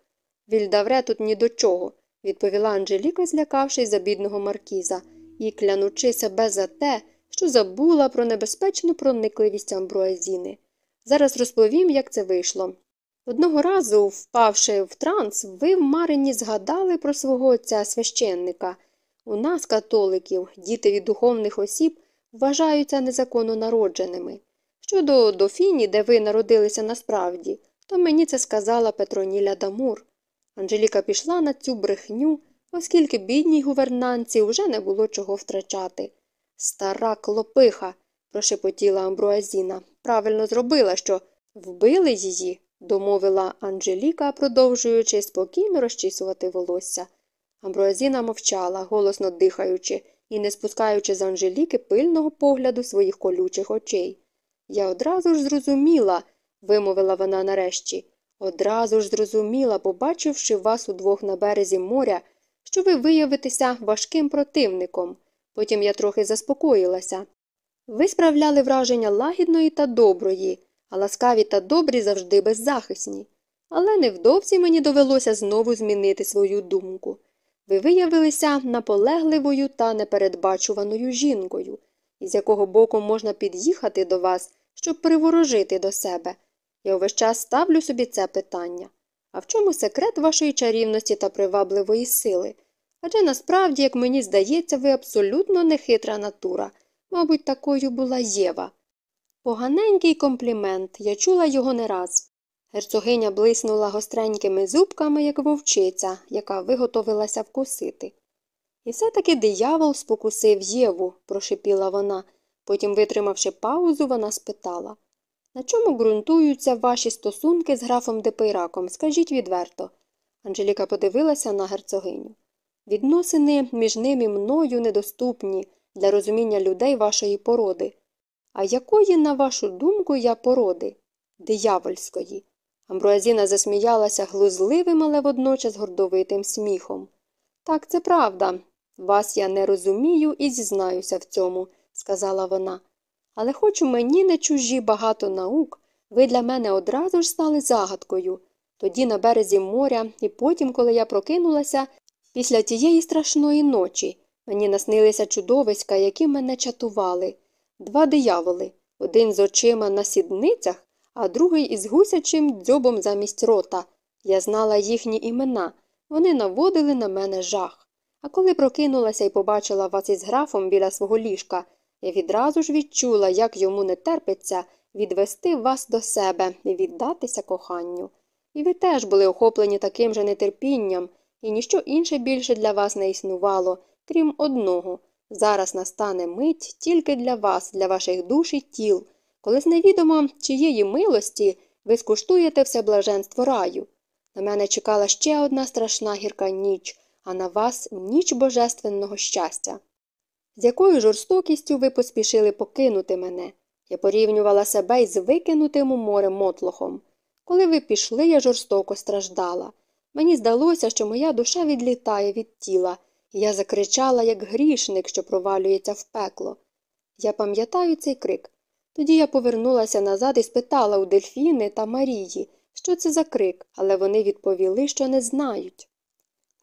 Вільдавре тут ні до чого, відповіла Анжеліка, злякавшись за бідного маркіза, і клянучи себе за те, що забула про небезпечну проникливість амброазіни. Зараз розповім, як це вийшло. Одного разу, впавши в транс, ви в Марині згадали про свого отця священника. У нас, католиків, діти від духовних осіб вважаються незаконно народженими. Щодо Дофіні, де ви народилися насправді, то мені це сказала Петроніля Дамур. Анжеліка пішла на цю брехню, оскільки бідній гувернанці вже не було чого втрачати. Стара клопиха, прошепотіла Амбруазіна. Правильно зробила, що вбили її, домовила Анжеліка, продовжуючи спокійно розчісувати волосся. Амбруазіна мовчала, голосно дихаючи і не спускаючи з Анжеліки пильного погляду своїх колючих очей. Я одразу ж зрозуміла, вимовила вона нарешті, одразу ж зрозуміла, побачивши вас удвох на березі моря, що ви виявитеся важким противником. Потім я трохи заспокоїлася. Ви справляли враження лагідної та доброї, а ласкаві та добрі завжди беззахисні. Але невдовзі мені довелося знову змінити свою думку. Ви виявилися наполегливою та непередбачуваною жінкою, із якого боку можна під'їхати до вас, щоб приворожити до себе. Я увесь час ставлю собі це питання. А в чому секрет вашої чарівності та привабливої сили? Адже насправді, як мені здається, ви абсолютно нехитра натура. Мабуть, такою була Єва. Поганенький комплімент, я чула його не раз. Герцогиня блиснула гостренькими зубками, як вовчиця, яка виготовилася вкусити. І все таки диявол спокусив Єву, прошипіла вона. Потім, витримавши паузу, вона спитала На чому ґрунтуються ваші стосунки з графом Депейраком? Скажіть відверто. Анжеліка подивилася на герцогиню. Відносини між ним і мною недоступні для розуміння людей вашої породи. А якої, на вашу думку, я породи? Диявольської. Амбруазіна засміялася глузливим, але водночас гордовитим сміхом. Так, це правда. Вас я не розумію і зізнаюся в цьому, сказала вона. Але хоч у мені не чужі багато наук, ви для мене одразу ж стали загадкою. Тоді на березі моря, і потім, коли я прокинулася, після тієї страшної ночі, мені наснилися чудовиська, які мене чатували. Два дияволи один з очима на сідницях, а другий із гусячим дзьобом замість рота. Я знала їхні імена, вони наводили на мене жах. А коли прокинулася і побачила вас із графом біля свого ліжка, я відразу ж відчула, як йому не терпиться відвести вас до себе і віддатися коханню. І ви теж були охоплені таким же нетерпінням, і ніщо інше більше для вас не існувало, крім одного. Зараз настане мить тільки для вас, для ваших душ і тіл, коли з невідомо чиєї милості ви скуштуєте все блаженство раю. На мене чекала ще одна страшна гірка ніч, а на вас ніч божественного щастя. З якою жорстокістю ви поспішили покинути мене? Я порівнювала себе із викинутим у море мотлохом. Коли ви пішли, я жорстоко страждала. Мені здалося, що моя душа відлітає від тіла, і я закричала, як грішник, що провалюється в пекло. Я пам'ятаю цей крик. Тоді я повернулася назад і спитала у Дельфіни та Марії, що це за крик, але вони відповіли, що не знають.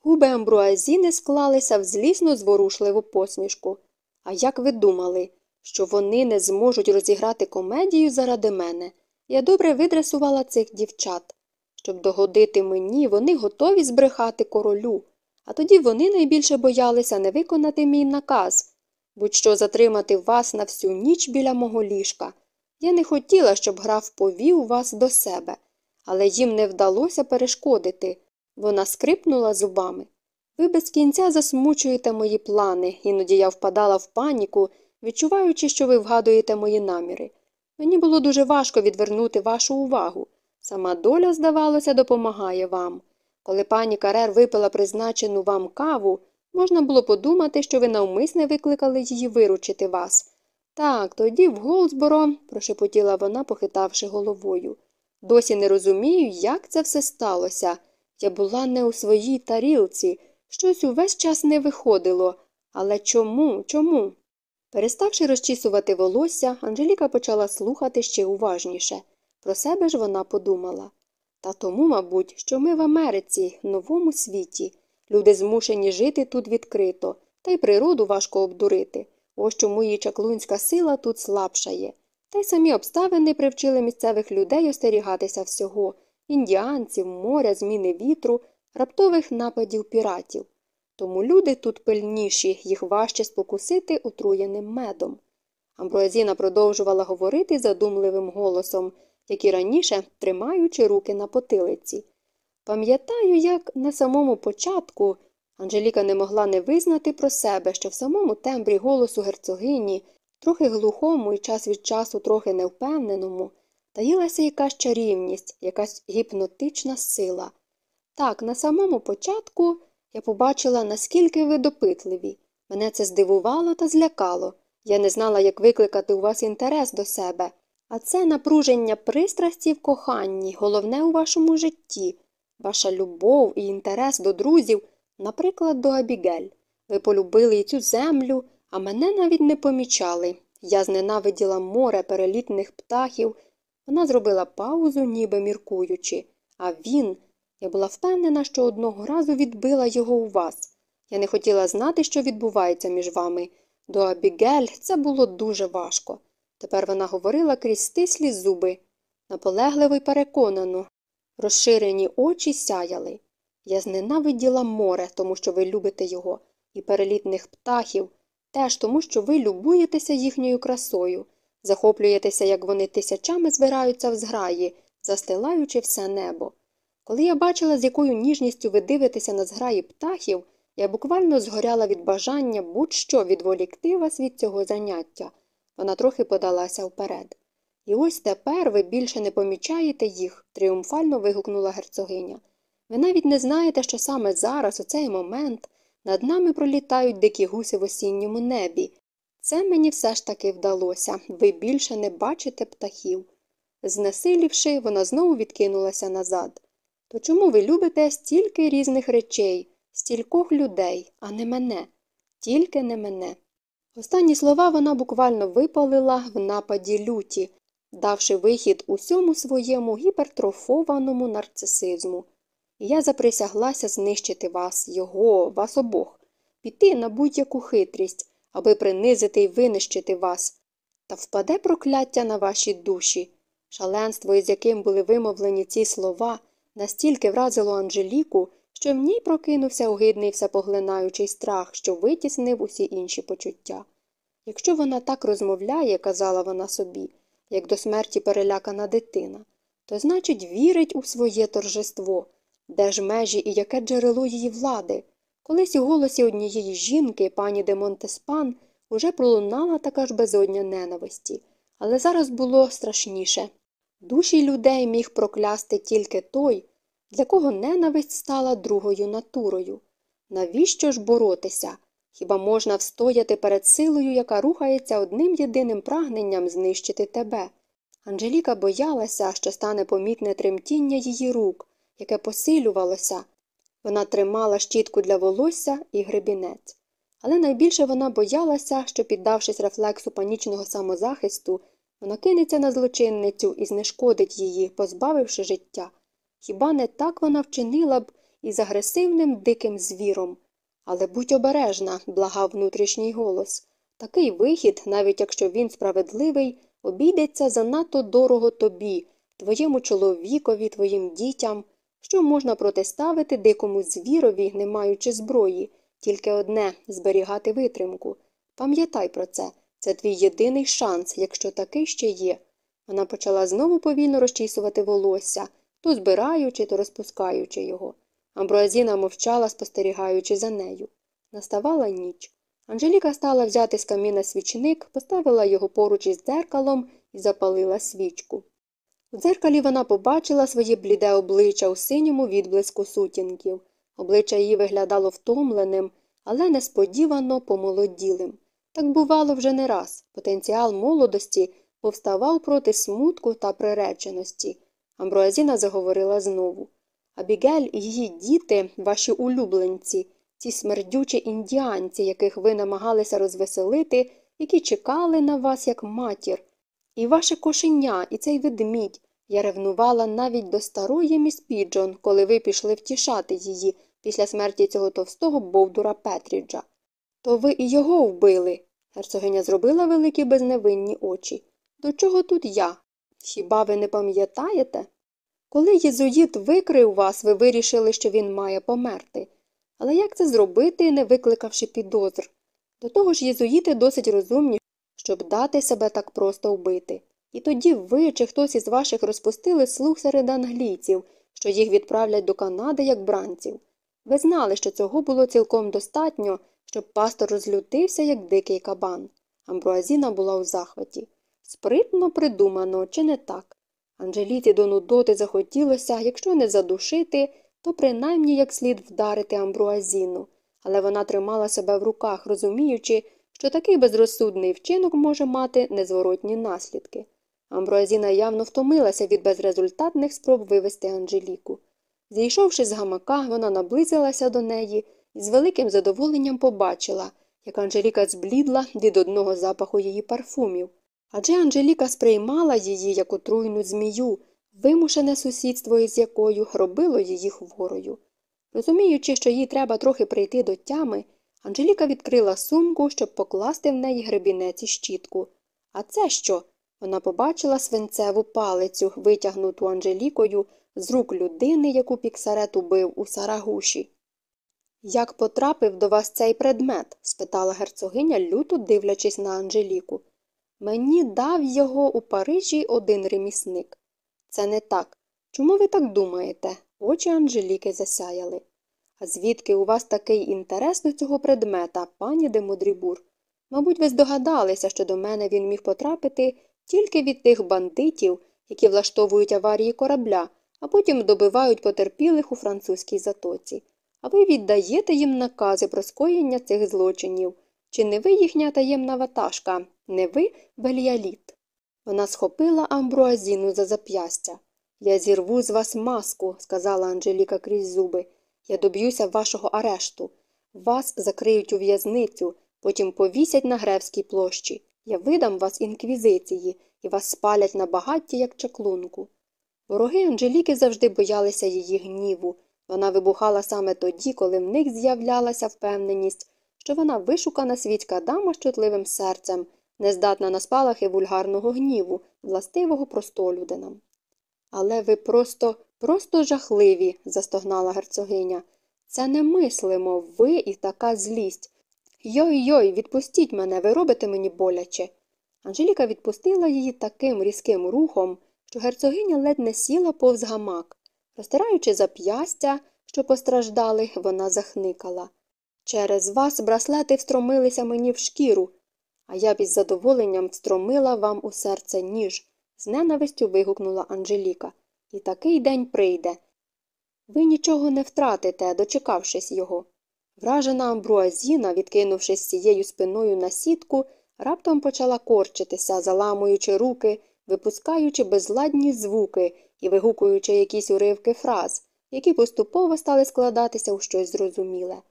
Губи амбруазіни склалися в злісно зворушливу посмішку. А як ви думали, що вони не зможуть розіграти комедію заради мене? Я добре видресувала цих дівчат. Щоб догодити мені, вони готові збрехати королю, а тоді вони найбільше боялися не виконати мій наказ будь що затримати вас на всю ніч біля мого ліжка. Я не хотіла, щоб граф повів вас до себе, але їм не вдалося перешкодити. Вона скрипнула зубами. Ви без кінця засмучуєте мої плани, іноді я впадала в паніку, відчуваючи, що ви вгадуєте мої наміри. Мені було дуже важко відвернути вашу увагу. Сама доля, здавалося, допомагає вам. Коли пані Карер випила призначену вам каву, можна було подумати, що ви навмисне викликали її виручити вас. Так, тоді в Голсборо, прошепотіла вона, похитавши головою. Досі не розумію, як це все сталося. Я була не у своїй тарілці, щось увесь час не виходило. Але чому? Чому? Переставши розчісувати волосся, Анжеліка почала слухати ще уважніше. Про себе ж вона подумала. Та тому, мабуть, що ми в Америці, новому світі. Люди змушені жити тут відкрито, та й природу важко обдурити. Ось чому її чаклунська сила тут слабшає. Та й самі обставини привчили місцевих людей остерігатися всього індіанців, моря, зміни вітру, раптових нападів піратів. Тому люди тут пильніші, їх важче спокусити отруєним медом. Амброазіна продовжувала говорити задумливим голосом, як і раніше тримаючи руки на потилиці. Пам'ятаю, як на самому початку Анжеліка не могла не визнати про себе, що в самому тембрі голосу герцогині, трохи глухому і час від часу трохи невпевненому, таїлася якась чарівність, якась гіпнотична сила. Так, на самому початку я побачила, наскільки ви допитливі. Мене це здивувало та злякало. Я не знала, як викликати у вас інтерес до себе. А це напруження пристрасті в коханні, головне у вашому житті, ваша любов і інтерес до друзів, наприклад, до Абігель. Ви полюбили і цю землю, а мене навіть не помічали. Я зненавиділа море перелітних птахів. Вона зробила паузу, ніби міркуючи, а він. Я була впевнена, що одного разу відбила його у вас. Я не хотіла знати, що відбувається між вами. До Абігель це було дуже важко. Тепер вона говорила крізь стислі зуби, наполегливо й переконано. Розширені очі сяяли. Я зненавиділа море, тому що ви любите його, і перелітних птахів, теж тому, що ви любуєтеся їхньою красою, захоплюєтеся, як вони тисячами збираються в зграї, застилаючи все небо. Коли я бачила, з якою ніжністю ви дивитеся на зграї птахів, я буквально згоряла від бажання будь-що відволікти вас від цього заняття. Вона трохи подалася вперед. І ось тепер ви більше не помічаєте їх, тріумфально вигукнула герцогиня. Ви навіть не знаєте, що саме зараз, у цей момент, над нами пролітають дикі гуси в осінньому небі. Це мені все ж таки вдалося, ви більше не бачите птахів. Знесилівши, вона знову відкинулася назад. То чому ви любите стільки різних речей, стількох людей, а не мене, тільки не мене? Останні слова вона буквально випалила в нападі люті, давши вихід усьому своєму гіпертрофованому нарцисизму. Я заприсяглася знищити вас, його, вас обох, піти на будь-яку хитрість, аби принизити і винищити вас. Та впаде прокляття на ваші душі. Шаленство, із яким були вимовлені ці слова, настільки вразило Анжеліку, що в ній прокинувся огидний всепоглинаючий страх, що витіснив усі інші почуття. Якщо вона так розмовляє, казала вона собі, як до смерті перелякана дитина, то значить вірить у своє торжество, де ж межі і яке джерело її влади. Колись у голосі однієї жінки, пані де Монтеспан, уже пролунала така ж безодня ненависті, але зараз було страшніше. Душі людей міг проклясти тільки той, для кого ненависть стала другою натурою. Навіщо ж боротися? Хіба можна встояти перед силою, яка рухається одним єдиним прагненням знищити тебе? Анжеліка боялася, що стане помітне тремтіння її рук, яке посилювалося. Вона тримала щітку для волосся і гребінець. Але найбільше вона боялася, що, піддавшись рефлексу панічного самозахисту, вона кинеться на злочинницю і знешкодить її, позбавивши життя. Хіба не так вона вчинила б із агресивним диким звіром? Але будь обережна, благав внутрішній голос. Такий вихід, навіть якщо він справедливий, обійдеться занадто дорого тобі, твоєму чоловікові, твоїм дітям, що можна протиставити дикому звірові, не маючи зброї, тільки одне зберігати витримку. Пам'ятай про це, це твій єдиний шанс, якщо такий ще є. Вона почала знову повільно розчісувати волосся, то збираючи, то розпускаючи його. Амброазіна мовчала, спостерігаючи за нею. Наставала ніч. Анжеліка стала взяти з каміна свічник, поставила його поруч із дзеркалом і запалила свічку. У дзеркалі вона побачила своє бліде обличчя у синьому відблиску сутінків. Обличчя її виглядало втомленим, але несподівано помолоділим. Так бувало вже не раз. Потенціал молодості повставав проти смутку та приреченості. Амброазіна заговорила знову. Абігель і її діти, ваші улюбленці, ці смердючі індіанці, яких ви намагалися розвеселити, які чекали на вас як матір. І ваше кошеня, і цей ведмідь. Я ревнувала навіть до старої міс Піджон, коли ви пішли втішати її після смерті цього товстого бовдура Петріджа. То ви і його вбили. Герцогиня зробила великі безневинні очі. До чого тут я? Хіба ви не пам'ятаєте? Коли єзуїт викрив вас, ви вирішили, що він має померти. Але як це зробити, не викликавши підозр? До того ж, єзуїти досить розумні, щоб дати себе так просто вбити. І тоді ви чи хтось із ваших розпустили слух серед англійців, що їх відправлять до Канади як бранців. Ви знали, що цього було цілком достатньо, щоб пастор розлютився, як дикий кабан. Амбруазіна була у захваті. Спритно придумано, чи не так? Анжеліці до Нудоти захотілося, якщо не задушити, то принаймні як слід вдарити амбруазіну, але вона тримала себе в руках, розуміючи, що такий безрозсудний вчинок може мати незворотні наслідки. Амбруазіна явно втомилася від безрезультатних спроб вивести Анжеліку. Зійшовши з гамака, вона наблизилася до неї і з великим задоволенням побачила, як Анжеліка зблідла від одного запаху її парфумів. Адже Анжеліка сприймала її як отруйну змію, вимушене сусідство із якою робило її хворою. Розуміючи, що їй треба трохи прийти до тями, Анжеліка відкрила сумку, щоб покласти в неї гребінець і щітку. А це що? Вона побачила свинцеву палицю, витягнуту Анжелікою з рук людини, яку піксарет убив у Сарагуші. Як потрапив до вас цей предмет? спитала герцогиня, люто дивлячись на Анжеліку. Мені дав його у Парижі один ремісник. Це не так. Чому ви так думаєте? Очі Анжеліки засяяли. А звідки у вас такий інтерес до цього предмета, пані де Мудрібур? Мабуть, ви здогадалися, що до мене він міг потрапити тільки від тих бандитів, які влаштовують аварії корабля, а потім добивають потерпілих у французькій затоці. А ви віддаєте їм накази про скоєння цих злочинів. Чи не ви їхня таємна ватажка, не ви Беліаліт? Вона схопила амбруазіну за зап'ястя. Я зірву з вас маску, сказала Анжеліка крізь зуби. Я доб'юся вашого арешту. Вас закриють у в'язницю, потім повісять на Гревській площі. Я видам вас інквізиції, і вас спалять на багатті, як чаклунку. Вороги Анжеліки завжди боялися її гніву. Вона вибухала саме тоді, коли в них з'являлася впевненість, що вона вишукана світська дама з чутливим серцем, нездатна на спалахи вульгарного гніву, властивого простолюдинам. Але ви просто, просто жахливі, застогнала герцогиня. Це немислимо, ви і така злість. Йой йой, відпустіть мене, ви робите мені боляче. Анжеліка відпустила її таким різким рухом, що герцогиня ледь не сіла повз гамак. Розтираючи зап'ястя, що постраждали, вона захникала. Через вас браслети встромилися мені в шкіру, а я б із задоволенням встромила вам у серце ніж, з ненавистю вигукнула Анжеліка. І такий день прийде. Ви нічого не втратите, дочекавшись його. Вражена амбруазіна, відкинувшись цією спиною на сітку, раптом почала корчитися, заламуючи руки, випускаючи безладні звуки і вигукуючи якісь уривки фраз, які поступово стали складатися у щось зрозуміле.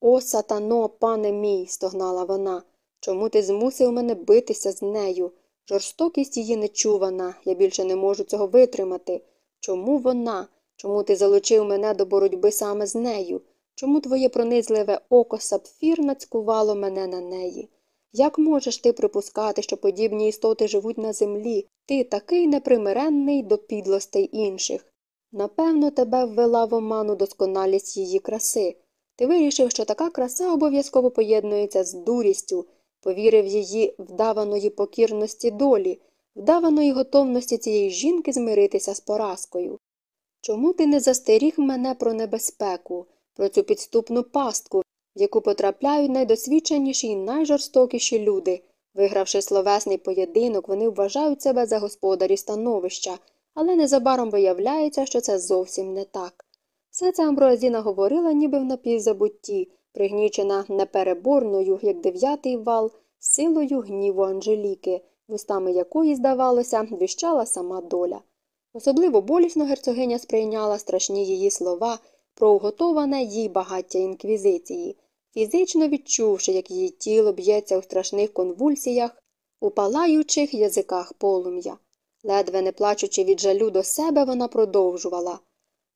О, сатано, пане мій, стогнала вона. Чому ти змусив мене битися з нею? Жорстокість її нечувана, я більше не можу цього витримати. Чому вона? Чому ти залучив мене до боротьби саме з нею? Чому твоє пронизливе око сапфір нацькувало мене на неї? Як можеш ти припускати, що подібні істоти живуть на землі, ти такий непримиренний до підлостей інших? Напевно, тебе ввела в оману досконалість її краси. Ти вирішив, що така краса обов'язково поєднується з дурістю, повірив її вдаваної покірності долі, вдаваної готовності цієї жінки змиритися з поразкою. Чому ти не застеріг мене про небезпеку, про цю підступну пастку, в яку потрапляють найдосвідченіші і найжорстокіші люди? Вигравши словесний поєдинок, вони вважають себе за господарі становища, але незабаром виявляється, що це зовсім не так. Все це Амброазіна говорила, ніби в напівзабутті, пригнічена непереборною, як дев'ятий вал, силою гніву Анжеліки, вустами якої, здавалося, віщала сама доля. Особливо болісно герцогиня сприйняла страшні її слова про уготоване їй багаття інквізиції, фізично відчувши, як її тіло б'ється у страшних конвульсіях, у палаючих язиках полум'я. Ледве не плачучи від жалю до себе, вона продовжувала.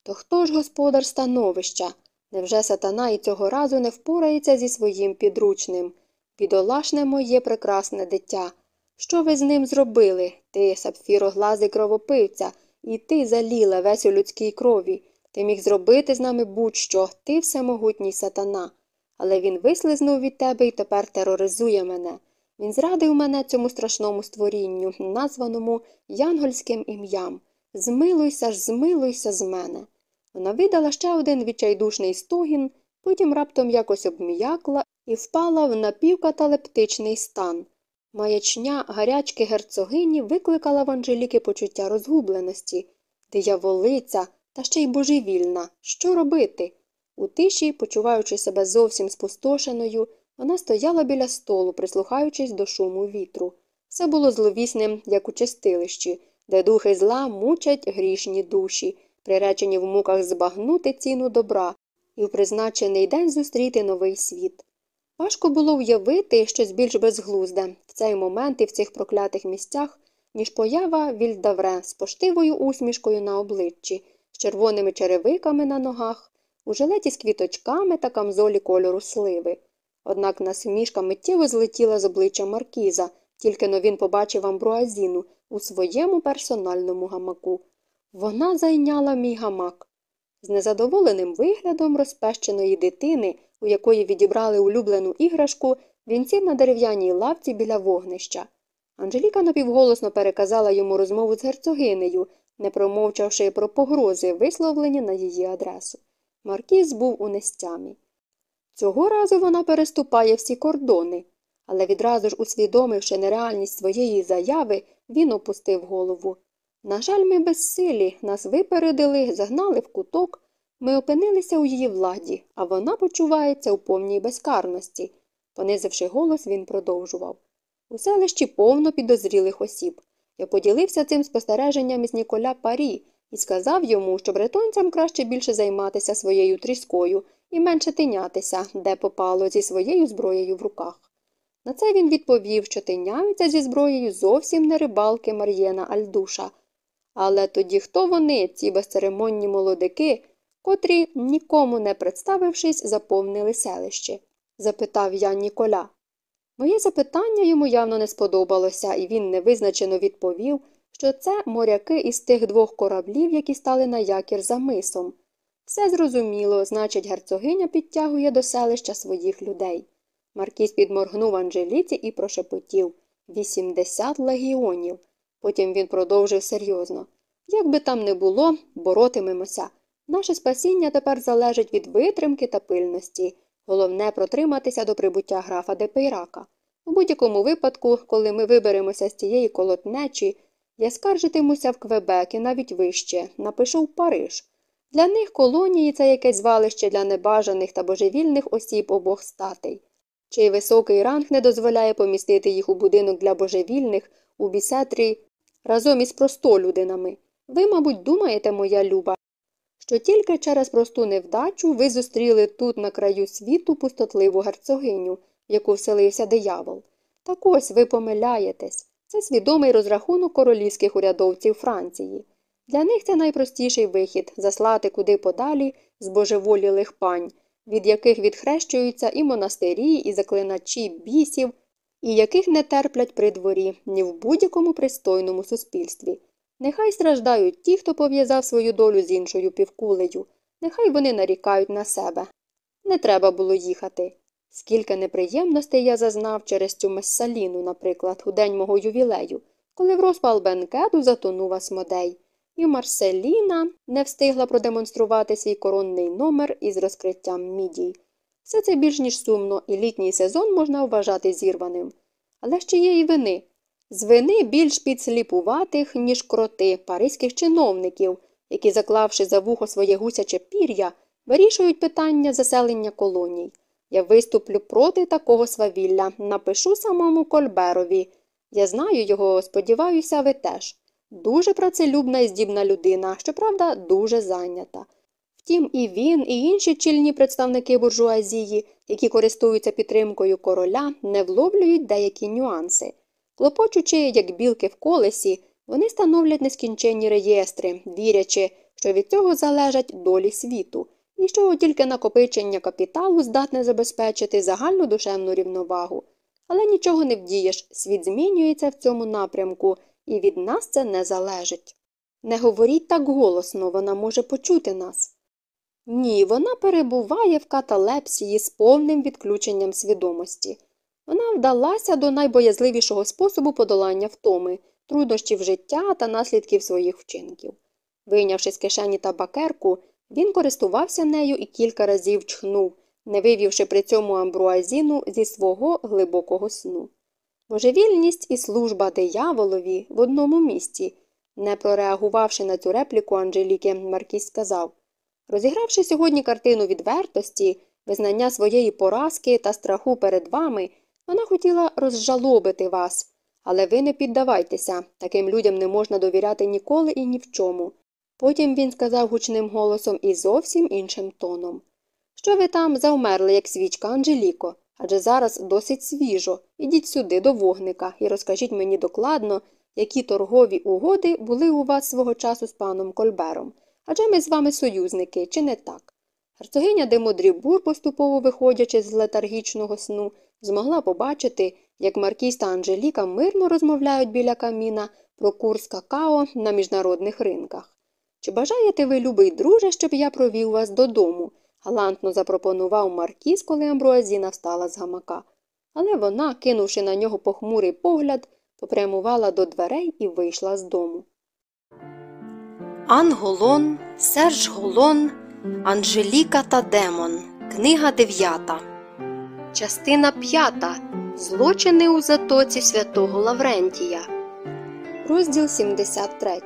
То хто ж господар становища? Невже сатана і цього разу не впорається зі своїм підручним? бідолашне моє прекрасне дитя. Що ви з ним зробили? Ти, сапфіроглазий кровопивця, і ти заліла весь у людській крові. Ти міг зробити з нами будь-що, ти всемогутній сатана. Але він вислизнув від тебе і тепер тероризує мене. Він зрадив мене цьому страшному створінню, названому янгольським ім'ям. Змилуйся ж, змилуйся з мене. Вона видала ще один відчайдушний стогін, потім раптом якось обм'якла і впала в напівкаталептичний стан. Маячня гарячки герцогині викликала в Анжеліки почуття розгубленості. Дияволиця, та ще й божевільна. Що робити? У тиші, почуваючи себе зовсім спустошеною, вона стояла біля столу, прислухаючись до шуму вітру. Все було зловісним, як у чистилищі, де духи зла мучать грішні душі, приречені в муках збагнути ціну добра і в призначений день зустріти новий світ. Важко було уявити щось більш безглузде в цей момент і в цих проклятих місцях, ніж поява Вільдавре з поштивою усмішкою на обличчі, з червоними черевиками на ногах, у жилеті з квіточками та камзолі кольору сливи. Однак насмішка миттєво злетіла з обличчя Маркіза, тільки но він побачив амбруазіну у своєму персональному гамаку. Вона зайняла мій гамак. З незадоволеним виглядом розпещеної дитини, у якої відібрали улюблену іграшку, він сів на дерев'яній лавці біля вогнища. Анжеліка напівголосно переказала йому розмову з герцогинею, не промовчавши про погрози, висловлені на її адресу. Маркіз був у нестямі. Цього разу вона переступає всі кордони, але відразу ж, усвідомивши нереальність своєї заяви, він опустив голову. На жаль, ми безсилі, нас випередили, загнали в куток. Ми опинилися у її владі, а вона почувається у повній безкарності. Понизивши голос, він продовжував. У селищі повно підозрілих осіб. Я поділився цим спостереженням із Ніколя Парі і сказав йому, що бретонцям краще більше займатися своєю тріскою і менше тинятися, де попало зі своєю зброєю в руках. На це він відповів, що тиняються зі зброєю зовсім не рибалки Мар'єна Альдуша. Але тоді хто вони, ці безцеремонні молодики, котрі, нікому не представившись, заповнили селище? запитав я Ніколя. Моє запитання йому явно не сподобалося, і він невизначено відповів, що це моряки із тих двох кораблів, які стали на якір за мисом. Все зрозуміло, значить, герцогиня підтягує до селища своїх людей. Маркіз підморгнув Анжеліці і прошепотів вісімдесят легіонів. Потім він продовжив серйозно як би там не було, боротимемося. Наше спасіння тепер залежить від витримки та пильності. Головне протриматися до прибуття графа Депейрака. У будь-якому випадку, коли ми виберемося з цієї колотнечі, я скаржитимуся в Квебек і навіть вище, напишу в Париж. Для них колонії це якесь звалище для небажаних та божевільних осіб обох статей, чий високий ранг не дозволяє помістити їх у будинок для божевільних у бісетрі разом із простолюдинами. Ви, мабуть, думаєте, моя люба, що тільки через просту невдачу ви зустріли тут на краю світу пустотливу герцогиню, в яку вселився диявол. Так ось ви помиляєтесь. Це свідомий розрахунок королівських урядовців Франції. Для них це найпростіший вихід заслати куди подалі збожеволілих пань, від яких відхрещуються і монастирі, і заклиначі бісів, і яких не терплять при дворі ні в будь-якому пристойному суспільстві. Нехай страждають ті, хто пов'язав свою долю з іншою півкулею, нехай вони нарікають на себе. Не треба було їхати. Скільки неприємностей я зазнав через цю мессаліну, наприклад, у день мого ювілею, коли в розпал бенкету затонув Асмодей, і Марселіна не встигла продемонструвати свій коронний номер із розкриттям мідій. Все це більш ніж сумно, і літній сезон можна вважати зірваним. Але ще є і вини. З вини більш підсліпуватих, ніж кроти паризьких чиновників, які, заклавши за вухо своє гусяче пір'я, вирішують питання заселення колоній. Я виступлю проти такого свавілля, напишу самому Кольберові. Я знаю його, сподіваюся, ви теж. Дуже працелюбна і здібна людина, щоправда, дуже зайнята. Втім, і він, і інші чільні представники буржуазії, які користуються підтримкою короля, не вловлюють деякі нюанси. Клопочучи, як білки в колесі, вони становлять нескінченні реєстри, вірячи, що від цього залежать долі світу, і що тільки накопичення капіталу здатне забезпечити загальну душевну рівновагу. Але нічого не вдієш, світ змінюється в цьому напрямку, і від нас це не залежить. Не говоріть так голосно, вона може почути нас. Ні, вона перебуває в каталепсії з повним відключенням свідомості. Вона вдалася до найбоязливішого способу подолання втоми, труднощів життя та наслідків своїх вчинків. Вийнявши з кишені табакерку, він користувався нею і кілька разів чхнув, не вивівши при цьому амбруазіну зі свого глибокого сну. Божевільність і служба дияволові в одному місці. Не прореагувавши на цю репліку Анжеліки, Маркіс сказав Розігравши сьогодні картину відвертості, визнання своєї поразки та страху перед вами, вона хотіла розжалобити вас. Але ви не піддавайтеся, таким людям не можна довіряти ніколи і ні в чому. Потім він сказав гучним голосом і зовсім іншим тоном Що ви там завмерли, як свічка, Анжеліко? Адже зараз досить свіжо. Ідіть сюди, до вогника, і розкажіть мені докладно, які торгові угоди були у вас свого часу з паном Кольбером. Адже ми з вами союзники, чи не так? Герцогиня Демодрібур, поступово виходячи з летаргічного сну, змогла побачити, як Маркіс та Анжеліка мирно розмовляють біля каміна про курс какао на міжнародних ринках. Чи бажаєте ви, любий друже, щоб я провів вас додому? галантно запропонував Маркіс, коли Амбруазіна встала з гамака. Але вона, кинувши на нього похмурий погляд, попрямувала до дверей і вийшла з дому. Ан Голон, Серж Голон, Анжеліка та Демон. Книга дев'ята. Частина п'ята. Злочини у затоці святого Лаврентія. Розділ 73.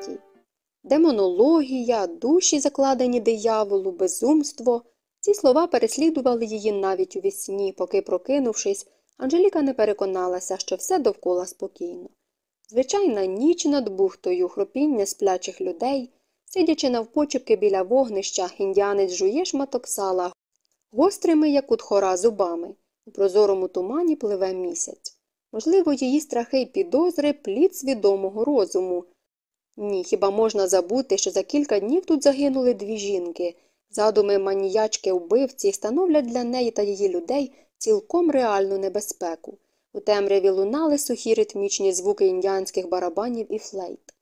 Демонологія, душі, закладені дияволу, безумство. Ці слова переслідували її навіть у вісні, поки, прокинувшись, Анжеліка не переконалася, що все довкола спокійно. Звичайна ніч над бухтою, хропіння сплячих людей, сидячи навпочепки біля вогнища, індіанець жує шматок сала, гострими, як у тхора, зубами. У прозорому тумані пливе місяць. Можливо, її страхи й підозри плід свідомого розуму. Ні, хіба можна забути, що за кілька днів тут загинули дві жінки. Задуми маніячки вбивці становлять для неї та її людей цілком реальну небезпеку. У темряві лунали сухі ритмічні звуки індіанських барабанів і флейт.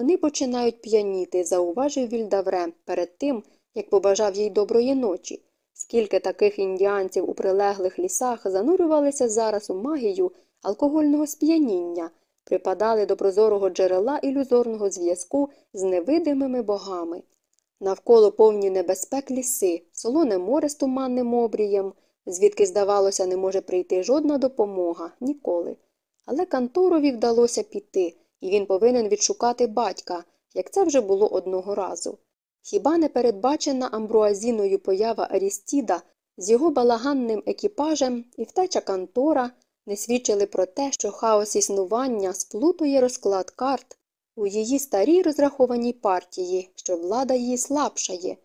Вони починають п'яніти, зауважив Вільдавре перед тим, як побажав їй доброї ночі. Скільки таких індіанців у прилеглих лісах занурювалися зараз у магію алкогольного сп'яніння, припадали до прозорого джерела ілюзорного зв'язку з невидимими богами. Навколо повні небезпек ліси, солоне море з туманним обрієм, звідки, здавалося, не може прийти жодна допомога ніколи. Але Канторові вдалося піти, і він повинен відшукати батька, як це вже було одного разу. Хіба не передбачена амбруазіною поява Арістіда з його балаганним екіпажем і втеча Кантора не свідчили про те, що хаос існування сплутує розклад карт у її старій розрахованій партії, що влада її слабшає.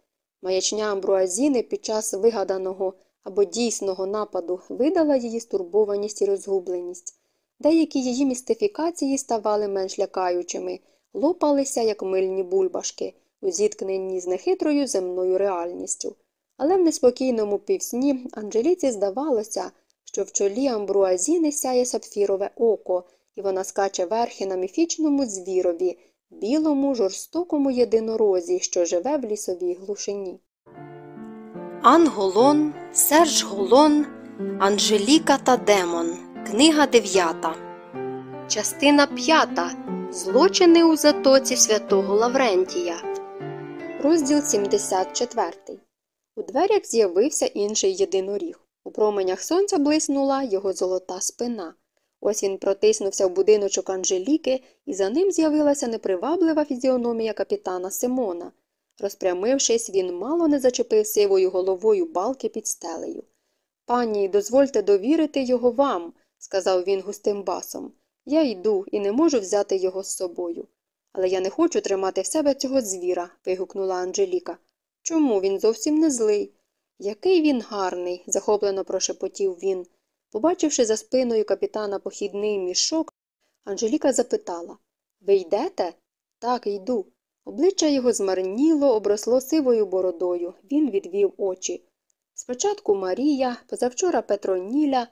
Маячня амбруазіни під час вигаданого або дійсного нападу видала її стурбованість і розгубленість. Деякі її містифікації ставали менш лякаючими, лопалися, як мильні бульбашки, у зіткненні з нехитрою земною реальністю. Але в неспокійному півсні Анжеліці здавалося, що в чолі амбруазіни сяє сапфірове око, і вона скаче верхи на міфічному звірові, білому, жорстокому єдинорозі, що живе в лісовій глушині. Ан Голон, Серж Голон, Анжеліка та Демон. Книга дев'ята. Частина п'ята. Злочини у затоці святого Лаврентія. Розділ 74. У дверях з'явився інший єдиноріг. У променях сонця блиснула його золота спина. Ось він протиснувся в будиночок Анжеліки, і за ним з'явилася неприваблива фізіономія капітана Симона. Розпрямившись, він мало не зачепив сивою головою балки під стелею. Пані, дозвольте довірити його вам, сказав він густим басом. Я йду і не можу взяти його з собою. Але я не хочу тримати в себе цього звіра, вигукнула Анжеліка. Чому він зовсім не злий? Який він гарний, захоплено прошепотів він. Побачивши за спиною капітана похідний мішок, Анжеліка запитала Ви йдете? Так, йду. Обличчя його змарніло, обросло сивою бородою. Він відвів очі. Спочатку Марія, позавчора Петроніля,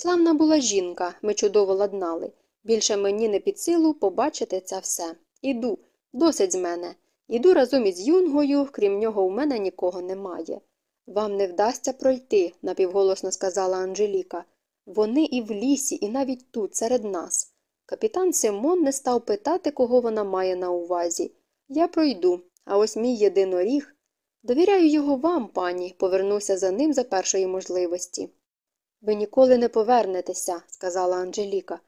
Славна була жінка, ми чудово ладнали. Більше мені не під силу побачити це все. Іду, досить з мене. Іду разом із юнгою, крім нього, у мене нікого немає. Вам не вдасться пройти, напівголосно сказала Анжеліка. Вони і в лісі, і навіть тут, серед нас. Капітан Симон не став питати, кого вона має на увазі. Я пройду, а ось мій єдиноріг. Довіряю його вам, пані, повернуся за ним за першої можливості. Ви ніколи не повернетеся, сказала Анжеліка.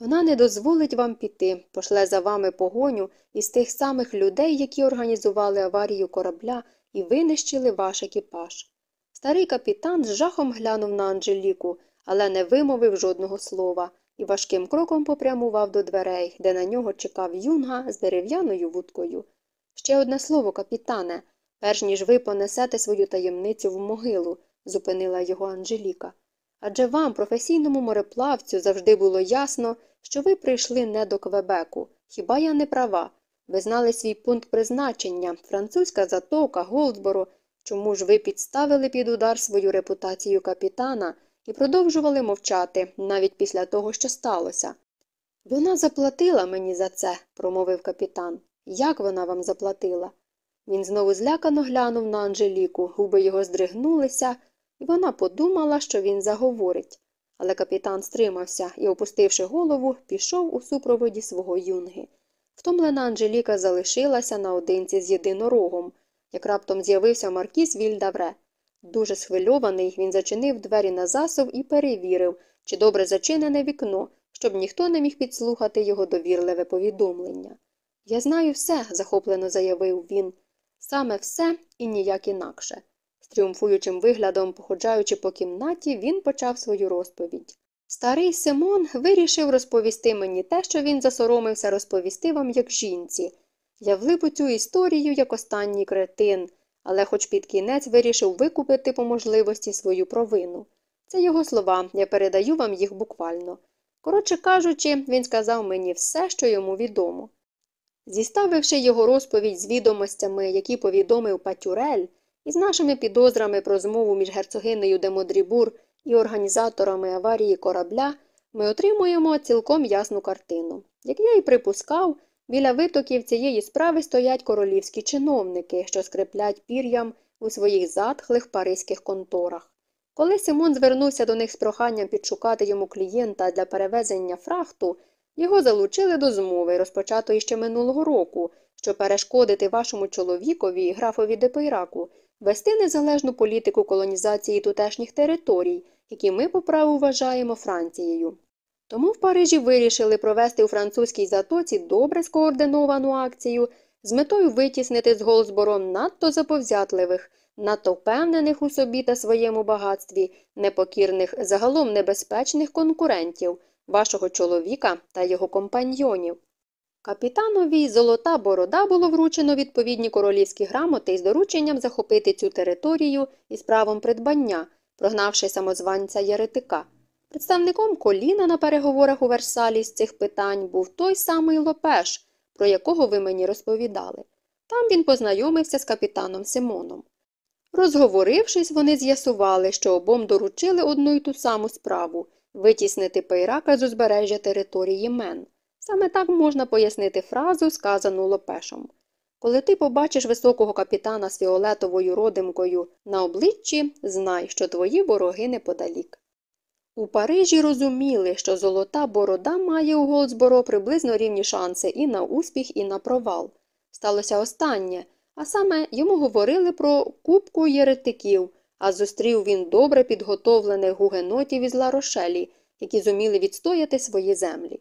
Вона не дозволить вам піти, пошле за вами погоню із тих самих людей, які організували аварію корабля і винищили ваш екіпаж. Старий капітан з жахом глянув на Анжеліку, але не вимовив жодного слова і важким кроком попрямував до дверей, де на нього чекав юнга з дерев'яною вудкою. Ще одне слово, капітане, перш ніж ви понесете свою таємницю в могилу, зупинила його Анжеліка. Адже вам, професійному мореплавцю, завжди було ясно, що ви прийшли не до Квебеку. Хіба я не права? Ви знали свій пункт призначення, французька затока, Голдборо. Чому ж ви підставили під удар свою репутацію капітана і продовжували мовчати навіть після того, що сталося? Вона заплатила мені за це, промовив капітан. Як вона вам заплатила? Він знову злякано глянув на Анжеліку, губи його здригнулися, і вона подумала, що він заговорить. Але капітан стримався і, опустивши голову, пішов у супроводі свого юнги. Втомлена Анжеліка залишилася наодинці з єдинорогом, як раптом з'явився маркіз Вільдавре. Дуже схвильований, він зачинив двері на засов і перевірив, чи добре зачинене вікно, щоб ніхто не міг підслухати його довірливе повідомлення. Я знаю все, захоплено заявив він. Саме все і ніяк інакше. Тріумфуючим виглядом, походжаючи по кімнаті, він почав свою розповідь. Старий Симон вирішив розповісти мені те, що він засоромився розповісти вам як жінці. Я влип у цю історію як останній кретин, але хоч під кінець вирішив викупити по можливості свою провину. Це його слова, я передаю вам їх буквально. Коротше кажучи, він сказав мені все, що йому відомо. Зіставивши його розповідь з відомостями, які повідомив Патюрель, і з нашими підозрами про змову між герцогинею де Модрібур і організаторами аварії корабля, ми отримуємо цілком ясну картину. Як я й припускав, біля витоків цієї справи стоять королівські чиновники, що скреплять пір'ям у своїх затхлих паризьких конторах. Коли Симон звернувся до них з проханням підшукати йому клієнта для перевезення фрахту, його залучили до змови, розпочатої ще минулого року, щоб перешкодити вашому чоловікові, графові Депейраку, вести незалежну політику колонізації тутешніх територій, які ми по праву вважаємо Францією. Тому в Парижі вирішили провести у французькій затоці добре скоординовану акцію з метою витіснити з Голсбором надто заповзятливих, надто впевнених у собі та своєму багатстві, непокірних, загалом небезпечних конкурентів, вашого чоловіка та його компаньйонів. Капітанові Золота Борода було вручено відповідні королівські грамоти із дорученням захопити цю територію із правом придбання, прогнавши самозванця Єретика. Представником Коліна на переговорах у Версалі з цих питань був той самий Лопеш, про якого ви мені розповідали. Там він познайомився з капітаном Симоном. Розговорившись, вони з'ясували, що обом доручили одну й ту саму справу витіснити Пейрака з узбережжя території Мен. Саме так можна пояснити фразу, сказану Лопешом. Коли ти побачиш високого капітана з фіолетовою родимкою на обличчі, знай, що твої вороги неподалік. У Парижі розуміли, що золота борода має у Голдсборо приблизно рівні шанси і на успіх, і на провал. Сталося останнє, а саме йому говорили про кубку єретиків, а зустрів він добре підготовлених гугенотів із Ларошелі, які зуміли відстояти свої землі.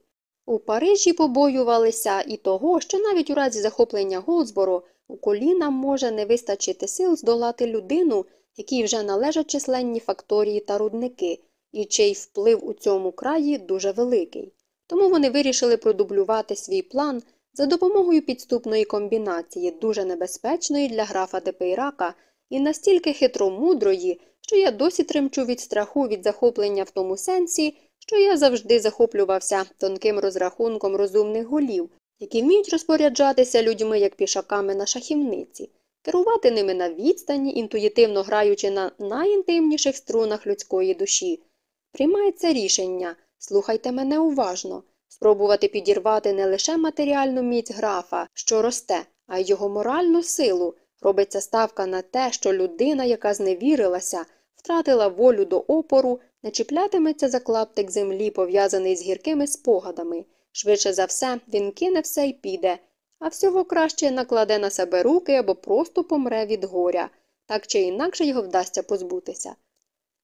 У Парижі побоювалися і того, що навіть у разі захоплення Голдсборо у коліна може не вистачити сил здолати людину, якій вже належать численні факторії та рудники, і чий вплив у цьому краї дуже великий. Тому вони вирішили продублювати свій план за допомогою підступної комбінації, дуже небезпечної для графа Депейрака і настільки хитромудрої, що я досі тремчу від страху від захоплення в тому сенсі, що я завжди захоплювався тонким розрахунком розумних голів, які вміють розпоряджатися людьми як пішаками на шахівниці, керувати ними на відстані, інтуїтивно граючи на найінтимніших струнах людської душі. Приймається рішення, слухайте мене уважно, спробувати підірвати не лише матеріальну міць графа, що росте, а й його моральну силу. Робиться ставка на те, що людина, яка зневірилася, втратила волю до опору, не чіплятиметься за клаптик землі, пов'язаний з гіркими спогадами. Швидше за все, він кине все й піде, а всього краще накладе на себе руки або просто помре від горя, так чи інакше його вдасться позбутися.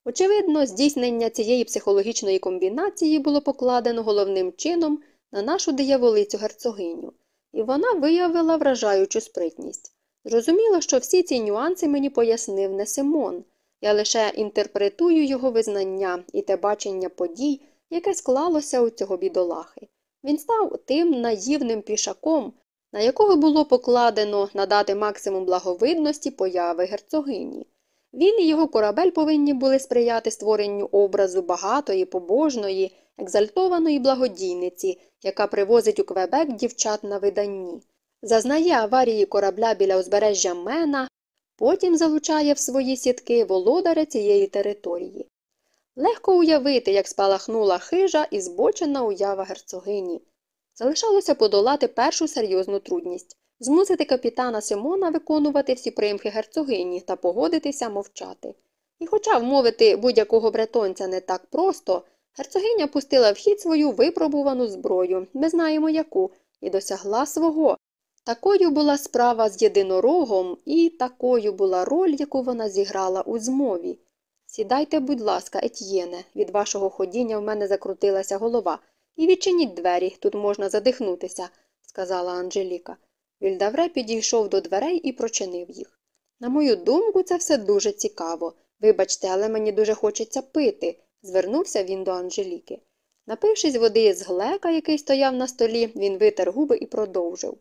Очевидно, здійснення цієї психологічної комбінації було покладено головним чином на нашу дияволицю герцогиню, і вона виявила вражаючу спритність. Зрозуміло, що всі ці нюанси мені пояснив не Симон. Я лише інтерпретую його визнання і те бачення подій, яке склалося у цього бідолахи. Він став тим наївним пішаком, на якого було покладено надати максимум благовидності появи герцогині. Він і його корабель повинні були сприяти створенню образу багатої, побожної, екзальтованої благодійниці, яка привозить у Квебек дівчат на виданні. Зазнає аварії корабля біля узбережжя Мена, потім залучає в свої сітки володаря цієї території. Легко уявити, як спалахнула хижа і збочена уява герцогині. Залишалося подолати першу серйозну трудність змусити капітана Симона виконувати всі примхи герцогині та погодитися мовчати. І, хоча вмовити будь-якого бретонця не так просто, герцогиня пустила в хід свою випробувану зброю, ми знаємо яку, і досягла свого. Такою була справа з єдинорогом, і такою була роль, яку вона зіграла у змові. Сідайте, будь ласка, Етьєне, від вашого ходіння в мене закрутилася голова, і відчиніть двері, тут можна задихнутися, сказала Анжеліка. Вільдавре підійшов до дверей і прочинив їх. На мою думку, це все дуже цікаво. Вибачте, але мені дуже хочеться пити, звернувся він до Анжеліки. Напившись води з глека, який стояв на столі, він витер губи і продовжив.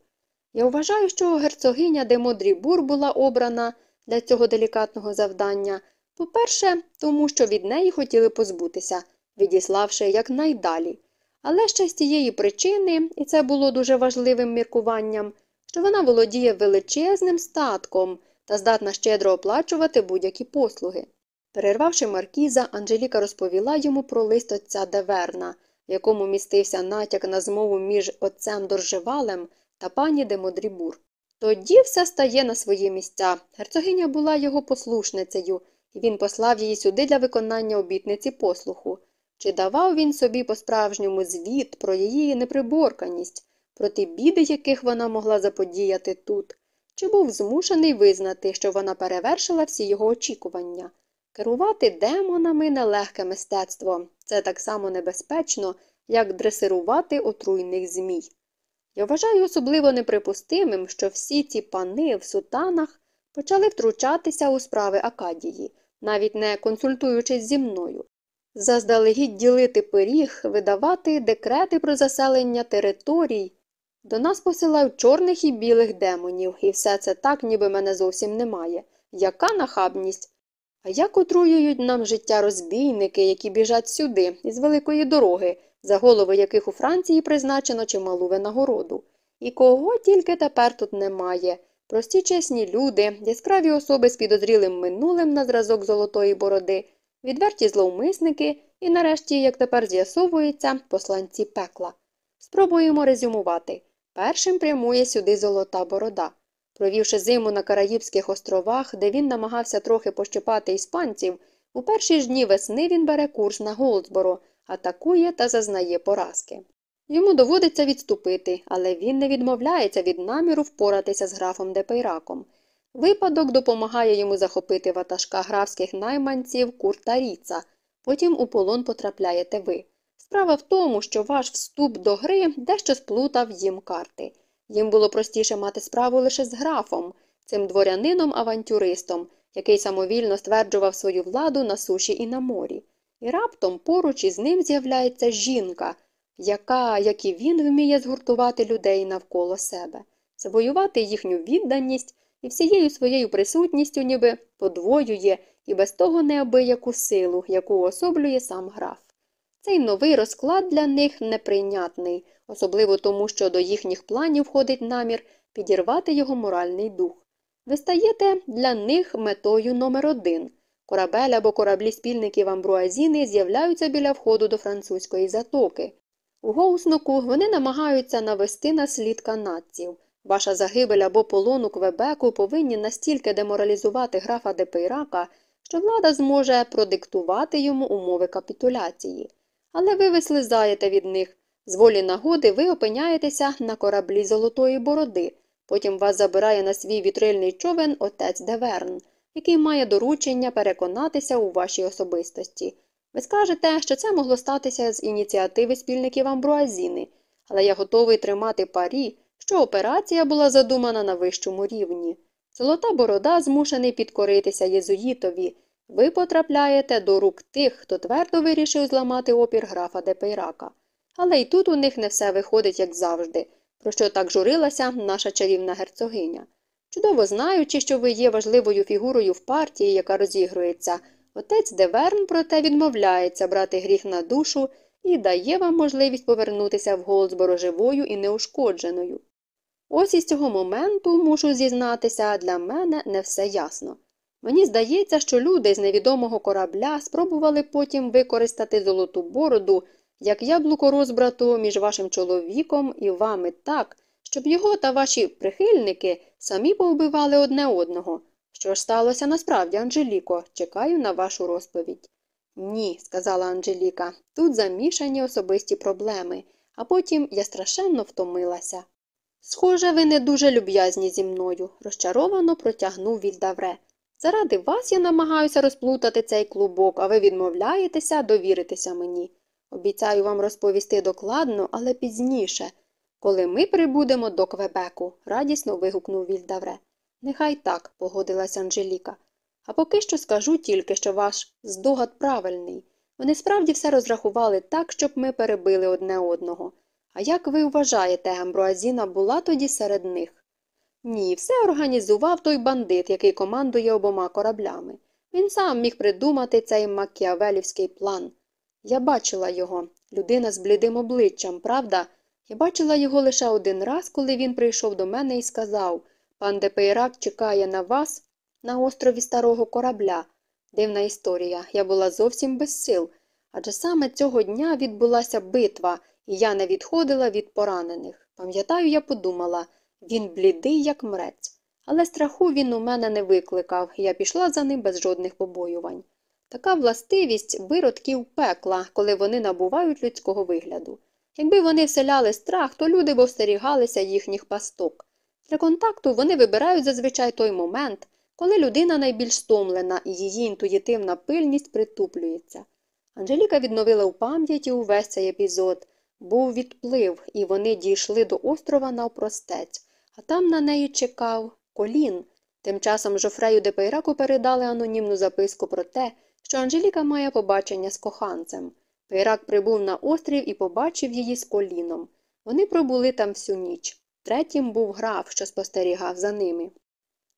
Я вважаю, що герцогиня де Модрібур була обрана для цього делікатного завдання. По-перше, тому що від неї хотіли позбутися, відіславши якнайдалі. Але ще з тієї причини, і це було дуже важливим міркуванням, що вона володіє величезним статком та здатна щедро оплачувати будь-які послуги. Перервавши маркіза, Анжеліка розповіла йому про лист отця Деверна, в якому містився натяк на змову між отцем Доржевалем та пані де Модрібур. Тоді все стає на свої місця. Герцогиня була його послушницею, і він послав її сюди для виконання обітниці послуху. Чи давав він собі по справжньому звіт про її неприборканість, проти біди, яких вона могла заподіяти тут, чи був змушений визнати, що вона перевершила всі його очікування. Керувати демонами нелегке мистецтво це так само небезпечно, як дресирувати отруйних змій. Я вважаю особливо неприпустимим, що всі ці пани в сутанах почали втручатися у справи Акадії, навіть не консультуючись зі мною. Заздалегідь ділити пиріг, видавати декрети про заселення територій, до нас посилають чорних і білих демонів, і все це так, ніби мене зовсім немає. Яка нахабність? А як отруюють нам життя розбійники, які біжать сюди, із великої дороги, за голови яких у Франції призначено чималу винагороду? І кого тільки тепер тут немає. Прості чесні люди, яскраві особи з підозрілим минулим на зразок золотої бороди, відверті зловмисники і, нарешті, як тепер з'ясовується, посланці пекла. Спробуємо резюмувати. Першим прямує сюди золота борода. Провівши зиму на Караїбських островах, де він намагався трохи пощипати іспанців, у перші ж дні весни він бере курс на Голдсборо, атакує та зазнає поразки. Йому доводиться відступити, але він не відмовляється від наміру впоратися з графом Депейраком. Випадок допомагає йому захопити ватажка графських найманців Курта Ріца, потім у полон потрапляєте ви. Справа в тому, що ваш вступ до гри дещо сплутав їм карти. Їм було простіше мати справу лише з графом, цим дворянином-авантюристом, який самовільно стверджував свою владу на суші і на морі. І раптом поруч із ним з'являється жінка, яка, як і він, вміє згуртувати людей навколо себе, завоювати їхню відданість і всією своєю присутністю ніби подвоює і без того неабияку силу, яку особлює сам граф. Цей новий розклад для них неприйнятний, особливо тому, що до їхніх планів входить намір підірвати його моральний дух. Ви стаєте для них метою номер один. Корабель або кораблі спільників Амбруазіни з'являються біля входу до французької затоки. У Гоусноку вони намагаються навести на слід канадців. Ваша загибель або полон у Квебеку повинні настільки деморалізувати графа Депейрака, що влада зможе продиктувати йому умови капітуляції. Але ви вислизаєте від них. З волі нагоди ви опиняєтеся на кораблі Золотої Бороди. Потім вас забирає на свій вітрильний човен отець Деверн, який має доручення переконатися у вашій особистості. Ви скажете, що це могло статися з ініціативи спільників Амбруазіни, але я готовий тримати парі, що операція була задумана на вищому рівні. Золота борода змушений підкоритися єзуїтові. Ви потрапляєте до рук тих, хто твердо вирішив зламати опір графа Депейрака. Але й тут у них не все виходить, як завжди, про що так журилася наша чарівна герцогиня. Чудово знаючи, що ви є важливою фігурою в партії, яка розігрується, отець Деверн, проте відмовляється брати гріх на душу і дає вам можливість повернутися в Голдсборо живою і неушкодженою. Ось із цього моменту, мушу зізнатися, для мене не все ясно. Мені здається, що люди з невідомого корабля спробували потім використати золоту бороду як яблуко розбрату між вашим чоловіком і вами так, щоб його та ваші прихильники самі повбивали одне одного. Що ж сталося насправді, Анжеліко? Чекаю на вашу розповідь. Ні, сказала Анжеліка, тут замішані особисті проблеми, а потім я страшенно втомилася. Схоже, ви не дуже люб'язні зі мною, розчаровано протягнув Вільдавре. Заради вас я намагаюся розплутати цей клубок, а ви відмовляєтеся довіритися мені. Обіцяю вам розповісти докладно, але пізніше, коли ми прибудемо до Квебеку, радісно вигукнув Вільдавре. Нехай так, погодилась Анжеліка. А поки що скажу тільки, що ваш здогад правильний. Вони справді все розрахували так, щоб ми перебили одне одного. А як ви вважаєте, Амбруазіна була тоді серед них? Ні, все організував той бандит, який командує обома кораблями. Він сам міг придумати цей макіавелівський план. Я бачила його, людина з блідим обличчям, правда? Я бачила його лише один раз, коли він прийшов до мене і сказав пан Депейрак чекає на вас на острові старого корабля. Дивна історія, я була зовсім без сил, адже саме цього дня відбулася битва, і я не відходила від поранених. Пам'ятаю, я подумала він блідий, як мрець. Але страху він у мене не викликав, я пішла за ним без жодних побоювань. Така властивість виродків пекла, коли вони набувають людського вигляду. Якби вони вселяли страх, то люди б остерігалися їхніх пасток. Для контакту вони вибирають зазвичай той момент, коли людина найбільш стомлена і її інтуїтивна пильність притуплюється. Анжеліка відновила у пам'яті увесь цей епізод. Був відплив, і вони дійшли до острова навпростець, а там на неї чекав колін. Тим часом Жофрею де Пейраку передали анонімну записку про те, що Анжеліка має побачення з коханцем. Пейрак прибув на острів і побачив її з коліном. Вони пробули там всю ніч. Третім був граф, що спостерігав за ними.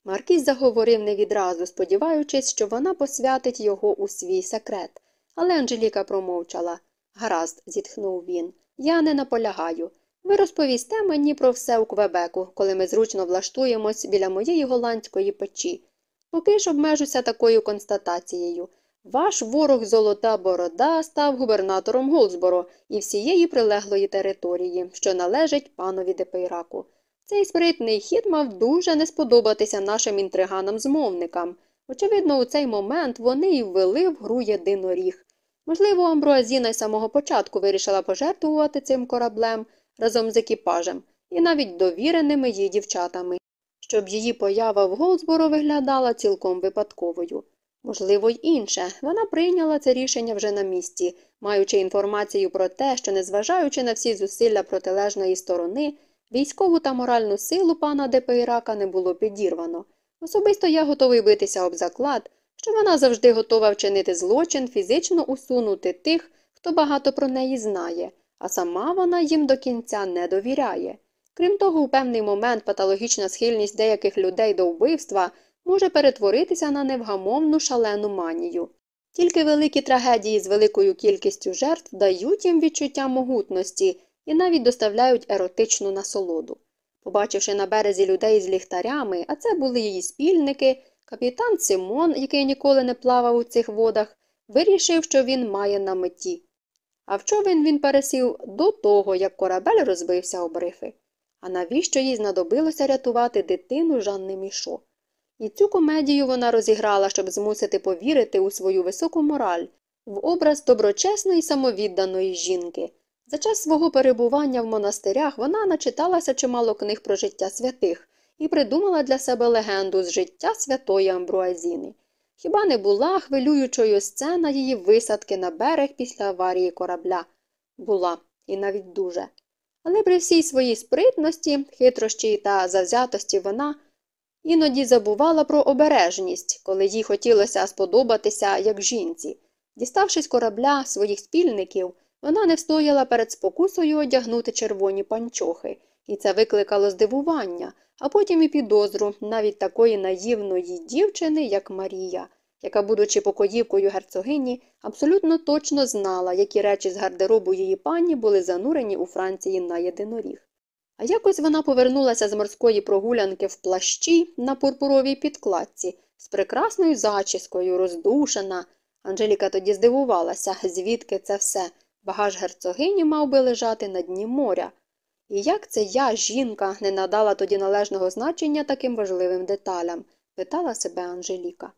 Маркіз заговорив не відразу, сподіваючись, що вона посвятить його у свій секрет. Але Анжеліка промовчала. Гаразд, зітхнув він. Я не наполягаю. Ви розповісте мені про все у Квебеку, коли ми зручно влаштуємось біля моєї голландської печі. Поки ж обмежуся такою констатацією. Ваш ворог Золота Борода став губернатором Голдсборо і всієї прилеглої території, що належить панові Депейраку. Цей спритний хід мав дуже не сподобатися нашим інтриганам-змовникам. Очевидно, у цей момент вони й ввели в гру єдиноріг. Можливо, Амбруазіна й самого початку вирішила пожертвувати цим кораблем разом з екіпажем і навіть довіреними їй дівчатами, щоб її поява в Голдсборо виглядала цілком випадковою. Можливо, й інше. Вона прийняла це рішення вже на місці, маючи інформацію про те, що, незважаючи на всі зусилля протилежної сторони, військову та моральну силу пана Депейрака не було підірвано. Особисто я готовий битися об заклад, що вона завжди готова вчинити злочин, фізично усунути тих, хто багато про неї знає, а сама вона їм до кінця не довіряє. Крім того, у певний момент патологічна схильність деяких людей до вбивства може перетворитися на невгамовну шалену манію. Тільки великі трагедії з великою кількістю жертв дають їм відчуття могутності і навіть доставляють еротичну насолоду. Побачивши на березі людей з ліхтарями, а це були її спільники, Капітан Симон, який ніколи не плавав у цих водах, вирішив, що він має на меті. А в човен він пересів до того, як корабель розбився об рифи. А навіщо їй знадобилося рятувати дитину Жанни Мішо? І цю комедію вона розіграла, щоб змусити повірити у свою високу мораль, в образ доброчесної самовідданої жінки. За час свого перебування в монастирях вона начиталася чимало книг про життя святих і придумала для себе легенду з життя святої Амбруазіни. Хіба не була хвилюючою сцена її висадки на берег після аварії корабля? Була, і навіть дуже. Але при всій своїй спритності, хитрощі та завзятості вона іноді забувала про обережність, коли їй хотілося сподобатися як жінці. Діставшись корабля своїх спільників, вона не встояла перед спокусою одягнути червоні панчохи, і це викликало здивування, а потім і підозру навіть такої наївної дівчини, як Марія, яка, будучи покоївкою герцогині, абсолютно точно знала, які речі з гардеробу її пані були занурені у Франції на єдиноріг. А якось вона повернулася з морської прогулянки в плащі на пурпуровій підкладці з прекрасною зачіскою, роздушена. Анжеліка тоді здивувалася, звідки це все. Багаж герцогині мав би лежати на дні моря. І як це я, жінка, не надала тоді належного значення таким важливим деталям? питала себе Анжеліка.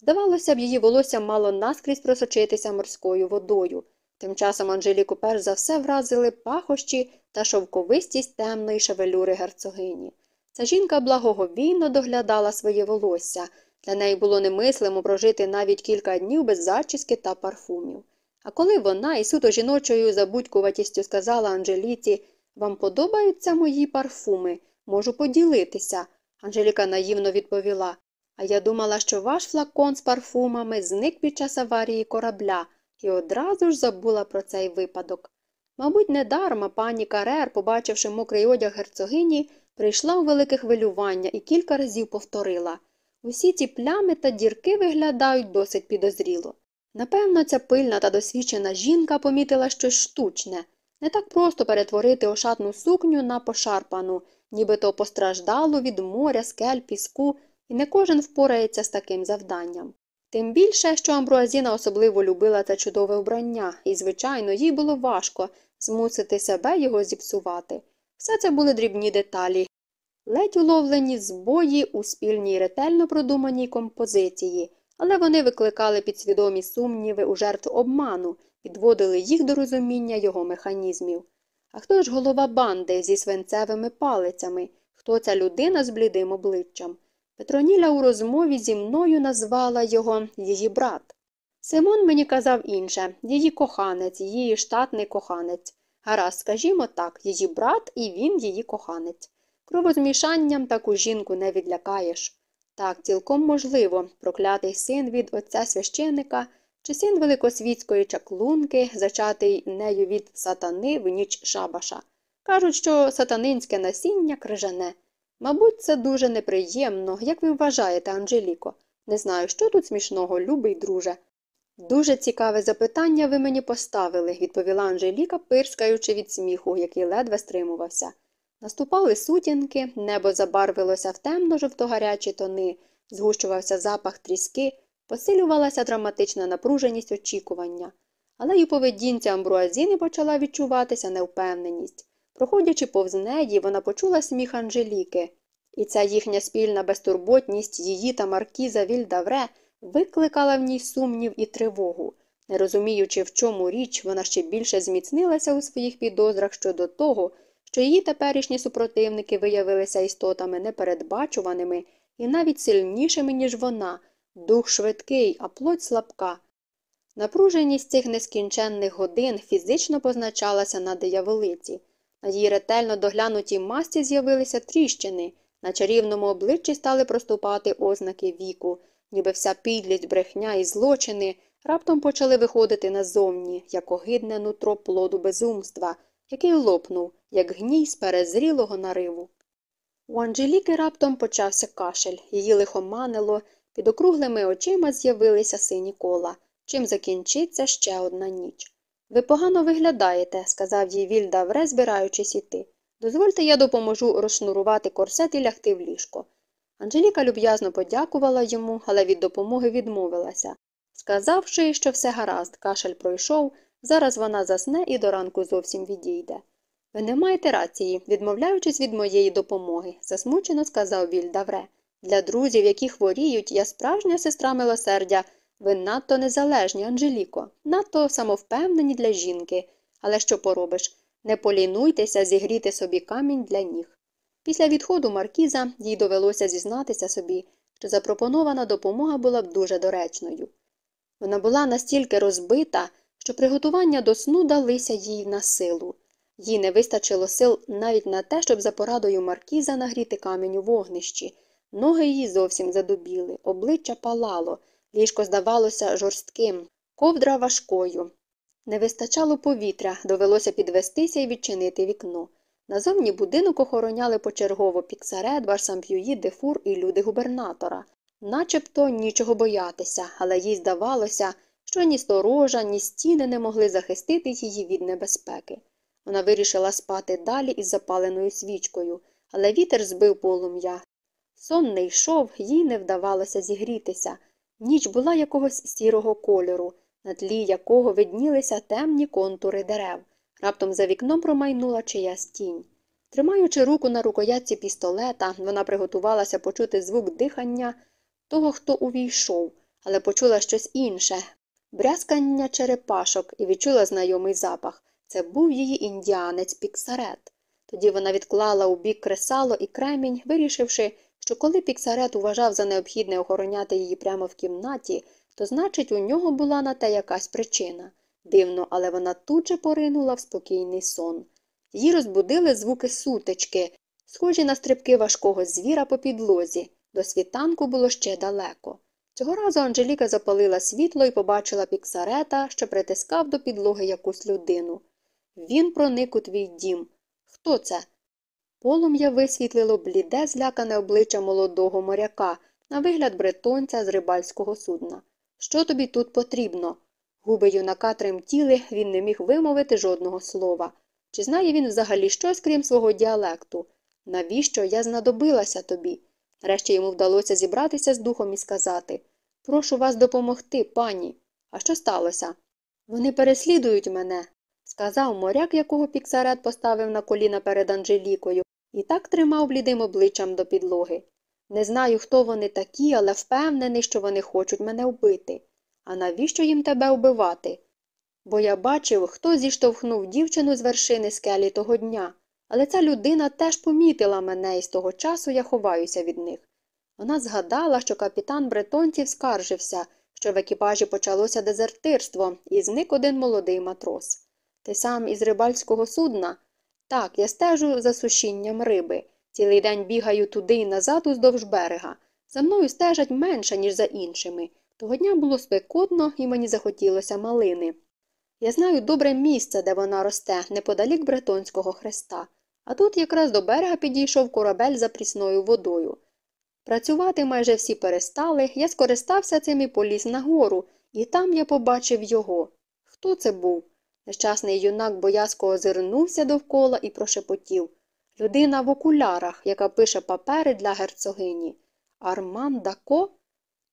Здавалося б, її волосся мало наскрізь просочитися морською водою. Тим часом Анжеліку перш за все вразили пахощі та шовковистість темної шевелюри герцогині. Ця жінка благоговійно доглядала своє волосся. Для неї було немислимо прожити навіть кілька днів без зачіски та парфумів. А коли вона із суто жіночою забудькуватістю сказала Анжеліці Вам подобаються мої парфуми, можу поділитися. Анжеліка наївно відповіла А я думала, що ваш флакон з парфумами зник під час аварії корабля і одразу ж забула про цей випадок. Мабуть, недарма пані Карер, побачивши мокрий одяг герцогині, прийшла у велике хвилювання і кілька разів повторила усі ці плями та дірки виглядають досить підозріло. Напевно, ця пильна та досвідчена жінка помітила щось штучне не так просто перетворити ошатну сукню на пошарпану, нібито постраждалу від моря, скель, піску, і не кожен впорається з таким завданням. Тим більше, що Амбруазіна особливо любила це чудове вбрання, і, звичайно, їй було важко змусити себе його зіпсувати. Все це були дрібні деталі, ледь уловлені збої у спільній ретельно продуманій композиції, але вони викликали підсвідомі сумніви у жертв обману, підводили їх до розуміння його механізмів. А хто ж голова банди зі свинцевими палицями? Хто ця людина з блідим обличчям? Петроніля у розмові зі мною назвала його її брат. Симон мені казав інше її коханець, її штатний коханець. Гаразд, скажімо так, її брат і він її коханець. Кровозмішанням таку жінку не відлякаєш. Так, цілком можливо, проклятий син від отця священика чи син великосвітської чаклунки, зачатий нею від сатани в ніч шабаша. Кажуть, що сатанинське насіння крижане. Мабуть, це дуже неприємно, як ви вважаєте, Анжеліко. Не знаю, що тут смішного, любий друже. Дуже цікаве запитання ви мені поставили, відповіла Анжеліка, пирскаючи від сміху, який ледве стримувався. Наступали сутінки, небо забарвилося в темно жовтогарячі тони, згущувався запах тріски, посилювалася драматична напруженість очікування. Але й у поведінці Амбруазіни почала відчуватися невпевненість. Проходячи повз неї, вона почула сміх Анжеліки, і ця їхня спільна безтурботність її та маркіза Вільдавре викликала в ній сумнів і тривогу. Не розуміючи, в чому річ, вона ще більше зміцнилася у своїх підозрах щодо того, що її теперішні супротивники виявилися істотами непередбачуваними і навіть сильнішими, ніж вона, дух швидкий, а плоть слабка. Напруженість цих нескінченних годин фізично позначалася на дияволиці. На її ретельно доглянутій масці з'явилися тріщини, на чарівному обличчі стали проступати ознаки віку, ніби вся підлість, брехня і злочини раптом почали виходити назовні, як огидне нутро плоду безумства, який лопнув, як гній з перезрілого нариву. У Анжеліки раптом почався кашель, її лихоманило, під округлими очима з'явилися сині кола, чим закінчиться ще одна ніч. Ви погано виглядаєте, сказав їй Вільдавре, збираючись іти. Дозвольте, я допоможу розшнурувати корсет і лягти в ліжко. Анжеліка люб'язно подякувала йому, але від допомоги відмовилася. Сказавши, що все гаразд, кашель пройшов, зараз вона засне і до ранку зовсім відійде. Ви не маєте рації, відмовляючись від моєї допомоги, засмучено сказав Вільдавре. Для друзів, які хворіють, я справжня сестра милосердя. Ви надто незалежні, Анжеліко, надто самовпевнені для жінки. Але що поробиш? Не полінуйтеся зігріти собі камінь для ніг. Після відходу Маркіза їй довелося зізнатися собі, що запропонована допомога була б дуже доречною. Вона була настільки розбита, що приготування до сну далися їй на силу. Їй не вистачило сил навіть на те, щоб за порадою Маркіза нагріти камінь у вогнищі. Ноги її зовсім задубіли, обличчя палало, ліжко здавалося жорстким, ковдра важкою. Не вистачало повітря, довелося підвестися і відчинити вікно. Назовні будинок охороняли почергово піксарет, Барсамп'юї, Дефур і люди губернатора. Начебто нічого боятися, але їй здавалося, що ні сторожа, ні стіни не могли захистити її від небезпеки. Вона вирішила спати далі із запаленою свічкою, але вітер збив полум'я. Сон не йшов, їй не вдавалося зігрітися. Ніч була якогось сірого кольору, на тлі якого виднілися темні контури дерев. Раптом за вікном промайнула чиясь тінь. Тримаючи руку на рукоятці пістолета, вона приготувалася почути звук дихання того, хто увійшов, але почула щось інше брязкання черепашок і відчула знайомий запах. Це був її індіанець Піксарет. Тоді вона відклала у бік кресало і кремінь, вирішивши, що коли Піксарет уважав за необхідне охороняти її прямо в кімнаті, то значить, у нього була на те якась причина. Дивно, але вона тут же поринула в спокійний сон. Її розбудили звуки сутички, схожі на стрибки важкого звіра по підлозі. До світанку було ще далеко. Цього разу Анжеліка запалила світло і побачила піксарета, що притискав до підлоги якусь людину. Він проник у твій дім. Хто це? Полум'я висвітлило бліде, злякане обличчя молодого моряка, на вигляд бретонця з рибальського судна. Що тобі тут потрібно? Губи юнака тремтіли, він не міг вимовити жодного слова. Чи знає він взагалі щось, крім свого діалекту? Навіщо я знадобилася тобі? Нарешті йому вдалося зібратися з духом і сказати Прошу вас допомогти, пані. А що сталося? Вони переслідують мене, сказав моряк, якого піксарет поставив на коліна перед Анжелікою, і так тримав блідим обличчям до підлоги. Не знаю, хто вони такі, але впевнений, що вони хочуть мене вбити. А навіщо їм тебе вбивати? Бо я бачив, хто зіштовхнув дівчину з вершини скелі того дня, але ця людина теж помітила мене, і з того часу я ховаюся від них. Вона згадала, що капітан бретонців скаржився, що в екіпажі почалося дезертирство, і зник один молодий матрос. Ти сам із рибальського судна? Так, я стежу за сушінням риби. Цілий день бігаю туди і назад уздовж берега. За мною стежать менше, ніж за іншими. Того дня було спекотно, і мені захотілося малини. Я знаю добре місце, де вона росте, неподалік Бретонського хреста, а тут якраз до берега підійшов корабель за прісною водою. Працювати майже всі перестали, я скористався цим і поліз нагору, і там я побачив його. Хто це був? Нещасний юнак боязко озирнувся довкола і прошепотів людина в окулярах, яка пише папери для герцогині. Арман Дако?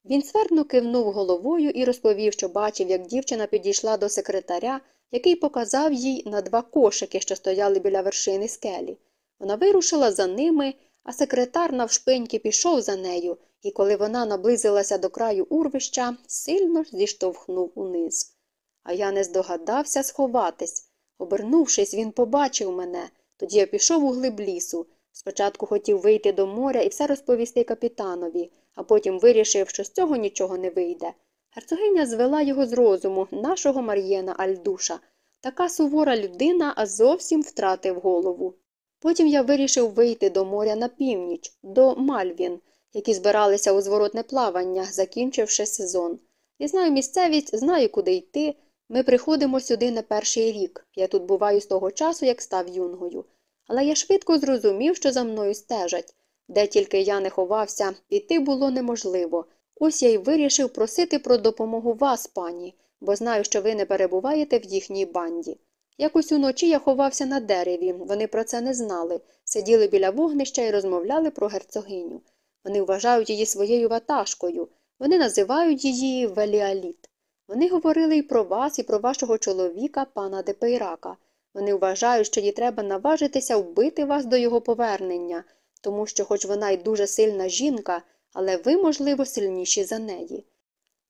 Він свердно кивнув головою і розповів, що бачив, як дівчина підійшла до секретаря, який показав їй на два кошики, що стояли біля вершини скелі. Вона вирушила за ними, а секретар навшпиньки пішов за нею, і коли вона наблизилася до краю урвища, сильно зіштовхнув униз. А я не здогадався сховатись. Обернувшись, він побачив мене. Тоді я пішов у глиб лісу. Спочатку хотів вийти до моря і все розповісти капітанові, а потім вирішив, що з цього нічого не вийде. Герцогиня звела його з розуму, нашого Мар'єна Альдуша. Така сувора людина, а зовсім втратив голову. Потім я вирішив вийти до моря на північ, до Мальвін, які збиралися у зворотне плавання, закінчивши сезон. Я знаю місцевість, знаю, куди йти. Ми приходимо сюди не перший рік. Я тут буваю з того часу, як став юнгою. Але я швидко зрозумів, що за мною стежать. Де тільки я не ховався, піти було неможливо. Ось я й вирішив просити про допомогу вас, пані, бо знаю, що ви не перебуваєте в їхній банді. Якось уночі я ховався на дереві, вони про це не знали, сиділи біля вогнища і розмовляли про герцогиню. Вони вважають її своєю ватажкою, вони називають її Веліаліт. Вони говорили і про вас, і про вашого чоловіка, пана Депейрака. Вони вважають, що їй треба наважитися вбити вас до його повернення, тому що, хоч вона й дуже сильна жінка, але ви, можливо, сильніші за неї.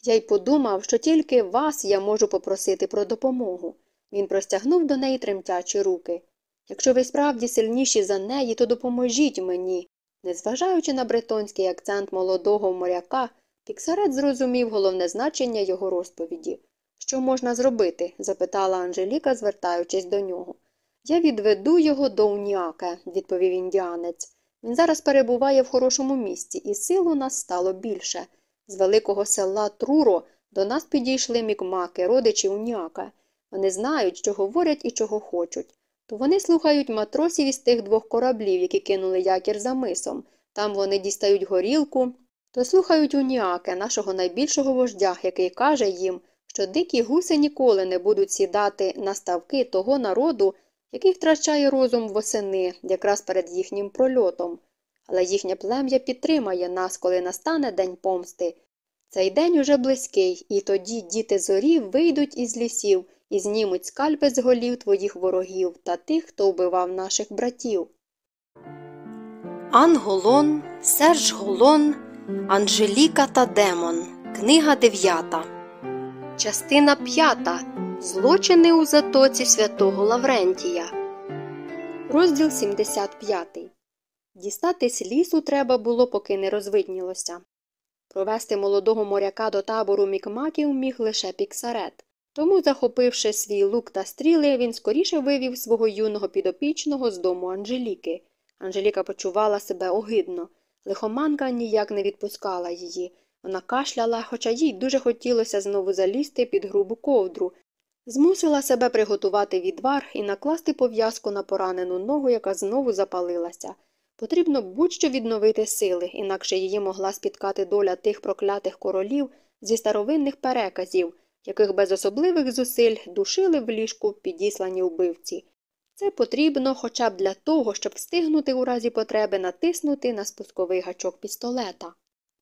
Я й подумав, що тільки вас я можу попросити про допомогу. Він простягнув до неї тремтячі руки. Якщо ви справді сильніші за неї, то допоможіть мені. Незважаючи на бретонський акцент молодого моряка, Піксарет зрозумів головне значення його розповіді. Що можна зробити? запитала Анжеліка, звертаючись до нього. Я відведу його до Уніаке, відповів індіанець. Він зараз перебуває в хорошому місці, і сил у нас стало більше. З великого села Труро до нас підійшли мікмаки, родичі Уніака. Вони знають, що говорять і чого хочуть. То вони слухають матросів із тих двох кораблів, які кинули якір за мисом. Там вони дістають горілку, то слухають Уніаке, нашого найбільшого вождя, який каже їм, що дикі гуси ніколи не будуть сідати на ставки того народу, який втрачає розум восени якраз перед їхнім прольотом. Але їхнє плем'я підтримає нас, коли настане день помсти. Цей день уже близький, і тоді діти зорі вийдуть із лісів і знімуть скальпи з голів твоїх ворогів та тих, хто вбивав наших братів. Анголон, Серж Голон, Анжеліка та Демон. Книга 9. Частина 5. Злочини у затоці святого Лаврентія. Розділ 75. Дістатись лісу треба було, поки не розвиднілося. Провести молодого моряка до табору мікмаків міг лише піксарет. Тому, захопивши свій лук та стріли, він скоріше вивів свого юного підопічного з дому Анжеліки. Анжеліка почувала себе огидно. Лихоманка ніяк не відпускала її. Вона кашляла, хоча їй дуже хотілося знову залізти під грубу ковдру. Змусила себе приготувати відвар і накласти пов'язку на поранену ногу, яка знову запалилася. Потрібно будь-що відновити сили, інакше її могла спіткати доля тих проклятих королів зі старовинних переказів, яких без особливих зусиль душили в ліжку підіслані вбивці. Це потрібно хоча б для того, щоб встигнути у разі потреби натиснути на спусковий гачок пістолета.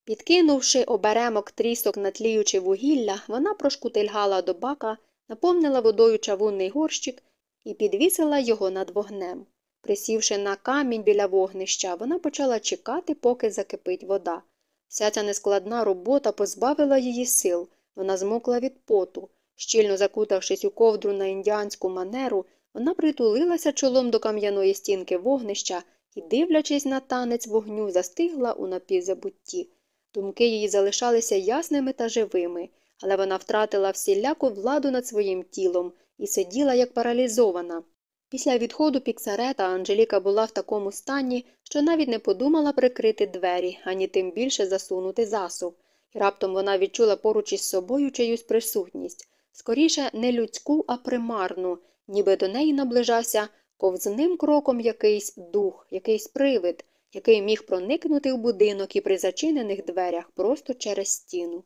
Підкинувши оберемок трісок на тліюче вугілля, вона прошкутильгала до бака, наповнила водою чавунний горщик і підвісила його над вогнем. Присівши на камінь біля вогнища, вона почала чекати, поки закипить вода. Вся ця нескладна робота позбавила її сил, вона змокла від поту. Щільно закутавшись у ковдру на індіанську манеру, вона притулилася чолом до кам'яної стінки вогнища і, дивлячись на танець вогню, застигла у напівзабутті. Думки її залишалися ясними та живими, але вона втратила всіляку владу над своїм тілом і сиділа як паралізована. Після відходу піксарета Анжеліка була в такому стані, що навіть не подумала прикрити двері, ані тим більше засунути засув. І раптом вона відчула поруч із собою чиюсь присутність, скоріше не людську, а примарну, ніби до неї наближався ковзним кроком якийсь дух, якийсь привид, який міг проникнути в будинок і при зачинених дверях просто через стіну.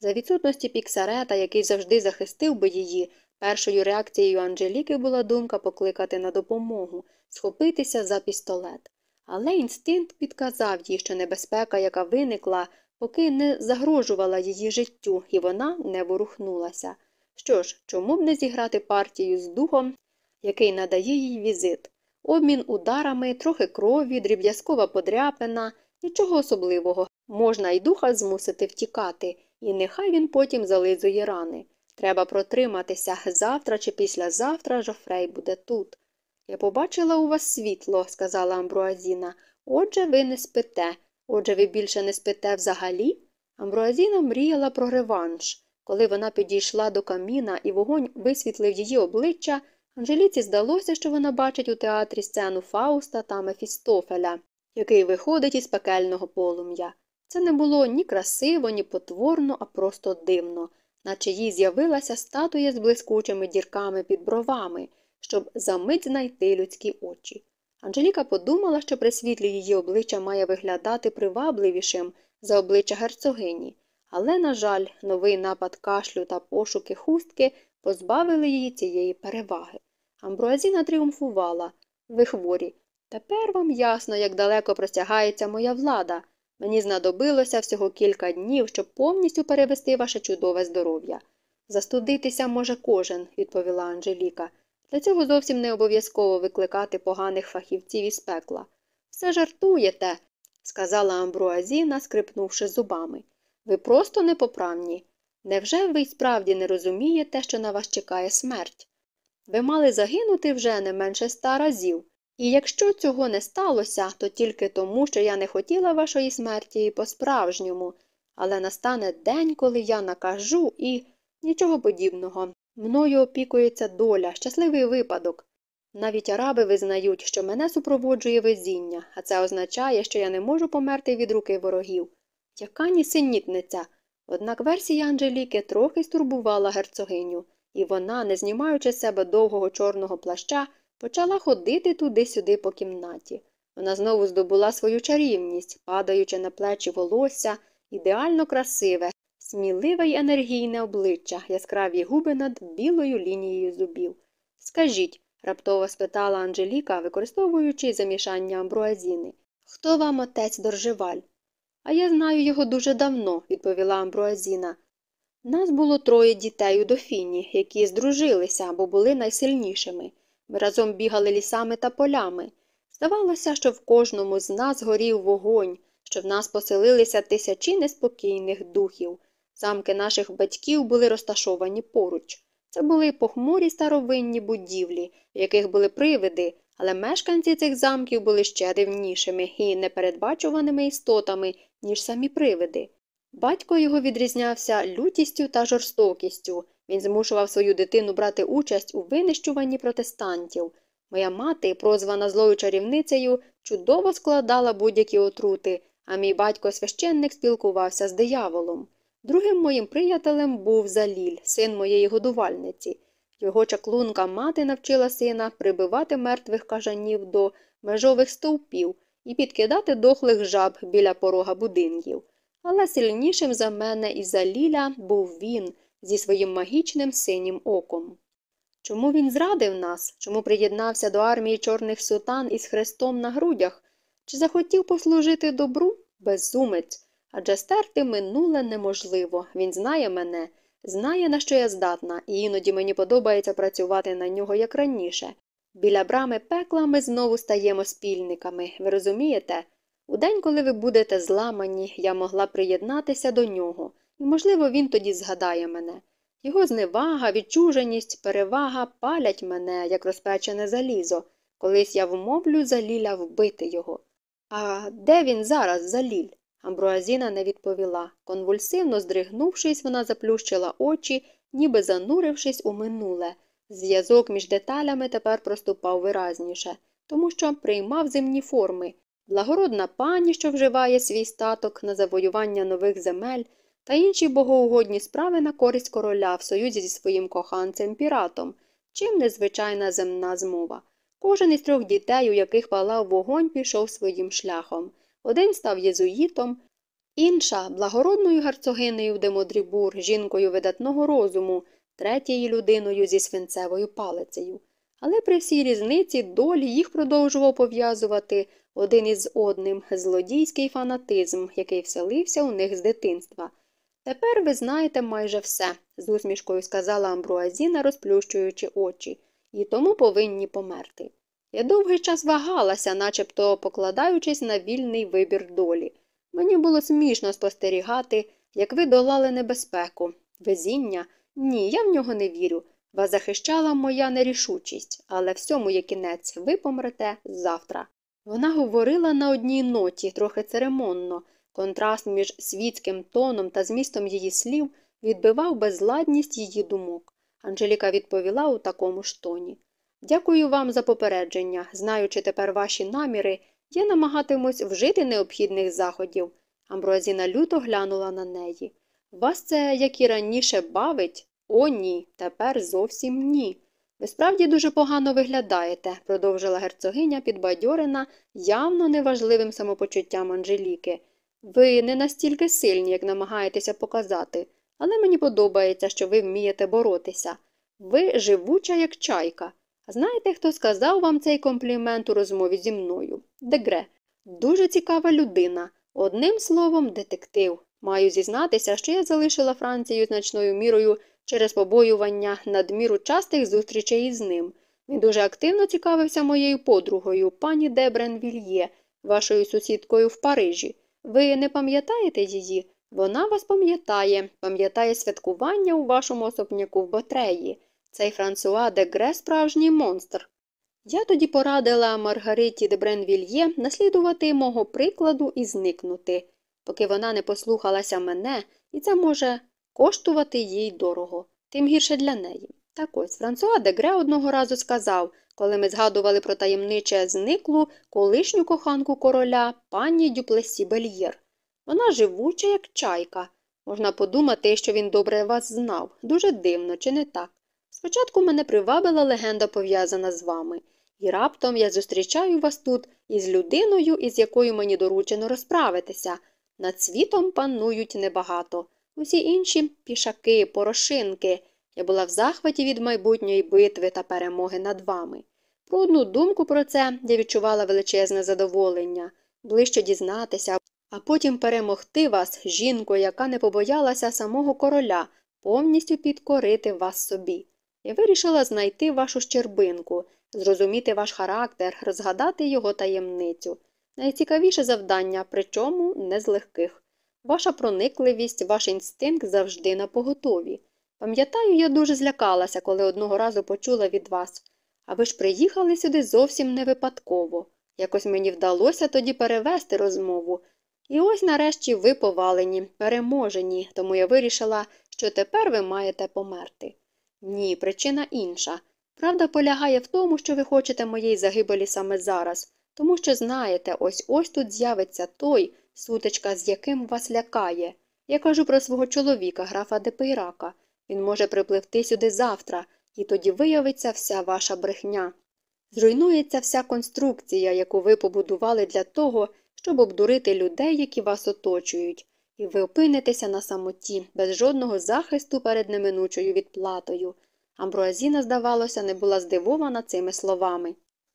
За відсутності піксарета, який завжди захистив би її, першою реакцією Анжеліки була думка покликати на допомогу, схопитися за пістолет. Але інстинкт підказав їй, що небезпека, яка виникла, поки не загрожувала її життю, і вона не ворухнулася. Що ж, чому б не зіграти партію з духом, який надає їй візит? Обмін ударами, трохи крові, дріб'язкова подряпина, нічого особливого. Можна й духа змусити втікати, і нехай він потім зализує рани. Треба протриматися завтра чи післязавтра Жофрей буде тут. Я побачила у вас світло, сказала Амбруазіна. Отже, ви не спите. Отже, ви більше не спите взагалі? Амбруазіна мріяла про реванш. Коли вона підійшла до каміна і вогонь висвітлив її обличчя, Анжеліці здалося, що вона бачить у театрі сцену Фауста та Мефістофеля, який виходить із пекельного полум'я. Це не було ні красиво, ні потворно, а просто дивно, наче їй з'явилася статуя з блискучими дірками під бровами, щоб за мить знайти людські очі. Анжеліка подумала, що при світлі її обличчя має виглядати привабливішим за обличчя герцогині, але, на жаль, новий напад кашлю та пошуки хустки позбавили її цієї переваги. Амбруазіна тріумфувала. Ви хворі. Тепер вам ясно, як далеко простягається моя влада. Мені знадобилося всього кілька днів, щоб повністю перевести ваше чудове здоров'я. Застудитися може кожен, відповіла Анжеліка. Для цього зовсім не обов'язково викликати поганих фахівців із пекла. Все жартуєте, сказала Амбруазіна, скрипнувши зубами. Ви просто непоправні. Невже ви й справді не розумієте, що на вас чекає смерть? Ви мали загинути вже не менше ста разів. І якщо цього не сталося, то тільки тому, що я не хотіла вашої смерті по-справжньому, але настане день, коли я накажу і нічого подібного. Мною опікується доля, щасливий випадок. Навіть араби визнають, що мене супроводжує везіння, а це означає, що я не можу померти від руки ворогів. Яка нісенітниця. Однак версія Анжеліки трохи стурбувала герцогиню, і вона, не знімаючи з себе довгого чорного плаща, почала ходити туди-сюди по кімнаті. Вона знову здобула свою чарівність, падаючи на плечі волосся, ідеально красиве, сміливе й енергійне обличчя, яскраві губи над білою лінією зубів. Скажіть, раптово спитала Анжеліка, використовуючи замішання амбруазіни, хто вам отець Доржеваль? А я знаю його дуже давно, відповіла Амбруазіна. Нас було троє дітей у дофіні, які здружилися, бо були найсильнішими. Ми разом бігали лісами та полями. Здавалося, що в кожному з нас горів вогонь, що в нас поселилися тисячі неспокійних духів. Замки наших батьків були розташовані поруч. Це були похмурі старовинні будівлі, в яких були привиди, але мешканці цих замків були ще дивнішими і непередбачуваними істотами, ніж самі привиди. Батько його відрізнявся лютістю та жорстокістю. Він змушував свою дитину брати участь у винищуванні протестантів. Моя мати, прозвана злою чарівницею, чудово складала будь-які отрути, а мій батько священник спілкувався з дияволом. Другим моїм приятелем був Заліль, син моєї годувальниці. Його чаклунка мати навчила сина прибивати мертвих кажанів до межових стовпів і підкидати дохлих жаб біля порога будинків. Але сильнішим за мене і за Ліля був він зі своїм магічним синім оком. Чому він зрадив нас? Чому приєднався до армії чорних сутан із хрестом на грудях? Чи захотів послужити добру? Безумець. Адже стерти минуле неможливо. Він знає мене, знає, на що я здатна, і іноді мені подобається працювати на нього як раніше. Біля брами пекла ми знову стаємо спільниками, ви розумієте? У день, коли ви будете зламані, я могла приєднатися до нього, і, можливо, він тоді згадає мене. Його зневага, відчуженість, перевага палять мене, як розпечене залізо. Колись я вмовлю заліля вбити його. А де він зараз, заліль? Амбруазіна не відповіла. Конвульсивно здригнувшись, вона заплющила очі, ніби занурившись у минуле. Зв'язок між деталями тепер проступав виразніше, тому що приймав земні форми. Благородна пані, що вживає свій статок на завоювання нових земель та інші богоугодні справи на користь короля в союзі зі своїм коханцем піратом, чим незвичайна земна змова. Кожен із трьох дітей, у яких палав вогонь, пішов своїм шляхом. Один став єзуїтом, інша благородною герцогинею Демодрібур, жінкою видатного розуму, третьою людиною зі свинцевою палицею. Але при всій різниці долі їх продовжував пов'язувати один із одним злодійський фанатизм, який вселився у них з дитинства. Тепер ви знаєте майже все, з усмішкою сказала Амбруазіна, розплющуючи очі, і тому повинні померти. Я довгий час вагалася, начебто покладаючись на вільний вибір долі. Мені було смішно спостерігати, як ви долали небезпеку. Везіння? Ні, я в нього не вірю. Вас захищала моя нерішучість, але всьому є кінець, ви помрете завтра. Вона говорила на одній ноті, трохи церемонно. Контраст між світським тоном та змістом її слів відбивав безладність її думок. Анжеліка відповіла у такому ж тоні. Дякую вам за попередження. Знаючи тепер ваші наміри, я намагатимусь вжити необхідних заходів. Амброзіна люто глянула на неї. Вас це, як і раніше, бавить? О, ні, тепер зовсім ні. Ви справді дуже погано виглядаєте, продовжила герцогиня, підбадьорена явно неважливим самопочуттям Анжеліки. Ви не настільки сильні, як намагаєтеся показати, але мені подобається, що ви вмієте боротися. Ви живуча, як чайка. Знаєте, хто сказав вам цей комплімент у розмові зі мною? Дегре. Дуже цікава людина. Одним словом, детектив. Маю зізнатися, що я залишила Францію значною мірою через побоювання надміру частих зустрічей із ним. Він дуже активно цікавився моєю подругою, пані Дебрен Вільє, вашою сусідкою в Парижі. Ви не пам'ятаєте її? Вона вас пам'ятає, пам'ятає святкування у вашому особняку в Батреї. Цей Франсуа де Гре справжній монстр. Я тоді порадила Маргариті де Бренвільє наслідувати мого прикладу і зникнути, поки вона не послухалася мене, і це може коштувати їй дорого, тим гірше для неї. Так ось Франсуа де одного разу сказав, коли ми згадували про таємниче зниклу колишню коханку короля пані Дюплесі Бельєр. Вона живуча, як чайка. Можна подумати, що він добре вас знав. Дуже дивно, чи не так? Спочатку мене привабила легенда, пов'язана з вами, і раптом я зустрічаю вас тут із людиною, із якою мені доручено розправитися. Над світом панують небагато. Усі інші пішаки, порошинки. Я була в захваті від майбутньої битви та перемоги над вами. Про одну думку про це я відчувала величезне задоволення, ближче дізнатися, а потім перемогти вас, жінку, яка не побоялася самого короля, повністю підкорити вас собі. Я вирішила знайти вашу щербинку, зрозуміти ваш характер, розгадати його таємницю. Найцікавіше завдання, причому не з легких. Ваша проникливість, ваш інстинкт завжди на поготові. Пам'ятаю, я дуже злякалася, коли одного разу почула від вас. А ви ж приїхали сюди зовсім не випадково. Якось мені вдалося тоді перевести розмову. І ось нарешті ви повалені, переможені, тому я вирішила, що тепер ви маєте померти. Ні, причина інша. Правда полягає в тому, що ви хочете моєї загибелі саме зараз, тому що знаєте, ось ось тут з'явиться той, сутичка, з яким вас лякає. Я кажу про свого чоловіка, графа Депейрака. Він може припливти сюди завтра, і тоді виявиться вся ваша брехня. Зруйнується вся конструкція, яку ви побудували для того, щоб обдурити людей, які вас оточують, і ви опинитеся на самоті, без жодного захисту перед неминучою відплатою. Амбруазіна, здавалося, не була здивована цими словами.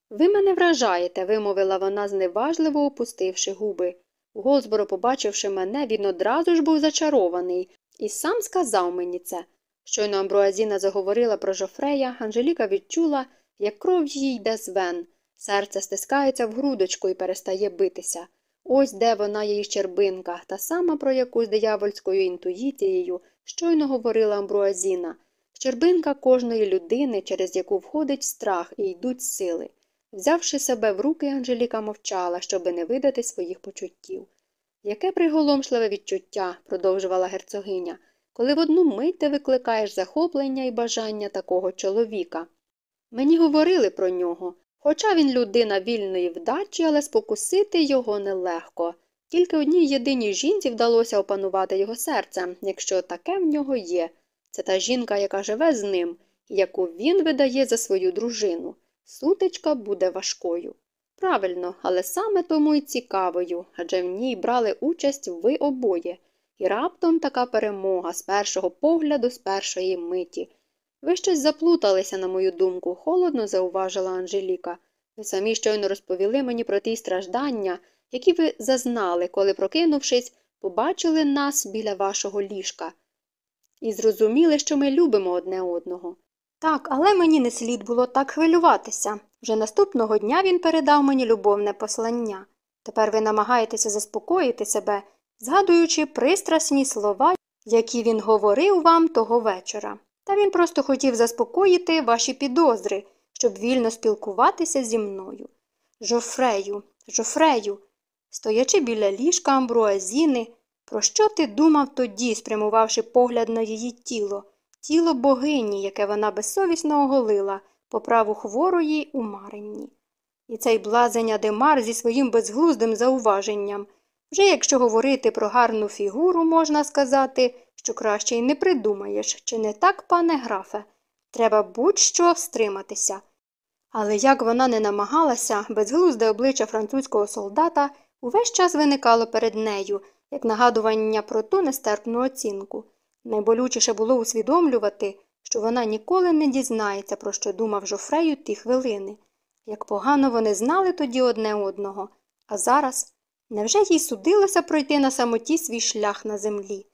Ви мене вражаєте, вимовила вона, зневажливо опустивши губи. Голзборо, побачивши мене, він одразу ж був зачарований і сам сказав мені це. Щойно Амбруазіна заговорила про Жофрея, Анжеліка відчула, як кров їй йде з вен. Серце стискається в грудочку і перестає битися. Ось де вона її щербинка, та сама, про яку з диявольською інтуїцією щойно говорила Амбруазіна. Щербинка кожної людини, через яку входить страх і йдуть сили. Взявши себе в руки, Анжеліка мовчала, щоби не видати своїх почуттів. Яке приголомшливе відчуття, продовжувала герцогиня, коли в одну мить ти викликаєш захоплення і бажання такого чоловіка. Мені говорили про нього, хоча він людина вільної вдачі, але спокусити його нелегко. Тільки одній єдиній жінці вдалося опанувати його серце, якщо таке в нього є. Це та жінка, яка живе з ним, яку він видає за свою дружину. Сутичка буде важкою. Правильно, але саме тому й цікавою, адже в ній брали участь ви обоє. І раптом така перемога з першого погляду, з першої миті. Ви щось заплуталися, на мою думку, холодно зауважила Анжеліка. Ви самі щойно розповіли мені про ті страждання, які ви зазнали, коли, прокинувшись, побачили нас біля вашого ліжка. І зрозуміли, що ми любимо одне одного. Так, але мені не слід було так хвилюватися. Вже наступного дня він передав мені любовне послання. Тепер ви намагаєтеся заспокоїти себе, згадуючи пристрасні слова, які він говорив вам того вечора. Та він просто хотів заспокоїти ваші підозри, щоб вільно спілкуватися зі мною. Жофрею, Жофрею, стоячи біля ліжка амбруазіни, про що ти думав тоді, спрямувавши погляд на її тіло, тіло богині, яке вона безсовісно оголила, по праву хворої у Маренні? І цей блазень Адемар зі своїм безглуздим зауваженням. Вже якщо говорити про гарну фігуру, можна сказати, що краще й не придумаєш, чи не так, пане графе? Треба будь-що стриматися. Але як вона не намагалася, безглузде обличчя французького солдата увесь час виникало перед нею, як нагадування про ту нестерпну оцінку. Найболючіше було усвідомлювати, що вона ніколи не дізнається, про що думав Жофрею ті хвилини. Як погано вони знали тоді одне одного, а зараз Невже їй судилося пройти на самоті свій шлях на землі?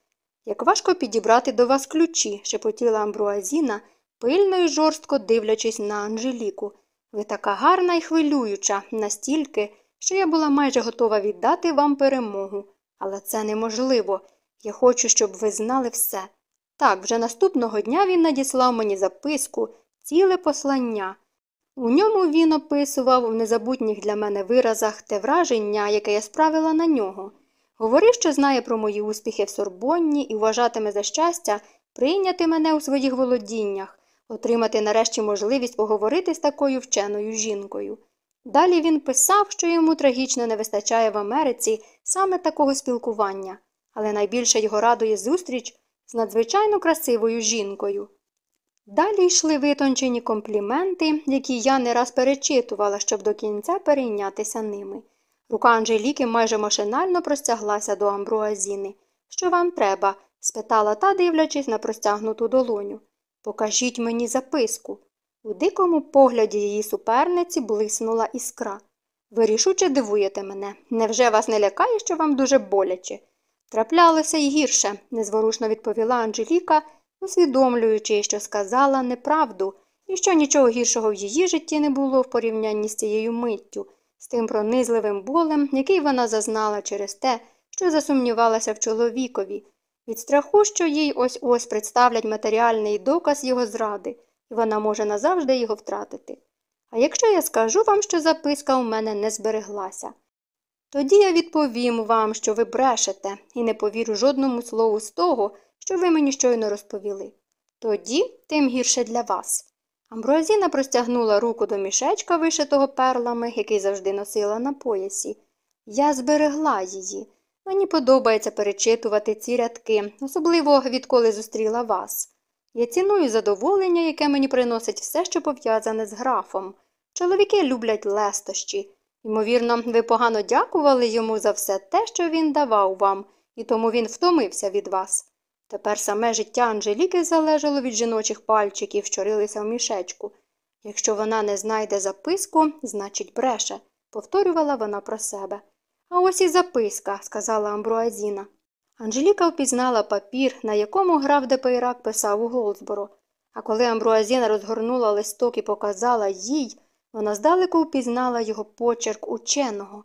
Як важко підібрати до вас ключі, шепотіла Амбруазіна, пильно і жорстко дивлячись на Анжеліку. Ви така гарна і хвилююча, настільки, що я була майже готова віддати вам перемогу. Але це неможливо. Я хочу, щоб ви знали все. Так, вже наступного дня він надіслав мені записку, ціле послання. У ньому він описував у незабутніх для мене виразах те враження, яке я справила на нього. Говорив, що знає про мої успіхи в Сорбонні і вважатиме за щастя прийняти мене у своїх володіннях, отримати нарешті можливість поговорити з такою вченою жінкою. Далі він писав, що йому трагічно не вистачає в Америці саме такого спілкування, але найбільше його радує зустріч з надзвичайно красивою жінкою. Далі йшли витончені компліменти, які я не раз перечитувала, щоб до кінця перейнятися ними. Рука Анжеліки майже машинально простяглася до Амбруазіни. Що вам треба? спитала та, дивлячись на простягнуту долоню. Покажіть мені записку. У дикому погляді її суперниці блиснула іскра. Ви рішуче дивуєте мене. Невже вас не лякає, що вам дуже боляче? Траплялося й гірше, незворушно відповіла Анжеліка, усвідомлюючи, що сказала неправду, і що нічого гіршого в її житті не було в порівнянні з цією миттю, з тим пронизливим болем, який вона зазнала через те, що засумнівалася в чоловікові, від страху, що їй ось ось представлять матеріальний доказ його зради, і вона може назавжди його втратити. А якщо я скажу вам, що записка у мене не збереглася, тоді я відповім вам, що ви брешете, і не повірю жодному слову з того, що ви мені щойно розповіли. Тоді тим гірше для вас. Амброазіна простягнула руку до мішечка, вишитого перлами, який завжди носила на поясі. Я зберегла її. Мені подобається перечитувати ці рядки, особливо відколи зустріла вас. Я ціную задоволення, яке мені приносить все, що пов'язане з графом. Чоловіки люблять лестощі. Ймовірно, ви погано дякували йому за все те, що він давав вам, і тому він втомився від вас. Тепер саме життя Анжеліки залежало від жіночих пальчиків, що рилися в мішечку. Якщо вона не знайде записку, значить бреше, повторювала вона про себе. А ось і записка, сказала Амбруазіна. Анжеліка впізнала папір, на якому граф Депейрак писав у Голдсборо. А коли Амбруазіна розгорнула листок і показала їй, вона здалеку впізнала його почерк ученого.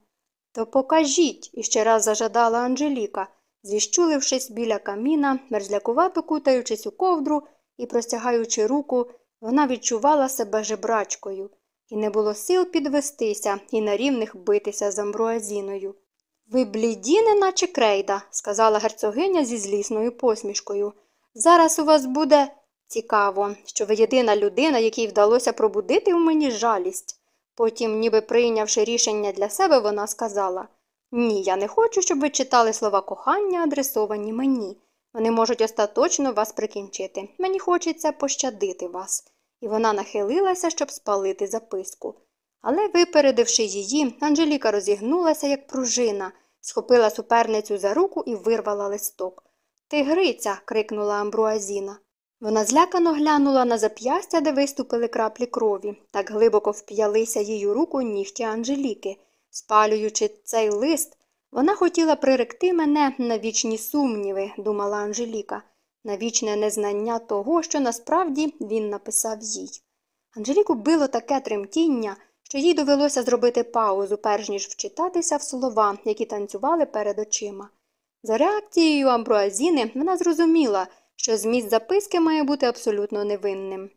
То покажіть, іще раз зажадала Анжеліка, зіщулившись біля каміна, мерзлякувато кутаючись у ковдру і простягаючи руку, вона відчувала себе жебрачкою, і не було сил підвестися і на рівних битися з Амбруазіною. Ви бліді, неначе крейда, сказала герцогиня зі злісною посмішкою. Зараз у вас буде цікаво, що ви єдина людина, якій вдалося пробудити в мені жалість. Потім, ніби прийнявши рішення для себе, вона сказала Ні, я не хочу, щоб ви читали слова кохання, адресовані мені. Вони можуть остаточно вас прикінчити. Мені хочеться пощадити вас. І вона нахилилася, щоб спалити записку. Але, випередивши її, Анжеліка розігнулася, як пружина, схопила суперницю за руку і вирвала листок. Тигриця. крикнула Амбруазіна. Вона злякано глянула на зап'ястя, де виступили краплі крові, так глибоко вп'ялися у руку нігті Анжеліки. Спалюючи цей лист, вона хотіла приректи мене на вічні сумніви, думала Анжеліка, на вічне незнання того, що насправді він написав їй. Анжеліку било таке тремтіння, що їй довелося зробити паузу, перш ніж вчитатися в слова, які танцювали перед очима. За реакцією Амбруазіни вона зрозуміла, що зміст записки має бути абсолютно невинним.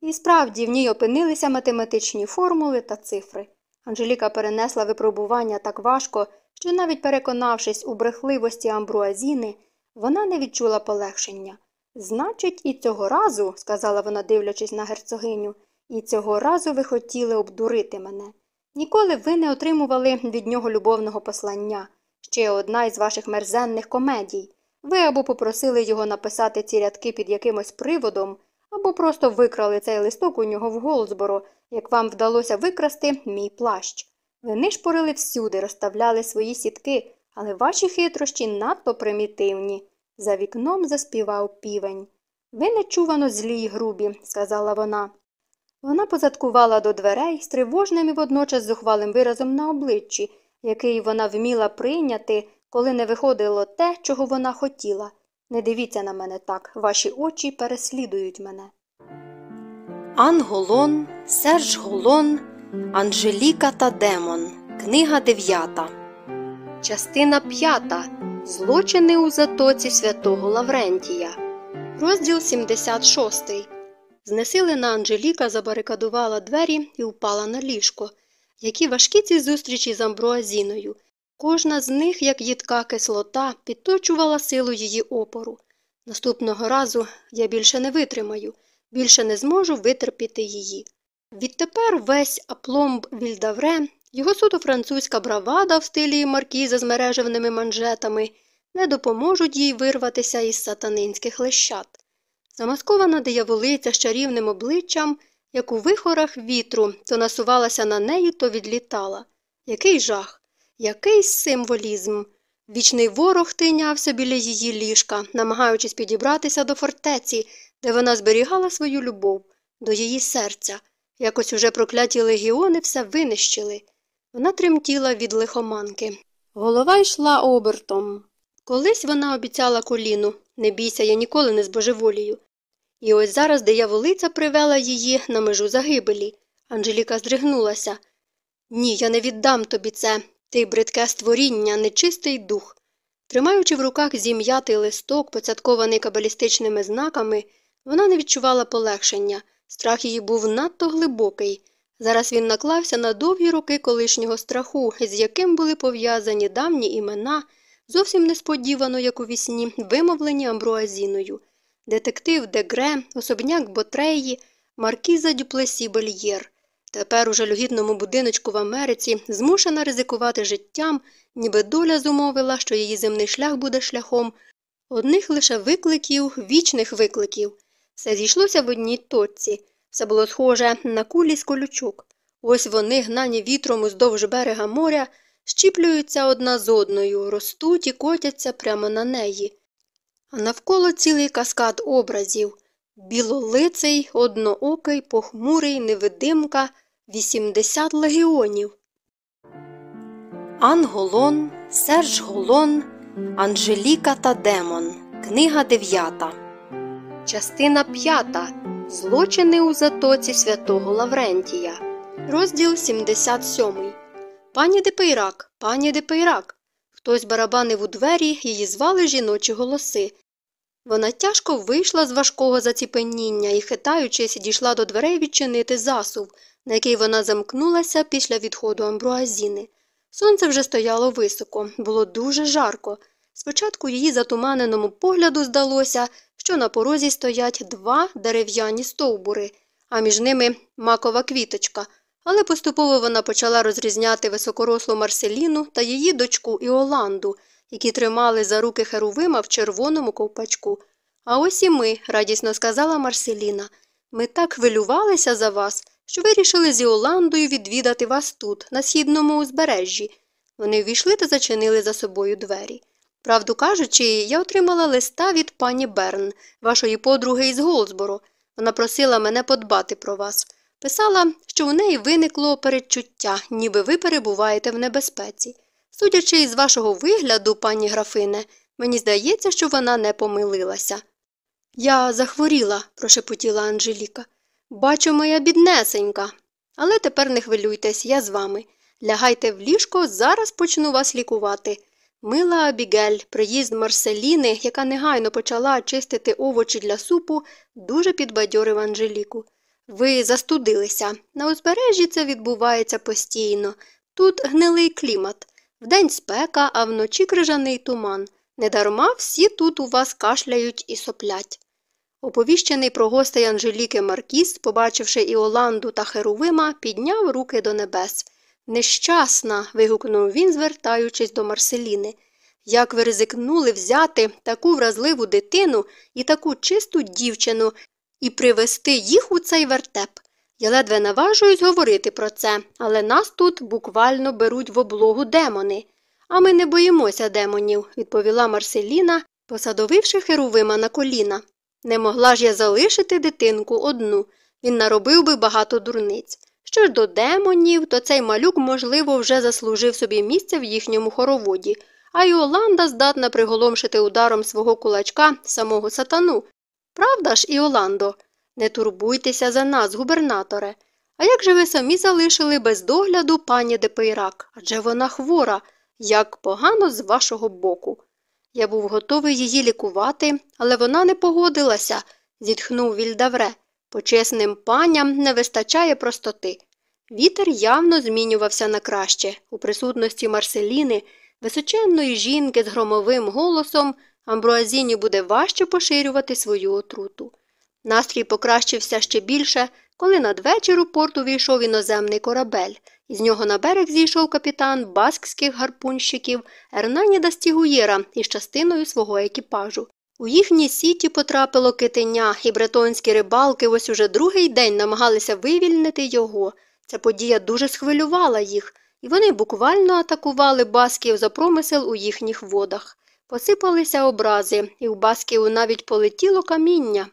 І справді в ній опинилися математичні формули та цифри. Анжеліка перенесла випробування так важко, що, навіть переконавшись у брехливості Амбруазіни, вона не відчула полегшення. Значить, і цього разу, сказала вона, дивлячись на герцогиню, і цього разу ви хотіли обдурити мене. Ніколи ви не отримували від нього любовного послання, ще одна із ваших мерзенних комедій. Ви або попросили його написати ці рядки під якимось приводом, або просто викрали цей листок у нього в Голдсборо, як вам вдалося викрасти мій плащ. Ви нишпорили всюди, розставляли свої сітки, але ваші хитрощі надто примітивні. За вікном заспівав півень. Ви нечувано злі й грубі, сказала вона. Вона позадкувала до дверей з тривожним і водночас зухвалим виразом на обличчі, який вона вміла прийняти, коли не виходило те, чого вона хотіла. Не дивіться на мене так, ваші очі переслідують мене. Ан Голон, Серж Голон, Анжеліка та Демон. Книга 9. Частина 5. Злочини у затоці святого Лаврентія. Розділ 76. Знесилена Анжеліка забарикадувала двері і впала на ліжко. Які важкі ці зустрічі з амброазіною. Кожна з них, як їдка кислота, підточувала силу її опору. Наступного разу я більше не витримаю, більше не зможу витерпіти її. Відтепер весь апломб Вільдавре, його суто французька бравада в стилі маркіза з мережевними манжетами не допоможуть їй вирватися із сатанинських лещат. Замаскована дияволиця з чарівним обличчям, як у вихорах вітру, то насувалася на неї, то відлітала. Який жах, який символізм. Вічний ворог тинявся біля її ліжка, намагаючись підібратися до фортеці, де вона зберігала свою любов, до її серця. Якось уже прокляті легіони все винищили. Вона тремтіла від лихоманки. Голова йшла обертом. Колись вона обіцяла коліну не бійся, я ніколи не збожеволію. І ось зараз дияволиця привела її на межу загибелі. Анжеліка здригнулася. Ні, я не віддам тобі це, ти бридке створіння, нечистий дух. Тримаючи в руках зім'ятий листок, поцяткований кабалістичними знаками, вона не відчувала полегшення. Страх її був надто глибокий. Зараз він наклався на довгі роки колишнього страху, з яким були пов'язані давні імена, зовсім несподівано, як у вісні, вимовлені амбруазіною. Детектив Дегре, особняк Ботреї, маркіза Дюплесі Бельєр. Тепер у жалюгідному будиночку в Америці змушена ризикувати життям, ніби доля зумовила, що її земний шлях буде шляхом одних лише викликів, вічних викликів. Все зійшлося в одній точці. Все було схоже на кулі з колючок. Ось вони, гнані вітром уздовж берега моря, щіплюються одна з одною, ростуть і котяться прямо на неї. А навколо цілий каскад образів білолиций, одноокий, похмурий, невидимка, 80 легіонів. Ан Голон, Серж Голон, Анжеліка та Демон. Книга 9. Частина 5. Злочини у затоці святого Лаврентія. Розділ 77. Пані Депейрак, пані Депейрак. Хтось барабанив у двері, її звали жіночі голоси. Вона тяжко вийшла з важкого заціпеніння і, хитаючись, дійшла до дверей відчинити засув, на який вона замкнулася після відходу Амбруазіни. Сонце вже стояло високо, було дуже жарко. Спочатку її затуманеному погляду здалося, що на порозі стоять два дерев'яні стовбури, а між ними макова квіточка, але поступово вона почала розрізняти високорослу Марселіну та її дочку Іоланду, які тримали за руки Херувима в червоному ковпачку. А ось і ми, радісно сказала Марселіна. Ми так хвилювалися за вас, що вирішили з Іоландою відвідати вас тут, на східному узбережжі. Вони ввійшли та зачинили за собою двері. Правду кажучи, я отримала листа від пані Берн, вашої подруги із Голдсборо. Вона просила мене подбати про вас. Писала, що у неї виникло передчуття, ніби ви перебуваєте в небезпеці. Судячи із вашого вигляду, пані графине, мені здається, що вона не помилилася. Я захворіла, прошепотіла Анжеліка. Бачу, моя біднесенька. Але тепер не хвилюйтесь, я з вами. Лягайте в ліжко, зараз почну вас лікувати. Мила Абігель, приїзд Марселіни, яка негайно почала чистити овочі для супу, дуже підбадьорив Анжеліку. Ви застудилися. На узбережжі це відбувається постійно. Тут гнилий клімат. Вдень спека, а вночі крижаний туман. Недарма всі тут у вас кашляють і соплять. Оповіщений про гостей Анжеліки Маркіс, побачивши Іоланду та Херувима, підняв руки до небес. Нещасна. вигукнув він, звертаючись до Марселіни. Як ви ризикнули взяти таку вразливу дитину і таку чисту дівчину і привести їх у цей вертеп? Я ледве наважуюсь говорити про це, але нас тут буквально беруть в облогу демони. А ми не боїмося демонів, відповіла Марселіна, посадовивши Херувима на коліна. Не могла ж я залишити дитинку одну. Він наробив би багато дурниць. Що ж до демонів, то цей малюк, можливо, вже заслужив собі місце в їхньому хороводі, а Іоланда здатна приголомшити ударом свого кулачка самого сатану. Правда ж, Іоландо? Не турбуйтеся за нас, губернаторе. А як же ви самі залишили без догляду пані Депейрак? Адже вона хвора, як погано з вашого боку. Я був готовий її лікувати, але вона не погодилася, зітхнув Вільдавре. Почесним паням не вистачає простоти. Вітер явно змінювався на краще. У присутності Марселіни, височенної жінки з громовим голосом, Амбруазіні буде важче поширювати свою отруту. Настрій покращився ще більше, коли надвечір у порт увійшов іноземний корабель. Із нього на берег зійшов капітан баскських гарпунщиків Ернаніда Стігуєра із частиною свого екіпажу. У їхній сіті потрапило китеня, і бретонські рибалки ось уже другий день намагалися вивільнити його. Ця подія дуже схвилювала їх, і вони буквально атакували басків за промисел у їхніх водах. Посипалися образи, і у басків навіть полетіло каміння.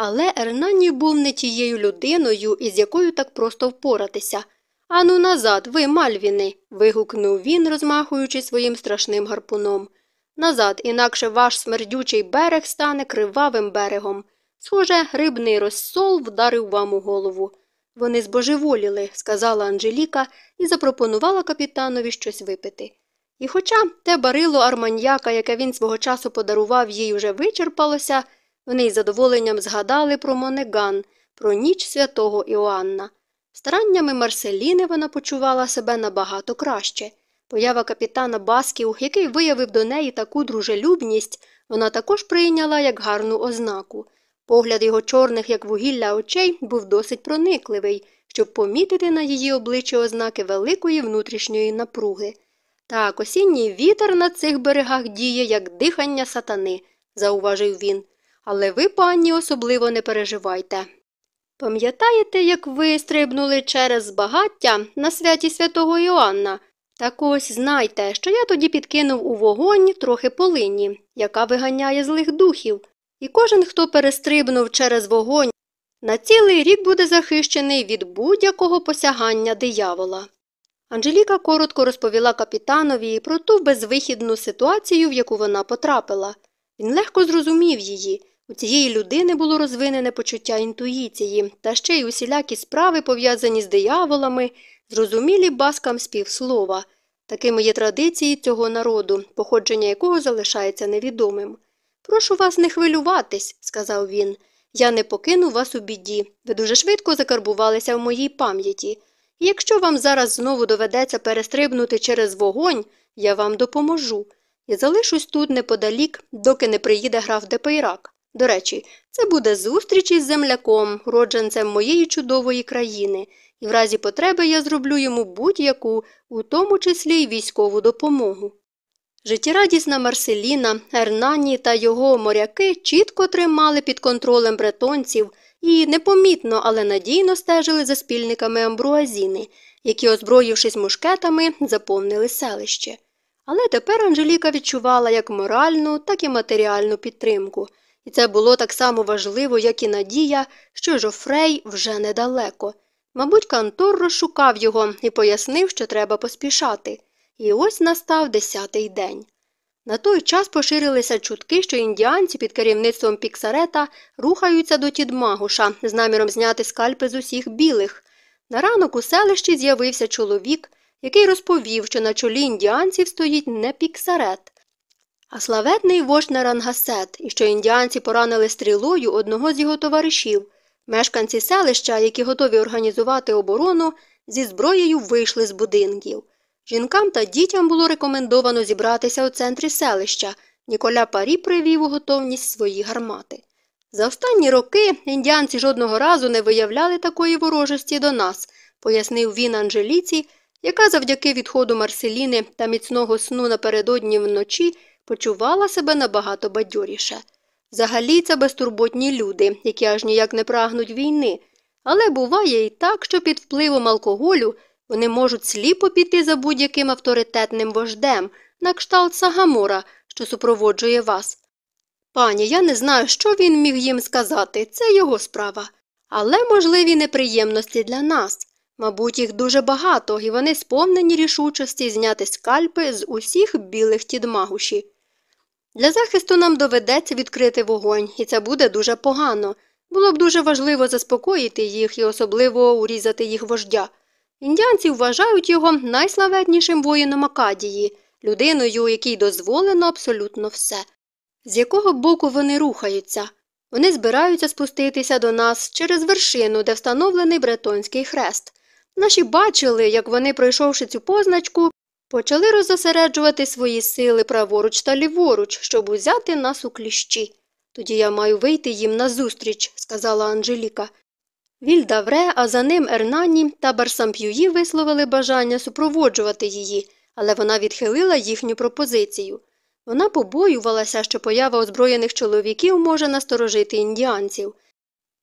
Але Ернані був не тією людиною, із якою так просто впоратися. Ану назад, ви, Мальвіни. вигукнув він, розмахуючи своїм страшним гарпуном. Назад, інакше ваш смердючий берег стане кривавим берегом. Схоже, рибний розсол вдарив вам у голову. Вони збожеволіли, сказала Анжеліка і запропонувала капітанові щось випити. І хоча те барило арманьяка, яке він свого часу подарував їй, уже вичерпалося, вони із задоволенням згадали про Монеган, про ніч святого Іоанна. Стараннями Марселіни вона почувала себе набагато краще. Поява капітана Басків, який виявив до неї таку дружелюбність, вона також прийняла як гарну ознаку. Погляд його чорних, як вугілля очей, був досить проникливий, щоб помітити на її обличчі ознаки великої внутрішньої напруги. Так, осінній вітер на цих берегах діє, як дихання сатани, зауважив він. Але ви, пані, особливо не переживайте. Пам'ятаєте, як ви стрибнули через багаття на святі святого Іоанна? Так ось знайте, що я тоді підкинув у вогонь трохи полині, яка виганяє злих духів, і кожен, хто перестрибнув через вогонь, на цілий рік буде захищений від будь-якого посягання диявола. Анжеліка коротко розповіла капітанові про ту безвихідну ситуацію, в яку вона потрапила. Він легко зрозумів її. У цієї людини було розвинене почуття інтуїції, та ще й усілякі справи, пов'язані з дияволами, зрозумілі баскам співслова. Такими є традиції цього народу, походження якого залишається невідомим. Прошу вас не хвилюватись, сказав він. Я не покину вас у біді. Ви дуже швидко закарбувалися в моїй пам'яті. І якщо вам зараз знову доведеться перестрибнути через вогонь, я вам допоможу. І залишусь тут неподалік, доки не приїде граф Депейрак. До речі, це буде зустріч із земляком, уродженцем моєї чудової країни, і в разі потреби я зроблю йому будь-яку, у тому числі й військову допомогу. Життєрадісна Марселіна, Ернані та його моряки чітко тримали під контролем бретонців і непомітно, але надійно стежили за спільниками Амбруазіни, які, озброївшись мушкетами, заповнили селище. Але тепер Анжеліка відчувала як моральну, так і матеріальну підтримку, і це було так само важливо, як і надія, що Жофрей вже недалеко. Мабуть, Кантор розшукав його і пояснив, що треба поспішати. І ось настав десятий день. На той час поширилися чутки, що індіанці під керівництвом Піксарета рухаються до Тідмагуша з наміром зняти скальпи з усіх білих. На ранок у селищі з'явився чоловік, який розповів, що на чолі індіанців стоїть не Піксарет, а славетний вождь Нарангасет, і що індіанці поранили стрілою одного з його товаришів. Мешканці селища, які готові організувати оборону, зі зброєю вийшли з будинків. Жінкам та дітям було рекомендовано зібратися у центрі селища. Ніколя Парі привів у готовність свої гармати. За останні роки індіанці жодного разу не виявляли такої ворожості до нас, пояснив він Анжеліці, яка завдяки відходу Марселіни та міцного сну напередодні вночі почувала себе набагато бадьоріше. Взагалі це безтурботні люди, які аж ніяк не прагнуть війни, але буває і так, що під впливом алкоголю вони можуть сліпо піти за будь-яким авторитетним вождем, на кшталт Сагамора, що супроводжує вас. Пані, я не знаю, що він міг їм сказати, це його справа. Але можливі неприємності для нас. Мабуть, їх дуже багато, і вони сповнені рішучості зняти скальпи з усіх білих тідмагуші. Для захисту нам доведеться відкрити вогонь, і це буде дуже погано. Було б дуже важливо заспокоїти їх і особливо урізати їх вождя. Індіанці вважають його найславетнішим воїном Акадії, людиною, якій дозволено абсолютно все. З якого боку вони рухаються? Вони збираються спуститися до нас через вершину, де встановлений бретонський хрест. Наші бачили, як вони, пройшовши цю позначку, почали розосереджувати свої сили праворуч та ліворуч, щоб узяти нас у кліщі. Тоді я маю вийти їм назустріч, сказала Анжеліка. Вільдавре, а за ним Ернані та Барсамп'юї висловили бажання супроводжувати її, але вона відхилила їхню пропозицію. Вона побоювалася, що поява озброєних чоловіків може насторожити індіанців.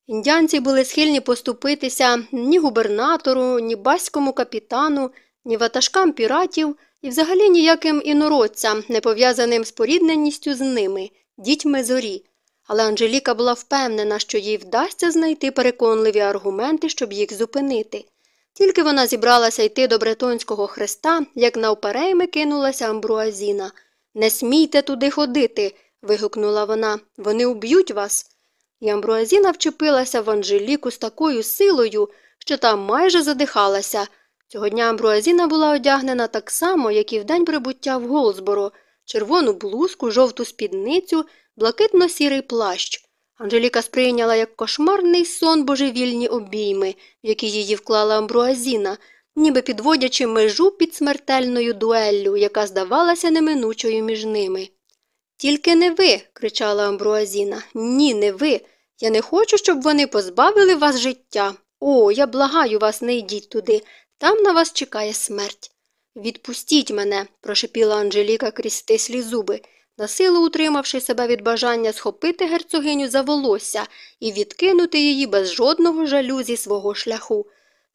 Індіанці були схильні поступитися ні губернатору, ні баському капітану, ні ватажкам піратів і взагалі ніяким інородцям, не пов'язаним з порідненістю з ними, дітьми зорі. Але Анжеліка була впевнена, що їй вдасться знайти переконливі аргументи, щоб їх зупинити. Тільки вона зібралася йти до бретонського хреста, як навперейми кинулася амбруазіна. Не смійте туди ходити. вигукнула вона. Вони уб'ють вас. І амбруазіна вчепилася в Анжеліку з такою силою, що та майже задихалася. Цього дня амбруазіна була одягнена так само, як і в день прибуття в Голзборо, червону блузку, жовту спідницю, блакитно-сірий плащ. Анжеліка сприйняла як кошмарний сон божевільні обійми, в які її вклала амбруазіна, ніби підводячи межу під смертельною дуеллю, яка здавалася неминучою між ними. Тільки не ви, кричала Амбруазіна. Ні, не ви. Я не хочу, щоб вони позбавили вас життя. О, я благаю вас, не йдіть туди. Там на вас чекає смерть. Відпустіть мене, прошепіла Анжеліка крізь стислі зуби, насилу утримавши себе від бажання схопити герцогиню за волосся і відкинути її без жодного жалю зі свого шляху.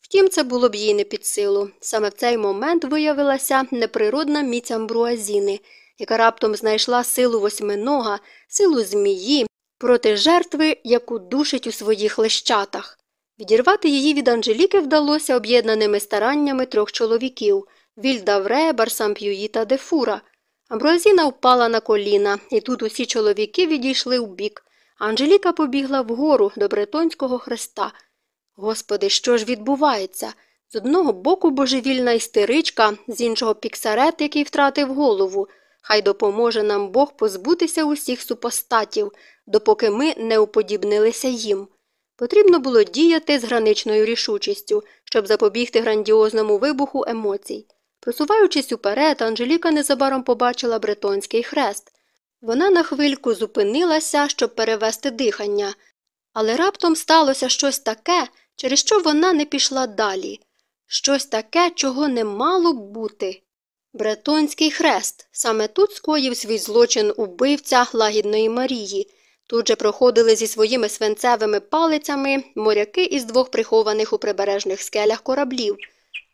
Втім, це було б їй не під силу. Саме в цей момент виявилася неприродна міць амбруазіни, яка раптом знайшла силу восьминога, силу змії проти жертви, яку душить у своїх лещатах. Відірвати її від Анжеліки вдалося об'єднаними стараннями трьох чоловіків Вільдавре, Барсамп'юї та Дефура. Амбруазіна впала на коліна, і тут усі чоловіки відійшли вбік. Анжеліка побігла вгору до бретонського хреста. Господи, що ж відбувається? З одного боку божевільна істеричка, з іншого піксарет, який втратив голову. Хай допоможе нам Бог позбутися усіх супостатів, допоки ми не уподібнилися їм. Потрібно було діяти з граничною рішучістю, щоб запобігти грандіозному вибуху емоцій. Просуваючись уперед, Анжеліка незабаром побачила бретонський хрест. Вона на хвильку зупинилася, щоб перевести дихання, але раптом сталося щось таке, через що вона не пішла далі, щось таке, чого не мало б бути. Бретонський хрест саме тут скоїв свій злочин убивця лагідної Марії. Тут же проходили зі своїми свинцевими палицями моряки із двох прихованих у прибережних скелях кораблів.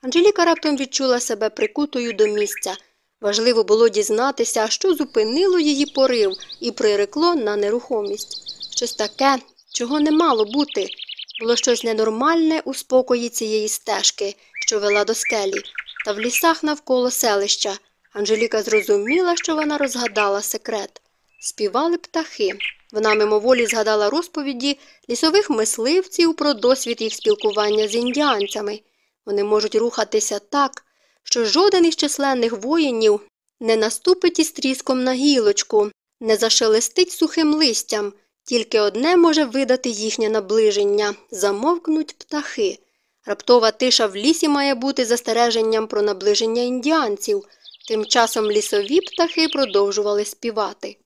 Анжеліка раптом відчула себе прикутою до місця. Важливо було дізнатися, що зупинило її порив і прирекло на нерухомість. Щось таке, чого не мало бути. Було щось ненормальне у спокої цієї стежки, що вела до скелі, та в лісах навколо селища. Анжеліка зрозуміла, що вона розгадала секрет. Співали птахи. Вона мимоволі згадала розповіді лісових мисливців про досвід їх спілкування з індіанцями. Вони можуть рухатися так, що жоден із численних воїнів не наступить із тріском на гілочку, не зашелестить сухим листям, тільки одне може видати їхнє наближення замовкнуть птахи. Раптова тиша в лісі має бути застереженням про наближення індіанців. Тим часом лісові птахи продовжували співати.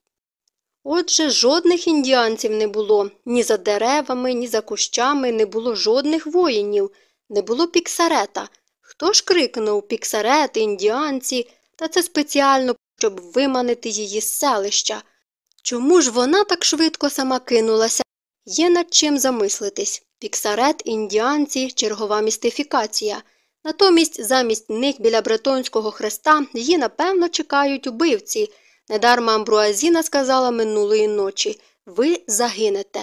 Отже, жодних індіанців не було ні за деревами, ні за кущами, не було жодних воїнів, не було піксарета. Хто ж крикнув піксарет, індіанці, та це спеціально, щоб виманити її з селища. Чому ж вона так швидко сама кинулася? Є над чим замислитись піксарет, індіанці, чергова містифікація. Натомість замість них біля бретонського хреста її, напевно, чекають убивці. Недарма Амбруазіна сказала минулої ночі ви загинете.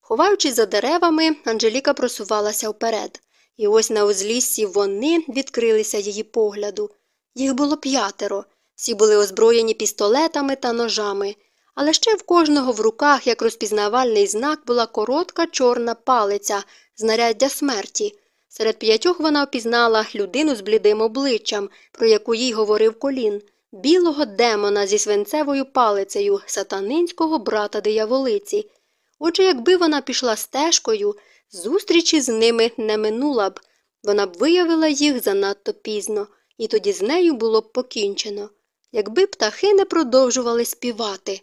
Ховаючись за деревами, Анжеліка просувалася вперед. І ось на узліссі вони відкрилися її погляду. Їх було п'ятеро, всі були озброєні пістолетами та ножами, але ще в кожного в руках, як розпізнавальний знак, була коротка чорна палиця, знаряддя смерті. Серед п'ятьох вона впізнала людину з блідим обличчям, про яку їй говорив колін, білого демона зі свинцевою палицею, сатанинського брата дияволиці. Отже, якби вона пішла стежкою, зустрічі з ними не минула б, вона б виявила їх занадто пізно, і тоді з нею було б покінчено, якби птахи не продовжували співати.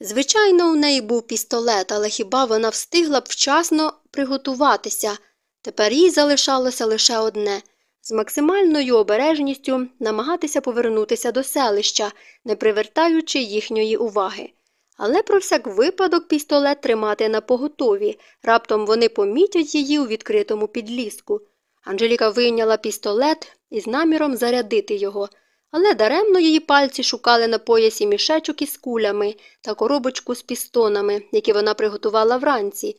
Звичайно, у неї був пістолет, але хіба вона встигла б вчасно приготуватися? Тепер їй залишалося лише одне з максимальною обережністю намагатися повернутися до селища, не привертаючи їхньої уваги. Але про всяк випадок пістолет тримати на поготові, раптом вони помітять її у відкритому підліску. Анжеліка вийняла пістолет із наміром зарядити його, але даремно її пальці шукали на поясі мішечок із кулями та коробочку з пістонами, які вона приготувала вранці.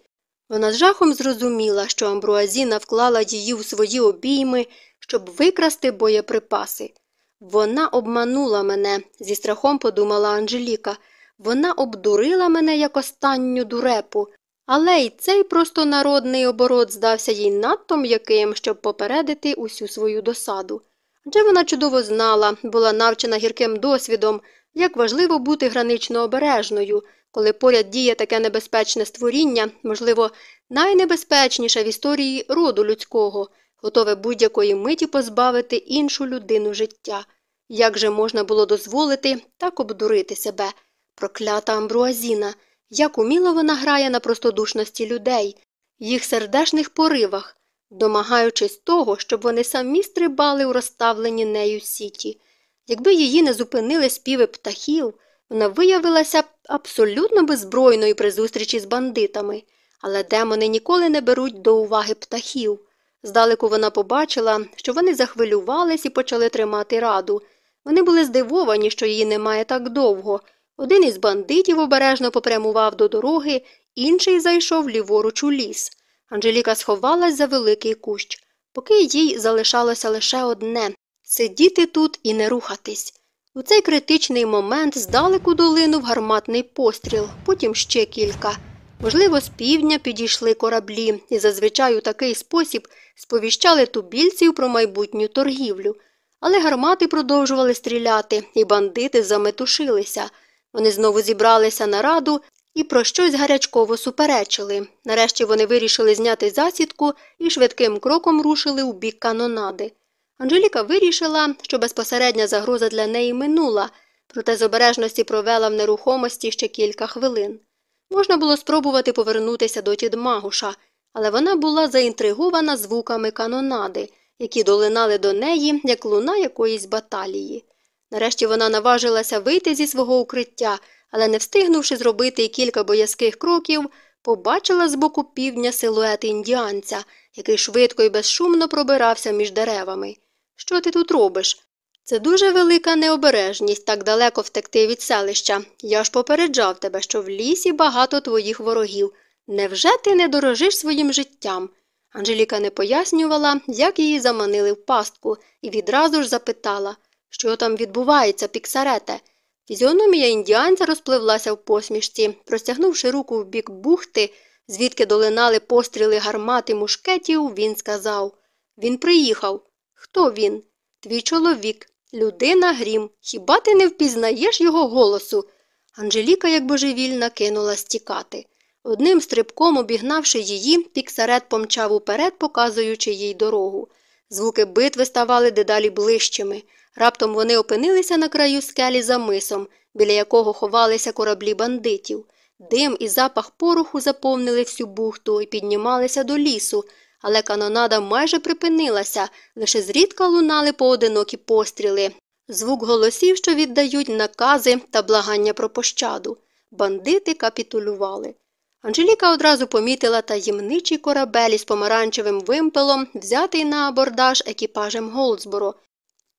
Вона з жахом зрозуміла, що Амбруазіна вклала її у свої обійми, щоб викрасти боєприпаси. Вона обманула мене, зі страхом подумала Анжеліка. Вона обдурила мене як останню дурепу, але й цей простонародний оборот здався їй надто м'яким, щоб попередити усю свою досаду. Адже вона чудово знала, була навчена гірким досвідом, як важливо бути гранично обережною, коли поряд діє таке небезпечне створіння, можливо, найнебезпечніше в історії роду людського, готове будь-якої миті позбавити іншу людину життя. Як же можна було дозволити так обдурити себе? Проклята Амбруазіна, як уміло вона грає на простодушності людей, їх сердешних поривах, домагаючись того, щоб вони самі стрибали у розставлені нею сіті. Якби її не зупинили співи птахів, вона виявилася абсолютно беззбройною при зустрічі з бандитами, але демони ніколи не беруть до уваги птахів. Здалеку вона побачила, що вони захвилювались і почали тримати раду. Вони були здивовані, що її немає так довго. Один із бандитів обережно попрямував до дороги, інший зайшов ліворуч у ліс. Анжеліка сховалась за великий кущ, поки їй залишалося лише одне сидіти тут і не рухатись. У цей критичний момент здалеку долинув гарматний постріл, потім ще кілька. Можливо, з півдня підійшли кораблі і зазвичай у такий спосіб сповіщали тубільців про майбутню торгівлю. Але гармати продовжували стріляти, і бандити заметушилися. Вони знову зібралися на раду і про щось гарячково суперечили. Нарешті вони вирішили зняти засідку і швидким кроком рушили у бік канонади. Анжеліка вирішила, що безпосередня загроза для неї минула, проте з обережності провела в нерухомості ще кілька хвилин. Можна було спробувати повернутися до Тідмагуша, але вона була заінтригована звуками канонади, які долинали до неї, як луна якоїсь баталії. Нарешті вона наважилася вийти зі свого укриття, але, не встигнувши зробити й кілька боязких кроків, побачила з боку півдня силует індіанця, який швидко і безшумно пробирався між деревами. Що ти тут робиш? Це дуже велика необережність так далеко втекти від селища. Я ж попереджав тебе, що в лісі багато твоїх ворогів. Невже ти не дорожиш своїм життям? Анжеліка не пояснювала, як її заманили в пастку, і відразу ж запитала, що там відбувається, піксарете. Фізіономія індіанця розпливлася в посмішці, простягнувши руку в бік бухти, звідки долинали постріли гармат і мушкетів, він сказав Він приїхав. Хто він? Твій чоловік, людина грім. Хіба ти не впізнаєш його голосу? Анжеліка, як божевільна, кинула стікати. Одним стрибком, обігнавши її, піксарет помчав уперед, показуючи їй дорогу. Звуки битви ставали дедалі ближчими. Раптом вони опинилися на краю скелі за мисом, біля якого ховалися кораблі бандитів. Дим і запах пороху заповнили всю бухту і піднімалися до лісу, але канонада майже припинилася, лише зрідка лунали поодинокі постріли, звук голосів, що віддають накази та благання про пощаду. Бандити капітулювали. Анжеліка одразу помітила таємничий корабель із помаранчевим вимпелом, взятий на абордаж екіпажем Голдсборо.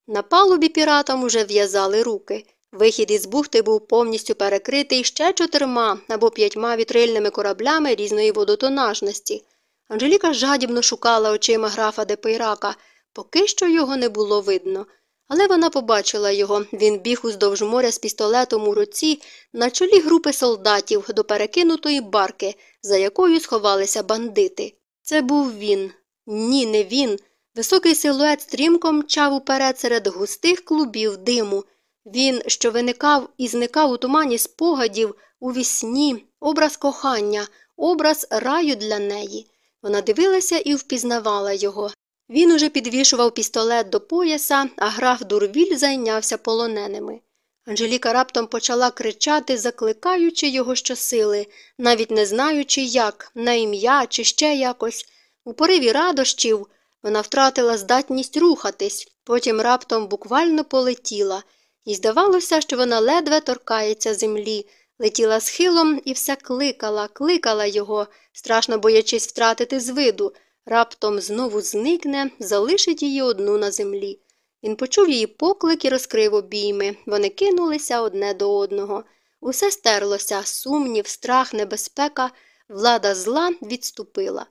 На палубі піратам уже в'язали руки. Вихід із бухти був повністю перекритий ще чотирма або п'ятьма вітрильними кораблями різної водотонажності. Анжеліка жадібно шукала очима графа Депейрака, поки що його не було видно. Але вона побачила його. Він біг уздовж моря з пістолетом у руці на чолі групи солдатів до перекинутої барки, за якою сховалися бандити. Це був він. Ні, не він. Високий силует стрімко мчав уперед серед густих клубів диму. Він, що виникав і зникав у тумані спогадів, у вісні, образ кохання, образ раю для неї. Вона дивилася і впізнавала його. Він уже підвішував пістолет до пояса, а граф Дурвіль зайнявся полоненими. Анжеліка раптом почала кричати, закликаючи його щосили, навіть не знаючи як, на ім'я чи ще якось. У пориві радощів вона втратила здатність рухатись, потім раптом буквально полетіла, і здавалося, що вона ледве торкається землі, летіла схилом і все кликала, кликала його, страшно боячись втратити з виду, раптом знову зникне, залишить її одну на землі. Він почув її поклик і розкрив обійми. Вони кинулися одне до одного. Усе стерлося, сумнів, страх, небезпека, влада зла відступила.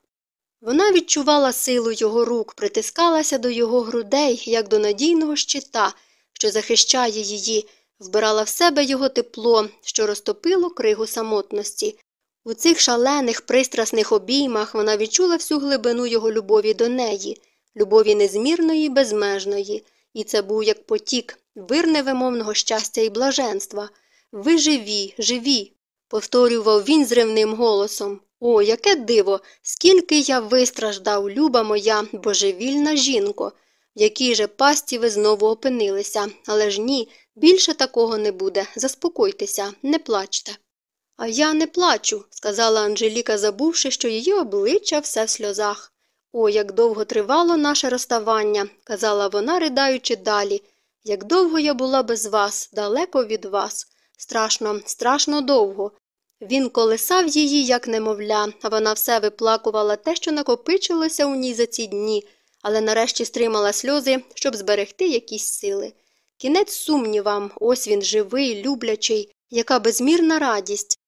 Вона відчувала силу його рук, притискалася до його грудей, як до надійного щита, що захищає її, вбирала в себе його тепло, що розтопило кригу самотності. У цих шалених, пристрасних обіймах вона відчула всю глибину його любові до неї, любові незмірної, безмежної, і це був як потік, вир невимовного щастя і блаженства. Ви живі, живі, повторював він зривним голосом. О, яке диво, скільки я вистраждав, люба моя божевільна жінко, в якій же пасті ви знову опинилися, але ж ні, більше такого не буде. Заспокойтеся, не плачте. А я не плачу, сказала Анжеліка, забувши, що її обличчя все в сльозах. О, як довго тривало наше розставання, казала вона, придаючи далі. Як довго я була без вас, далеко від вас. Страшно, страшно довго. Він колисав її, як немовля, а вона все виплакувала те, що накопичилося у ній за ці дні, але нарешті стримала сльози, щоб зберегти якісь сили. Кінець сумнівам, ось він живий, люблячий, яка безмірна радість.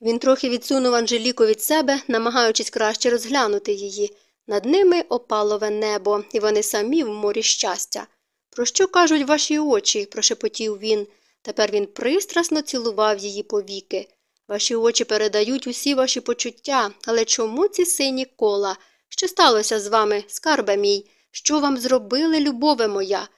Він трохи відсунув Анжеліку від себе, намагаючись краще розглянути її. Над ними опалове небо, і вони самі в морі щастя. Про що кажуть ваші очі? прошепотів він. Тепер він пристрасно цілував її повіки. Ваші очі передають усі ваші почуття, але чому ці сині кола? Що сталося з вами, скарбе мій? Що вам зробили, любове моя?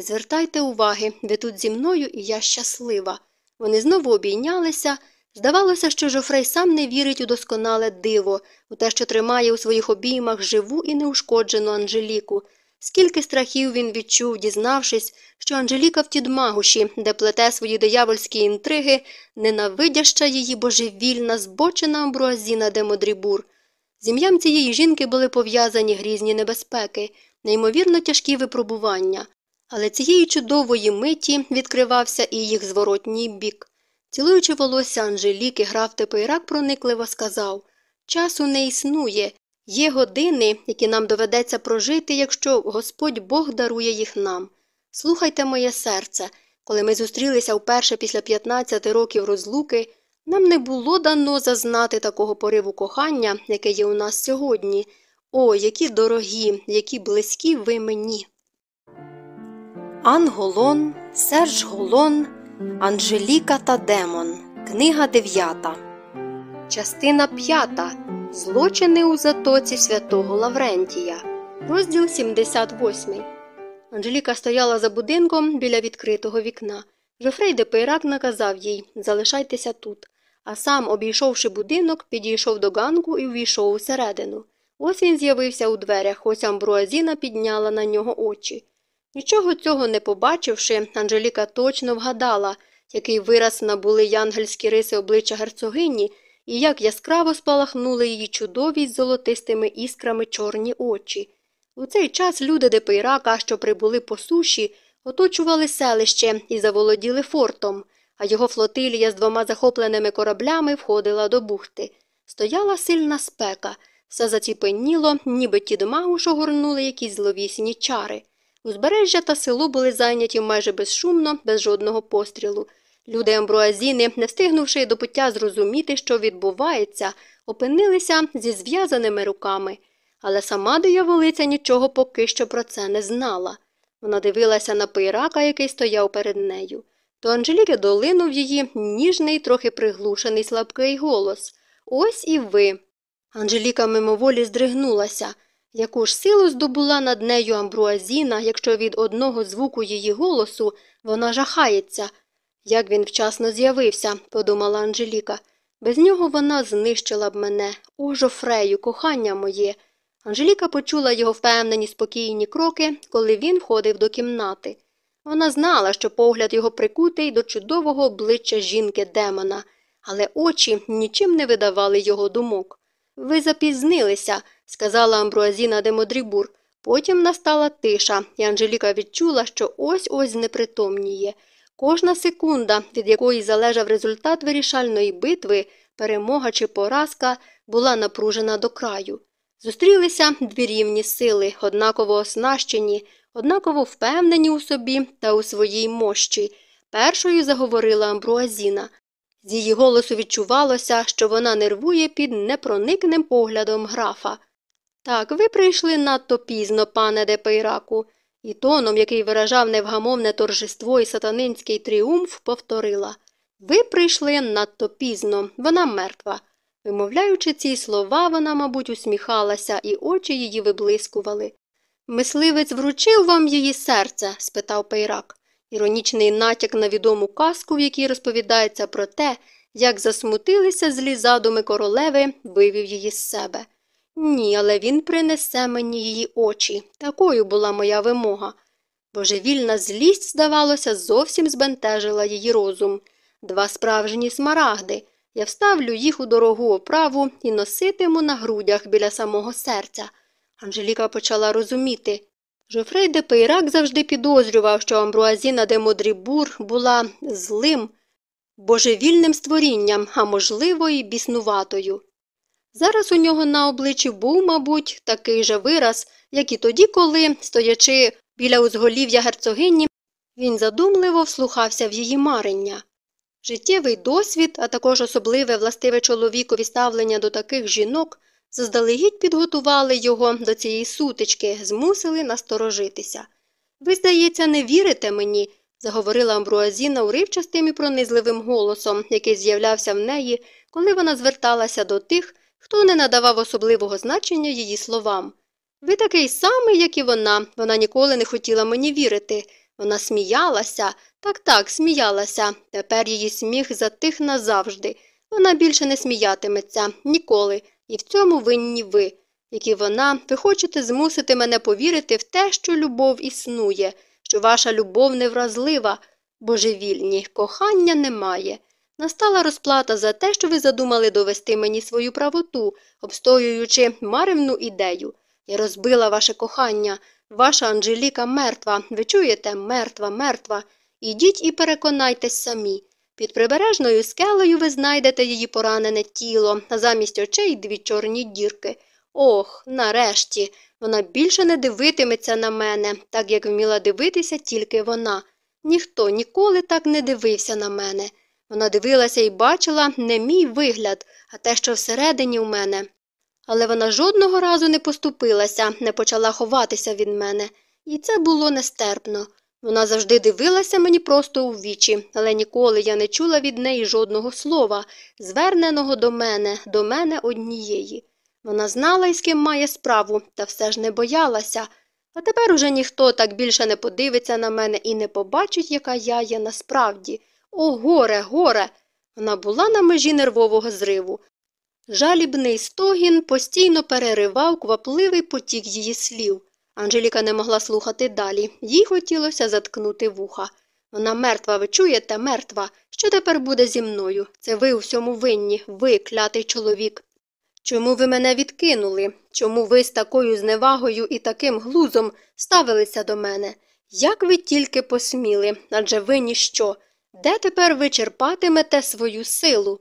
Звертайте уваги, ви тут зі мною і я щаслива. Вони знову обійнялися. Здавалося, що Жофрей сам не вірить у досконале диво, у те, що тримає у своїх обіймах живу і неушкоджену Анжеліку. Скільки страхів він відчув, дізнавшись, що Анжеліка в Тідмагуші, де плете свої диявольські інтриги, ненавидяща її божевільна, збочена амбруазіна де Модрібур. З ім'ям цієї жінки були пов'язані грізні небезпеки, неймовірно тяжкі випробування, але цієї чудової миті відкривався і їх зворотній бік. Цілуючи волосся Анжеліки, граф Тепейрак проникливо сказав Часу не існує, є години, які нам доведеться прожити, якщо Господь Бог дарує їх нам. Слухайте моє серце, коли ми зустрілися вперше після 15 років розлуки, нам не було дано зазнати такого пориву кохання, яке є у нас сьогодні. О, які дорогі, які близькі ви мені. Ан Голон, Серж Голон, Анжеліка та Демон. Книга 9. Частина 5. Злочини у затоці святого Лаврентія. Розділ 78. Анжеліка стояла за будинком біля відкритого вікна. Жофрей де Пейрак наказав їй залишайтеся тут, а сам, обійшовши будинок, підійшов до ганку і увійшов усередину. Ось він з'явився у дверях, ось амбруазіна підняла на нього очі. Нічого цього не побачивши, Анжеліка точно вгадала, який вираз набули янгельські риси обличчя герцогині і як яскраво спалахнули її чудові з золотистими іскрами чорні очі. У цей час люди Депейрака, що прибули по суші, оточували селище і заволоділи фортом, а його флотилія з двома захопленими кораблями входила до бухти. Стояла сильна спека, все заціпеніло, ніби ті домагуш огорнули якісь зловісні чари. Узбережжя та село були зайняті майже безшумно, без жодного пострілу. Люди амбруазіни, не встигнувши до пуття зрозуміти, що відбувається, опинилися зі зв'язаними руками. але сама дияволиця нічого поки що про це не знала. Вона дивилася на пейрака, який стояв перед нею. До Анжеліки долинув її ніжний, трохи приглушений слабкий голос. Ось і ви. Анжеліка мимоволі здригнулася. Яку ж силу здобула над нею амбруазіна, якщо від одного звуку її голосу вона жахається. Як він вчасно з'явився, подумала Анжеліка. Без нього вона знищила б мене. О, Жофрею, кохання моє. Анжеліка почула його впевнені спокійні кроки, коли він входив до кімнати. Вона знала, що погляд його прикутий до чудового обличчя жінки демона, але очі нічим не видавали його думок. Ви запізнилися, сказала Амбруазіна де Модрібур. Потім настала тиша, і Анжеліка відчула, що ось ось знепритомніє. Кожна секунда, від якої залежав результат вирішальної битви, перемога чи поразка, була напружена до краю. Зустрілися дві рівні сили, однаково оснащені, однаково впевнені у собі та у своїй мощі. Першою заговорила Амбруазіна. З її голосу відчувалося, що вона нервує під непроникним поглядом графа. Так, ви прийшли надто пізно, пане де Пейраку, і тоном, який виражав невгамовне торжество і сатанинський тріумф, повторила Ви прийшли надто пізно, вона мертва. Вимовляючи ці слова, вона, мабуть, усміхалася, і очі її виблискували. Мисливець вручив вам її серце? спитав Пейрак. Іронічний натяк на відому казку, в якій розповідається про те, як засмутилися злі задуми королеви, вивів її з себе. Ні, але він принесе мені її очі. Такою була моя вимога. Божевільна злість, здавалося, зовсім збентежила її розум. Два справжні смарагди. Я вставлю їх у дорогу оправу і носитиму на грудях біля самого серця. Анжеліка почала розуміти. Жофрей де Пейрак завжди підозрював, що Амбруазіна де Модрібур була злим, божевільним створінням, а можливо, і біснуватою. Зараз у нього на обличчі був, мабуть, такий же вираз, як і тоді, коли, стоячи біля узголів'я герцогині, він задумливо вслухався в її марення. Життєвий досвід, а також особливе властиве чоловікові ставлення до таких жінок, заздалегідь підготували його до цієї сутички, змусили насторожитися. Ви, здається, не вірите мені, заговорила Амбруазіна уривчастим і пронизливим голосом, який з'являвся в неї, коли вона зверталася до тих, хто не надавав особливого значення її словам. Ви такий самий, як і вона, вона ніколи не хотіла мені вірити. Вона сміялася, так так, сміялася. Тепер її сміх затих назавжди. Вона більше не сміятиметься ніколи, і в цьому винні ви. Як і вона, ви хочете змусити мене повірити в те, що любов існує, що ваша любов невразлива, божевільні, кохання немає. Настала розплата за те, що ви задумали довести мені свою правоту, обстоюючи маревну ідею. Я розбила ваше кохання, ваша Анжеліка мертва, ви чуєте, мертва, мертва. Ідіть і переконайтесь самі. Під прибережною скелею ви знайдете її поранене тіло, а замість очей дві чорні дірки. Ох, нарешті, вона більше не дивитиметься на мене, так як вміла дивитися тільки вона. Ніхто ніколи так не дивився на мене. Вона дивилася і бачила не мій вигляд, а те, що всередині у мене. Але вона жодного разу не поступилася, не почала ховатися від мене, і це було нестерпно. Вона завжди дивилася мені просто у вічі, але ніколи я не чула від неї жодного слова, зверненого до мене, до мене однієї. Вона знала, із ким має справу, та все ж не боялася. А тепер уже ніхто так більше не подивиться на мене і не побачить, яка я є насправді. О, горе, горе. Вона була на межі нервового зриву. Жалібний стогін постійно переривав квапливий потік її слів. Анжеліка не могла слухати далі, їй хотілося заткнути вуха. Вона мертва, ви чуєте, мертва. Що тепер буде зі мною? Це ви у всьому винні, ви, клятий чоловік. Чому ви мене відкинули? Чому ви з такою зневагою і таким глузом ставилися до мене? Як ви тільки посміли, адже ви ніщо. Де тепер ви черпатимете свою силу?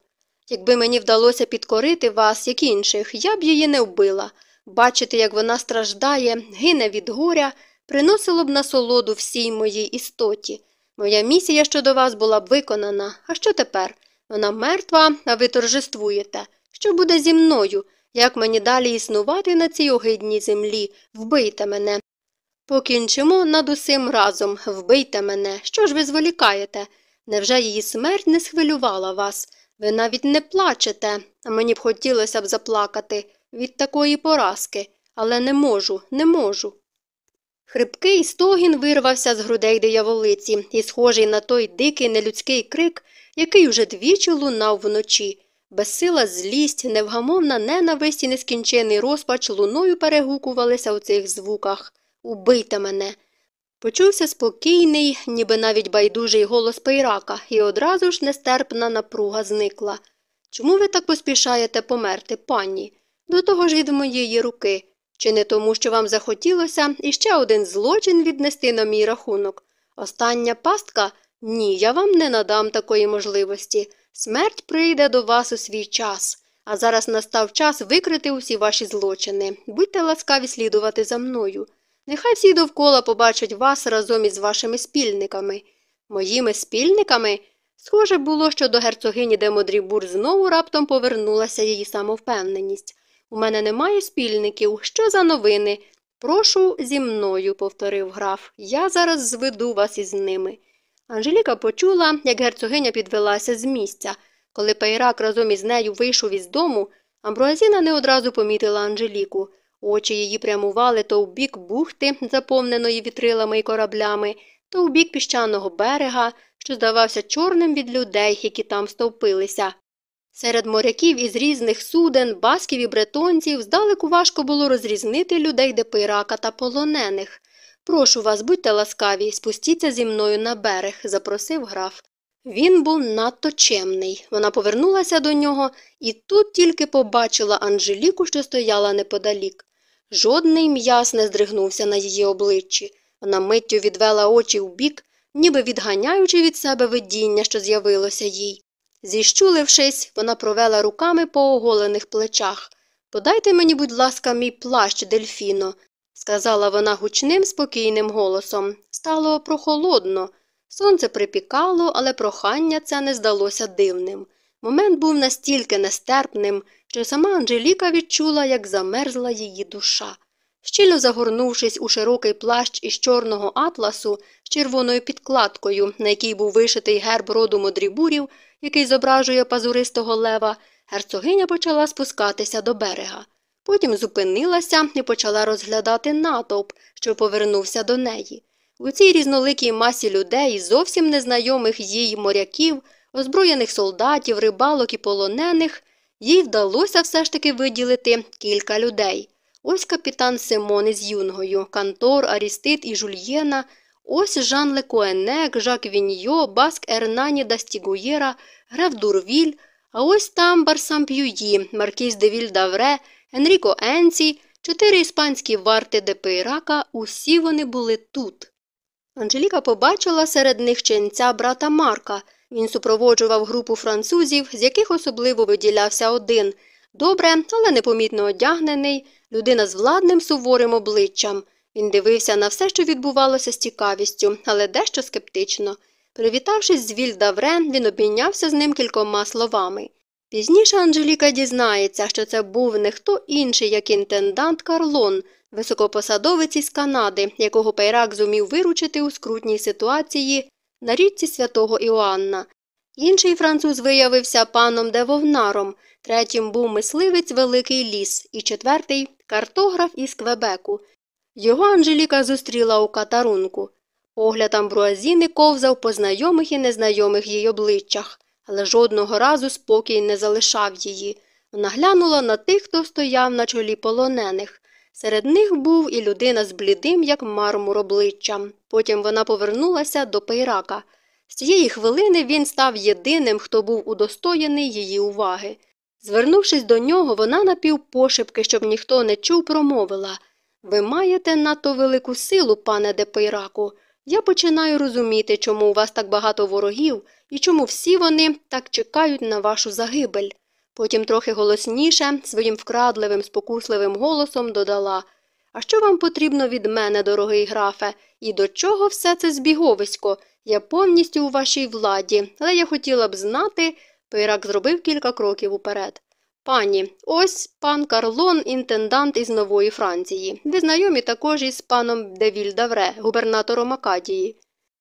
Якби мені вдалося підкорити вас, як інших, я б її не вбила. Бачити, як вона страждає, гине від горя, приносило б насолоду всій моїй істоті. Моя місія щодо вас була б виконана. А що тепер? Вона мертва, а ви торжествуєте. Що буде зі мною? Як мені далі існувати на цій огидній землі? Вбийте мене. Покінчимо над усім разом, вбийте мене. Що ж ви зволікаєте? Невже її смерть не схвилювала вас? Ви навіть не плачете, а мені б хотілося б заплакати від такої поразки, але не можу, не можу. Хрипкий стогін вирвався з грудей дияволиці і, схожий на той дикий нелюдський крик, який уже двічі лунав вночі. Безсила злість, невгамовна ненависть і нескінчений розпач луною перегукувалися у цих звуках. Убийте мене. Почувся спокійний, ніби навіть байдужий голос Пейрака, і одразу ж нестерпна напруга зникла. Чому ви так поспішаєте померти, пані? До того ж від моєї руки. Чи не тому, що вам захотілося іще один злочин віднести на мій рахунок? Остання пастка? Ні, я вам не надам такої можливості. Смерть прийде до вас у свій час. А зараз настав час викрити усі ваші злочини. Будьте ласкаві слідувати за мною. Нехай всі довкола побачать вас разом із вашими спільниками. Моїми спільниками? Схоже було, що до герцогині Демодрібур знову раптом повернулася її самовпевненість. У мене немає спільників. Що за новини? Прошу зі мною, повторив граф. Я зараз зведу вас із ними. Анжеліка почула, як герцогиня підвелася з місця. Коли Пейрак разом із нею вийшов із дому, Амбруазіна не одразу помітила Анжеліку. Очі її прямували то в бік бухти, заповненої вітрилами і кораблями, то в бік піщаного берега, що здавався чорним від людей, які там стовпилися. Серед моряків із різних суден, басків і бретонців здалеку важко було розрізнити людей депирака та полонених. Прошу вас, будьте ласкаві, спустіться зі мною на берег, запросив граф. Він був надто чемний. Вона повернулася до нього і тут тільки побачила Анжеліку, що стояла неподалік. Жодний м'яс не здригнувся на її обличчі. Вона миттю відвела очі вбік, ніби відганяючи від себе видіння, що з'явилося їй. Зіщулившись, вона провела руками по оголених плечах. Подайте мені, будь ласка, мій плащ, дельфіно, сказала вона гучним, спокійним голосом. Стало прохолодно. Сонце припікало, але прохання це не здалося дивним. Момент був настільки нестерпним, що сама Анжеліка відчула, як замерзла її душа. Щільно загорнувшись у широкий плащ із чорного атласу з червоною підкладкою, на якій був вишитий герб роду модрібурів, який зображує пазуристого лева, герцогиня почала спускатися до берега. Потім зупинилася і почала розглядати натовп, що повернувся до неї. У цій різноликій масі людей, зовсім незнайомих їй моряків, озброєних солдатів, рибалок і полонених, їй вдалося все ж таки виділити кілька людей. Ось капітан Симон із юнгою, Кантор, Арістит і Жульєна, ось Жан Лекоенек, Жак Віньйо, Баск Ернані Дастігуєра, Греф Дурвіль, а ось там Барсамп'юї, маркіз де Вільдавре, Енріко Енці, чотири іспанські варти Депейрака, усі вони були тут. Анжеліка побачила серед них ченця брата Марка. Він супроводжував групу французів, з яких особливо виділявся один добре, але непомітно одягнений, людина з владним суворим обличчям. Він дивився на все, що відбувалося з цікавістю, але дещо скептично. Привітавшись з Вільдаврен, він обмінявся з ним кількома словами. Пізніше Анжеліка дізнається, що це був не хто інший, як інтендант Карлон, високопосадовець із Канади, якого Пейрак зумів виручити у скрутній ситуації на річці святого Іоанна. Інший француз виявився паном Девовнаром, третім був мисливець Великий ліс, і четвертий картограф із Квебеку. Його Анжеліка зустріла у катарунку. Погляд амбруазіни ковзав по знайомих і незнайомих їй обличчях, але жодного разу спокій не залишав її. Вона глянула на тих, хто стояв на чолі полонених. Серед них був і людина з блідим, як мармур обличчям. Потім вона повернулася до Пейрака. З цієї хвилини він став єдиним, хто був удостоєний її уваги. Звернувшись до нього, вона напівпошепки, щоб ніхто не чув, промовила Ви маєте надто велику силу, пане Депейраку. Я починаю розуміти, чому у вас так багато ворогів і чому всі вони так чекають на вашу загибель. Потім трохи голосніше, своїм вкрадливим, спокусливим голосом додала А що вам потрібно від мене, дорогий графе, і до чого все це збіговисько? Я повністю у вашій владі, але я хотіла б знати. Пейрак зробив кілька кроків уперед. Пані, ось пан Карлон, інтендант із Нової Франції. Ви знайомі також із паном Девіль Давре, губернатором Акадії.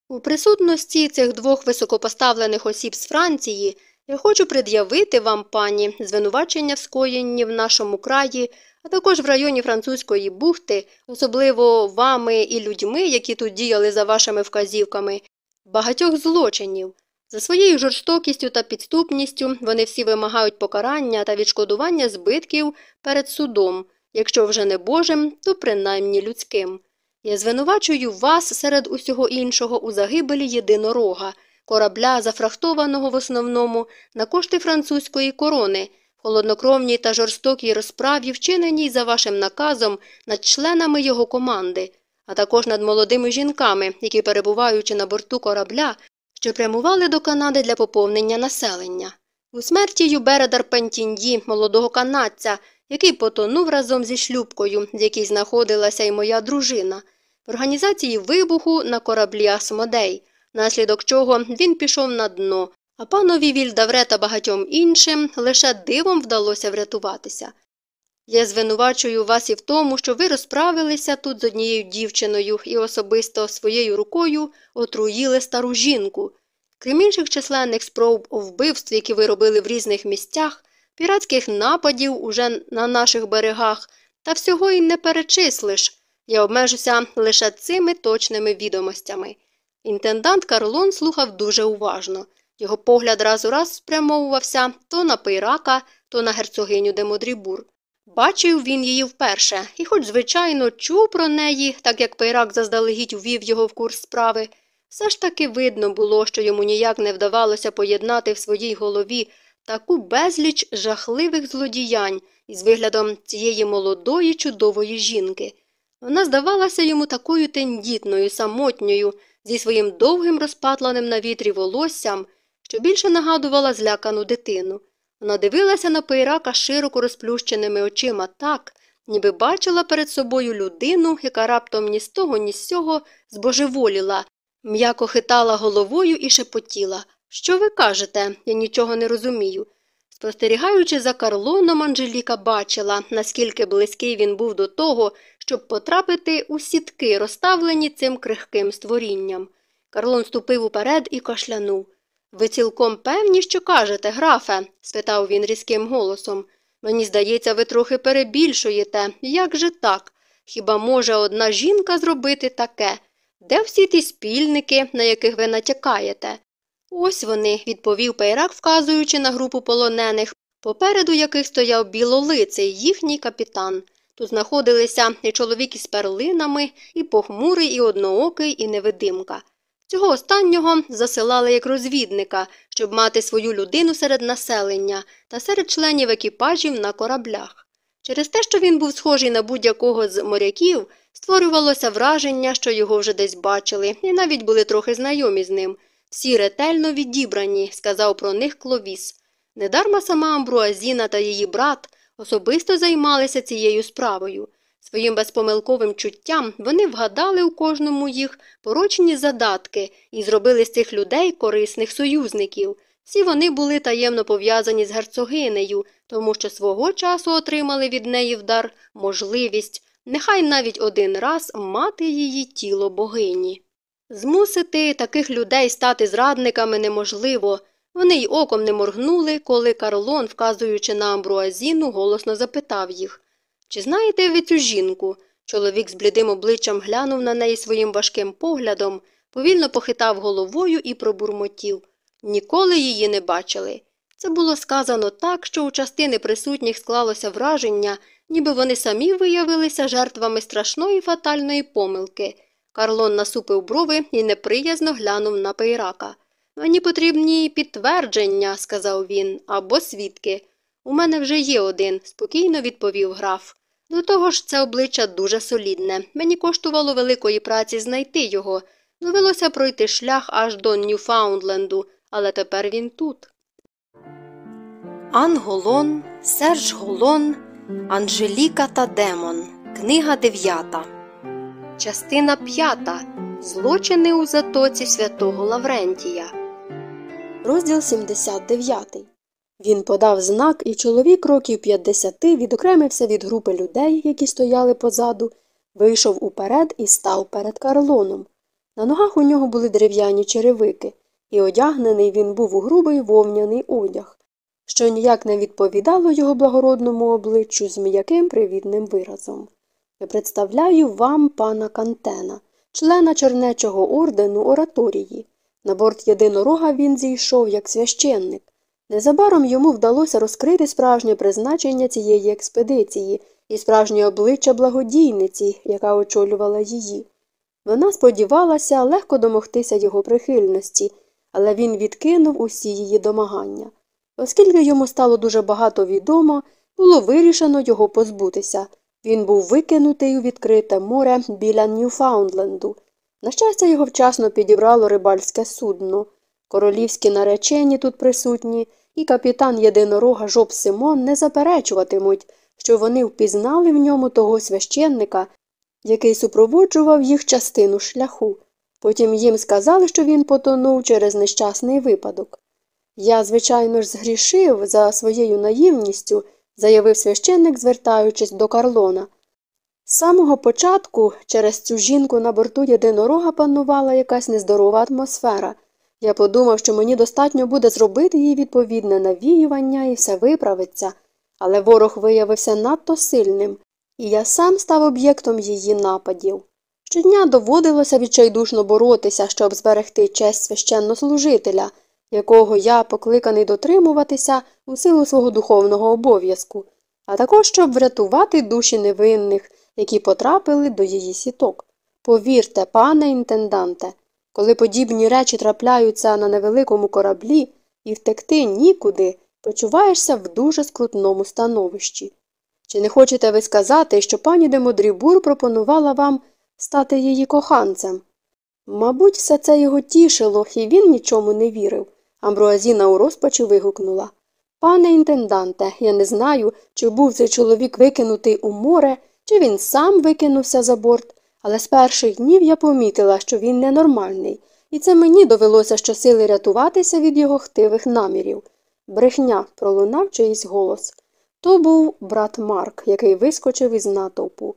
У присутності цих двох високопоставлених осіб з Франції я хочу пред'явити вам, пані, звинувачення в скоєнні в нашому краї, а також в районі французької бухти, особливо вами і людьми, які тут діяли за вашими вказівками, багатьох злочинів. За своєю жорстокістю та підступністю вони всі вимагають покарання та відшкодування збитків перед судом, якщо вже не Божим, то принаймні людським. Я звинувачую вас серед усього іншого у загибелі єдинорога, корабля, зафрахтованого в основному на кошти французької корони, холоднокровній та жорстокій розправі, вчиненій за вашим наказом над членами його команди, а також над молодими жінками, які, перебуваючи на борту корабля, що прямували до Канади для поповнення населення. У смерті Юбера Дарпентіньї, молодого канадця, який потонув разом зі шлюбкою, в якій знаходилася і моя дружина, в організації вибуху на кораблі Асмодей, наслідок чого він пішов на дно, а панові Вільдавре та багатьом іншим лише дивом вдалося врятуватися. Я звинувачую вас і в тому, що ви розправилися тут з однією дівчиною і особисто своєю рукою отруїли стару жінку. Крім інших численних спроб у вбивстві, які ви робили в різних місцях, піратських нападів уже на наших берегах, та всього й не перечислиш. Я обмежуся лише цими точними відомостями. Інтендант Карлон слухав дуже уважно. Його погляд раз у раз спрямовувався то на Пейрака, то на герцогиню де Модрібур. Бачив він її вперше, і, хоч, звичайно, чув про неї, так як Пейрак заздалегідь увів його в курс справи, все ж таки видно було, що йому ніяк не вдавалося поєднати в своїй голові таку безліч жахливих злодіянь із виглядом цієї молодої чудової жінки. Вона здавалася йому такою тендітною, самотньою, зі своїм довгим розпатланим на вітрі волоссям, що більше нагадувала злякану дитину. Вона дивилася на пейрака широко розплющеними очима так, ніби бачила перед собою людину, яка раптом ні з того, ні з сього збожеволіла, м'яко хитала головою і шепотіла. Що ви кажете? Я нічого не розумію. Спостерігаючи за Карлоном, Анжеліка бачила, наскільки близький він був до того, щоб потрапити у сітки, розставлені цим крихким створінням. Карлон ступив уперед і кашлянув. Ви цілком певні, що кажете, графе? спитав він різким голосом. Мені здається, ви трохи перебільшуєте. Як же так? Хіба може одна жінка зробити таке? Де всі ті спільники, на яких ви натякаєте? Ось вони, відповів Пейрак, вказуючи на групу полонених, попереду яких стояв білолиций, їхній капітан. Тут знаходилися і чоловік із перлинами, і похмурий, і одноокий, і невидимка. Цього останнього засилали як розвідника, щоб мати свою людину серед населення та серед членів екіпажів на кораблях. Через те, що він був схожий на будь-якого з моряків, створювалося враження, що його вже десь бачили, і навіть були трохи знайомі з ним. Всі ретельно відібрані, сказав про них Кловіс. Недарма сама Амбруазіна та її брат особисто займалися цією справою. Своїм безпомилковим чуттям вони вгадали у кожному їх порочні задатки і зробили з цих людей корисних союзників. Всі вони були таємно пов'язані з герцогинею, тому що свого часу отримали від неї вдар можливість, нехай навіть один раз мати її тіло богині. Змусити таких людей стати зрадниками неможливо. Вони й оком не моргнули, коли Карлон, вказуючи на амбруазіну, голосно запитав їх Чи знаєте ви цю жінку? Чоловік з блідим обличчям глянув на неї своїм важким поглядом, повільно похитав головою і пробурмотів. Ніколи її не бачили. Це було сказано так, що у частини присутніх склалося враження, ніби вони самі виявилися жертвами страшної фатальної помилки. Карлон насупив брови і неприязно глянув на пейрака. Мені потрібні підтвердження, сказав він, або свідки. У мене вже є один, спокійно відповів граф. До того ж, це обличчя дуже солідне. Мені коштувало великої праці знайти його. Довелося пройти шлях аж до Ньюфаундленду, але тепер він тут. Ан Голон, Серж Голон, Анжеліка та Демон. Книга дев'ята. Частина п'ята. Злочини у затоці святого Лаврентія. Розділ 79. Він подав знак, і чоловік років 50 відокремився від групи людей, які стояли позаду, вийшов уперед і став перед Карлоном. На ногах у нього були дерев'яні черевики, і одягнений він був у грубий вовняний одяг, що ніяк не відповідало його благородному обличчю з м'яким привітним виразом. Я представляю вам пана Кантена, члена Чернечого ордену ораторії. На борт єдинорога він зійшов як священник. Незабаром йому вдалося розкрити справжнє призначення цієї експедиції і справжнє обличчя благодійниці, яка очолювала її. Вона сподівалася легко домогтися його прихильності, але він відкинув усі її домагання. Оскільки йому стало дуже багато відомо, було вирішено його позбутися. Він був викинутий у відкрите море біля Ньюфаундленду. На щастя, його вчасно підібрало рибальське судно. Королівські наречені тут присутні, і капітан єдинорога Жоб Симон не заперечуватимуть, що вони впізнали в ньому того священника, який супроводжував їх частину шляху. Потім їм сказали, що він потонув через нещасний випадок. Я, звичайно ж, згрішив за своєю наївністю, заявив священник, звертаючись до Карлона. З самого початку через цю жінку на борту єдинорога панувала якась нездорова атмосфера. Я подумав, що мені достатньо буде зробити їй відповідне навіювання і все виправиться, але ворог виявився надто сильним, і я сам став об'єктом її нападів. Щодня доводилося відчайдушно боротися, щоб зберегти честь священнослужителя, якого я покликаний дотримуватися у силу свого духовного обов'язку, а також щоб врятувати душі невинних, які потрапили до її сіток. Повірте, пане інтенданте, коли подібні речі трапляються на невеликому кораблі і втекти нікуди, почуваєшся в дуже скрутному становищі. Чи не хочете ви сказати, що пані Демодрібур пропонувала вам стати її коханцем? Мабуть, все це його тішило, і він нічому не вірив. Амбруазіна у розпачі вигукнула Пане інтенданте, я не знаю, чи був цей чоловік викинутий у море, чи він сам викинувся за борт, але з перших днів я помітила, що він ненормальний, і це мені довелося щосили рятуватися від його хтивих намірів. Брехня пролунав чиїсь голос. То був брат Марк, який вискочив із натовпу.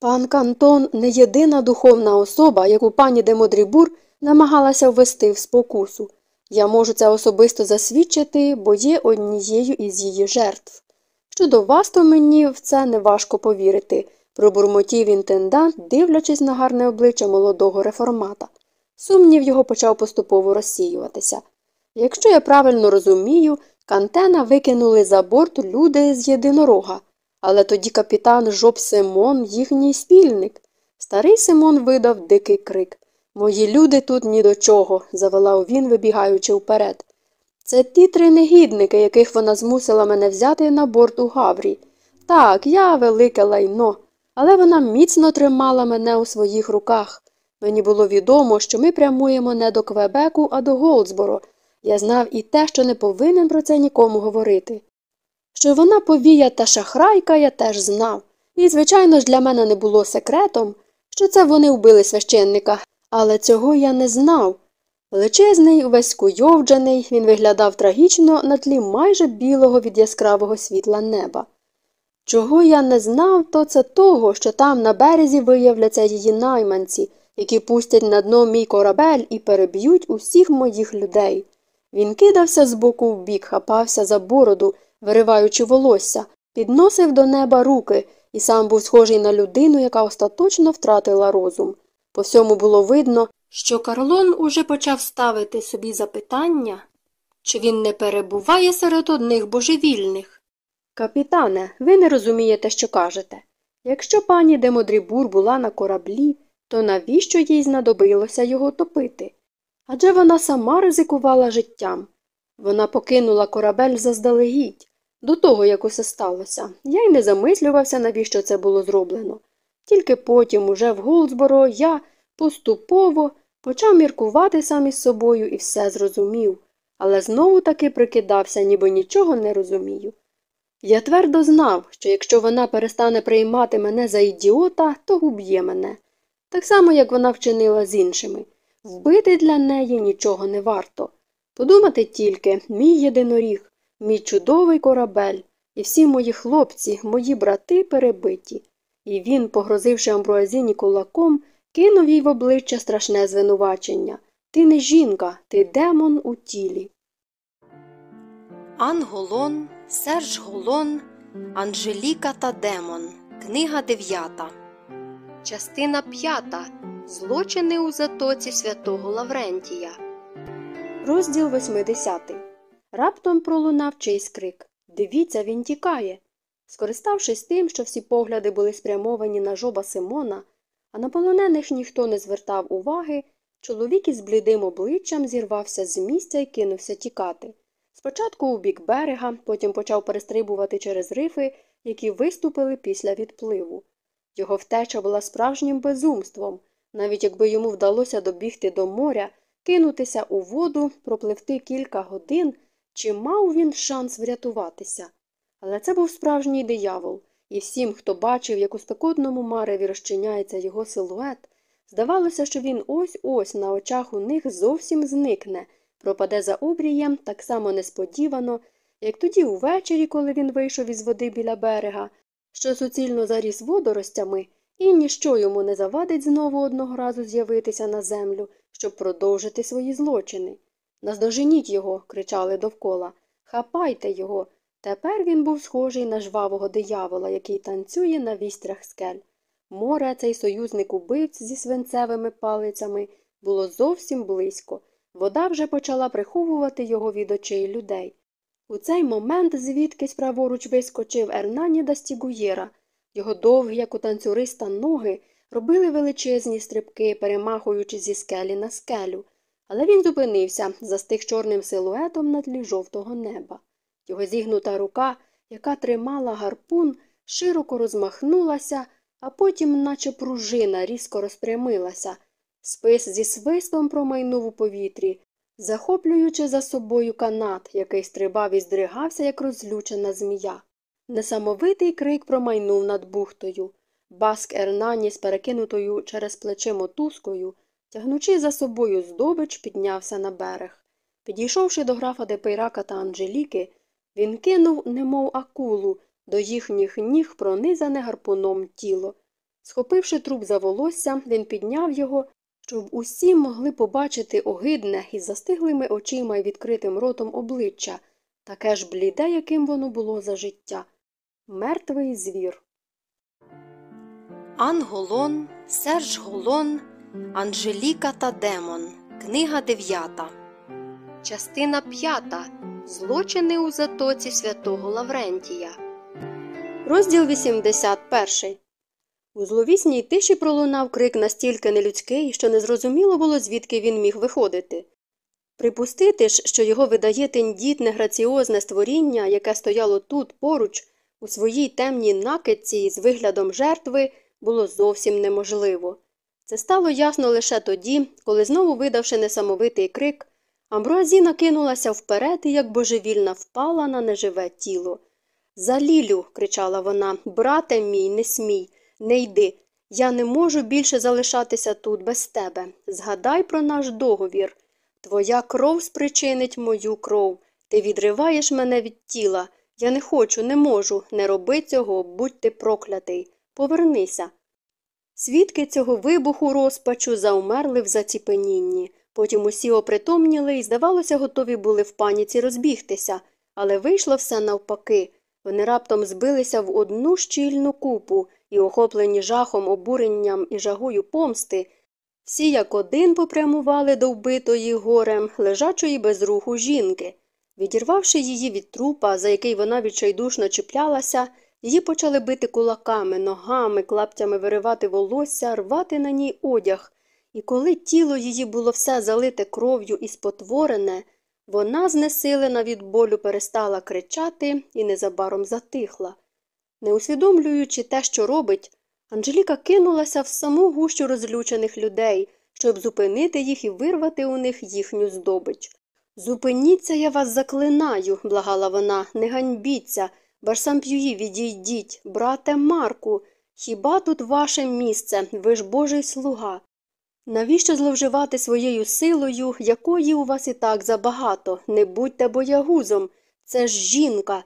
Пан Кантон не єдина духовна особа, яку пані Демодрібур намагалася ввести в спокусу. Я можу це особисто засвідчити, бо є однією із її жертв. Щодо вас, то мені в це неважко повірити, пробурмотів інтендант, дивлячись на гарне обличчя молодого реформата. Сумнів його почав поступово розсіюватися. Якщо я правильно розумію, кантена викинули за борт люди з єдинорога, але тоді капітан Жоб Симон їхній спільник. Старий Симон видав дикий крик. Мої люди тут ні до чого, завелав він, вибігаючи вперед. Це ті три негідники, яких вона змусила мене взяти на борт у Гаврі. Так, я велике лайно, але вона міцно тримала мене у своїх руках. Мені було відомо, що ми прямуємо не до Квебеку, а до Голдсборо. Я знав і те, що не повинен про це нікому говорити. Що вона повія та шахрайка, я теж знав, і, звичайно ж, для мене не було секретом, що це вони вбили священника, але цього я не знав. Величезний, увесь куйовджений, він виглядав трагічно на тлі майже білого від яскравого світла неба. Чого я не знав, то це того, що там на березі виявляться її найманці, які пустять на дно мій корабель і переб'ють усіх моїх людей. Він кидався з боку в бік, хапався за бороду, вириваючи волосся, підносив до неба руки і сам був схожий на людину, яка остаточно втратила розум. По всьому було видно, що Карлон уже почав ставити собі запитання, чи він не перебуває серед одних божевільних. Капітане, ви не розумієте, що кажете. Якщо пані Демодрібур була на кораблі, то навіщо їй знадобилося його топити? Адже вона сама ризикувала життям. Вона покинула корабель заздалегідь. До того, як усе сталося, я й не замислювався, навіщо це було зроблено. Тільки потім, уже в Голдсборо, я поступово почав міркувати сам із собою і все зрозумів, але знову таки прикидався, ніби нічого не розумію. Я твердо знав, що якщо вона перестане приймати мене за ідіота, то уб'є мене. Так само, як вона вчинила з іншими. Вбити для неї нічого не варто. Подумати тільки, мій єдиноріг, мій чудовий корабель, і всі мої хлопці, мої брати перебиті. І він, погрозивши амбруазіні кулаком, кинув їй в обличчя страшне звинувачення. Ти не жінка, ти демон у тілі. Анголон, Серж Голон, Анжеліка та Демон. Книга 9. Частина 5. Злочини у затоці святого Лаврентія. Розділ 80. Раптом пролунав чийсь крик. Дивіться, він тікає. Скориставшись тим, що всі погляди були спрямовані на жоба Симона, а на полонених ніхто не звертав уваги, чоловік із блідим обличчям зірвався з місця і кинувся тікати. Спочатку у бік берега, потім почав перестрибувати через рифи, які виступили після відпливу. Його втеча була справжнім безумством. Навіть якби йому вдалося добігти до моря, кинутися у воду, пропливти кілька годин, чи мав він шанс врятуватися. Але це був справжній диявол, і всім, хто бачив, як у спекотному мареві розчиняється його силует, здавалося, що він ось ось на очах у них зовсім зникне, пропаде за обрієм так само несподівано, як тоді увечері, коли він вийшов із води біля берега, що суцільно заріс водоростями, і ніщо йому не завадить знову одного разу з'явитися на землю, щоб продовжити свої злочини. Наздоженіть його, кричали довкола. Хапайте його. Тепер він був схожий на жвавого диявола, який танцює на вістрях скель. Море, цей союзник убивць зі свинцевими палицями, було зовсім близько. Вода вже почала приховувати його від очей людей. У цей момент звідкись праворуч вискочив Ернані Дастігуєра. Його довгі, як у танцюриста, ноги робили величезні стрибки, перемахуючи зі скелі на скелю. Але він зупинився, застиг чорним силуетом на тлі жовтого неба. Його зігнута рука, яка тримала гарпун, широко розмахнулася, а потім, наче пружина, різко розпрямилася. Спис зі свистом промайнув у повітрі, захоплюючи за собою канат, який стрибав і здригався, як розлючена змія. Несамовитий крик промайнув над бухтою. Баск Ернані з перекинутою через плече мотузкою, тягнучи за собою здобич, піднявся на берег. Підійшовши до графа Депейрака та Анжеліки, він кинув, немов акулу, до їхніх ніг пронизане гарпуном тіло. Схопивши труп за волосся, він підняв його, щоб усі могли побачити огидне із застиглими очима і відкритим ротом обличчя, таке ж бліде, яким воно було за життя. Мертвий звір. Анголон, Серж Голон, Анжеліка та Демон. Книга 9. Частина 5. Злочини у затоці святого Лаврентія. Розділ 81. У зловісній тиші пролунав крик настільки нелюдський, що незрозуміло було, звідки він міг виходити. Припустити ж, що його видає тендітне граціозне створіння, яке стояло тут поруч, у своїй темній накидці з виглядом жертви, було зовсім неможливо. Це стало ясно лише тоді, коли, знову видавши несамовитий крик, Амбруазіна кинулася вперед і, як божевільна, впала на неживе тіло. За Лілю, кричала вона, брате мій, не смій, не йди. Я не можу більше залишатися тут без тебе. Згадай про наш договір. Твоя кров спричинить мою кров. Ти відриваєш мене від тіла. Я не хочу, не можу. Не роби цього, будь ти проклятий. Повернися. Свідки цього вибуху розпачу заумерли в заціпенінні. Потім усі опритомніли і, здавалося, готові були в паніці розбігтися, але вийшло все навпаки. Вони раптом збилися в одну щільну купу і, охоплені жахом, обуренням і жагою помсти, всі як один попрямували до вбитої горем лежачої без руху жінки. Відірвавши її від трупа, за який вона відчайдушно чіплялася, її почали бити кулаками, ногами, клаптями виривати волосся, рвати на ній одяг. І коли тіло її було все залите кров'ю і спотворене, вона, знесилена від болю, перестала кричати і незабаром затихла. Не усвідомлюючи те, що робить, Анжеліка кинулася в саму гущу розлючених людей, щоб зупинити їх і вирвати у них їхню здобич. Зупиніться, я вас заклинаю, благала вона, не ганьбіться, Барсамп'юї, відійдіть, брате Марку, хіба тут ваше місце, ви ж божий слуга. Навіщо зловживати своєю силою, якої у вас і так забагато, не будьте боягузом. Це ж жінка.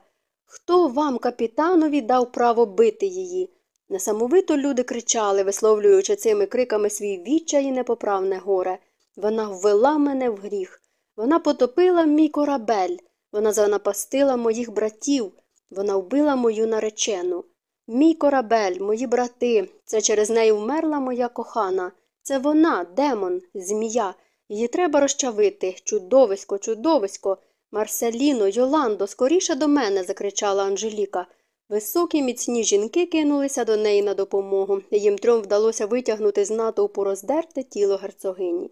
Хто вам, капітанові, дав право бити її? Несамовито люди кричали, висловлюючи цими криками свій відчай і непоправне горе. Вона ввела мене в гріх. Вона потопила мій корабель. Вона занапастила моїх братів. Вона вбила мою наречену. Мій корабель, мої брати, це через неї вмерла моя кохана. Це вона, демон, змія. Її треба розчавити. Чудовисько, чудовисько. Марселіно, Йоландо, скоріше до мене, закричала Анжеліка. Високі міцні жінки кинулися до неї на допомогу, їм трьом вдалося витягнути з натовпу роздерте тіло герцогині.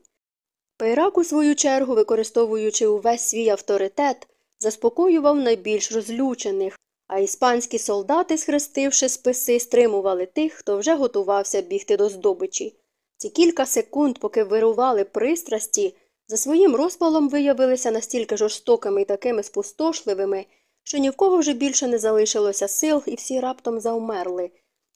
Пейрак, у свою чергу, використовуючи увесь свій авторитет, заспокоював найбільш розлючених, а іспанські солдати, схрестивши списи, стримували тих, хто вже готувався бігти до здобичі. Ці кілька секунд, поки вирували пристрасті, за своїм розпалом виявилися настільки жорстокими і такими спустошливими, що ні в кого вже більше не залишилося сил, і всі раптом завмерли.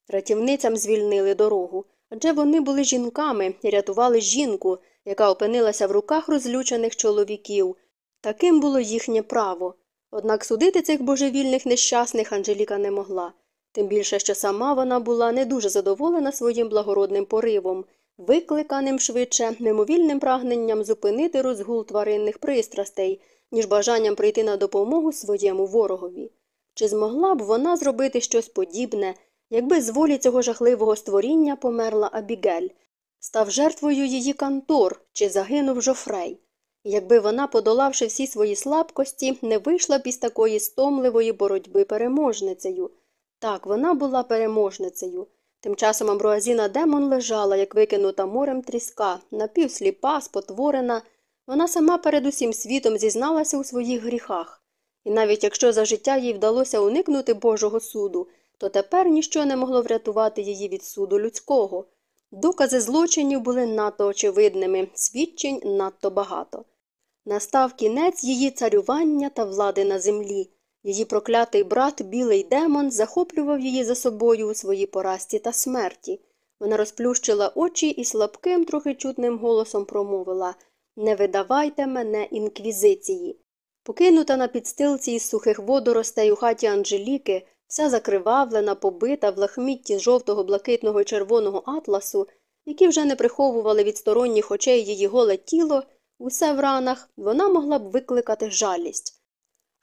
Ратівницям звільнили дорогу, адже вони були жінками і рятували жінку, яка опинилася в руках розлючених чоловіків. Таким було їхнє право. Однак судити цих божевільних нещасних Анжеліка не могла, тим більше, що сама вона була не дуже задоволена своїм благородним поривом, викликаним швидше мимовільним прагненням зупинити розгул тваринних пристрастей, ніж бажанням прийти на допомогу своєму ворогові. Чи змогла б вона зробити щось подібне, якби з волі цього жахливого створіння померла Абігель, став жертвою її кантор чи загинув жофрей? Якби вона, подолавши всі свої слабкості, не вийшла б із такої стомливої боротьби переможницею. Так, вона була переможницею. Тим часом Амбруазіна Демон лежала, як викинута морем тріска, напівсліпа, спотворена. Вона сама перед усім світом зізналася у своїх гріхах. І навіть якщо за життя їй вдалося уникнути Божого суду, то тепер ніщо не могло врятувати її від суду людського. Докази злочинів були надто очевидними, свідчень надто багато. Настав кінець її царювання та влади на землі. Її проклятий брат, білий демон, захоплював її за собою у своїй поразці та смерті. Вона розплющила очі і слабким, трохи чутним голосом промовила Не видавайте мене інквізиції. Покинута на підстилці із сухих водоростей у хаті Анжеліки, вся закривавлена, побита в лахмітті жовтого, блакитного і червоного атласу, які вже не приховували від сторонніх очей її голе тіло, усе в ранах, вона могла б викликати жалість.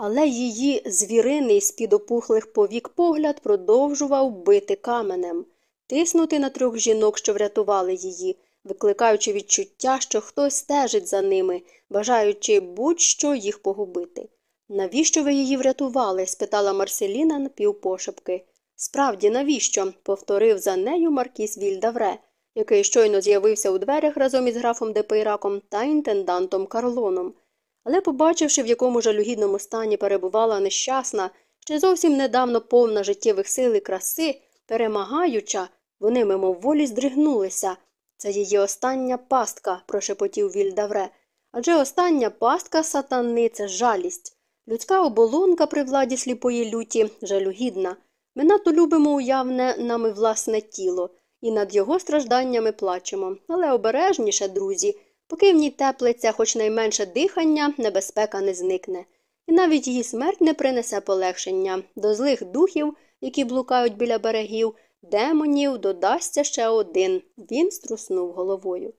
Але її звіриний з під опухлих повік погляд продовжував бити каменем, тиснути на трьох жінок, що врятували її, викликаючи відчуття, що хтось стежить за ними, бажаючи будь-що їх погубити. Навіщо ви її врятували? спитала Марселіна напівпошепки. Справді, навіщо? повторив за нею маркіз Вільдавре, який щойно з'явився у дверях разом із графом де Пейраком та інтендантом Карлоном. Але, побачивши, в якому жалюгідному стані перебувала нещасна, ще зовсім недавно повна життєвих сил і краси, перемагаюча, вони мимоволі здригнулися. Це її остання пастка, прошепотів Вільдавре. Адже остання пастка сатани це жалість. Людська оболонка при владі сліпої люті жалюгідна. Ми надто любимо уявне нами власне тіло, і над його стражданнями плачемо. Але обережніше, друзі, поки в ній теплиться хоч найменше дихання, небезпека не зникне. І навіть її смерть не принесе полегшення. До злих духів, які блукають біля берегів, демонів додасться ще один. Він струснув головою.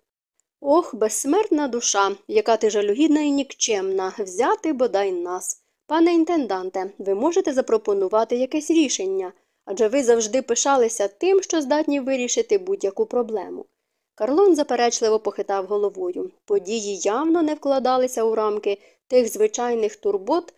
Ох, безсмертна душа, яка ти жалюгідна і нікчемна, взяти бодай нас. Пане інтенданте, ви можете запропонувати якесь рішення, адже ви завжди пишалися тим, що здатні вирішити будь-яку проблему. Карлон заперечливо похитав головою. Події явно не вкладалися у рамки тих звичайних турбот,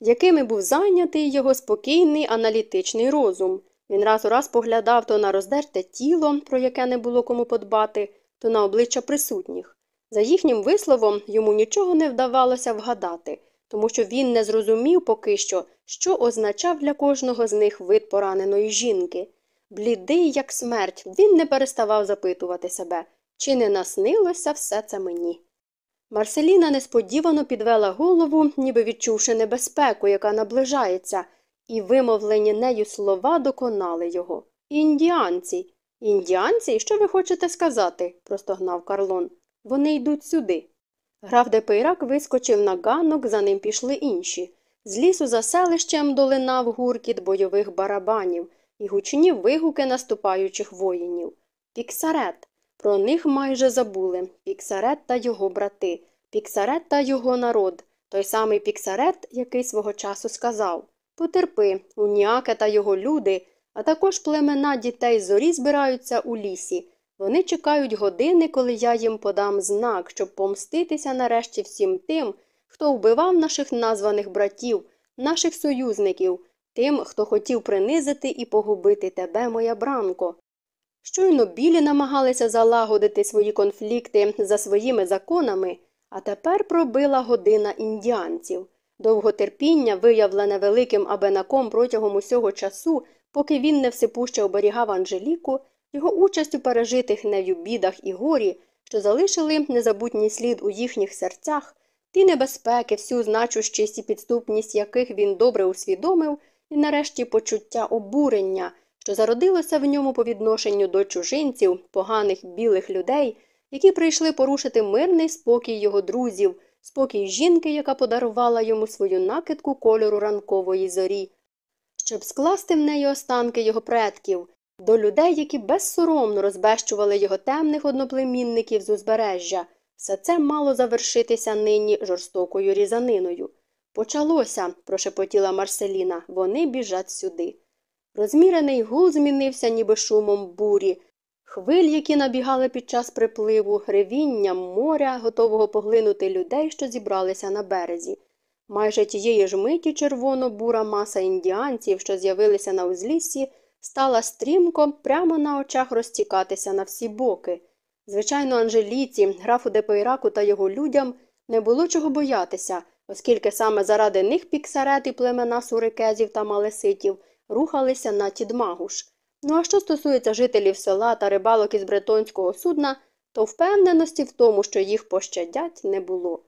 якими був зайнятий його спокійний аналітичний розум. Він раз у раз поглядав то на роздерте тіло, про яке не було кому подбати, то на обличчя присутніх. За їхнім висловом йому нічого не вдавалося вгадати, тому що він не зрозумів поки що, що означав для кожного з них вид пораненої жінки. Блідий, як смерть, він не переставав запитувати себе, чи не наснилося все це мені. Марселіна несподівано підвела голову, ніби відчувши небезпеку, яка наближається, і вимовлені нею слова доконали його. Індіанці. Індіанці? Що ви хочете сказати? простогнав Карлон. Вони йдуть сюди. Граф де Пейрак вискочив на ганок, за ним пішли інші. З лісу за селищем долинав гуркіт бойових барабанів і гучні вигуки наступаючих воїнів. Піксарет. Про них майже забули Піксарет та його брати, Піксарет та його народ, той самий Піксарет, який свого часу сказав Потерпи, уніаке та його люди, а також племена дітей зорі збираються у лісі. Вони чекають години, коли я їм подам знак, щоб помститися нарешті всім тим, хто вбивав наших названих братів, наших союзників, тим, хто хотів принизити і погубити тебе, моя бранко. Щойно білі намагалися залагодити свої конфлікти за своїми законами, а тепер пробила година індіанців. Довготерпіння, виявлене великим абенаком протягом усього часу, поки він не всепуще оберігав Анжеліку, його участь у пережитих нею бідах і горі, що залишили незабутній слід у їхніх серцях, ті небезпеки, всю значущість і підступність яких він добре усвідомив, і нарешті почуття обурення, що зародилося в ньому по відношенню до чужинців, поганих білих людей, які прийшли порушити мирний спокій його друзів, спокій жінки, яка подарувала йому свою накидку кольору ранкової зорі, щоб скласти в неї останки його предків, до людей, які безсоромно розбещували його темних одноплемінників з узбережжя. Все це мало завершитися нині жорстокою різаниною. Почалося, прошепотіла Марселіна, вони біжать сюди. Розмірений гул змінився, ніби шумом бурі. Хвиль, які набігали під час припливу, ревінням моря, готового поглинути людей, що зібралися на березі. Майже тієї ж миті червоно-бура маса індіанців, що з'явилися на узліссі, стала стрімко прямо на очах розтікатися на всі боки. Звичайно, Анжеліці, графу Депейраку та його людям не було чого боятися, оскільки саме заради них піксарет і племена сурикезів та малеситів рухалися на Тідмагуш. Ну а що стосується жителів села та рибалок із бретонського судна, то впевненості в тому, що їх пощадять, не було.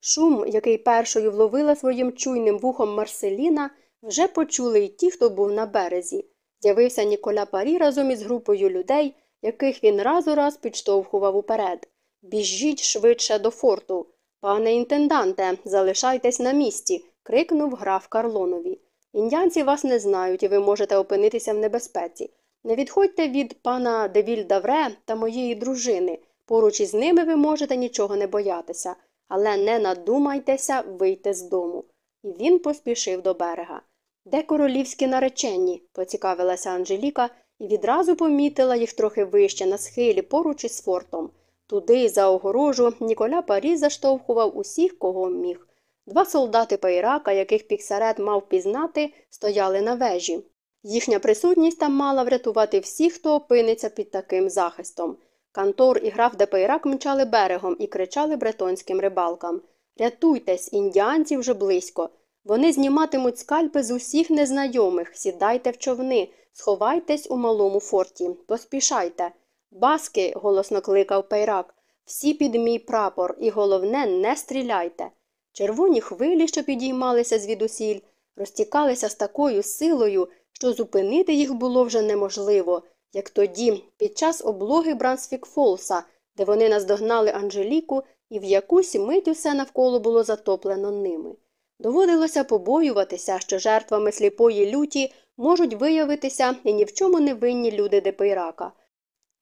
Шум, який першою вловила своїм чуйним вухом Марселіна, вже почули й ті, хто був на березі. З'явився Ніколя Парі разом із групою людей, яких він раз у раз підштовхував уперед. Біжіть швидше до форту. Пане інтенданте, залишайтесь на місці. крикнув граф Карлонові. Індіанці вас не знають, і ви можете опинитися в небезпеці. Не відходьте від пана Девіль Давре та моєї дружини. Поруч із ними ви можете нічого не боятися, але не надумайтеся вийти з дому. І він поспішив до берега. Де королівські наречені? поцікавилася Анжеліка і відразу помітила їх трохи вище на схилі поруч із фортом. Туди, за огорожу, Ніколя Парі заштовхував усіх, кого міг. Два солдати Пайрака, яких Піксарет мав пізнати, стояли на вежі. Їхня присутність там мала врятувати всіх, хто опиниться під таким захистом. Кантор і граф де Пейрак мчали берегом і кричали бретонським рибалкам Рятуйтесь, індіанці вже близько. Вони зніматимуть скальпи з усіх незнайомих, сідайте в човни, сховайтесь у малому форті, поспішайте. Баски, голосно кликав Пейрак, всі під мій прапор, і головне, не стріляйте. Червоні хвилі, що підіймалися звідусіль, розтікалися з такою силою, що зупинити їх було вже неможливо, як тоді, під час облоги Брансфік Фолса, де вони наздогнали Анжеліку, і в якусь мить усе навколо було затоплено ними. Доводилося побоюватися, що жертвами сліпої люті можуть виявитися і ні в чому не винні люди Депейрака.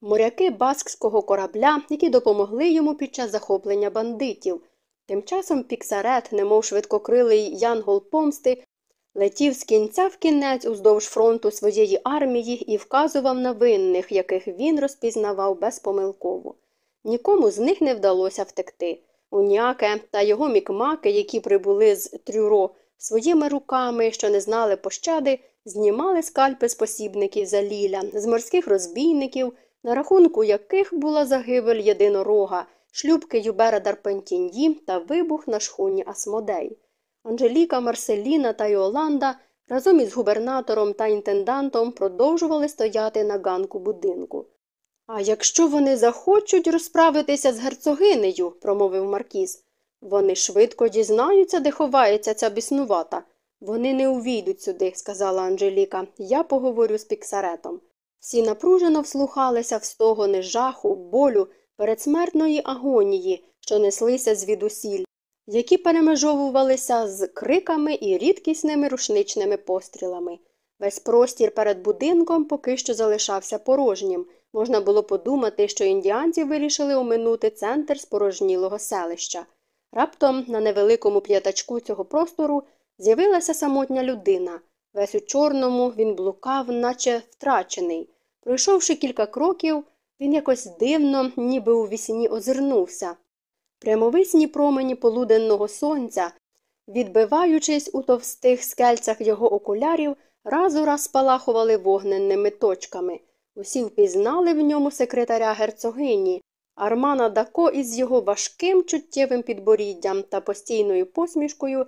Моряки баскського корабля, які допомогли йому під час захоплення бандитів. Тим часом піксарет, немов швидкокрилий янгол помсти, летів з кінця в кінець уздовж фронту своєї армії і вказував на винних, яких він розпізнавав безпомилково. Нікому з них не вдалося втекти. Уняке та його мікмаки, які прибули з трюро, своїми руками, що не знали пощади, знімали скальпи з посібників заліля, з морських розбійників, на рахунку яких була загибель єдинорога, шлюбки Юбера Дарпентіньї та вибух на шхуні Асмодей. Анжеліка, Марселіна та Йоланда разом із губернатором та інтендантом продовжували стояти на ганку будинку. А якщо вони захочуть розправитися з герцогинею, промовив Маркіз, вони швидко дізнаються, де ховається ця біснувата. Вони не увійдуть сюди, сказала Анжеліка. Я поговорю з піксаретом. Всі напружено вслухалися в стогони жаху, болю, передсмертної агонії, що неслися звідусіль. які перемежовувалися з криками і рідкісними рушничними пострілами. Весь простір перед будинком поки що залишався порожнім. Можна було подумати, що індіанці вирішили оминути центр спорожнілого селища. Раптом на невеликому п'ятачку цього простору з'явилася самотня людина. Весь у чорному він блукав, наче втрачений. Пройшовши кілька кроків, він якось дивно, ніби у вісні озирнувся. Прямовисні промені полуденного сонця, відбиваючись у товстих скельцях його окулярів, раз у раз спалахували вогненними точками. Усі впізнали в ньому секретаря герцогині, Армана Дако із його важким чуттєвим підборіддям та постійною посмішкою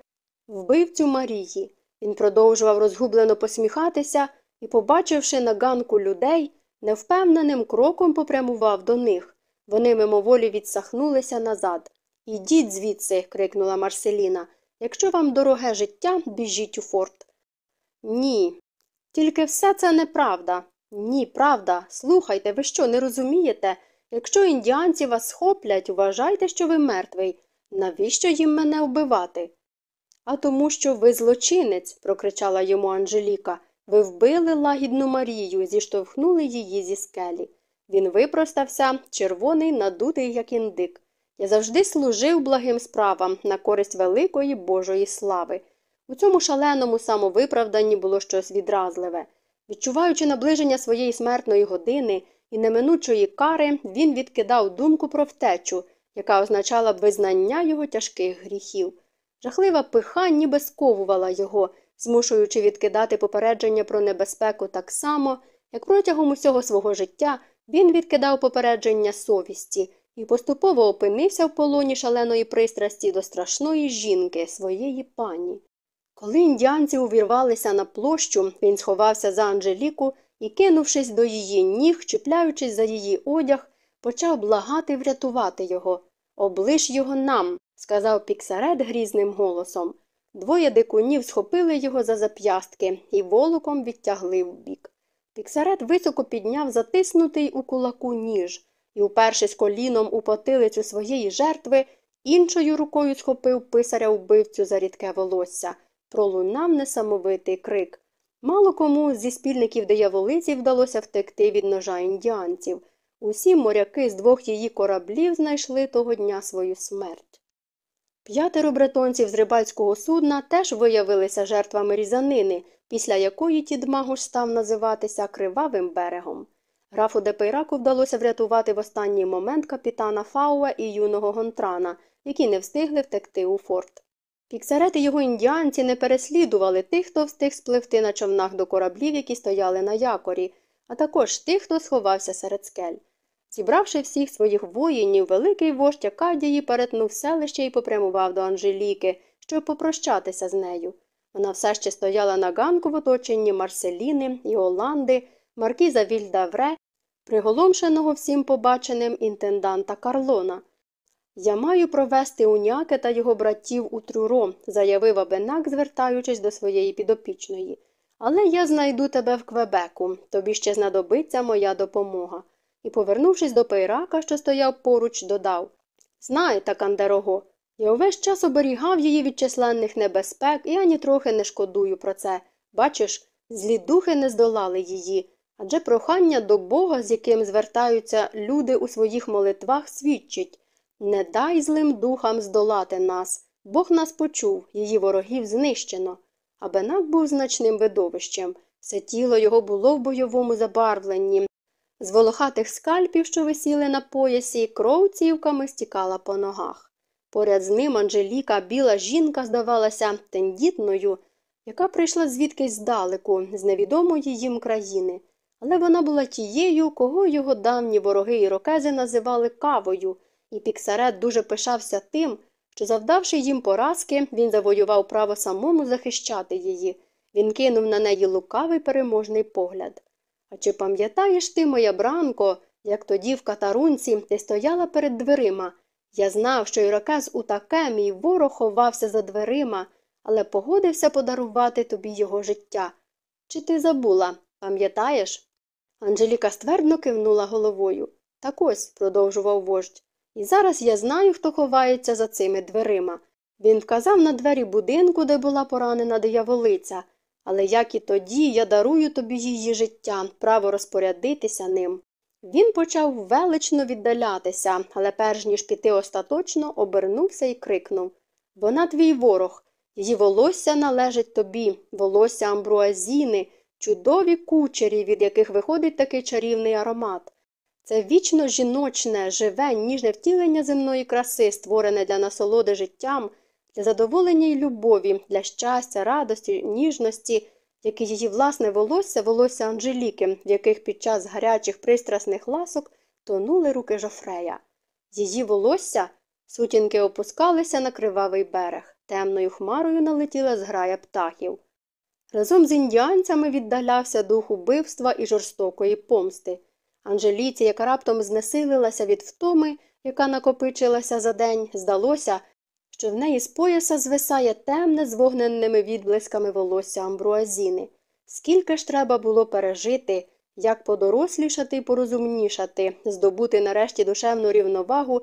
вбивцю Марії. Він продовжував розгублено посміхатися і, побачивши на ганку людей, невпевненим кроком попрямував до них. Вони мимоволі відсахнулися назад. Ідіть звідси, крикнула Марселіна. Якщо вам дороге життя, біжіть у форт. Ні. Тільки все це неправда. Ні, правда. Слухайте, ви що, не розумієте? Якщо індіанці вас схоплять, вважайте, що ви мертвий. Навіщо їм мене вбивати? А тому, що ви злочинець, прокричала йому Анжеліка. Ви вбили лагідну Марію, зіштовхнули її зі скелі. Він випростався, червоний, надутий, як індик. Я завжди служив благим справам на користь великої Божої слави. У цьому шаленому самовиправданні було щось відразливе. Відчуваючи наближення своєї смертної години і неминучої кари, він відкидав думку про втечу, яка означала б визнання його тяжких гріхів. Жахлива пиха ніби сковувала його, змушуючи відкидати попередження про небезпеку так само, як протягом усього свого життя він відкидав попередження совісті і поступово опинився в полоні шаленої пристрасті до страшної жінки, своєї пані. Коли індіанці увірвалися на площу, він сховався за Анжеліку і, кинувшись до її ніг, чіпляючись за її одяг, почав благати врятувати його. Облиш його нам, сказав піксарет грізним голосом. Двоє дикунів схопили його за зап'ястки і волоком відтягли вбік. Піксарет високо підняв затиснутий у кулаку ніж і, упершись коліном у потилицю своєї жертви, іншою рукою схопив писаря вбивцю за рідке волосся. Пролунав несамовитий крик. Мало кому зі спільників дияволиці вдалося втекти від ножа індіанців. Усі моряки з двох її кораблів знайшли того дня свою смерть. П'ятеро бретонців з рибальського судна теж виявилися жертвами різанини, після якої Тідмагуш став називатися Кривавим берегом. Графу де Пейраку вдалося врятувати в останній момент капітана Фауа і юного Гонтрана, які не встигли втекти у форт. Піксарет і його індіанці не переслідували тих, хто встиг спливти на човнах до кораблів, які стояли на якорі, а також тих, хто сховався серед скель. Зібравши всіх своїх воїнів, великий вождь Акадії перетнув селище і попрямував до Анжеліки, щоб попрощатися з нею. Вона все ще стояла на ганку в оточенні Марселіни і Іоланди, маркіза Вільдавре, приголомшеного всім побаченим інтенданта Карлона. Я маю провести уняки та його братів у трюро, заявив Абенак, звертаючись до своєї підопічної. Але я знайду тебе в Квебеку, тобі ще знадобиться моя допомога. І, повернувшись до пейрака, що стояв поруч, додав Знаєте, Кандерого, я увесь час оберігав її від численних небезпек, і ані трохи не шкодую про це. Бачиш, злі духи не здолали її, адже прохання до Бога, з яким звертаються люди у своїх молитвах, свідчить не дай злим духам здолати нас. Бог нас почув, її ворогів знищено. А Бенак був значним видовищем. Все тіло його було в бойовому забарвленні. З волохатих скальпів, що висіли на поясі, кров цівками стікала по ногах. Поряд з ним Анжеліка, біла жінка, здавалася тендітною, яка прийшла звідкись здалеку, з невідомої їм країни. Але вона була тією, кого його давні вороги і рокези називали кавою і Піксарет дуже пишався тим, що, завдавши їм поразки, він завоював право самому захищати її. Він кинув на неї лукавий переможний погляд. А чи пам'ятаєш ти, моя бранко, як тоді в катарунці ти стояла перед дверима? Я знав, що ірокез у таке мій ворог ховався за дверима, але погодився подарувати тобі його життя. Чи ти забула, пам'ятаєш? Анжеліка ствердно кивнула головою. Так ось, продовжував вождь, і зараз я знаю, хто ховається за цими дверима. Він вказав на двері будинку, де була поранена дияволиця, але як і тоді я дарую тобі її життя, право розпорядитися ним. Він почав велично віддалятися, але перш ніж піти остаточно, обернувся і крикнув Вона твій ворог, її волосся належить тобі, волосся амбруазіни, чудові кучері, від яких виходить такий чарівний аромат. Це вічно жіночне, живе, ніжне втілення земної краси, створене для насолоди життям, для задоволення й любові, для щастя, радості, ніжності, як і її власне волосся, волосся Анжеліки, в яких під час гарячих пристрасних ласок тонули руки Жофрея. Її волосся сутінки опускалися на кривавий берег, темною хмарою налетіла зграя птахів. Разом з індіанцями віддалявся дух убивства і жорстокої помсти. Анжеліці, яка раптом знесилилася від втоми, яка накопичилася за день, здалося, що в неї з пояса звисає темне з вогненними відблисками волосся амбруазіни. Скільки ж треба було пережити, як подорослішати і порозумнішати, здобути нарешті душевну рівновагу,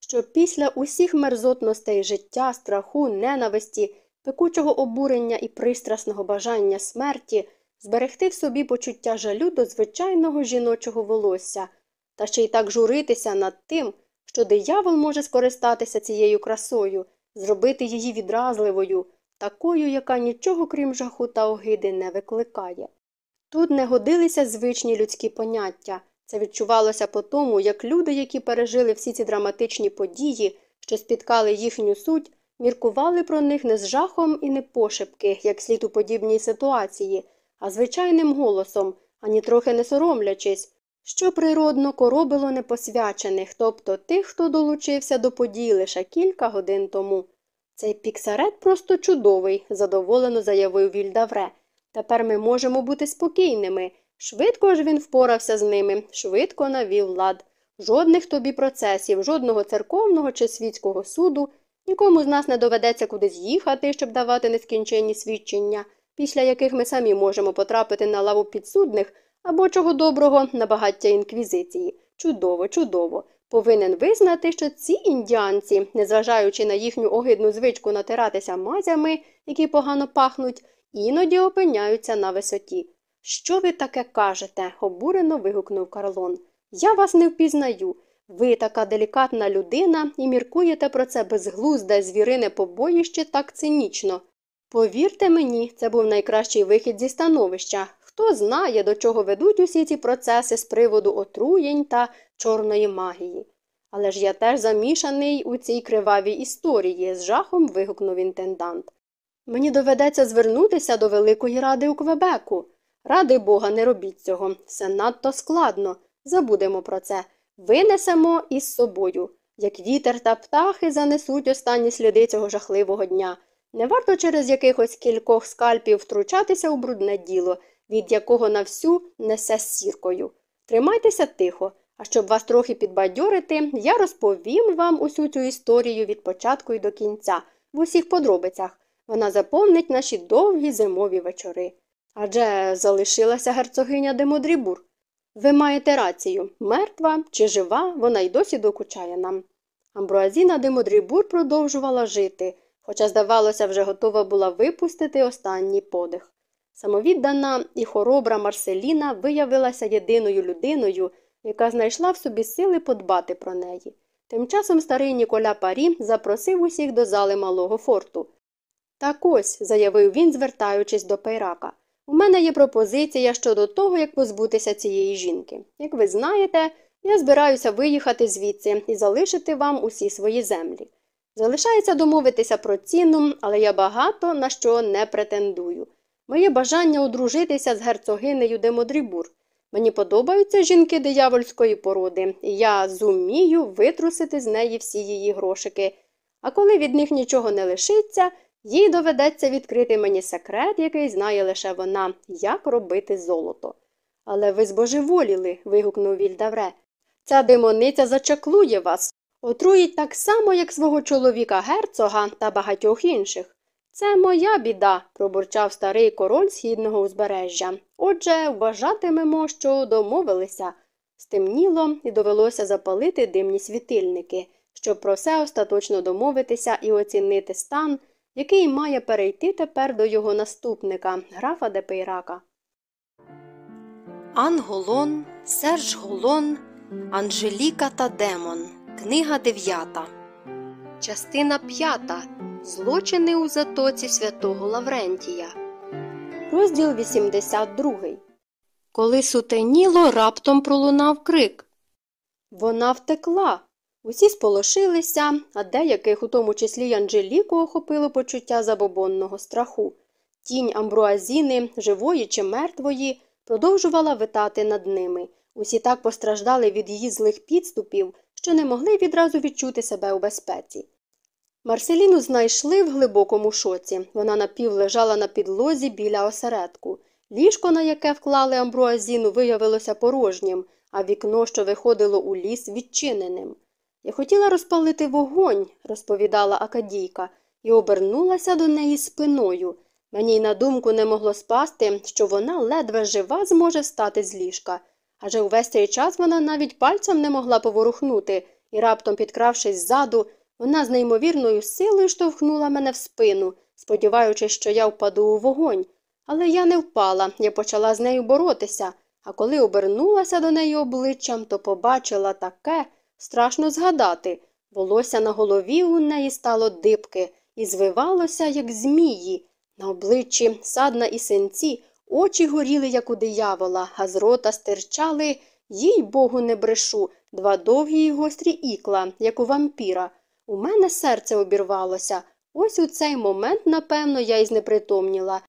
щоб після усіх мерзотностей життя, страху, ненависті, пекучого обурення і пристрасного бажання смерті зберегти в собі почуття жалю до звичайного жіночого волосся, та ще й так журитися над тим, що диявол може скористатися цією красою, зробити її відразливою, такою, яка нічого крім жаху та огиди не викликає. Тут не годилися звичні людські поняття. Це відчувалося по тому, як люди, які пережили всі ці драматичні події, що спіткали їхню суть, міркували про них не з жахом і не пошепки, як слід у подібній ситуації, а звичайним голосом, ані трохи не соромлячись, що природно коробило непосвячених, тобто тих, хто долучився до подій лише кілька годин тому. Цей піксарет просто чудовий, задоволено заявив Вільдавре. Тепер ми можемо бути спокійними. Швидко ж він впорався з ними, швидко навів лад. Жодних тобі процесів, жодного церковного чи світського суду, нікому з нас не доведеться кудись їхати, щоб давати нескінченні свідчення, після яких ми самі можемо потрапити на лаву підсудних або чого доброго на багаття інквізиції. Чудово, чудово. Повинен визнати, що ці індіанці, незважаючи на їхню огидну звичку натиратися мазями, які погано пахнуть, іноді опиняються на висоті. Що ви таке кажете? обурено вигукнув Карлон. Я вас не впізнаю. Ви така делікатна людина і міркуєте про це безглузде звірине побоїще так цинічно. Повірте мені, це був найкращий вихід зі становища. Хто знає, до чого ведуть усі ці процеси з приводу отруєнь та чорної магії. Але ж я теж замішаний у цій кривавій історії, з жахом вигукнув інтендант. Мені доведеться звернутися до Великої Ради у Квебеку. Ради Бога, не робіть цього. Все надто складно. Забудемо про це. Винесемо із собою. Як вітер та птахи занесуть останні сліди цього жахливого дня. Не варто через якихось кількох скальпів втручатися у брудне діло, від якого на всю несе сіркою. Тримайтеся тихо, а щоб вас трохи підбадьорити, я розповім вам усю цю історію від початку і до кінця, в усіх подробицях. Вона заповнить наші довгі зимові вечори. Адже залишилася герцогиня Демодрібур. Ви маєте рацію мертва чи жива, вона й досі докучає нам. Амбруазіна Демодрібур продовжувала жити, хоча, здавалося, вже готова була випустити останній подих. Самовіддана і хоробра Марселіна виявилася єдиною людиною, яка знайшла в собі сили подбати про неї. Тим часом старий Ніколя Парі запросив усіх до зали малого форту. Так ось, заявив він, звертаючись до Пейрака, у мене є пропозиція щодо того, як позбутися цієї жінки. Як ви знаєте, я збираюся виїхати звідси і залишити вам усі свої землі. Залишається домовитися про ціну, але я багато на що не претендую. Моє бажання одружитися з герцогинею Демодрібур. Мені подобаються жінки диявольської породи, і я зумію витрусити з неї всі її грошики. А коли від них нічого не лишиться, їй доведеться відкрити мені секрет, який знає лише вона, як робити золото. Але ви збожеволіли. вигукнув Вільдавре. Ця демониця зачаклує вас, отруїть так само, як свого чоловіка герцога та багатьох інших. Це моя біда, пробурчав старий король східного узбережжя. Отже, вважатимемо, що домовилися. Стемніло і довелося запалити димні світильники, щоб про все остаточно домовитися і оцінити стан, який має перейти тепер до його наступника, графа де Пейрака. Анн Голон, Серж Голон, Анжеліка та демон. Книга 9. Частина 5. Злочини у затоці святого Лаврентія. Розділ 82. Коли сутеніло, раптом пролунав крик. Вона втекла. Усі сполошилися, а деяких, у тому числі й Анжеліку, охопило почуття забобонного страху. Тінь амбруазіни, живої чи мертвої, продовжувала витати над ними. Усі так постраждали від її злих підступів, що не могли відразу відчути себе у безпеці. Марселіну знайшли в глибокому шоці. Вона напівлежала на підлозі біля осередку. Ліжко, на яке вклали амбруазіну, виявилося порожнім, а вікно, що виходило у ліс, відчиненим. Я хотіла розпалити вогонь, розповідала Акадійка, і обернулася до неї спиною. Мені й на думку не могло спасти, що вона ледве жива зможе встати з ліжка. Адже увесь цей час вона навіть пальцем не могла поворухнути, і, раптом, підкравшись ззаду, вона з неймовірною силою штовхнула мене в спину, сподіваючись, що я впаду у вогонь. Але я не впала, я почала з нею боротися, а коли обернулася до неї обличчям, то побачила таке, страшно згадати. Волосся на голові у неї стало дибки і звивалося, як змії. На обличчі садна і синці, очі горіли, як у диявола, а з рота стирчали, їй богу, не брешу, два довгі й гострі ікла, як у вампіра. У мене серце обірвалося. Ось у цей момент, напевно, я й знепритомніла.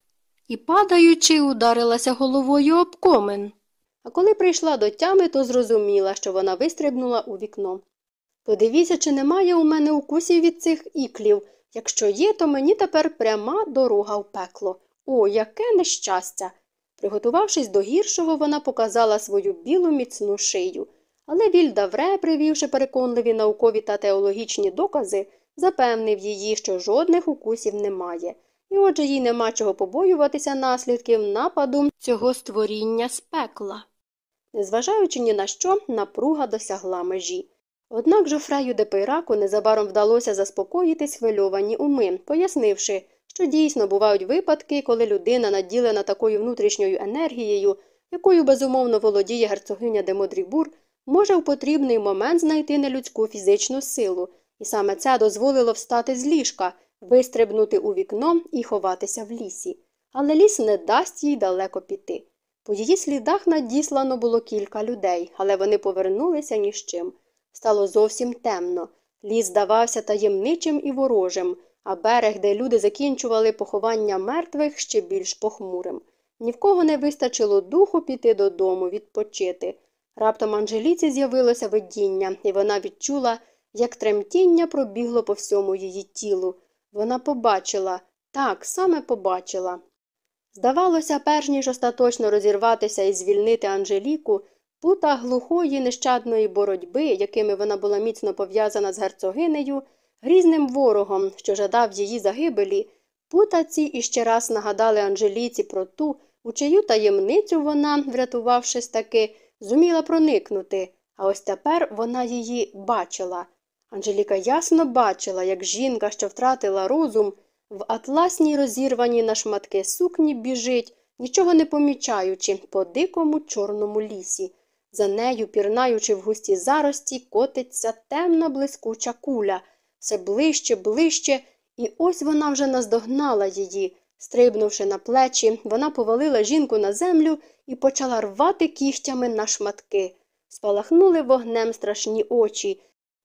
І, падаючи, ударилася головою об комен. А коли прийшла до тями, то зрозуміла, що вона вистрибнула у вікно. Подивіться, чи немає у мене укусів від цих іклів. Якщо є, то мені тепер пряма дорога в пекло. О, яке нещастя. Приготувавшись до гіршого, вона показала свою білу міцну шию. Але Вільдавре, привівши переконливі наукові та теологічні докази, запевнив її, що жодних укусів немає, і отже їй нема чого побоюватися наслідків нападу цього створіння з пекла. Незважаючи ні на що, напруга досягла межі. Однак Жофрею де незабаром вдалося заспокоїти схвильовані уми, пояснивши, що дійсно бувають випадки, коли людина, наділена такою внутрішньою енергією, якою безумовно володіє герцогиня де Модрібур, може в потрібний момент знайти нелюдську фізичну силу, і саме це дозволило встати з ліжка, вистрибнути у вікно і ховатися в лісі. Але ліс не дасть їй далеко піти. По її слідах надіслано було кілька людей, але вони повернулися ні з чим. Стало зовсім темно. Ліс здавався таємничим і ворожим, а берег, де люди закінчували поховання мертвих, ще більш похмурим. Ні в кого не вистачило духу піти додому, відпочити. Раптом Анжеліці з'явилося видіння, і вона відчула, як тремтіння пробігло по всьому її тілу. Вона побачила, так, саме побачила. Здавалося, перш ніж остаточно розірватися і звільнити Анжеліку, пута глухої нещадної боротьби, якими вона була міцно пов'язана з герцогинею, грізним ворогом, що жадав її загибелі, пута ці іще раз нагадали Анжеліці про ту, у чию таємницю вона, врятувавшись таки, зуміла проникнути, а ось тепер вона її бачила. Анжеліка ясно бачила, як жінка, що втратила розум, в атласній розірваній на шматки сукні біжить, нічого не помічаючи, по дикому чорному лісі. За нею, пірнаючи в густі зарості, котиться темна блискуча куля, все ближче, ближче, і ось вона вже наздогнала її. Стрибнувши на плечі, вона повалила жінку на землю і почала рвати кігтями на шматки. Спалахнули вогнем страшні очі,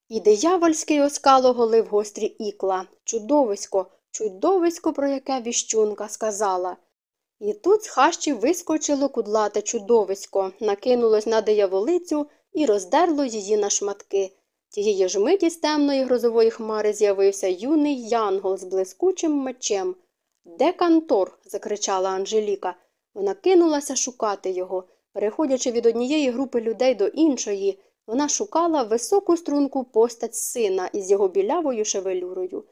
і диявольський оскал оголив гострі ікла. Чудовисько, чудовисько, про яке віщунка сказала. І тут з хащі вискочило кудлате чудовисько, накинулось на дияволицю і роздерло її на шматки. Тієї ж миті з темної грозової хмари з'явився юний янгол з блискучим мечем. Де Кантор? закричала Анжеліка. Вона кинулася шукати його. Переходячи від однієї групи людей до іншої, вона шукала високу струнку постать сина із його білявою шевелюрою.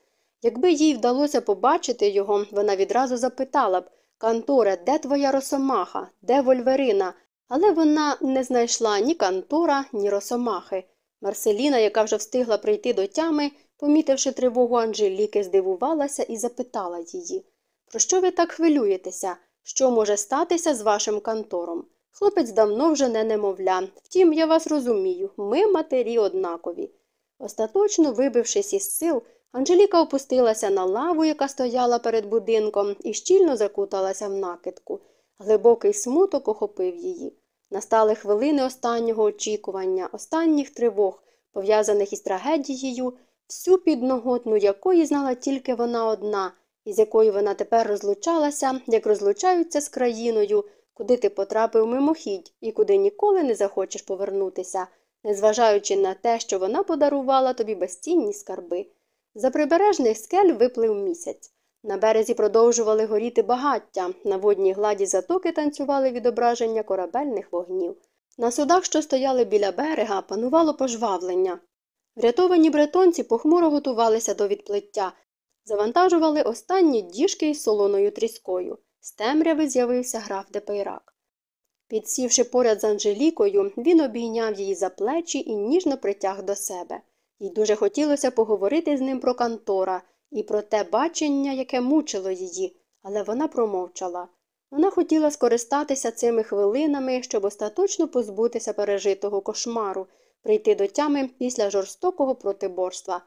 Якби їй вдалося побачити його, вона відразу запитала б Канторе, де твоя росомаха, де Вольверина? Але вона не знайшла ні Кантора, ні росомахи. Марселіна, яка вже встигла прийти до тями, помітивши тривогу Анжеліки, здивувалася і запитала її Про що ви так хвилюєтеся? Що може статися з вашим кантором? Хлопець давно вже не немовля. Втім, я вас розумію, ми матері однакові. Остаточно вибившись із сил, Анжеліка опустилася на лаву, яка стояла перед будинком, і щільно закуталася в накидку. Глибокий смуток охопив її. Настали хвилини останнього очікування, останніх тривог, пов'язаних із трагедією, всю підноготну якої знала тільки вона одна, із якою вона тепер розлучалася, як розлучаються з країною, куди ти потрапив мимохідь і куди ніколи не захочеш повернутися, незважаючи на те, що вона подарувала тобі безцінні скарби. За прибережних скель виплив місяць. На березі продовжували горіти багаття, на водній гладі затоки танцювали відображення корабельних вогнів. На судах, що стояли біля берега, панувало пожвавлення. Врятовані бретонці похмуро готувалися до відплиття, завантажували останні діжки із солоною тріскою. З темряви з'явився граф де Пейрак. Підсівши поряд з Анжелікою, він обійняв її за плечі і ніжно притяг до себе. Їй дуже хотілося поговорити з ним про Кантора і про те бачення, яке мучило її, але вона промовчала. Вона хотіла скористатися цими хвилинами, щоб остаточно позбутися пережитого кошмару, прийти до тями після жорстокого протиборства.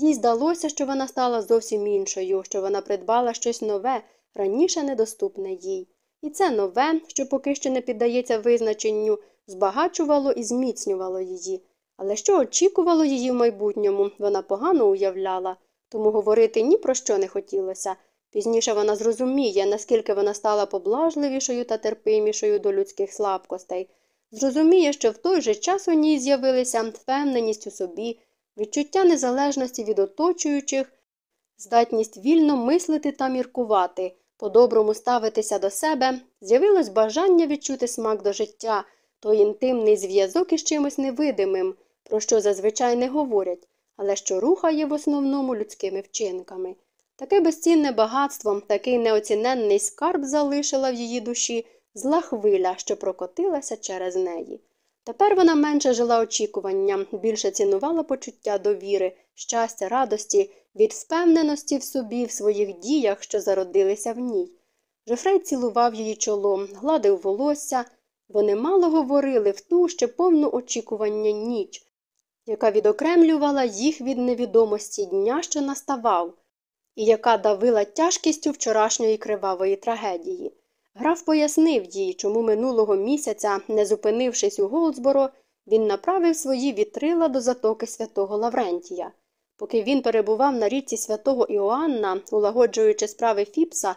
Їй здалося, що вона стала зовсім іншою, що вона придбала щось нове, раніше недоступне їй. І це нове, що поки що не піддається визначенню, збагачувало і зміцнювало її. Але що очікувало її в майбутньому, вона погано уявляла, тому говорити ні про що не хотілося. Пізніше вона зрозуміє, наскільки вона стала поблажливішою та терпимішою до людських слабкостей, зрозуміє, що в той же час у ній з'явилися впевненість у собі, відчуття незалежності від оточуючих, здатність вільно мислити та міркувати, по-доброму ставитися до себе, з'явилось бажання відчути смак до життя, той інтимний зв'язок із чимось невидимим, про що зазвичай не говорять, але що рухає в основному людськими вчинками. Таке безцінне багатство, такий неоціненний скарб залишила в її душі зла хвиля, що прокотилася через неї. Тепер вона менше жила очікуванням, більше цінувала почуття довіри, щастя, радості, від впевненості в собі, в своїх діях, що зародилися в ній. Жофрей цілував її чоло, гладив волосся. Вони мало говорили в ту ще повну очікування ніч, яка відокремлювала їх від невідомості дня, що наставав, і яка давила тяжкістю вчорашньої кривавої трагедії. Граф пояснив їй, чому минулого місяця, не зупинившись у Голдсборо, він направив свої вітрила до затоки святого Лаврентія. Поки він перебував на річці святого Іоанна, улагоджуючи справи Фіпса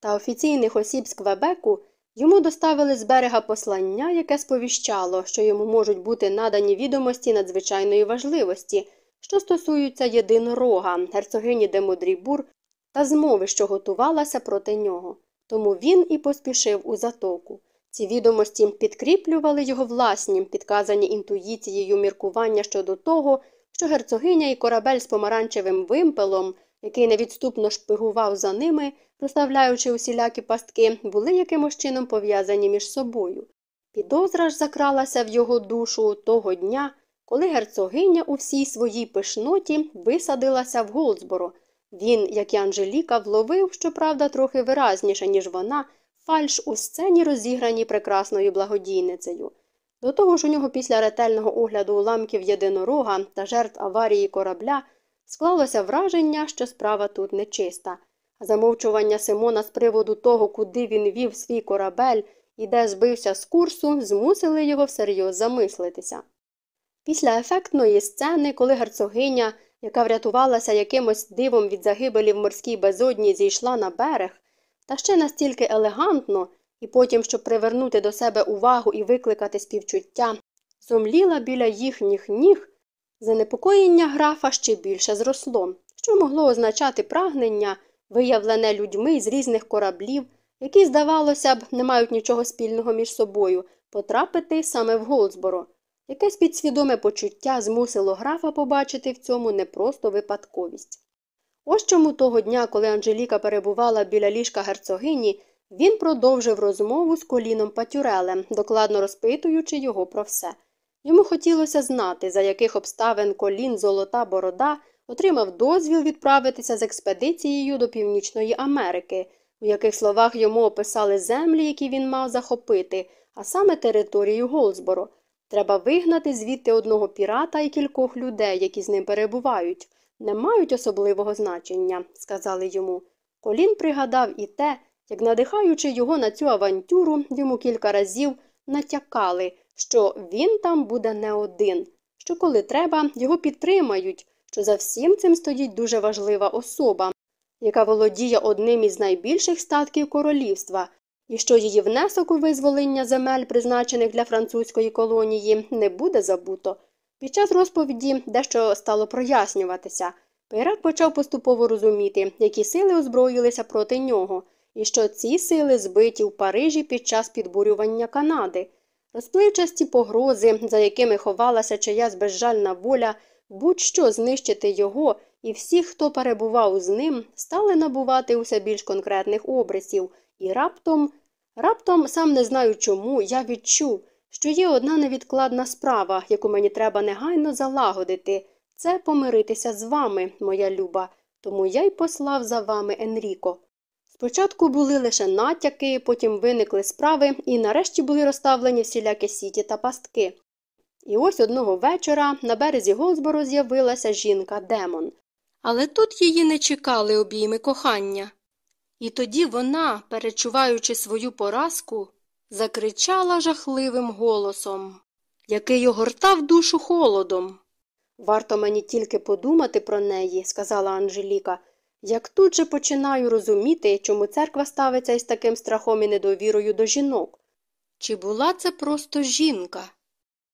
та офіційних осіб з Квебеку, йому доставили з берега послання, яке сповіщало, що йому можуть бути надані відомості надзвичайної важливості, що стосуються єдинорога, герцогині де Модрібур та змови, що готувалася проти нього. Тому він і поспішив у затоку. Ці відомості підкріплювали його власні, підказані інтуїцією міркування щодо того, що герцогиня і корабель з помаранчевим вимпелом, який невідступно шпигував за ними, розставляючи усілякі пастки, були якимось чином пов'язані між собою. Підозра ж закралася в його душу того дня, коли герцогиня у всій своїй пишноті висадилася в Голдсборо. Він, як і Анжеліка, вловив, щоправда, трохи виразніше, ніж вона, фальш у сцені, розіграній прекрасною благодійницею. До того ж у нього після ретельного огляду уламків єдинорога та жертв аварії корабля склалося враження, що справа тут нечиста. Замовчування Симона з приводу того, куди він вів свій корабель і де збився з курсу, змусили його всерйоз замислитися. Після ефектної сцени, коли герцогиня, яка врятувалася якимось дивом від загибелі в морській безодні, зійшла на берег, та ще настільки елегантно, і потім, щоб привернути до себе увагу і викликати співчуття, зомліла біля їхніх ніг, занепокоєння графа ще більше зросло, що могло означати прагнення, виявлене людьми з різних кораблів, які, здавалося б, не мають нічого спільного між собою, потрапити саме в Голдсборо. Якесь підсвідоме почуття змусило графа побачити в цьому не просто випадковість. Ось чому того дня, коли Анжеліка перебувала біля ліжка герцогині, він продовжив розмову з коліном Патюрелем, докладно розпитуючи його про все. Йому хотілося знати, за яких обставин колін Золота Борода отримав дозвіл відправитися з експедицією до Північної Америки, у яких словах йому описали землі, які він мав захопити, а саме територію Голсборо. Треба вигнати звідти одного пірата і кількох людей, які з ним перебувають. Не мають особливого значення, сказали йому. Колін пригадав і те, як, надихаючи його на цю авантюру, йому кілька разів натякали, що він там буде не один, що коли треба, його підтримають, що за всім цим стоїть дуже важлива особа, яка володіє одним із найбільших статків королівства, і що її внесок у визволення земель, призначених для французької колонії, не буде забуто. Під час розповіді дещо стало прояснюватися. Пейрак почав поступово розуміти, які сили озброїлися проти нього, і що ці сили збиті в Парижі під час підбурювання Канади. Розпливчасті погрози, за якими ховалася чиясь безжальна воля, будь-що знищити його і всіх, хто перебував з ним, стали набувати усе більш конкретних обрисів, і раптом, раптом, сам не знаю чому, я відчув, що є одна невідкладна справа, яку мені треба негайно залагодити це помиритися з вами, моя люба, тому я й послав за вами Енріко. Спочатку були лише натяки, потім виникли справи і нарешті були розставлені всілякі сіті та пастки. І ось одного вечора на березі Голзбору з'явилася жінка Демон. Але тут її не чекали обійми кохання. І тоді вона, перечуваючи свою поразку, закричала жахливим голосом, який огортав душу холодом. Варто мені тільки подумати про неї, сказала Анжеліка, як тут же починаю розуміти, чому церква ставиться із таким страхом і недовірою до жінок. Чи була це просто жінка?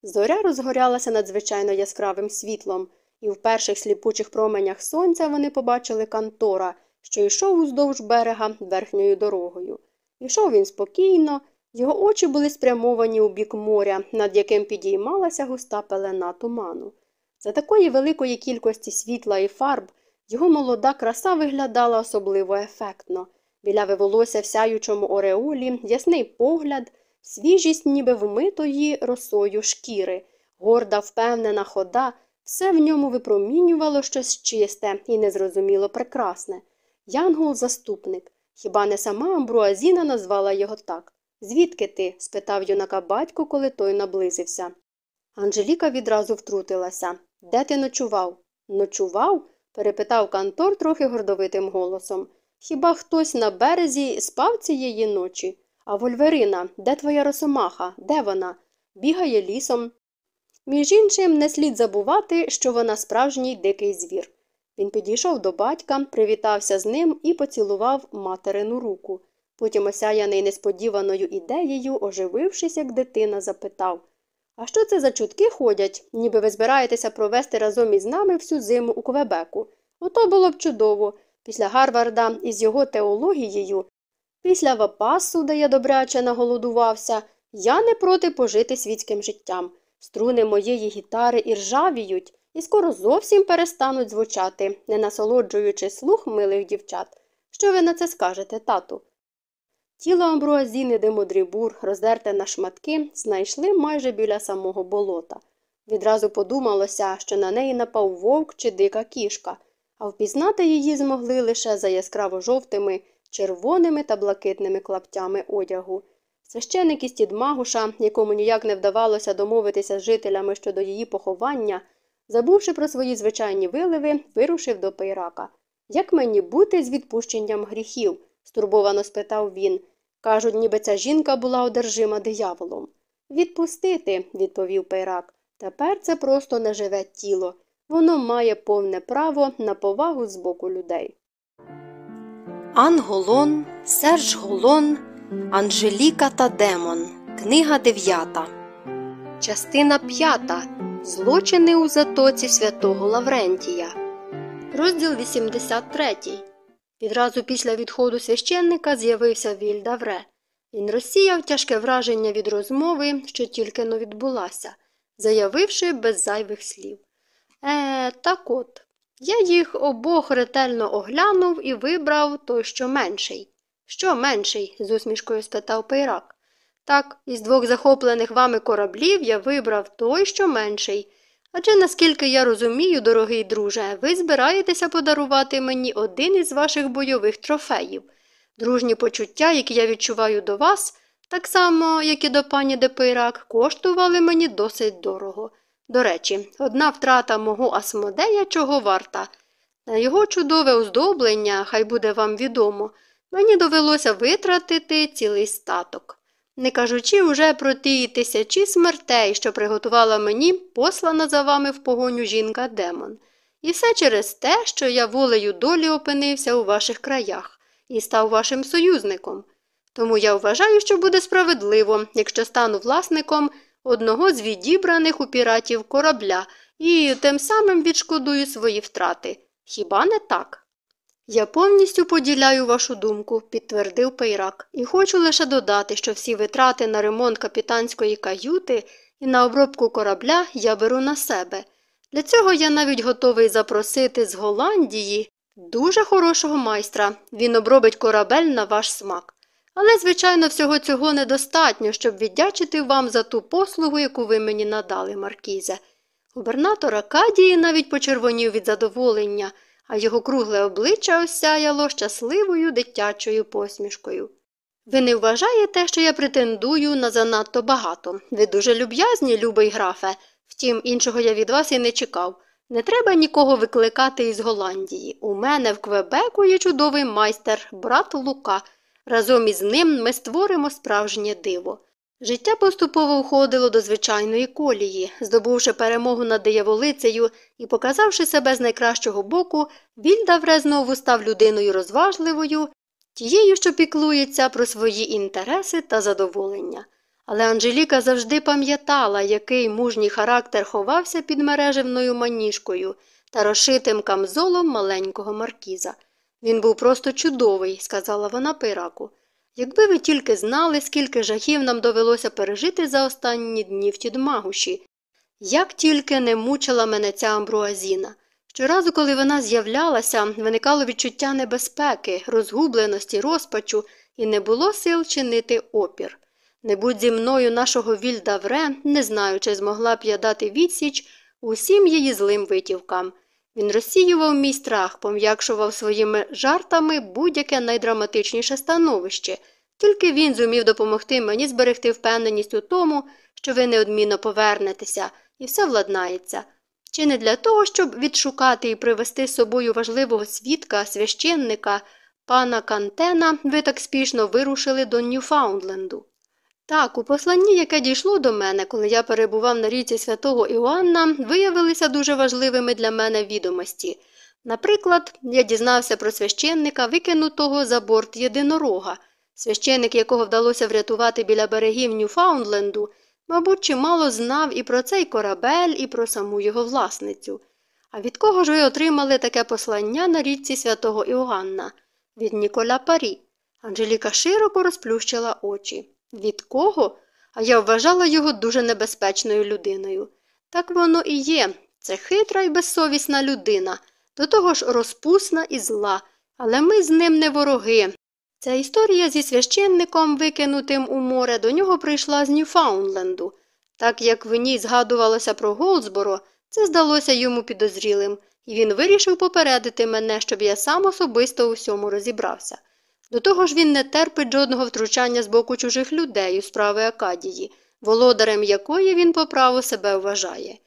Зоря розгорялася надзвичайно яскравим світлом, і в перших сліпучих променях сонця вони побачили Кантора, що йшов уздовж берега верхньою дорогою. Йшов він спокійно, його очі були спрямовані у бік моря, над яким підіймалася густа пелена туману. За такої великої кількості світла і фарб його молода краса виглядала особливо ефектно. Біляве волосся в сяючому ореолі, ясний погляд, свіжість ніби вмитої росою шкіри, горда, впевнена хода, все в ньому випромінювало щось чисте і незрозуміло прекрасне. Янгол заступник. Хіба не сама Амбруазіна назвала його так? Звідки ти? спитав юнака батько, коли той наблизився. Анжеліка відразу втрутилася. Де ти ночував? Ночував? перепитав Кантор трохи гордовитим голосом. Хіба хтось на березі спав цієї ночі? А Вольверина, де твоя росомаха? Де вона? Бігає лісом. Між іншим, не слід забувати, що вона справжній дикий звір. Він підійшов до батька, привітався з ним і поцілував материну руку. Потім, осяяний несподіваною ідеєю, оживившись, як дитина, запитав А що це за чутки ходять, ніби ви збираєтеся провести разом із нами всю зиму у Квебеку? Ото було б чудово. Після Гарварда із його теологією, після Вапасу, де я добряче наголодувався, я не проти пожити світським життям. Струни моєї гітари іржавіють і скоро зовсім перестануть звучати, не насолоджуючи слух милих дівчат. Що ви на це скажете, тату? Тіло Амбруазіни де Модрібур, роздерте на шматки, знайшли майже біля самого болота. Відразу подумалося, що на неї напав вовк чи дика кішка, а впізнати її змогли лише за яскраво жовтими, червоними та блакитними клаптями одягу. Священик із Тідмагуша, якому ніяк не вдавалося домовитися з жителями щодо її поховання, забувши про свої звичайні виливи, вирушив до Пейрака. Як мені бути з відпущенням гріхів? стурбовано спитав він. Кажуть, ніби ця жінка була одержима дияволом. Відпустити, відповів Пейрак. Тепер це просто неживе тіло. Воно має повне право на повагу з боку людей. Ан Голон, Серж Голон, Анжеліка та Демон. Книга 9. Частина 5. Злочини у затоці святого Лаврентія. Розділ 83. Відразу після відходу священника з'явився Вільдавре. Він розсіяв тяжке враження від розмови, що тільки но відбулася, заявивши без зайвих слів. Е, так от. Я їх обох ретельно оглянув і вибрав той, що менший. Що менший? з усмішкою спитав Пейрак. Так, із двох захоплених вами кораблів я вибрав той, що менший. Адже наскільки я розумію, дорогий друже, ви збираєтеся подарувати мені один із ваших бойових трофеїв. Дружні почуття, які я відчуваю до вас, так само, як і до пані де Пейрак, коштували мені досить дорого. До речі, одна втрата мого Асмодея чого варта. На його чудове оздоблення, хай буде вам відомо, мені довелося витратити цілий статок. Не кажучи уже про ті тисячі смертей, що приготувала мені послана за вами в погоню жінка демон. І все через те, що я волею долі опинився у ваших краях і став вашим союзником. Тому я вважаю, що буде справедливо, якщо стану власником одного з відібраних у піратів корабля і тим самим відшкодую свої втрати. Хіба не так? Я повністю поділяю вашу думку, підтвердив Пейрак, і хочу лише додати, що всі витрати на ремонт капітанської каюти і на обробку корабля я беру на себе. Для цього я навіть готовий запросити з Голландії дуже хорошого майстра. Він обробить корабель на ваш смак. Але, звичайно, всього цього недостатньо, щоб віддячити вам за ту послугу, яку ви мені надали, Маркізе. Губернатор Акадії навіть почервонів від задоволення, а його кругле обличчя осяяло щасливою дитячою посмішкою. Ви не вважаєте, що я претендую на занадто багато. Ви дуже люб'язні, любий графе, втім, іншого я від вас і не чекав. Не треба нікого викликати із Голландії. У мене в Квебеку є чудовий майстер, брат Лука. Разом із ним ми створимо справжнє диво. Життя поступово входило до звичайної колії, здобувши перемогу над дияволицею і показавши себе з найкращого боку, Вільдавре знову став людиною розважливою, тією, що піклується про свої інтереси та задоволення. Але Анжеліка завжди пам'ятала, який мужній характер ховався під мережевною маніжкою та розшитим камзолом маленького маркіза. Він був просто чудовий, сказала вона пираку. Якби ви тільки знали, скільки жахів нам довелося пережити за останні дні в Тідмагуші. Як тільки не мучила мене ця амбруазіна. Щоразу, коли вона з'являлася, виникало відчуття небезпеки, розгубленості, розпачу, і не було сил чинити опір. Не будь зі мною нашого Вільдавре, не знаю, чи змогла б я дати відсіч усім її злим витівкам. Він розсіював мій страх, пом'якшував своїми жартами будь-яке найдраматичніше становище, тільки він зумів допомогти мені зберегти впевненість у тому, що ви неодмінно повернетеся, і все владнається. Чи не для того, щоб відшукати і привести з собою важливого свідка, священника, пана Кантена, ви так спішно вирушили до Ньюфаундленду? Так, у посланні, яке дійшло до мене, коли я перебував на річці святого Іоанна, виявилися дуже важливими для мене відомості. Наприклад, я дізнався про священника, викинутого за борт єдинорога, священник, якого вдалося врятувати біля берегів Ньюфаундленду, мабуть, чимало знав і про цей корабель, і про саму його власницю. А від кого ж ви отримали таке послання на річці святого Іоанна? Від Ніколя Парі. Анжеліка широко розплющила очі. Від кого? А я вважала його дуже небезпечною людиною. Так воно і є. Це хитра і безсовісна людина, до того ж розпусна і зла, але ми з ним не вороги. Ця історія зі священником, викинутим у море, до нього прийшла з Ньюфаундленду. Так як в ній згадувалося про Голдсборо, це здалося йому підозрілим, і він вирішив попередити мене, щоб я сам особисто у всьому розібрався. До того ж він не терпить жодного втручання з боку чужих людей у справи Акадії, володарем якої він по праву себе вважає.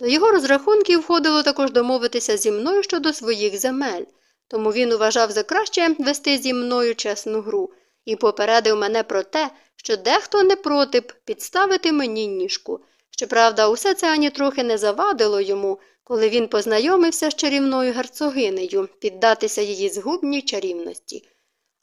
До його розрахунків входило також домовитися зі мною щодо своїх земель, тому він вважав за краще вести зі мною чесну гру і попередив мене про те, що дехто не проти б підставити мені ніжку. Щоправда, усе це ані трохи не завадило йому, коли він познайомився з чарівною герцогинею, піддатися її згубній чарівності.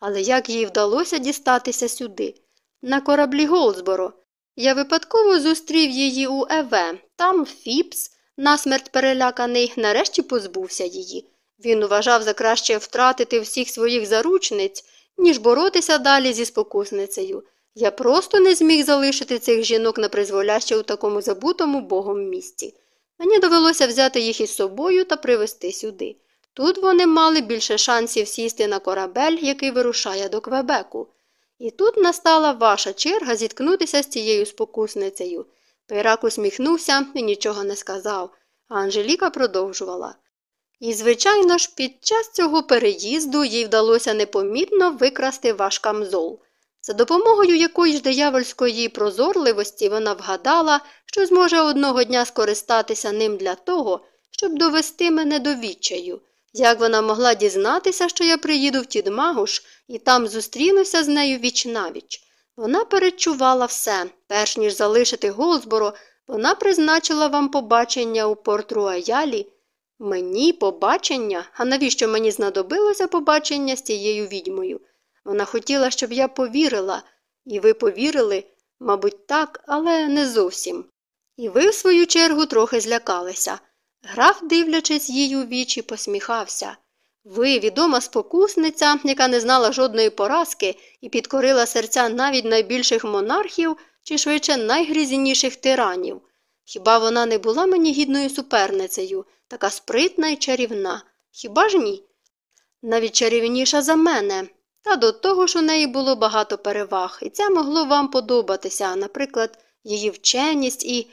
Але як їй вдалося дістатися сюди? На кораблі Голдсборо. Я випадково зустрів її у Еве. Там Фіпс, насмерть переляканий, нарешті позбувся її. Він вважав за краще втратити всіх своїх заручниць, ніж боротися далі зі спокусницею. Я просто не зміг залишити цих жінок на призволяще у такому забутому богом місці. Мені довелося взяти їх із собою та привезти сюди. Тут вони мали більше шансів сісти на корабель, який вирушає до Квебеку. І тут настала ваша черга зіткнутися з цією спокусницею. Пейрак усміхнувся і нічого не сказав, а Анжеліка продовжувала. І, звичайно ж, під час цього переїзду їй вдалося непомітно викрасти ваш камзол. За допомогою якоїсь диявольської прозорливості вона вгадала, що зможе одного дня скористатися ним для того, щоб довести мене до відчаю. Як вона могла дізнатися, що я приїду в Тідмагуш і там зустрінуся з нею віч навіч? Вона передчувала все, перш ніж залишити Голсборо, вона призначила вам побачення у Порт-Руаялі. Мені побачення? А навіщо мені знадобилося побачення з цією відьмою? Вона хотіла, щоб я повірила, і ви повірили, мабуть, так, але не зовсім. І ви, в свою чергу, трохи злякалися. Граф, дивлячись їй у вічі, посміхався. Ви, відома спокусниця, яка не знала жодної поразки і підкорила серця навіть найбільших монархів чи швидше найгрізініших тиранів. Хіба вона не була мені гідною суперницею, така спритна і чарівна? Хіба ж ні? Навіть чарівніша за мене. Та до того ж у неї було багато переваг, і це могло вам подобатися, наприклад, її вченість і.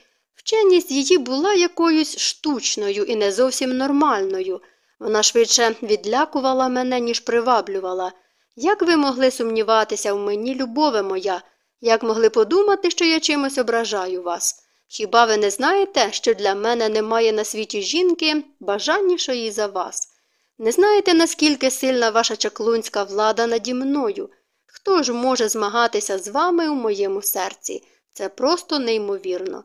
Вченість її була якоюсь штучною і не зовсім нормальною. Вона швидше відлякувала мене, ніж приваблювала. Як ви могли сумніватися в мені, любове моя, як могли подумати, що я чимось ображаю вас? Хіба ви не знаєте, що для мене немає на світі жінки бажаннішої за вас? Не знаєте, наскільки сильна ваша чаклунська влада наді мною? Хто ж може змагатися з вами у моєму серці? Це просто неймовірно.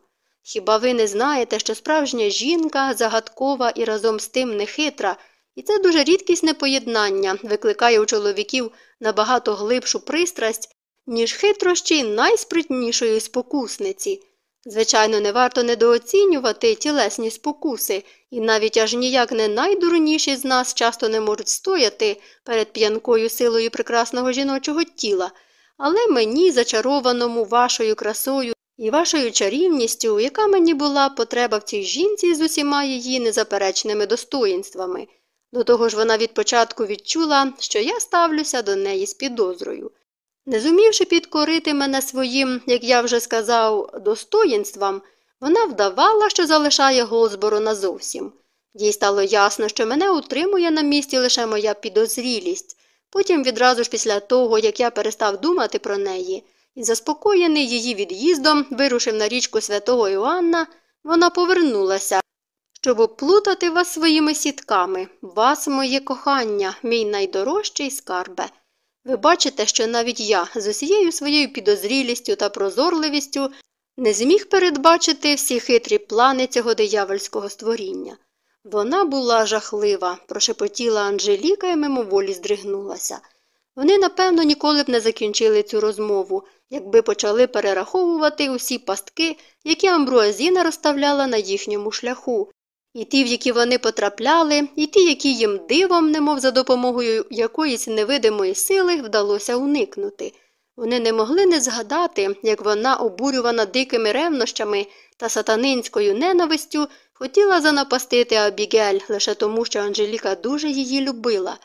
Хіба ви не знаєте, що справжня жінка загадкова і разом з тим нехитра, і це дуже рідкісне поєднання викликає у чоловіків набагато глибшу пристрасть, ніж хитрощі найспритнішої спокусниці. Звичайно, не варто недооцінювати тілесні спокуси, і навіть аж ніяк не найдурніші з нас часто не можуть стояти перед п'янкою силою прекрасного жіночого тіла, але мені, зачарованому вашою красою і вашою чарівністю, яка мені була потреба в цій жінці з усіма її незаперечними достоїнствами. До того ж вона від початку відчула, що я ставлюся до неї з підозрою. Не зумівши підкорити мене своїм, як я вже сказав, достоїнствам, вона вдавала, що залишає Голзбору назовсім. Їй стало ясно, що мене утримує на місці лише моя підозрілість. Потім, відразу ж після того, як я перестав думати про неї, і, заспокоєний її від'їздом, вирушив на річку святого Іоанна, вона повернулася, щоб оплутати вас своїми сітками, вас, моє кохання, мій найдорожчий скарбе. Ви бачите, що навіть я з усією своєю підозрілістю та прозорливістю не зміг передбачити всі хитрі плани цього диявольського створіння. Вона була жахлива, прошепотіла Анжеліка і мимоволі здригнулася. Вони, напевно, ніколи б не закінчили цю розмову, якби почали перераховувати усі пастки, які Амбруазіна розставляла на їхньому шляху, і ті, в які вони потрапляли, і ті, які їм дивом, немов за допомогою якоїсь невидимої сили, вдалося уникнути. Вони не могли не згадати, як вона, обурювана дикими ревнощами та сатанинською ненавистю, хотіла занапастити Абігель лише тому, що Анжеліка дуже її любила.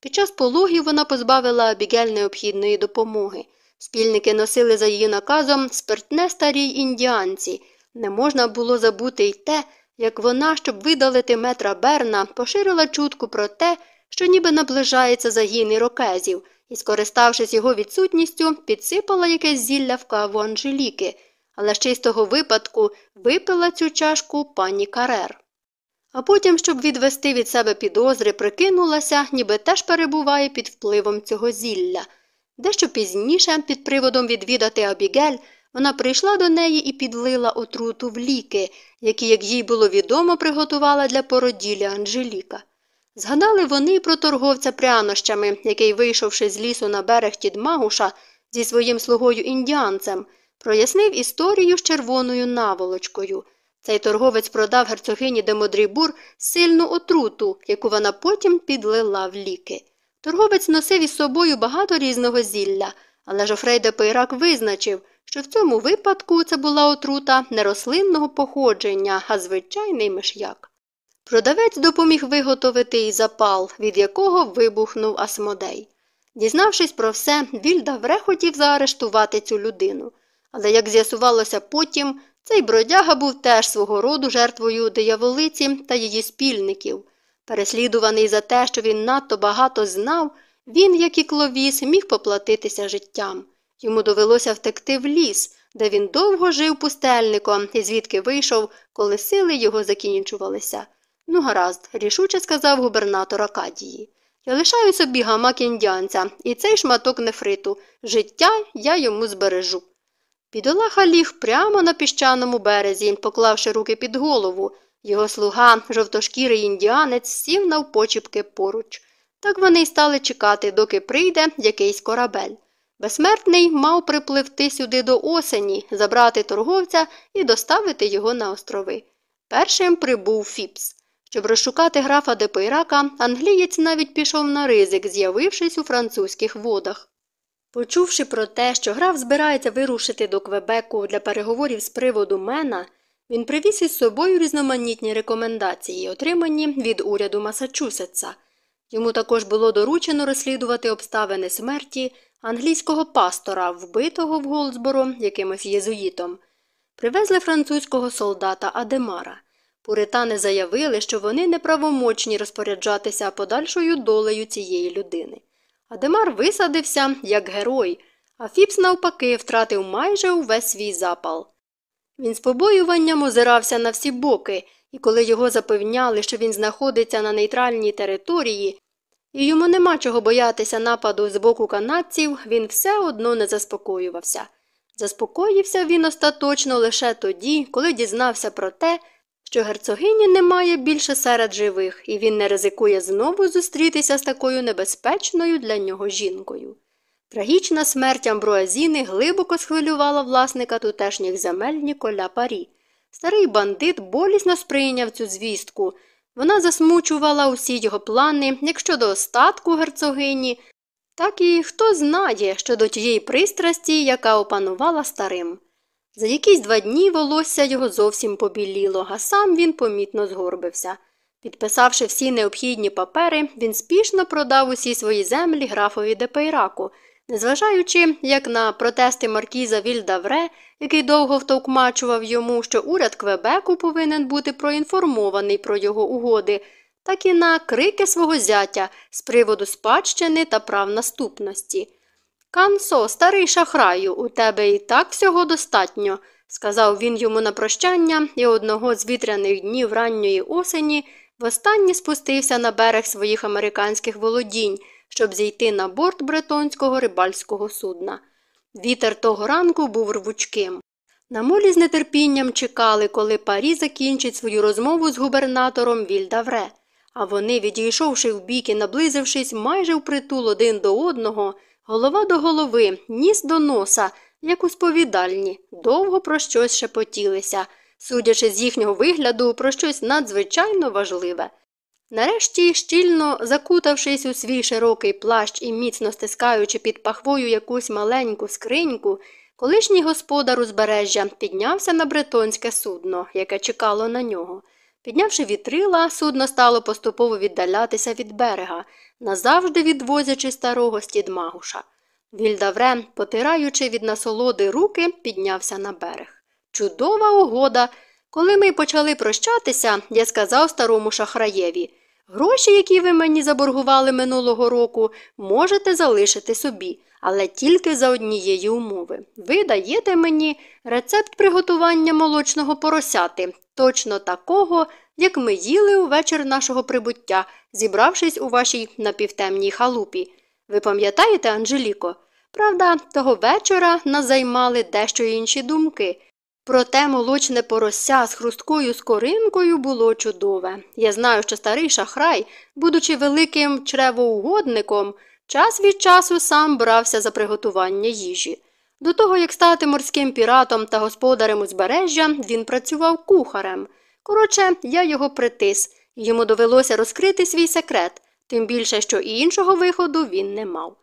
Під час пологів вона позбавила Абігель необхідної допомоги. Спільники носили за її наказом спиртне старій індіанці. Не можна було забути й те, як вона, щоб видалити метра Берна, поширила чутку про те, що ніби наближається загін ірокезів, і, скориставшись його відсутністю, підсипала якесь зілля в каву Анжеліки, але з чистого випадку випила цю чашку пані Карер. А потім, щоб відвести від себе підозри, прикинулася, ніби теж перебуває під впливом цього зілля. Дещо пізніше, під приводом відвідати Абігель, вона прийшла до неї і підлила отруту в ліки, які, як їй було відомо, приготувала для породілля Анжеліка. Згадали вони про торговця прянощами, який, вийшовши з лісу на берег Тідмагуша зі своїм слугою індіанцем, прояснив історію з червоною наволочкою. Цей торговець продав герцогині Демодрібур сильну отруту, яку вона потім підлила в ліки. Торговець носив із собою багато різного зілля, але Жофрей де Пейрак визначив, що в цьому випадку це була отрута не рослинного походження, а звичайний миш'як. Продавець допоміг виготовити і запал, від якого вибухнув Асмодей. Дізнавшись про все, Вільдавре хотів заарештувати цю людину. Але, як з'ясувалося потім, цей бродяга був теж свого роду жертвою дияволиці та її спільників. Переслідуваний за те, що він надто багато знав, він, як і кловіс, міг поплатитися життям. Йому довелося втекти в ліс, де він довго жив пустельником і звідки вийшов, коли сили його закінчувалися. Ну, гаразд, рішуче сказав губернатор Акадії. Я лишаю собі гамак індіанця і цей шматок нефриту. Життя я йому збережу. Бідолаха ліг прямо на піщаному березі, поклавши руки під голову. Його слуга, жовтошкірий індіанець, сів навпочіпки поруч. Так вони й стали чекати, доки прийде якийсь корабель. Безсмертний мав припливти сюди до осені, забрати торговця і доставити його на острови. Першим прибув Фіпс. Щоб розшукати графа Депейрака, англієць навіть пішов на ризик, з'явившись у французьких водах. Почувши про те, що граф збирається вирушити до Квебеку для переговорів з приводу Мена, він привіз із собою різноманітні рекомендації, отримані від уряду Масачусетса. Йому також було доручено розслідувати обставини смерті англійського пастора, вбитого в Голдсборо якимось єзуїтом. Привезли французького солдата Адемара. Пуритани заявили, що вони неправомочні розпоряджатися подальшою долею цієї людини. Адемар висадився як герой, а Фіпс, навпаки, втратив майже увесь свій запал. Він з побоюванням озирався на всі боки, і коли його запевняли, що він знаходиться на нейтральній території, і йому нема чого боятися нападу з боку канадців, він все одно не заспокоювався. Заспокоївся він остаточно лише тоді, коли дізнався про те, що герцогині немає більше серед живих, і він не ризикує знову зустрітися з такою небезпечною для нього жінкою. Трагічна смерть Амбруазіни глибоко схвилювала власника тутешніх земель Ніколя Парі. Старий бандит болісно сприйняв цю звістку. Вона засмучувала усі його плани, як щодо остатку герцогині, так і хто знає щодо тієї пристрасті, яка опанувала старим. За якісь два дні волосся його зовсім побіліло, а сам він помітно згорбився. Підписавши всі необхідні папери, він спішно продав усі свої землі графові Депейраку, незважаючи як на протести маркіза Вільдавре, який довго втовкмачував йому, що уряд Квебеку повинен бути проінформований про його угоди, так і на крики свого зятя з приводу спадщини та прав наступності. Кансо, старий шахраю, у тебе і так всього достатньо, сказав він йому на прощання, і одного з вітряних днів ранньої осені востаннє спустився на берег своїх американських володінь, щоб зійти на борт бретонського рибальського судна. Вітер того ранку був рвучким. На молі з нетерпінням чекали, коли Парі закінчить свою розмову з губернатором Вільдавре, а вони, відійшовши вбік і наблизившись майже впритул один до одного, голова до голови, ніс до носа, як у сповідальні, довго про щось шепотілися, судячи з їхнього вигляду про щось надзвичайно важливе. Нарешті, щільно закутавшись у свій широкий плащ і міцно стискаючи під пахвою якусь маленьку скриньку, колишній господар узбережжя піднявся на бретонське судно, яке чекало на нього. Піднявши вітрила, судно стало поступово віддалятися від берега, назавжди відвозячи старого стідмагуша. Вільдавре, потираючи від насолоди руки, піднявся на берег. Чудова угода. Коли ми почали прощатися, я сказав старому шахраєві гроші, які ви мені заборгували минулого року, можете залишити собі, але тільки за однієї умови. Ви даєте мені рецепт приготування молочного поросяти, точно такого, як ми їли у вечір нашого прибуття, зібравшись у вашій напівтемній халупі. Ви пам'ятаєте, Анжеліко? Правда, того вечора нас займали дещо інші думки. Проте молочне порося з хрусткою скоринкою було чудове. Я знаю, що старий шахрай, будучи великим чревоугодником, час від часу сам брався за приготування їжі. До того, як стати морським піратом та господарем узбережжя, він працював кухарем. Коротше, я його притис, йому довелося розкрити свій секрет, тим більше, що іншого виходу він не мав.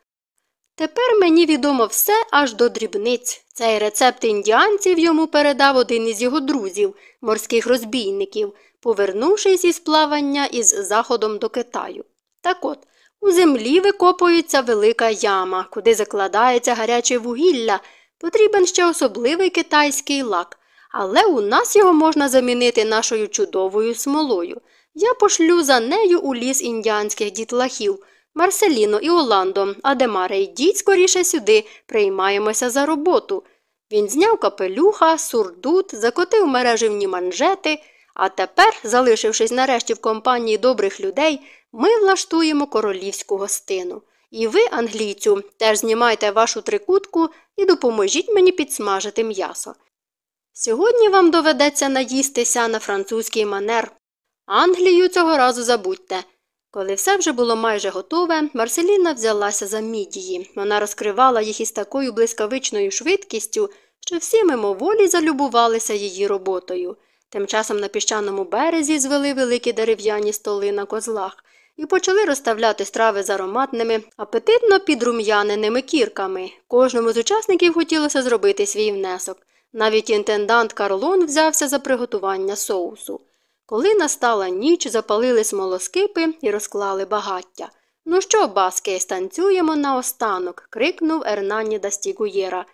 Тепер мені відомо все аж до дрібниць. Цей рецепт індіанців йому передав один із його друзів, морських розбійників, повернувшись із плавання із заходом до Китаю. Так от, У землі викопується велика яма, куди закладається гаряче вугілля. Потрібен ще особливий китайський лак, але у нас його можна замінити нашою чудовою смолою. Я пошлю за нею у ліс індіанських дітлахів. Марселіно і Оландо, Адемаре, йдіть скоріше сюди, приймаємося за роботу. Він зняв капелюха, сурдут, закотив мереживні манжети, а тепер, залишившись нарешті в компанії добрих людей, ми влаштуємо королівську гостину. І ви, англійцю, теж знімайте вашу трикутку і допоможіть мені підсмажити м'ясо. Сьогодні вам доведеться наїстися на французький манер. Англію цього разу забудьте. Коли все вже було майже готове, Марселіна взялася за мідії. Вона розкривала їх із такою блискавичною швидкістю, що всі мимоволі залюбувалися її роботою. Тим часом на піщаному березі звели великі дерев'яні столи на козлах і почали розставляти страви з ароматними, апетитно підрум'яненими кірками. Кожному з учасників хотілося зробити свій внесок. Навіть інтендант Карлон взявся за приготування соусу. Коли настала ніч, запалили смолоскипи і розклали багаття. Ну що, баски, станцюємо наостанок, крикнув Ернані Дастігуєра.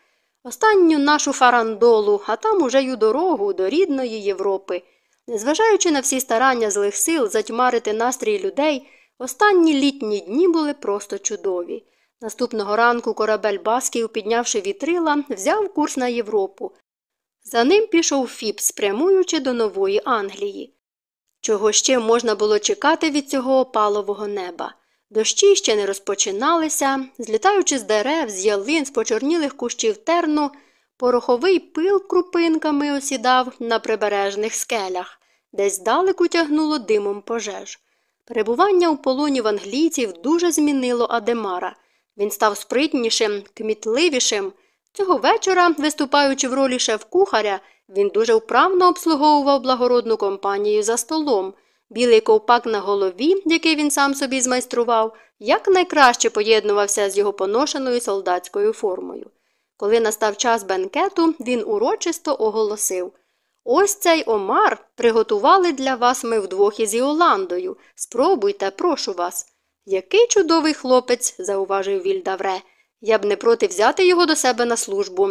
Останню нашу фарандолу, а там уже й у дорогу до рідної Європи. Незважаючи на всі старання злих сил затьмарити настрій людей, останні літні дні були просто чудові. Наступного ранку корабель Басків, піднявши вітрила, взяв курс на Європу. За ним пішов Фіпс, прямуючи до Нової Англії. Чого ще можна було чекати від цього опалового неба? Дощі ще не розпочиналися, злітаючи з дерев, з ялин, з почорнілих кущів терну, пороховий пил крупинками осідав на прибережних скелях, здалеку тягнуло димом пожеж. Перебування у полоні в англійців дуже змінило Адемара. Він став спритнішим, кмітливішим. Цього вечора, виступаючи в ролі шеф-кухаря, він дуже вправно обслуговував благородну компанію за столом. Білий ковпак на голові, який він сам собі змайстрував, якнайкраще поєднувався з його поношеною солдатською формою. Коли настав час бенкету, він урочисто оголосив Ось цей омар приготували для вас ми вдвох із Іоландою. Спробуйте, прошу вас. Який чудовий хлопець, зауважив Вільдавре. Я б не проти взяти його до себе на службу.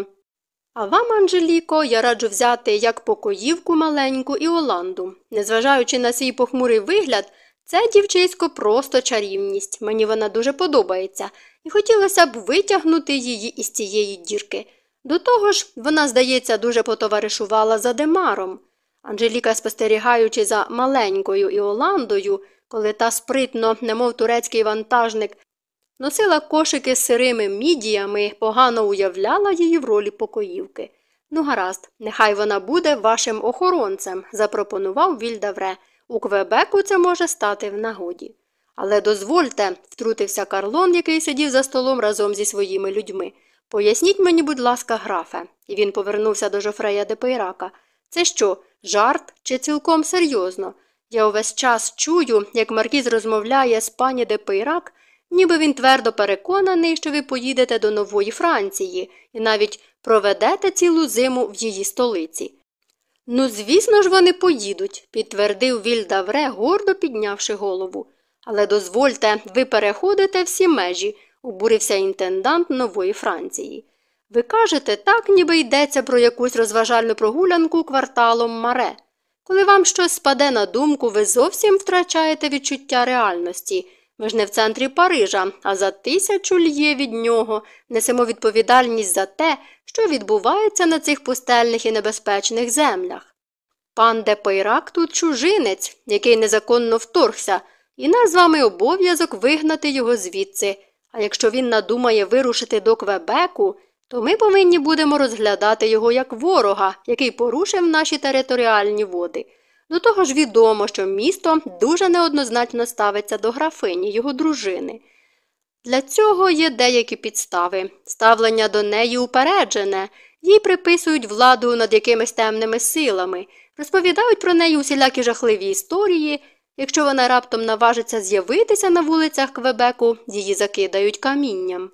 А вам, Анжеліко, я раджу взяти як покоївку маленьку і Оланду. Незважаючи на свій похмурий вигляд, це дівчисько просто чарівність. Мені вона дуже подобається, і хотілося б витягнути її із цієї дірки. До того ж, вона, здається, дуже потоваришувала за Демаром. Анжеліка, спостерігаючи за маленькою Іоландою, коли та спритно, немов турецький вантажник, носила кошики з сирими мідіями, погано уявляла її в ролі покоївки. Ну, гаразд, нехай вона буде вашим охоронцем, запропонував Вільдавре. У Квебеку це може стати в нагоді. Але дозвольте, втрутився Карлон, який сидів за столом разом зі своїми людьми. Поясніть мені, будь ласка, графе, і він повернувся до Жофрея де Пейрака. Це що, жарт чи цілком серйозно? Я увесь час чую, як Маркіз розмовляє з пані де ніби він твердо переконаний, що ви поїдете до нової Франції і навіть проведете цілу зиму в її столиці. Ну, звісно ж, вони поїдуть, підтвердив Вільдавре, гордо піднявши голову. Але дозвольте, ви переходите всі межі, обурився інтендант нової Франції. Ви кажете так, ніби йдеться про якусь розважальну прогулянку кварталом Маре. Коли вам щось спаде на думку, ви зовсім втрачаєте відчуття реальності. Ми ж не в центрі Парижа, а за тисячу льє від нього несемо відповідальність за те, що відбувається на цих пустельних і небезпечних землях. Пан Депейрак тут чужинець, який незаконно вторгся, і наш з вами обов'язок вигнати його звідси. А якщо він надумає вирушити до Квебеку, то ми повинні будемо розглядати його як ворога, який порушив наші територіальні води. До того ж відомо, що місто дуже неоднозначно ставиться до графині його дружини. Для цього є деякі підстави. Ставлення до неї упереджене, їй приписують владу над якимись темними силами, розповідають про неї усілякі жахливі історії. Якщо вона раптом наважиться з'явитися на вулицях Квебеку, її закидають камінням.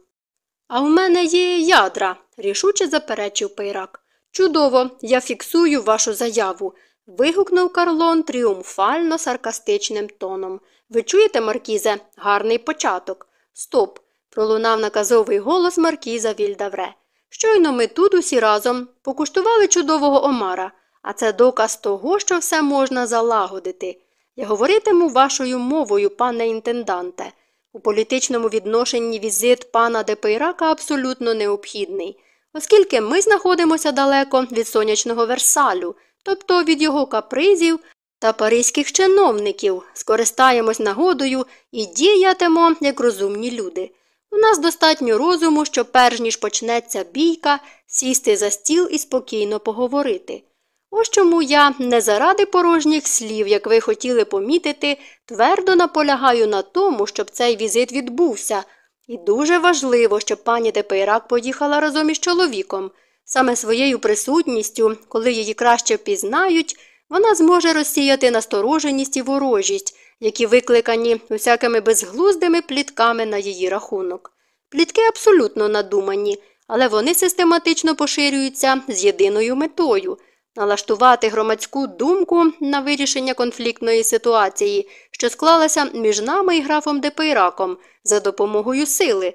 А в мене є ядра, рішуче заперечив Пейрак. Чудово, я фіксую вашу заяву. Вигукнув Карлон тріумфально саркастичним тоном. Ви чуєте, Маркізе, гарний початок. Стоп. пролунав наказовий голос Маркіза Вільдавре. Щойно ми тут усі разом покуштували чудового омара, а це доказ того, що все можна залагодити. Я говоритиму вашою мовою, пане інтенданте. У політичному відношенні візит пана Депейрака абсолютно необхідний, оскільки ми знаходимося далеко від сонячного Версалю, тобто від його капризів та паризьких чиновників, скористаємось нагодою і діятимо як розумні люди. У нас достатньо розуму, що перш ніж почнеться бійка, сісти за стіл і спокійно поговорити. Ось чому я не заради порожніх слів, як ви хотіли помітити, твердо наполягаю на тому, щоб цей візит відбувся. І дуже важливо, щоб пані Депейрак поїхала разом із чоловіком. Саме своєю присутністю, коли її краще впізнають, вона зможе розсіяти настороженість і ворожість, які викликані усякими безглуздими плітками на її рахунок. Плітки абсолютно надумані, але вони систематично поширюються з єдиною метою налаштувати громадську думку на вирішення конфліктної ситуації, що склалася між нами і графом Депейраком за допомогою сили.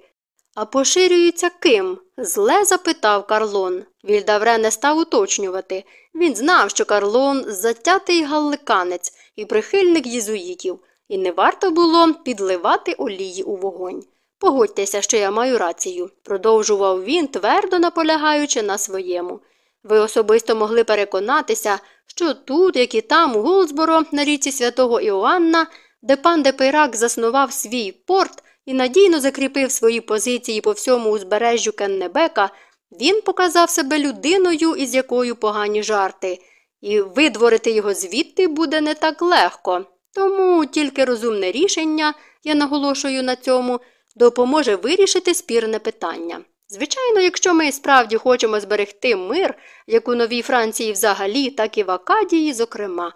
А поширюються ким? зле запитав Карлон. Вільдавре не став уточнювати. Він знав, що Карлон затятий галликанець і прихильник єзуїтів, і не варто було підливати олії у вогонь. Погодьтеся, що я маю рацію, продовжував він, твердо наполягаючи на своєму. Ви особисто могли переконатися, що тут, як і там, у Голдсборо, на річці святого Іоанна, де пан Депейрак заснував свій порт і надійно закріпив свої позиції по всьому узбережжю Кеннебека, він показав себе людиною, із якою погані жарти, і видворити його звідти буде не так легко. Тому тільки розумне рішення, я наголошую на цьому, допоможе вирішити спірне питання. Звичайно, якщо ми справді хочемо зберегти мир, як у Новій Франції взагалі, так і в Акадії, зокрема.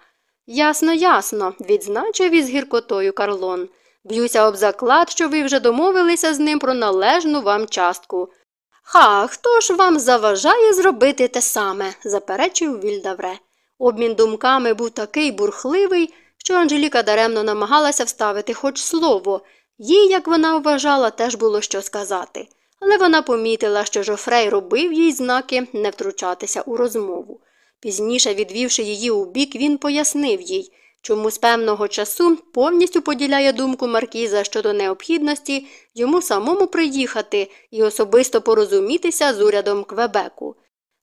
Ясно, ясно, відзначив із гіркотою Карлон. Б'юся об заклад, що ви вже домовилися з ним про належну вам частку. Ха, хто ж вам заважає зробити те саме? заперечив Вільдавре. Обмін думками був такий бурхливий, що Анжеліка даремно намагалася вставити хоч слово. Їй, як вона вважала, теж було що сказати але вона помітила, що Жофрей робив їй знаки не втручатися у розмову. Пізніше, відвівши її у бік, він пояснив їй, чому з певного часу повністю поділяє думку Маркіза щодо необхідності йому самому приїхати і особисто порозумітися з урядом Квебеку.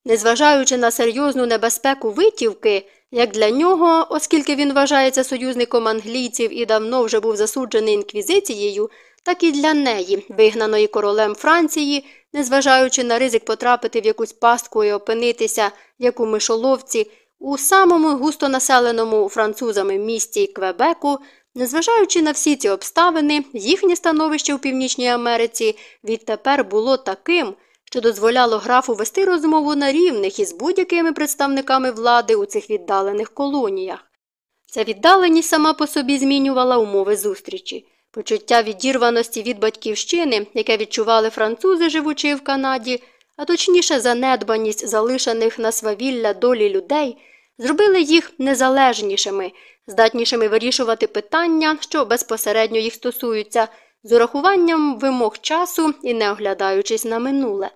Незважаючи на серйозну небезпеку витівки, як для нього, оскільки він вважається союзником англійців і давно вже був засуджений інквізицією, так і для неї, вигнаної королем Франції, незважаючи на ризик потрапити в якусь пастку і опинитися, як у мишоловці, у самому густонаселеному французами місті Квебеку, незважаючи на всі ці обставини, їхнє становище у Північній Америці відтепер було таким, що дозволяло графу вести розмову на рівних із будь-якими представниками влади у цих віддалених колоніях. Ця віддаленість сама по собі змінювала умови зустрічі. Почуття відірваності від батьківщини, яке відчували французи, живучи в Канаді, а точніше занедбаність залишених на свавілля долі людей, зробили їх незалежнішими, здатнішими вирішувати питання, що безпосередньо їх стосуються, з урахуванням вимог часу і не оглядаючись на минуле.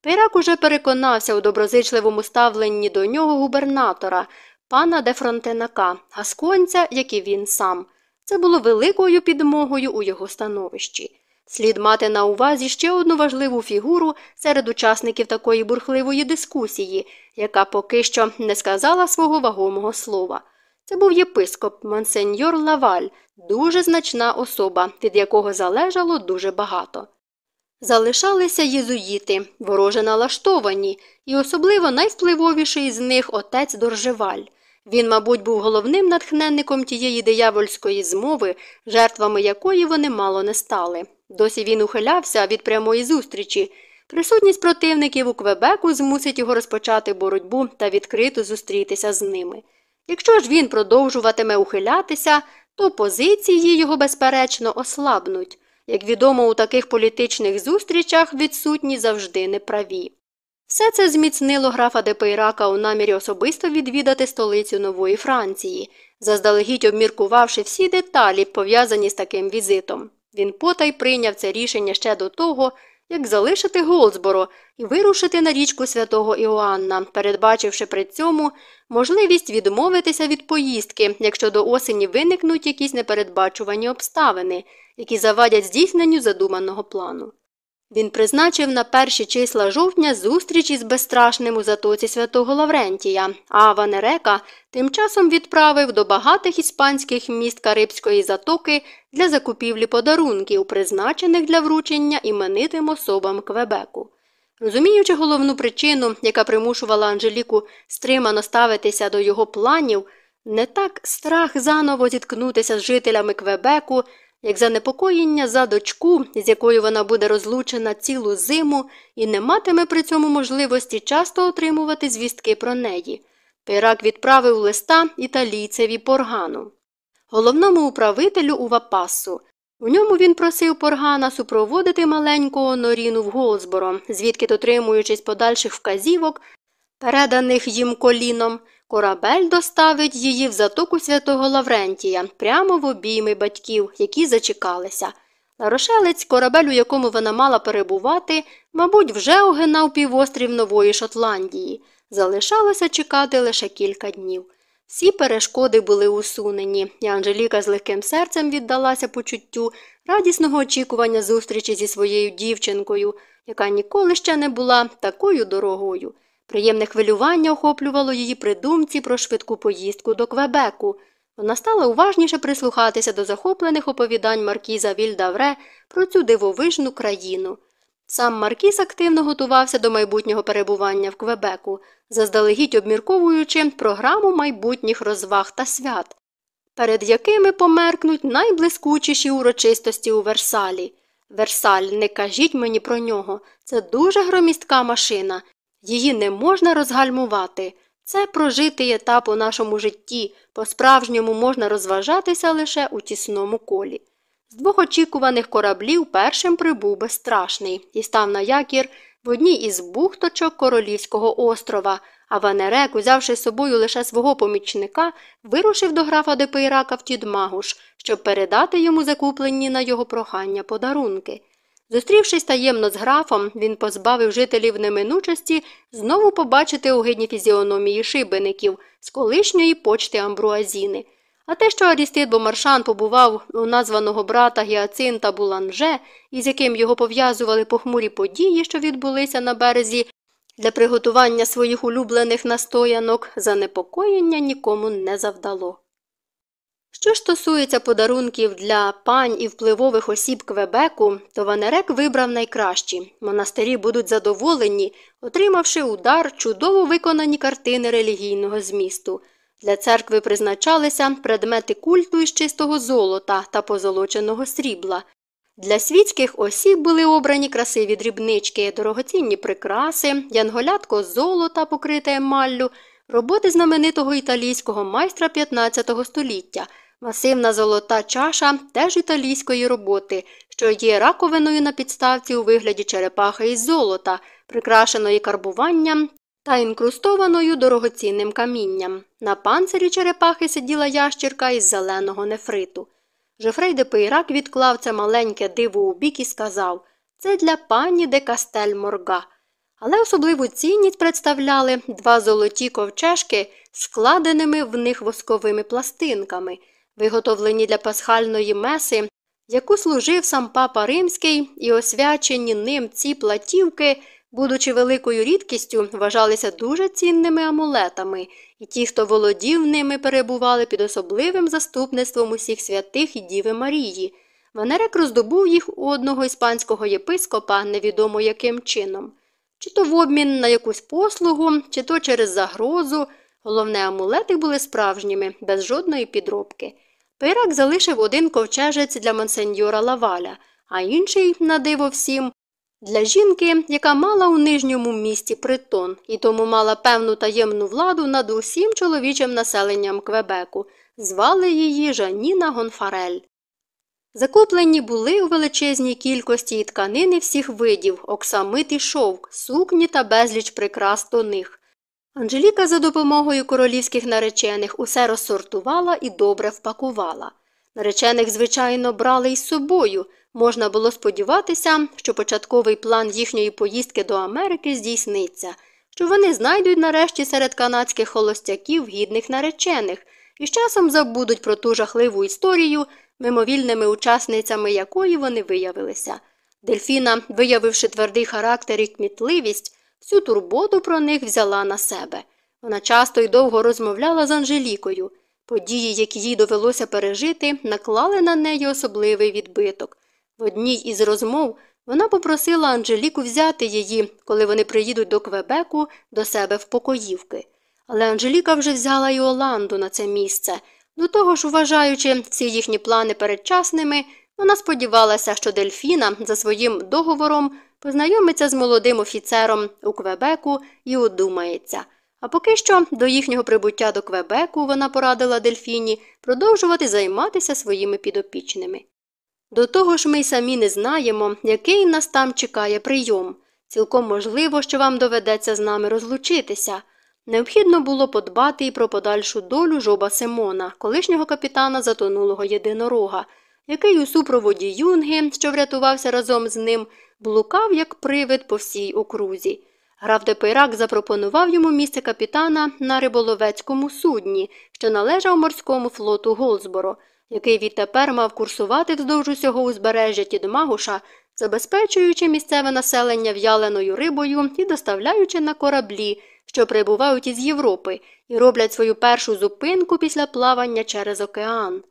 Пейрак уже переконався у доброзичливому ставленні до нього губернатора, пана де Фронтенака, гасконця, як і він сам. Це було великою підмогою у його становищі. Слід мати на увазі ще одну важливу фігуру серед учасників такої бурхливої дискусії, яка поки що не сказала свого вагомого слова. Це був єпископ Монсеньор Лаваль, дуже значна особа, від якого залежало дуже багато. Залишалися єзуїти, вороже налаштовані, і особливо найвпливовіший з них отець Доржеваль. Він, мабуть, був головним натхненником тієї диявольської змови, жертвами якої вони мало не стали. Досі він ухилявся від прямої зустрічі. Присутність противників у Квебеку змусить його розпочати боротьбу та відкрито зустрітися з ними. Якщо ж він продовжуватиме ухилятися, то позиції його, безперечно, ослабнуть. Як відомо, у таких політичних зустрічах відсутні завжди неправі. Все це зміцнило графа де Пейрака у намірі особисто відвідати столицю нової Франції, заздалегідь обміркувавши всі деталі, пов'язані з таким візитом. Він потай прийняв це рішення ще до того, як залишити Голдсборо і вирушити на річку святого Іоанна, передбачивши при цьому можливість відмовитися від поїздки, якщо до осені виникнуть якісь непередбачувані обставини, які завадять здійсненню задуманого плану. Він призначив на перші числа жовтня зустріч із безстрашним у затоці святого Лаврентія, а Ванерека тим часом відправив до багатих іспанських міст Карибської затоки для закупівлі подарунків, призначених для вручення іменитим особам Квебеку. Розуміючи головну причину, яка примушувала Анжеліку стримано ставитися до його планів, не так страх заново зіткнутися з жителями Квебеку, як занепокоєння за дочку, з якою вона буде розлучена цілу зиму і не матиме при цьому можливості часто отримувати звістки про неї. Пирак відправив листа італійцеві поргану, головному управителю у Вапасу. У ньому він просив поргана супроводити маленького Норіну в Голзборо, звідки, дотримуючись подальших вказівок, переданих їм коліном, корабель доставить її в затоку святого Лаврентія прямо в обійми батьків, які зачекалися. Ларошелець, корабель, у якому вона мала перебувати, мабуть, вже огинав півострів Нової Шотландії. Залишалося чекати лише кілька днів. Всі перешкоди були усунені, і Анжеліка з легким серцем віддалася почуттю радісного очікування зустрічі зі своєю дівчинкою, яка ніколи ще не була такою дорогою. Приємне хвилювання охоплювало її при думці про швидку поїздку до Квебеку. Вона стала уважніше прислухатися до захоплених оповідань Маркіза Вільдавре про цю дивовижну країну. Сам Маркіз активно готувався до майбутнього перебування в Квебеку, заздалегідь обмірковуючи програму майбутніх розваг та свят, перед якими померкнуть найблискучіші урочистості у Версалі. Версаль, не кажіть мені про нього, це дуже громістка машина, її не можна розгальмувати. Це прожитий етап у нашому житті, по справжньому можна розважатися лише у тісному колі. З двох очікуваних кораблів першим прибув безстрашний і став на якір в одній із бухточок Королівського острова, а Ванерек, узявши з собою лише свого помічника, вирушив до графа Депейрака в Тідмагуш, щоб передати йому закуплені на його прохання подарунки. Зустрівшись таємно з графом, він позбавив жителів неминучості знову побачити огидні фізіономії шибеників з колишньої почту Амбруазіни. А те, що Арістид Бомаршан побував у названого брата Гіацинта Буланже, із яким його пов'язували похмурі події, що відбулися на березі, для приготування своїх улюблених настоянок, занепокоєння нікому не завдало. Що стосується подарунків для пань і впливових осіб Квебеку, то Ванерек вибрав найкращі. Монастирі будуть задоволені, отримавши удар чудово виконані картини релігійного змісту. Для церкви призначалися предмети культу із чистого золота та позолоченого срібла. Для світських осіб були обрані красиві дрібнички, дорогоцінні прикраси, янголятко золота, покрите емаллю, роботи знаменитого італійського майстра 15 століття, масивна золота чаша теж італійської роботи, що є раковиною на підставці у вигляді черепахи із золота, прикрашеної карбуванням та інкрустованою дорогоцінним камінням. На панцирі черепахи сиділа ящірка із зеленого нефриту. Жофрей де Пейрак відклав це маленьке диво у бік і сказав це для пані де Кастель Морга. Але особливу цінність представляли два золоті ковчежки, складеними в них восковими пластинками, виготовлені для пасхальної меси, яку служив сам папа римський, і освячені ним ці платівки будучи великою рідкістю, вважалися дуже цінними амулетами, і ті, хто володів ними, перебували під особливим заступництвом усіх святих і Діви Марії. Венерек роздобув їх у одного іспанського єпископа невідомо яким чином. Чи то в обмін на якусь послугу, чи то через загрозу. Головне, амулети були справжніми, без жодної підробки. Пирак залишив один ковчежець для монсеньора Лаваля, а інший, на диво всім, для жінки, яка мала у нижньому місті притон і тому мала певну таємну владу над усім чоловічим населенням Квебеку, звали її Жаніна Гонфарель. Закуплені були у величезній кількості і тканини всіх видів, оксамит і шовк, сукні та безліч прикрас до них. Анжеліка за допомогою королівських наречених усе розсортувала і добре впакувала. Наречених, звичайно, брали із собою. Можна було сподіватися, що початковий план їхньої поїздки до Америки здійсниться, що вони знайдуть нарешті серед канадських холостяків гідних наречених і з часом забудуть про ту жахливу історію, мимовільними учасницями якої вони виявилися. Дельфіна, виявивши твердий характер і кмітливість, всю турботу про них взяла на себе. Вона часто й довго розмовляла з Анжелікою. Події, які їй довелося пережити, наклали на неї особливий відбиток. В одній із розмов вона попросила Анжеліку взяти її, коли вони приїдуть до Квебеку, до себе в покоївки. Але Анжеліка вже взяла і Оланду на це місце. До того ж, вважаючи всі їхні плани передчасними, вона сподівалася, що Дельфіна за своїм договором познайомиться з молодим офіцером у Квебеку і одумається. А поки що до їхнього прибуття до Квебеку вона порадила Дельфіні продовжувати займатися своїми підопічними. До того ж, ми й самі не знаємо, який нас там чекає прийом. Цілком можливо, що вам доведеться з нами розлучитися. Необхідно було подбати і про подальшу долю Жоба Симона, колишнього капітана затонулого Єдинорога, який у супроводі юнги, що врятувався разом з ним, блукав як привид по всій окрузі. Граф Депейрак запропонував йому місце капітана на риболовецькому судні, що належав морському флоту Голдсборо, який відтепер мав курсувати вздовж усього узбережжя Тідмагуша, забезпечуючи місцеве населення в'яленою рибою і доставляючи на кораблі, що прибувають із Європи, і роблять свою першу зупинку після плавання через океан,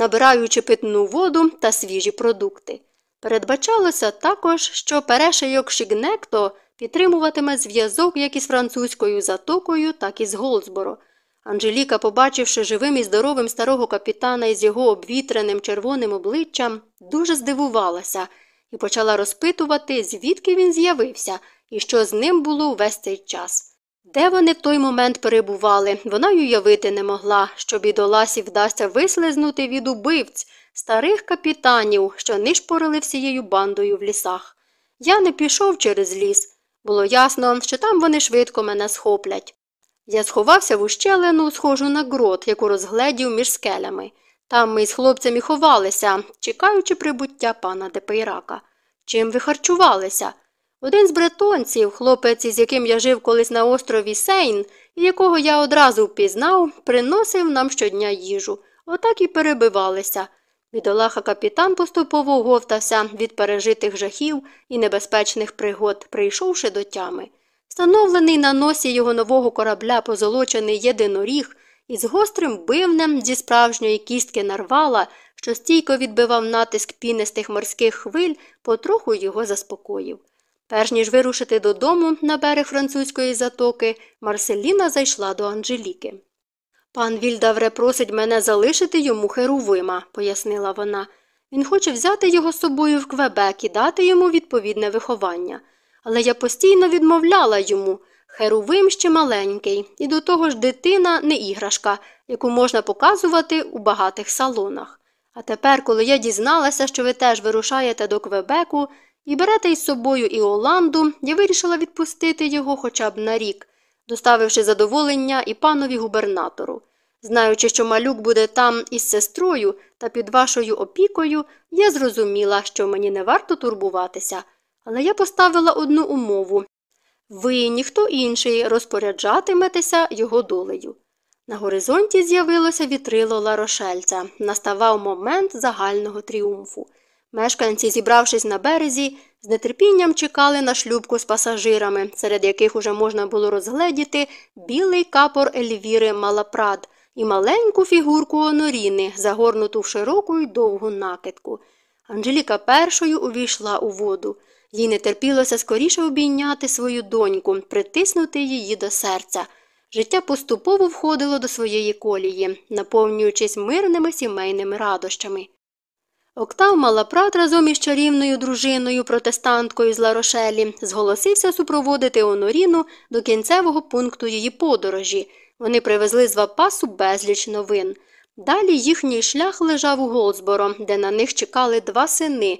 набираючи питну воду та свіжі продукти. Передбачалося також, що перешийок Шігнекто підтримуватиме зв'язок як із французькою затокою, так і з Голдсборо. Анжеліка, побачивши живим і здоровим старого капітана із його обвітреним червоним обличчям, дуже здивувалася і почала розпитувати, звідки він з'явився і що з ним було увесь цей час. Де вони в той момент перебували, вона й уявити не могла, що бідоласі вдасться вислизнути від убивць, старих капітанів, що нишпорили всією бандою в лісах. Я не пішов через ліс. Було ясно, що там вони швидко мене схоплять. Я сховався в ущелину, схожу на грот, яку розгледів між скелями. Там ми з хлопцем і ховалися, чекаючи прибуття пана Депейрака. Чим ви харчувалися? Один з бретонців, хлопець, із яким я жив колись на острові Сейн, і якого я одразу впізнав, приносив нам щодня їжу. Отак і перебивалися. Бідолаха капітан поступово говтався від пережитих жахів і небезпечних пригод, прийшовши до тями. Встановлений на носі його нового корабля позолочений єдиноріг із гострим бивнем зі справжньої кістки нарвала, що стійко відбивав натиск пінистих морських хвиль, потроху його заспокоїв. Перш ніж вирушити додому на берег французької затоки, Марселіна зайшла до Анжеліки. Пан Вільдавре просить мене залишити йому херувима, пояснила вона. Він хоче взяти його з собою в Квебек і дати йому відповідне виховання. Але я постійно відмовляла йому херувим ще маленький, і до того ж дитина не іграшка, яку можна показувати у багатих салонах. А тепер, коли я дізналася, що ви теж вирушаєте до Квебеку і берете із собою і Оланду, я вирішила відпустити його хоча б на рік, доставивши задоволення і панові губернатору. Знаючи, що малюк буде там із сестрою та під вашою опікою, я зрозуміла, що мені не варто турбуватися, але я поставила одну умову ви, ніхто інший, розпоряджатиметеся його долею. На горизонті з'явилося вітрило ларошельця, наставав момент загального тріумфу. Мешканці, зібравшись на березі, з нетерпінням чекали на шлюбку з пасажирами, серед яких уже можна було розгледіти білий капор Ельвіри Малапрад і маленьку фігурку Оноріни, загорнуту в широку й довгу накидку. Анжеліка першою увійшла у воду. Їй не терпілося скоріше обійняти свою доньку, притиснути її до серця. Життя поступово входило до своєї колії, наповнюючись мирними сімейними радощами. Октав Малапрат разом із чарівною дружиною, протестанткою з Ларошелі, зголосився супроводити Оноріну до кінцевого пункту її подорожі. Вони привезли з Вапасу безліч новин. Далі їхній шлях лежав у Голсборо, де на них чекали два сини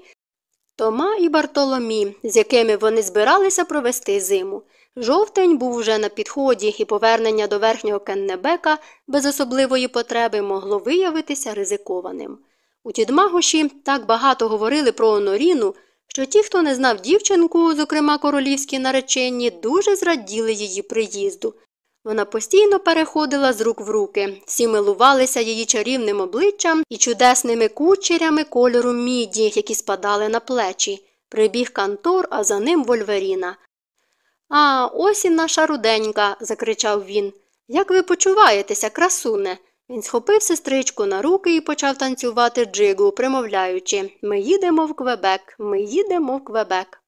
Тома і Бартоломі, з якими вони збиралися провести зиму. Жовтень був уже на підході, і повернення до верхнього Кеннебека без особливої потреби могло виявитися ризикованим. У Тідмагоші так багато говорили про Оноріну, що ті, хто не знав дівчинку, зокрема королівські наречені, дуже зраділи її приїзду. Вона постійно переходила з рук в руки, всі милувалися її чарівним обличчям і чудесними кучерями кольору міді, які спадали на плечі. Прибіг Кантор, а за ним Вольверіна. А, ось і наша руденька, закричав він. Як ви почуваєтеся, красуне? Він схопив сестричку на руки і почав танцювати джигу, примовляючи Ми їдемо в Квебек, ми їдемо в Квебек.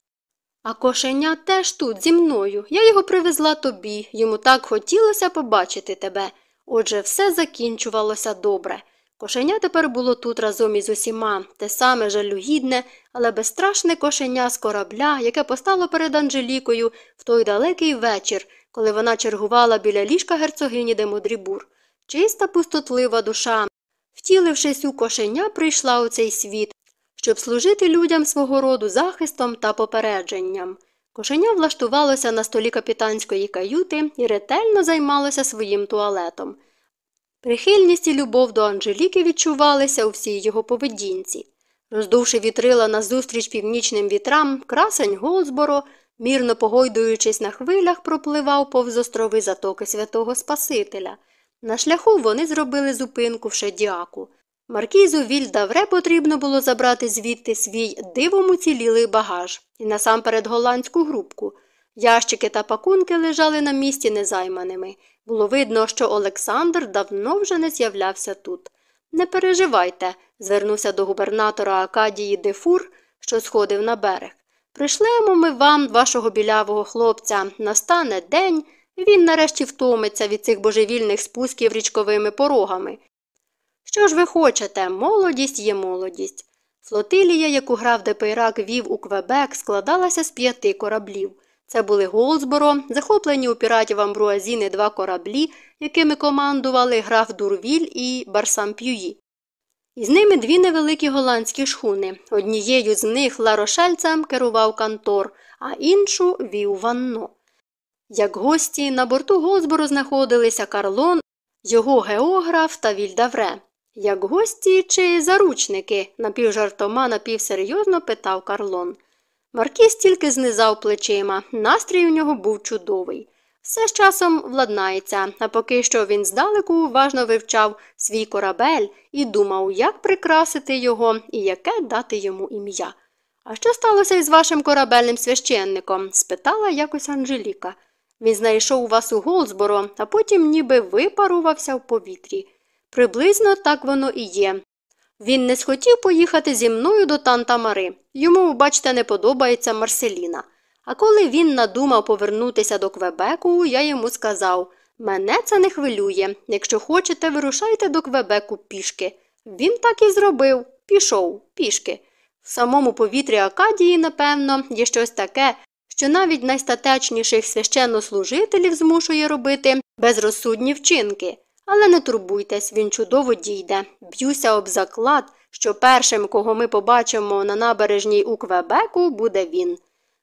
А кошеня теж тут, зі мною. Я його привезла тобі. Йому так хотілося побачити тебе. Отже, все закінчувалося добре. Кошеня тепер було тут разом із усіма, те саме жалюгідне, але безстрашне кошеня з корабля, яке постало перед Анжелікою в той далекий вечір, коли вона чергувала біля ліжка герцогині де Мудрібур. Чиста пустотлива душа, втілившись у кошеня, прийшла у цей світ, щоб служити людям свого роду захистом та попередженням. Кошеня влаштувалося на столі капітанської каюти і ретельно займалося своїм туалетом. Прихильність і любов до Анжеліки відчувалися у всій його поведінці. Роздувши вітрила назустріч північним вітрам, красень Голзборо, мірно погойдуючись на хвилях, пропливав повз острови затоки святого Спасителя. На шляху вони зробили зупинку в Шедіаку. Маркізу Вільдавре потрібно було забрати звідти свій дивом уцілілий багаж і насамперед голландську грубку. Ящики та пакунки лежали на місці незайманими. Було видно, що Олександр давно вже не з'являвся тут. Не переживайте, звернувся до губернатора Акадії Дефур, що сходив на берег. Пришлемо ми вам, вашого білявого хлопця, настане день, він нарешті втомиться від цих божевільних спусків річковими порогами. Що ж ви хочете, молодість є молодість. Флотилія, яку граф Депейрак вів у Квебек, складалася з п'яти кораблів. Це були Голдсборо, захоплені у піратів Амбруазіни два кораблі, якими командували граф Дурвіль і Барсамп'юї. Із ними дві невеликі голландські шхуни. Однією з них Ларошельцем керував Кантор, а іншу вів Ванно. Як гості на борту Голдсборо знаходилися Карлон, його географ та Вільдавре. Як гості чи заручники? напівжартома, напівсерйозно питав Карлон. Маркіз тільки знизав плечима, настрій у нього був чудовий. Все з часом владнається, а поки що він здалеку уважно вивчав свій корабель і думав, як прикрасити його і яке дати йому ім'я. А що сталося із вашим корабельним священником? спитала якось Анжеліка. Він знайшов вас у Голзборо, а потім ніби випарувався в повітрі. Приблизно так воно і є. Він не схотів поїхати зі мною до танта Мари. Йому, бачите, не подобається Марселіна. А коли він надумав повернутися до Квебеку, я йому сказав мене це не хвилює. Якщо хочете, вирушайте до Квебеку пішки. Він так і зробив пішов пішки. В самому повітрі Акадії, напевно, є щось таке, що навіть найстатечніших священнослужителів змушує робити безрозсудні вчинки. Але не турбуйтесь, він чудово дійде. Б'юся об заклад, що першим, кого ми побачимо на набережній у Квебеку, буде він.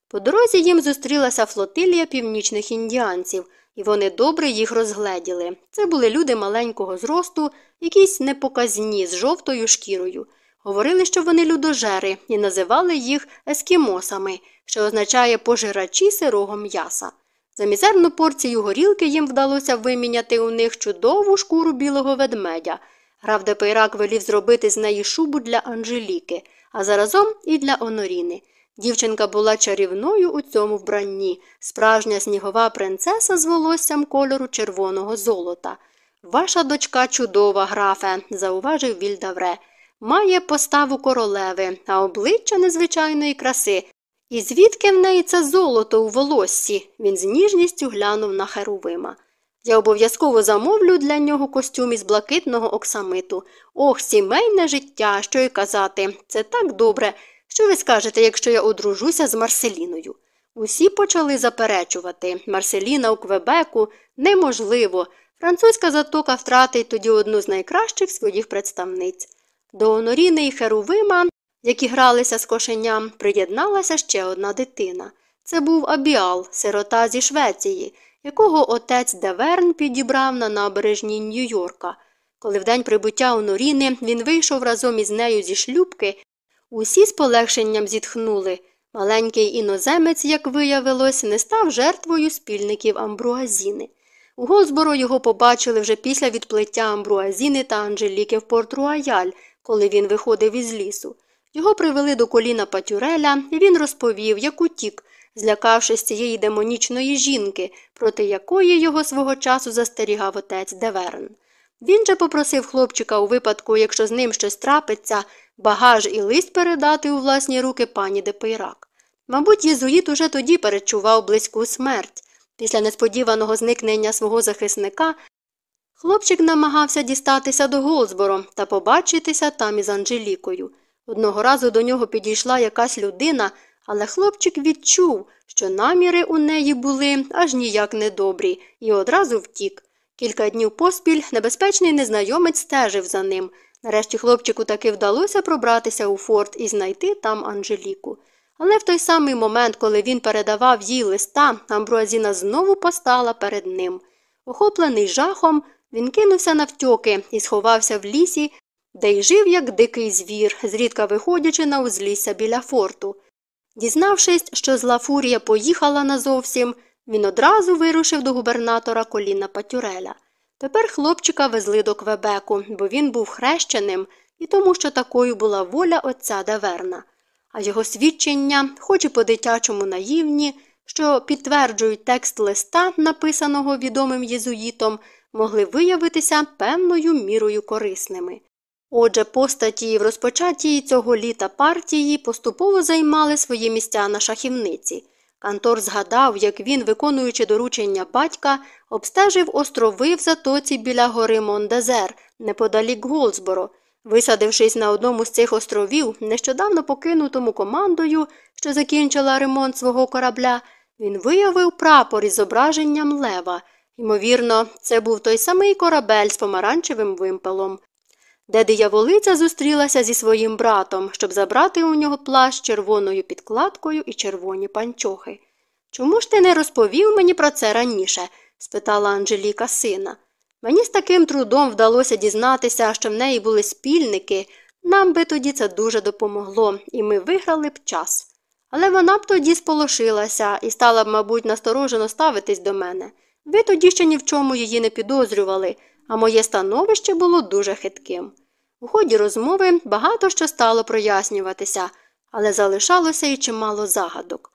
По дорозі їм зустрілася флотилія північних індіанців, і вони добре їх розгледіли. Це були люди маленького зросту, якісь непоказні з жовтою шкірою. Говорили, що вони людожери, і називали їх ескімосами, що означає пожирачі сирого м'яса. За мізерну порцію горілки їм вдалося виміняти у них чудову шкуру білого ведмедя. Граф Депейрак велів зробити з неї шубу для Анжеліки, а заразом і для Оноріни. Дівчинка була чарівною у цьому вбранні, справжня снігова принцеса з волоссям кольору червоного золота. Ваша дочка чудова, графе, зауважив Вільдавре. Має поставу королеви, а обличчя незвичайної краси, і звідки в неї це золото у волоссі? Він з ніжністю глянув на Херувима. Я обов'язково замовлю для нього костюм із блакитного оксамиту. Ох, сімейне життя, що й казати. Це так добре. Що ви скажете, якщо я одружуся з Марселіною? Усі почали заперечувати Марселіна у Квебеку неможливо. Французька затока втратить тоді одну з найкращих своїх представниць. До Оноріни і Херувима, які гралися з кошеням, приєдналася ще одна дитина. Це був Абіал, сирота зі Швеції, якого отець Деверн підібрав на набережні Нью-Йорка. Коли в день прибуття Оноріни він вийшов разом із нею зі шлюпки, усі з полегшенням зітхнули. Маленький іноземець, як виявилось, не став жертвою спільників Амбруазіни. У Голсборо його побачили вже після відплиття Амбруазіни та Анжеліки в Порт-Руаяль, коли він виходив із лісу. Його привели до коліна Патюреля, і він розповів, як утік, злякавшись цієї демонічної жінки, проти якої його свого часу застерігав отець Деверн. Він же попросив хлопчика у випадку, якщо з ним щось трапиться, багаж і лист передати у власні руки пані де Пейрак. Мабуть, єзуїт уже тоді передчував близьку смерть. Після несподіваного зникнення свого захисника хлопчик намагався дістатися до Голзборо та побачитися там із Анжелікою. Одного разу до нього підійшла якась людина, але хлопчик відчув, що наміри у неї були аж ніяк недобрі, і одразу втік. Кілька днів поспіль небезпечний незнайомець стежив за ним. Нарешті хлопчику таки вдалося пробратися у форт і знайти там Анжеліку. Але в той самий момент, коли він передавав їй листа, Амбруазіна знову постала перед ним. Охоплений жахом, він кинувся навтьоки і сховався в лісі, де й жив, як дикий звір, зрідка виходячи на узлісся біля форту. Дізнавшись, що зла фурія поїхала назовсім, він одразу вирушив до губернатора коліна Патюреля. Тепер хлопчика везли до Квебеку, бо він був хрещеним і тому, що такою була воля отця Деверна. А його свідчення, хоч і по дитячому наївні, що підтверджують текст листа, написаного відомим єзуїтом, могли виявитися певною мірою корисними. Отже, постаті в розпочатій цього літа партії поступово займали свої місця на шахівниці. Кантор згадав, як він, виконуючи доручення батька, обстежив острови в затоці біля гори Мондезер, неподалік Голсборо. Висадившись на одному з цих островів, нещодавно покинутому командою, що закінчила ремонт свого корабля, він виявив прапор із зображенням лева. Ймовірно, це був той самий корабель з помаранчевим вимпелом де дияволиця зустрілася зі своїм братом, щоб забрати у нього плащ червоною підкладкою і червоні панчохи. Чому ж ти не розповів мені про це раніше? спитала Анжеліка сина. Мені з таким трудом вдалося дізнатися, що в неї були спільники. Нам би тоді це дуже допомогло, і ми виграли б час. Але вона б тоді сполошилася і стала б, мабуть, насторожено ставитись до мене. Ви тоді ще ні в чому її не підозрювали, а моє становище було дуже хитким. У ході розмови багато що стало прояснюватися, але залишалося і чимало загадок.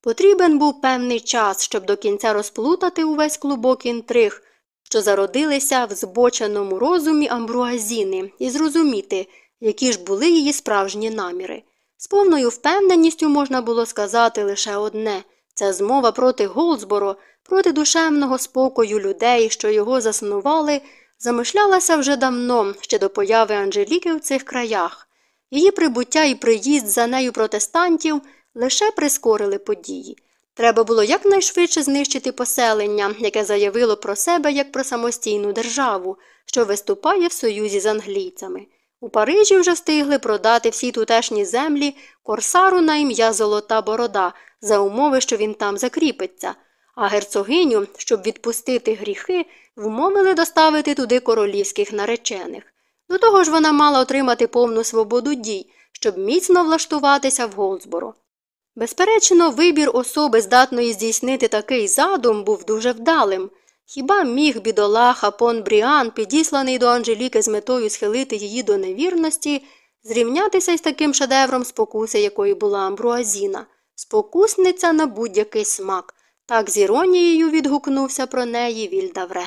Потрібен був певний час, щоб до кінця розплутати увесь клубок інтриг, що зародилися в збоченому розумі амбруазіни, і зрозуміти, які ж були її справжні наміри. З повною впевненістю можна було сказати лише одне це змова проти Голзборо, проти душевного спокою людей, що його заснували замишлялася вже давно, ще до появи Анжеліки в цих краях. Її прибуття і приїзд за нею протестантів лише прискорили події. Треба було якнайшвидше знищити поселення, яке заявило про себе як про самостійну державу, що виступає в союзі з англійцями. У Парижі вже встигли продати всі тутешні землі корсару на ім'я Золота Борода за умови, що він там закріпиться, а герцогиню, щоб відпустити гріхи, вмовили доставити туди королівських наречених. До того ж вона мала отримати повну свободу дій, щоб міцно влаштуватися в Голдсборо. Безперечно, вибір особи, здатної здійснити такий задум, був дуже вдалим. Хіба міг бідолаха пон Бріан, підісланий до Анжеліки з метою схилити її до невірності, зрівнятися із таким шедевром спокуси, якою була Амбруазіна, спокусниця на будь-який смак, так з іронією відгукнувся про неї Вільдавре.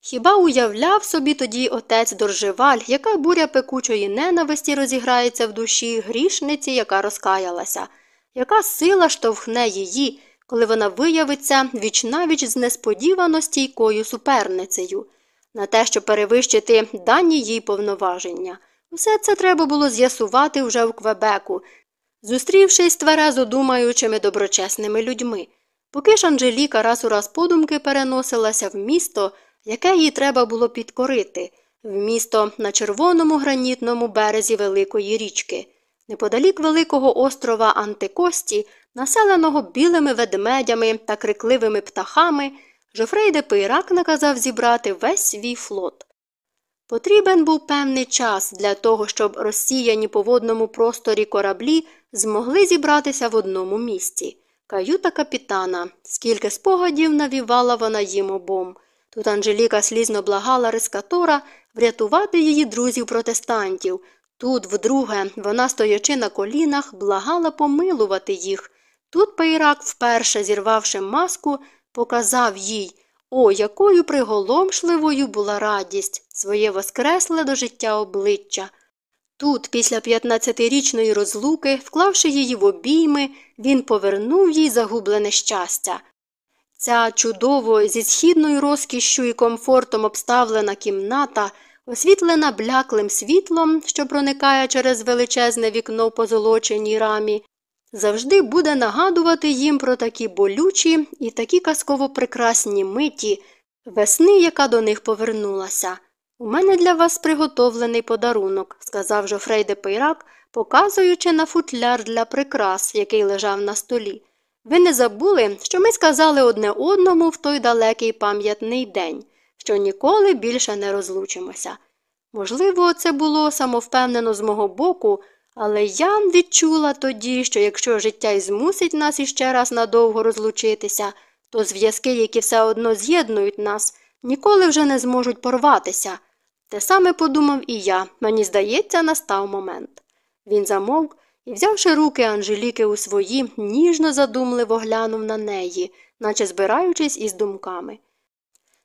Хіба уявляв собі тоді отець Доржеваль, яка буря пекучої ненависті розіграється в душі грішниці, яка розкаялася, яка сила штовхне її, коли вона виявиться вічнавіч з несподівано стійкою суперницею, на те, щоб перевищити дані їй повноваження. Усе це треба було з'ясувати вже в Квебеку, зустрівшись тверезо думаючими доброчесними людьми. Поки ж Анжеліка раз у раз подумки переносилася в місто, яке їй треба було підкорити, в місто на червоному гранітному березі Великої річки. Неподалік великого острова Антикості, населеного білими ведмедями та крикливими птахами, Жофрей де Пейрак наказав зібрати весь свій флот. Потрібен був певний час для того, щоб розсіяні по водному просторі кораблі змогли зібратися в одному місці. Каюта капітана, скільки спогадів навівала вона їм обом. Тут Анжеліка слізно благала рескатора врятувати її друзів протестантів. Тут, вдруге, вона, стоячи на колінах, благала помилувати їх. Тут Пейрак, вперше зірвавши маску, показав їй, о, якою приголомшливою була радість, своє воскресле до життя обличчя. Тут, після 15-річної розлуки, вклавши її в обійми, він повернув їй загублене щастя. Ця чудово зі східною розкішшю і комфортом обставлена кімната, освітлена бляклим світлом, що проникає через величезне вікно в позолоченій рамі, завжди буде нагадувати їм про такі болючі і такі казково прекрасні миті, весни, яка до них повернулася. У мене для вас приготовлений подарунок, сказав Жофрей де Пейрак, показуючи на футляр для прикрас, який лежав на столі. Ви не забули, що ми сказали одне одному в той далекий пам'ятний день, що ніколи більше не розлучимося. Можливо, це було самовпевнено з мого боку, але я відчула тоді, що якщо життя й змусить нас іще раз надовго розлучитися, то зв'язки, які все одно з'єднують нас, ніколи вже не зможуть порватися. Те саме подумав і я, мені здається, настав момент. Він замовк і, взявши руки Анжеліки у свої, ніжно задумливо глянув на неї, наче збираючись із думками.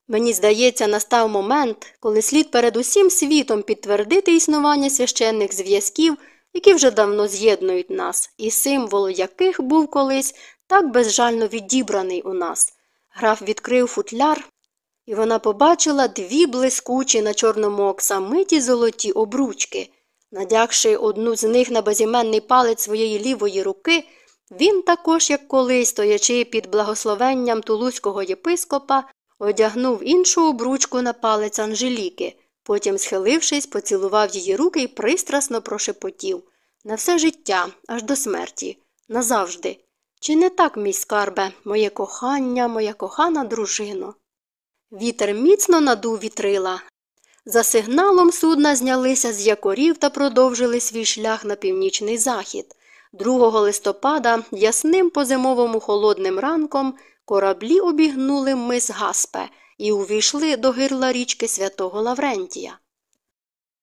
Мені здається, настав момент, коли слід перед усім світом підтвердити існування священних зв'язків, які вже давно з'єднують нас, і символ яких був колись так безжально відібраний у нас. Граф відкрив футляр, і вона побачила дві блискучі на чорному оксамиті золоті обручки. Надягши одну з них на безіменний палець своєї лівої руки, він також, як колись, стоячи під благословенням тулузького єпископа, одягнув іншу обручку на палець Анжеліки, потім, схилившись, поцілував її руки і пристрасно прошепотів на все життя, аж до смерті, назавжди. Чи не так, мій скарбе, моє кохання, моя кохана дружино? Вітер міцно надув вітрила. За сигналом судна знялися з якорів та продовжили свій шлях на північний захід. 2 листопада, ясним по зимовому холодним ранком, кораблі обігнули мис Гаспе і увійшли до гирла річки святого Лаврентія.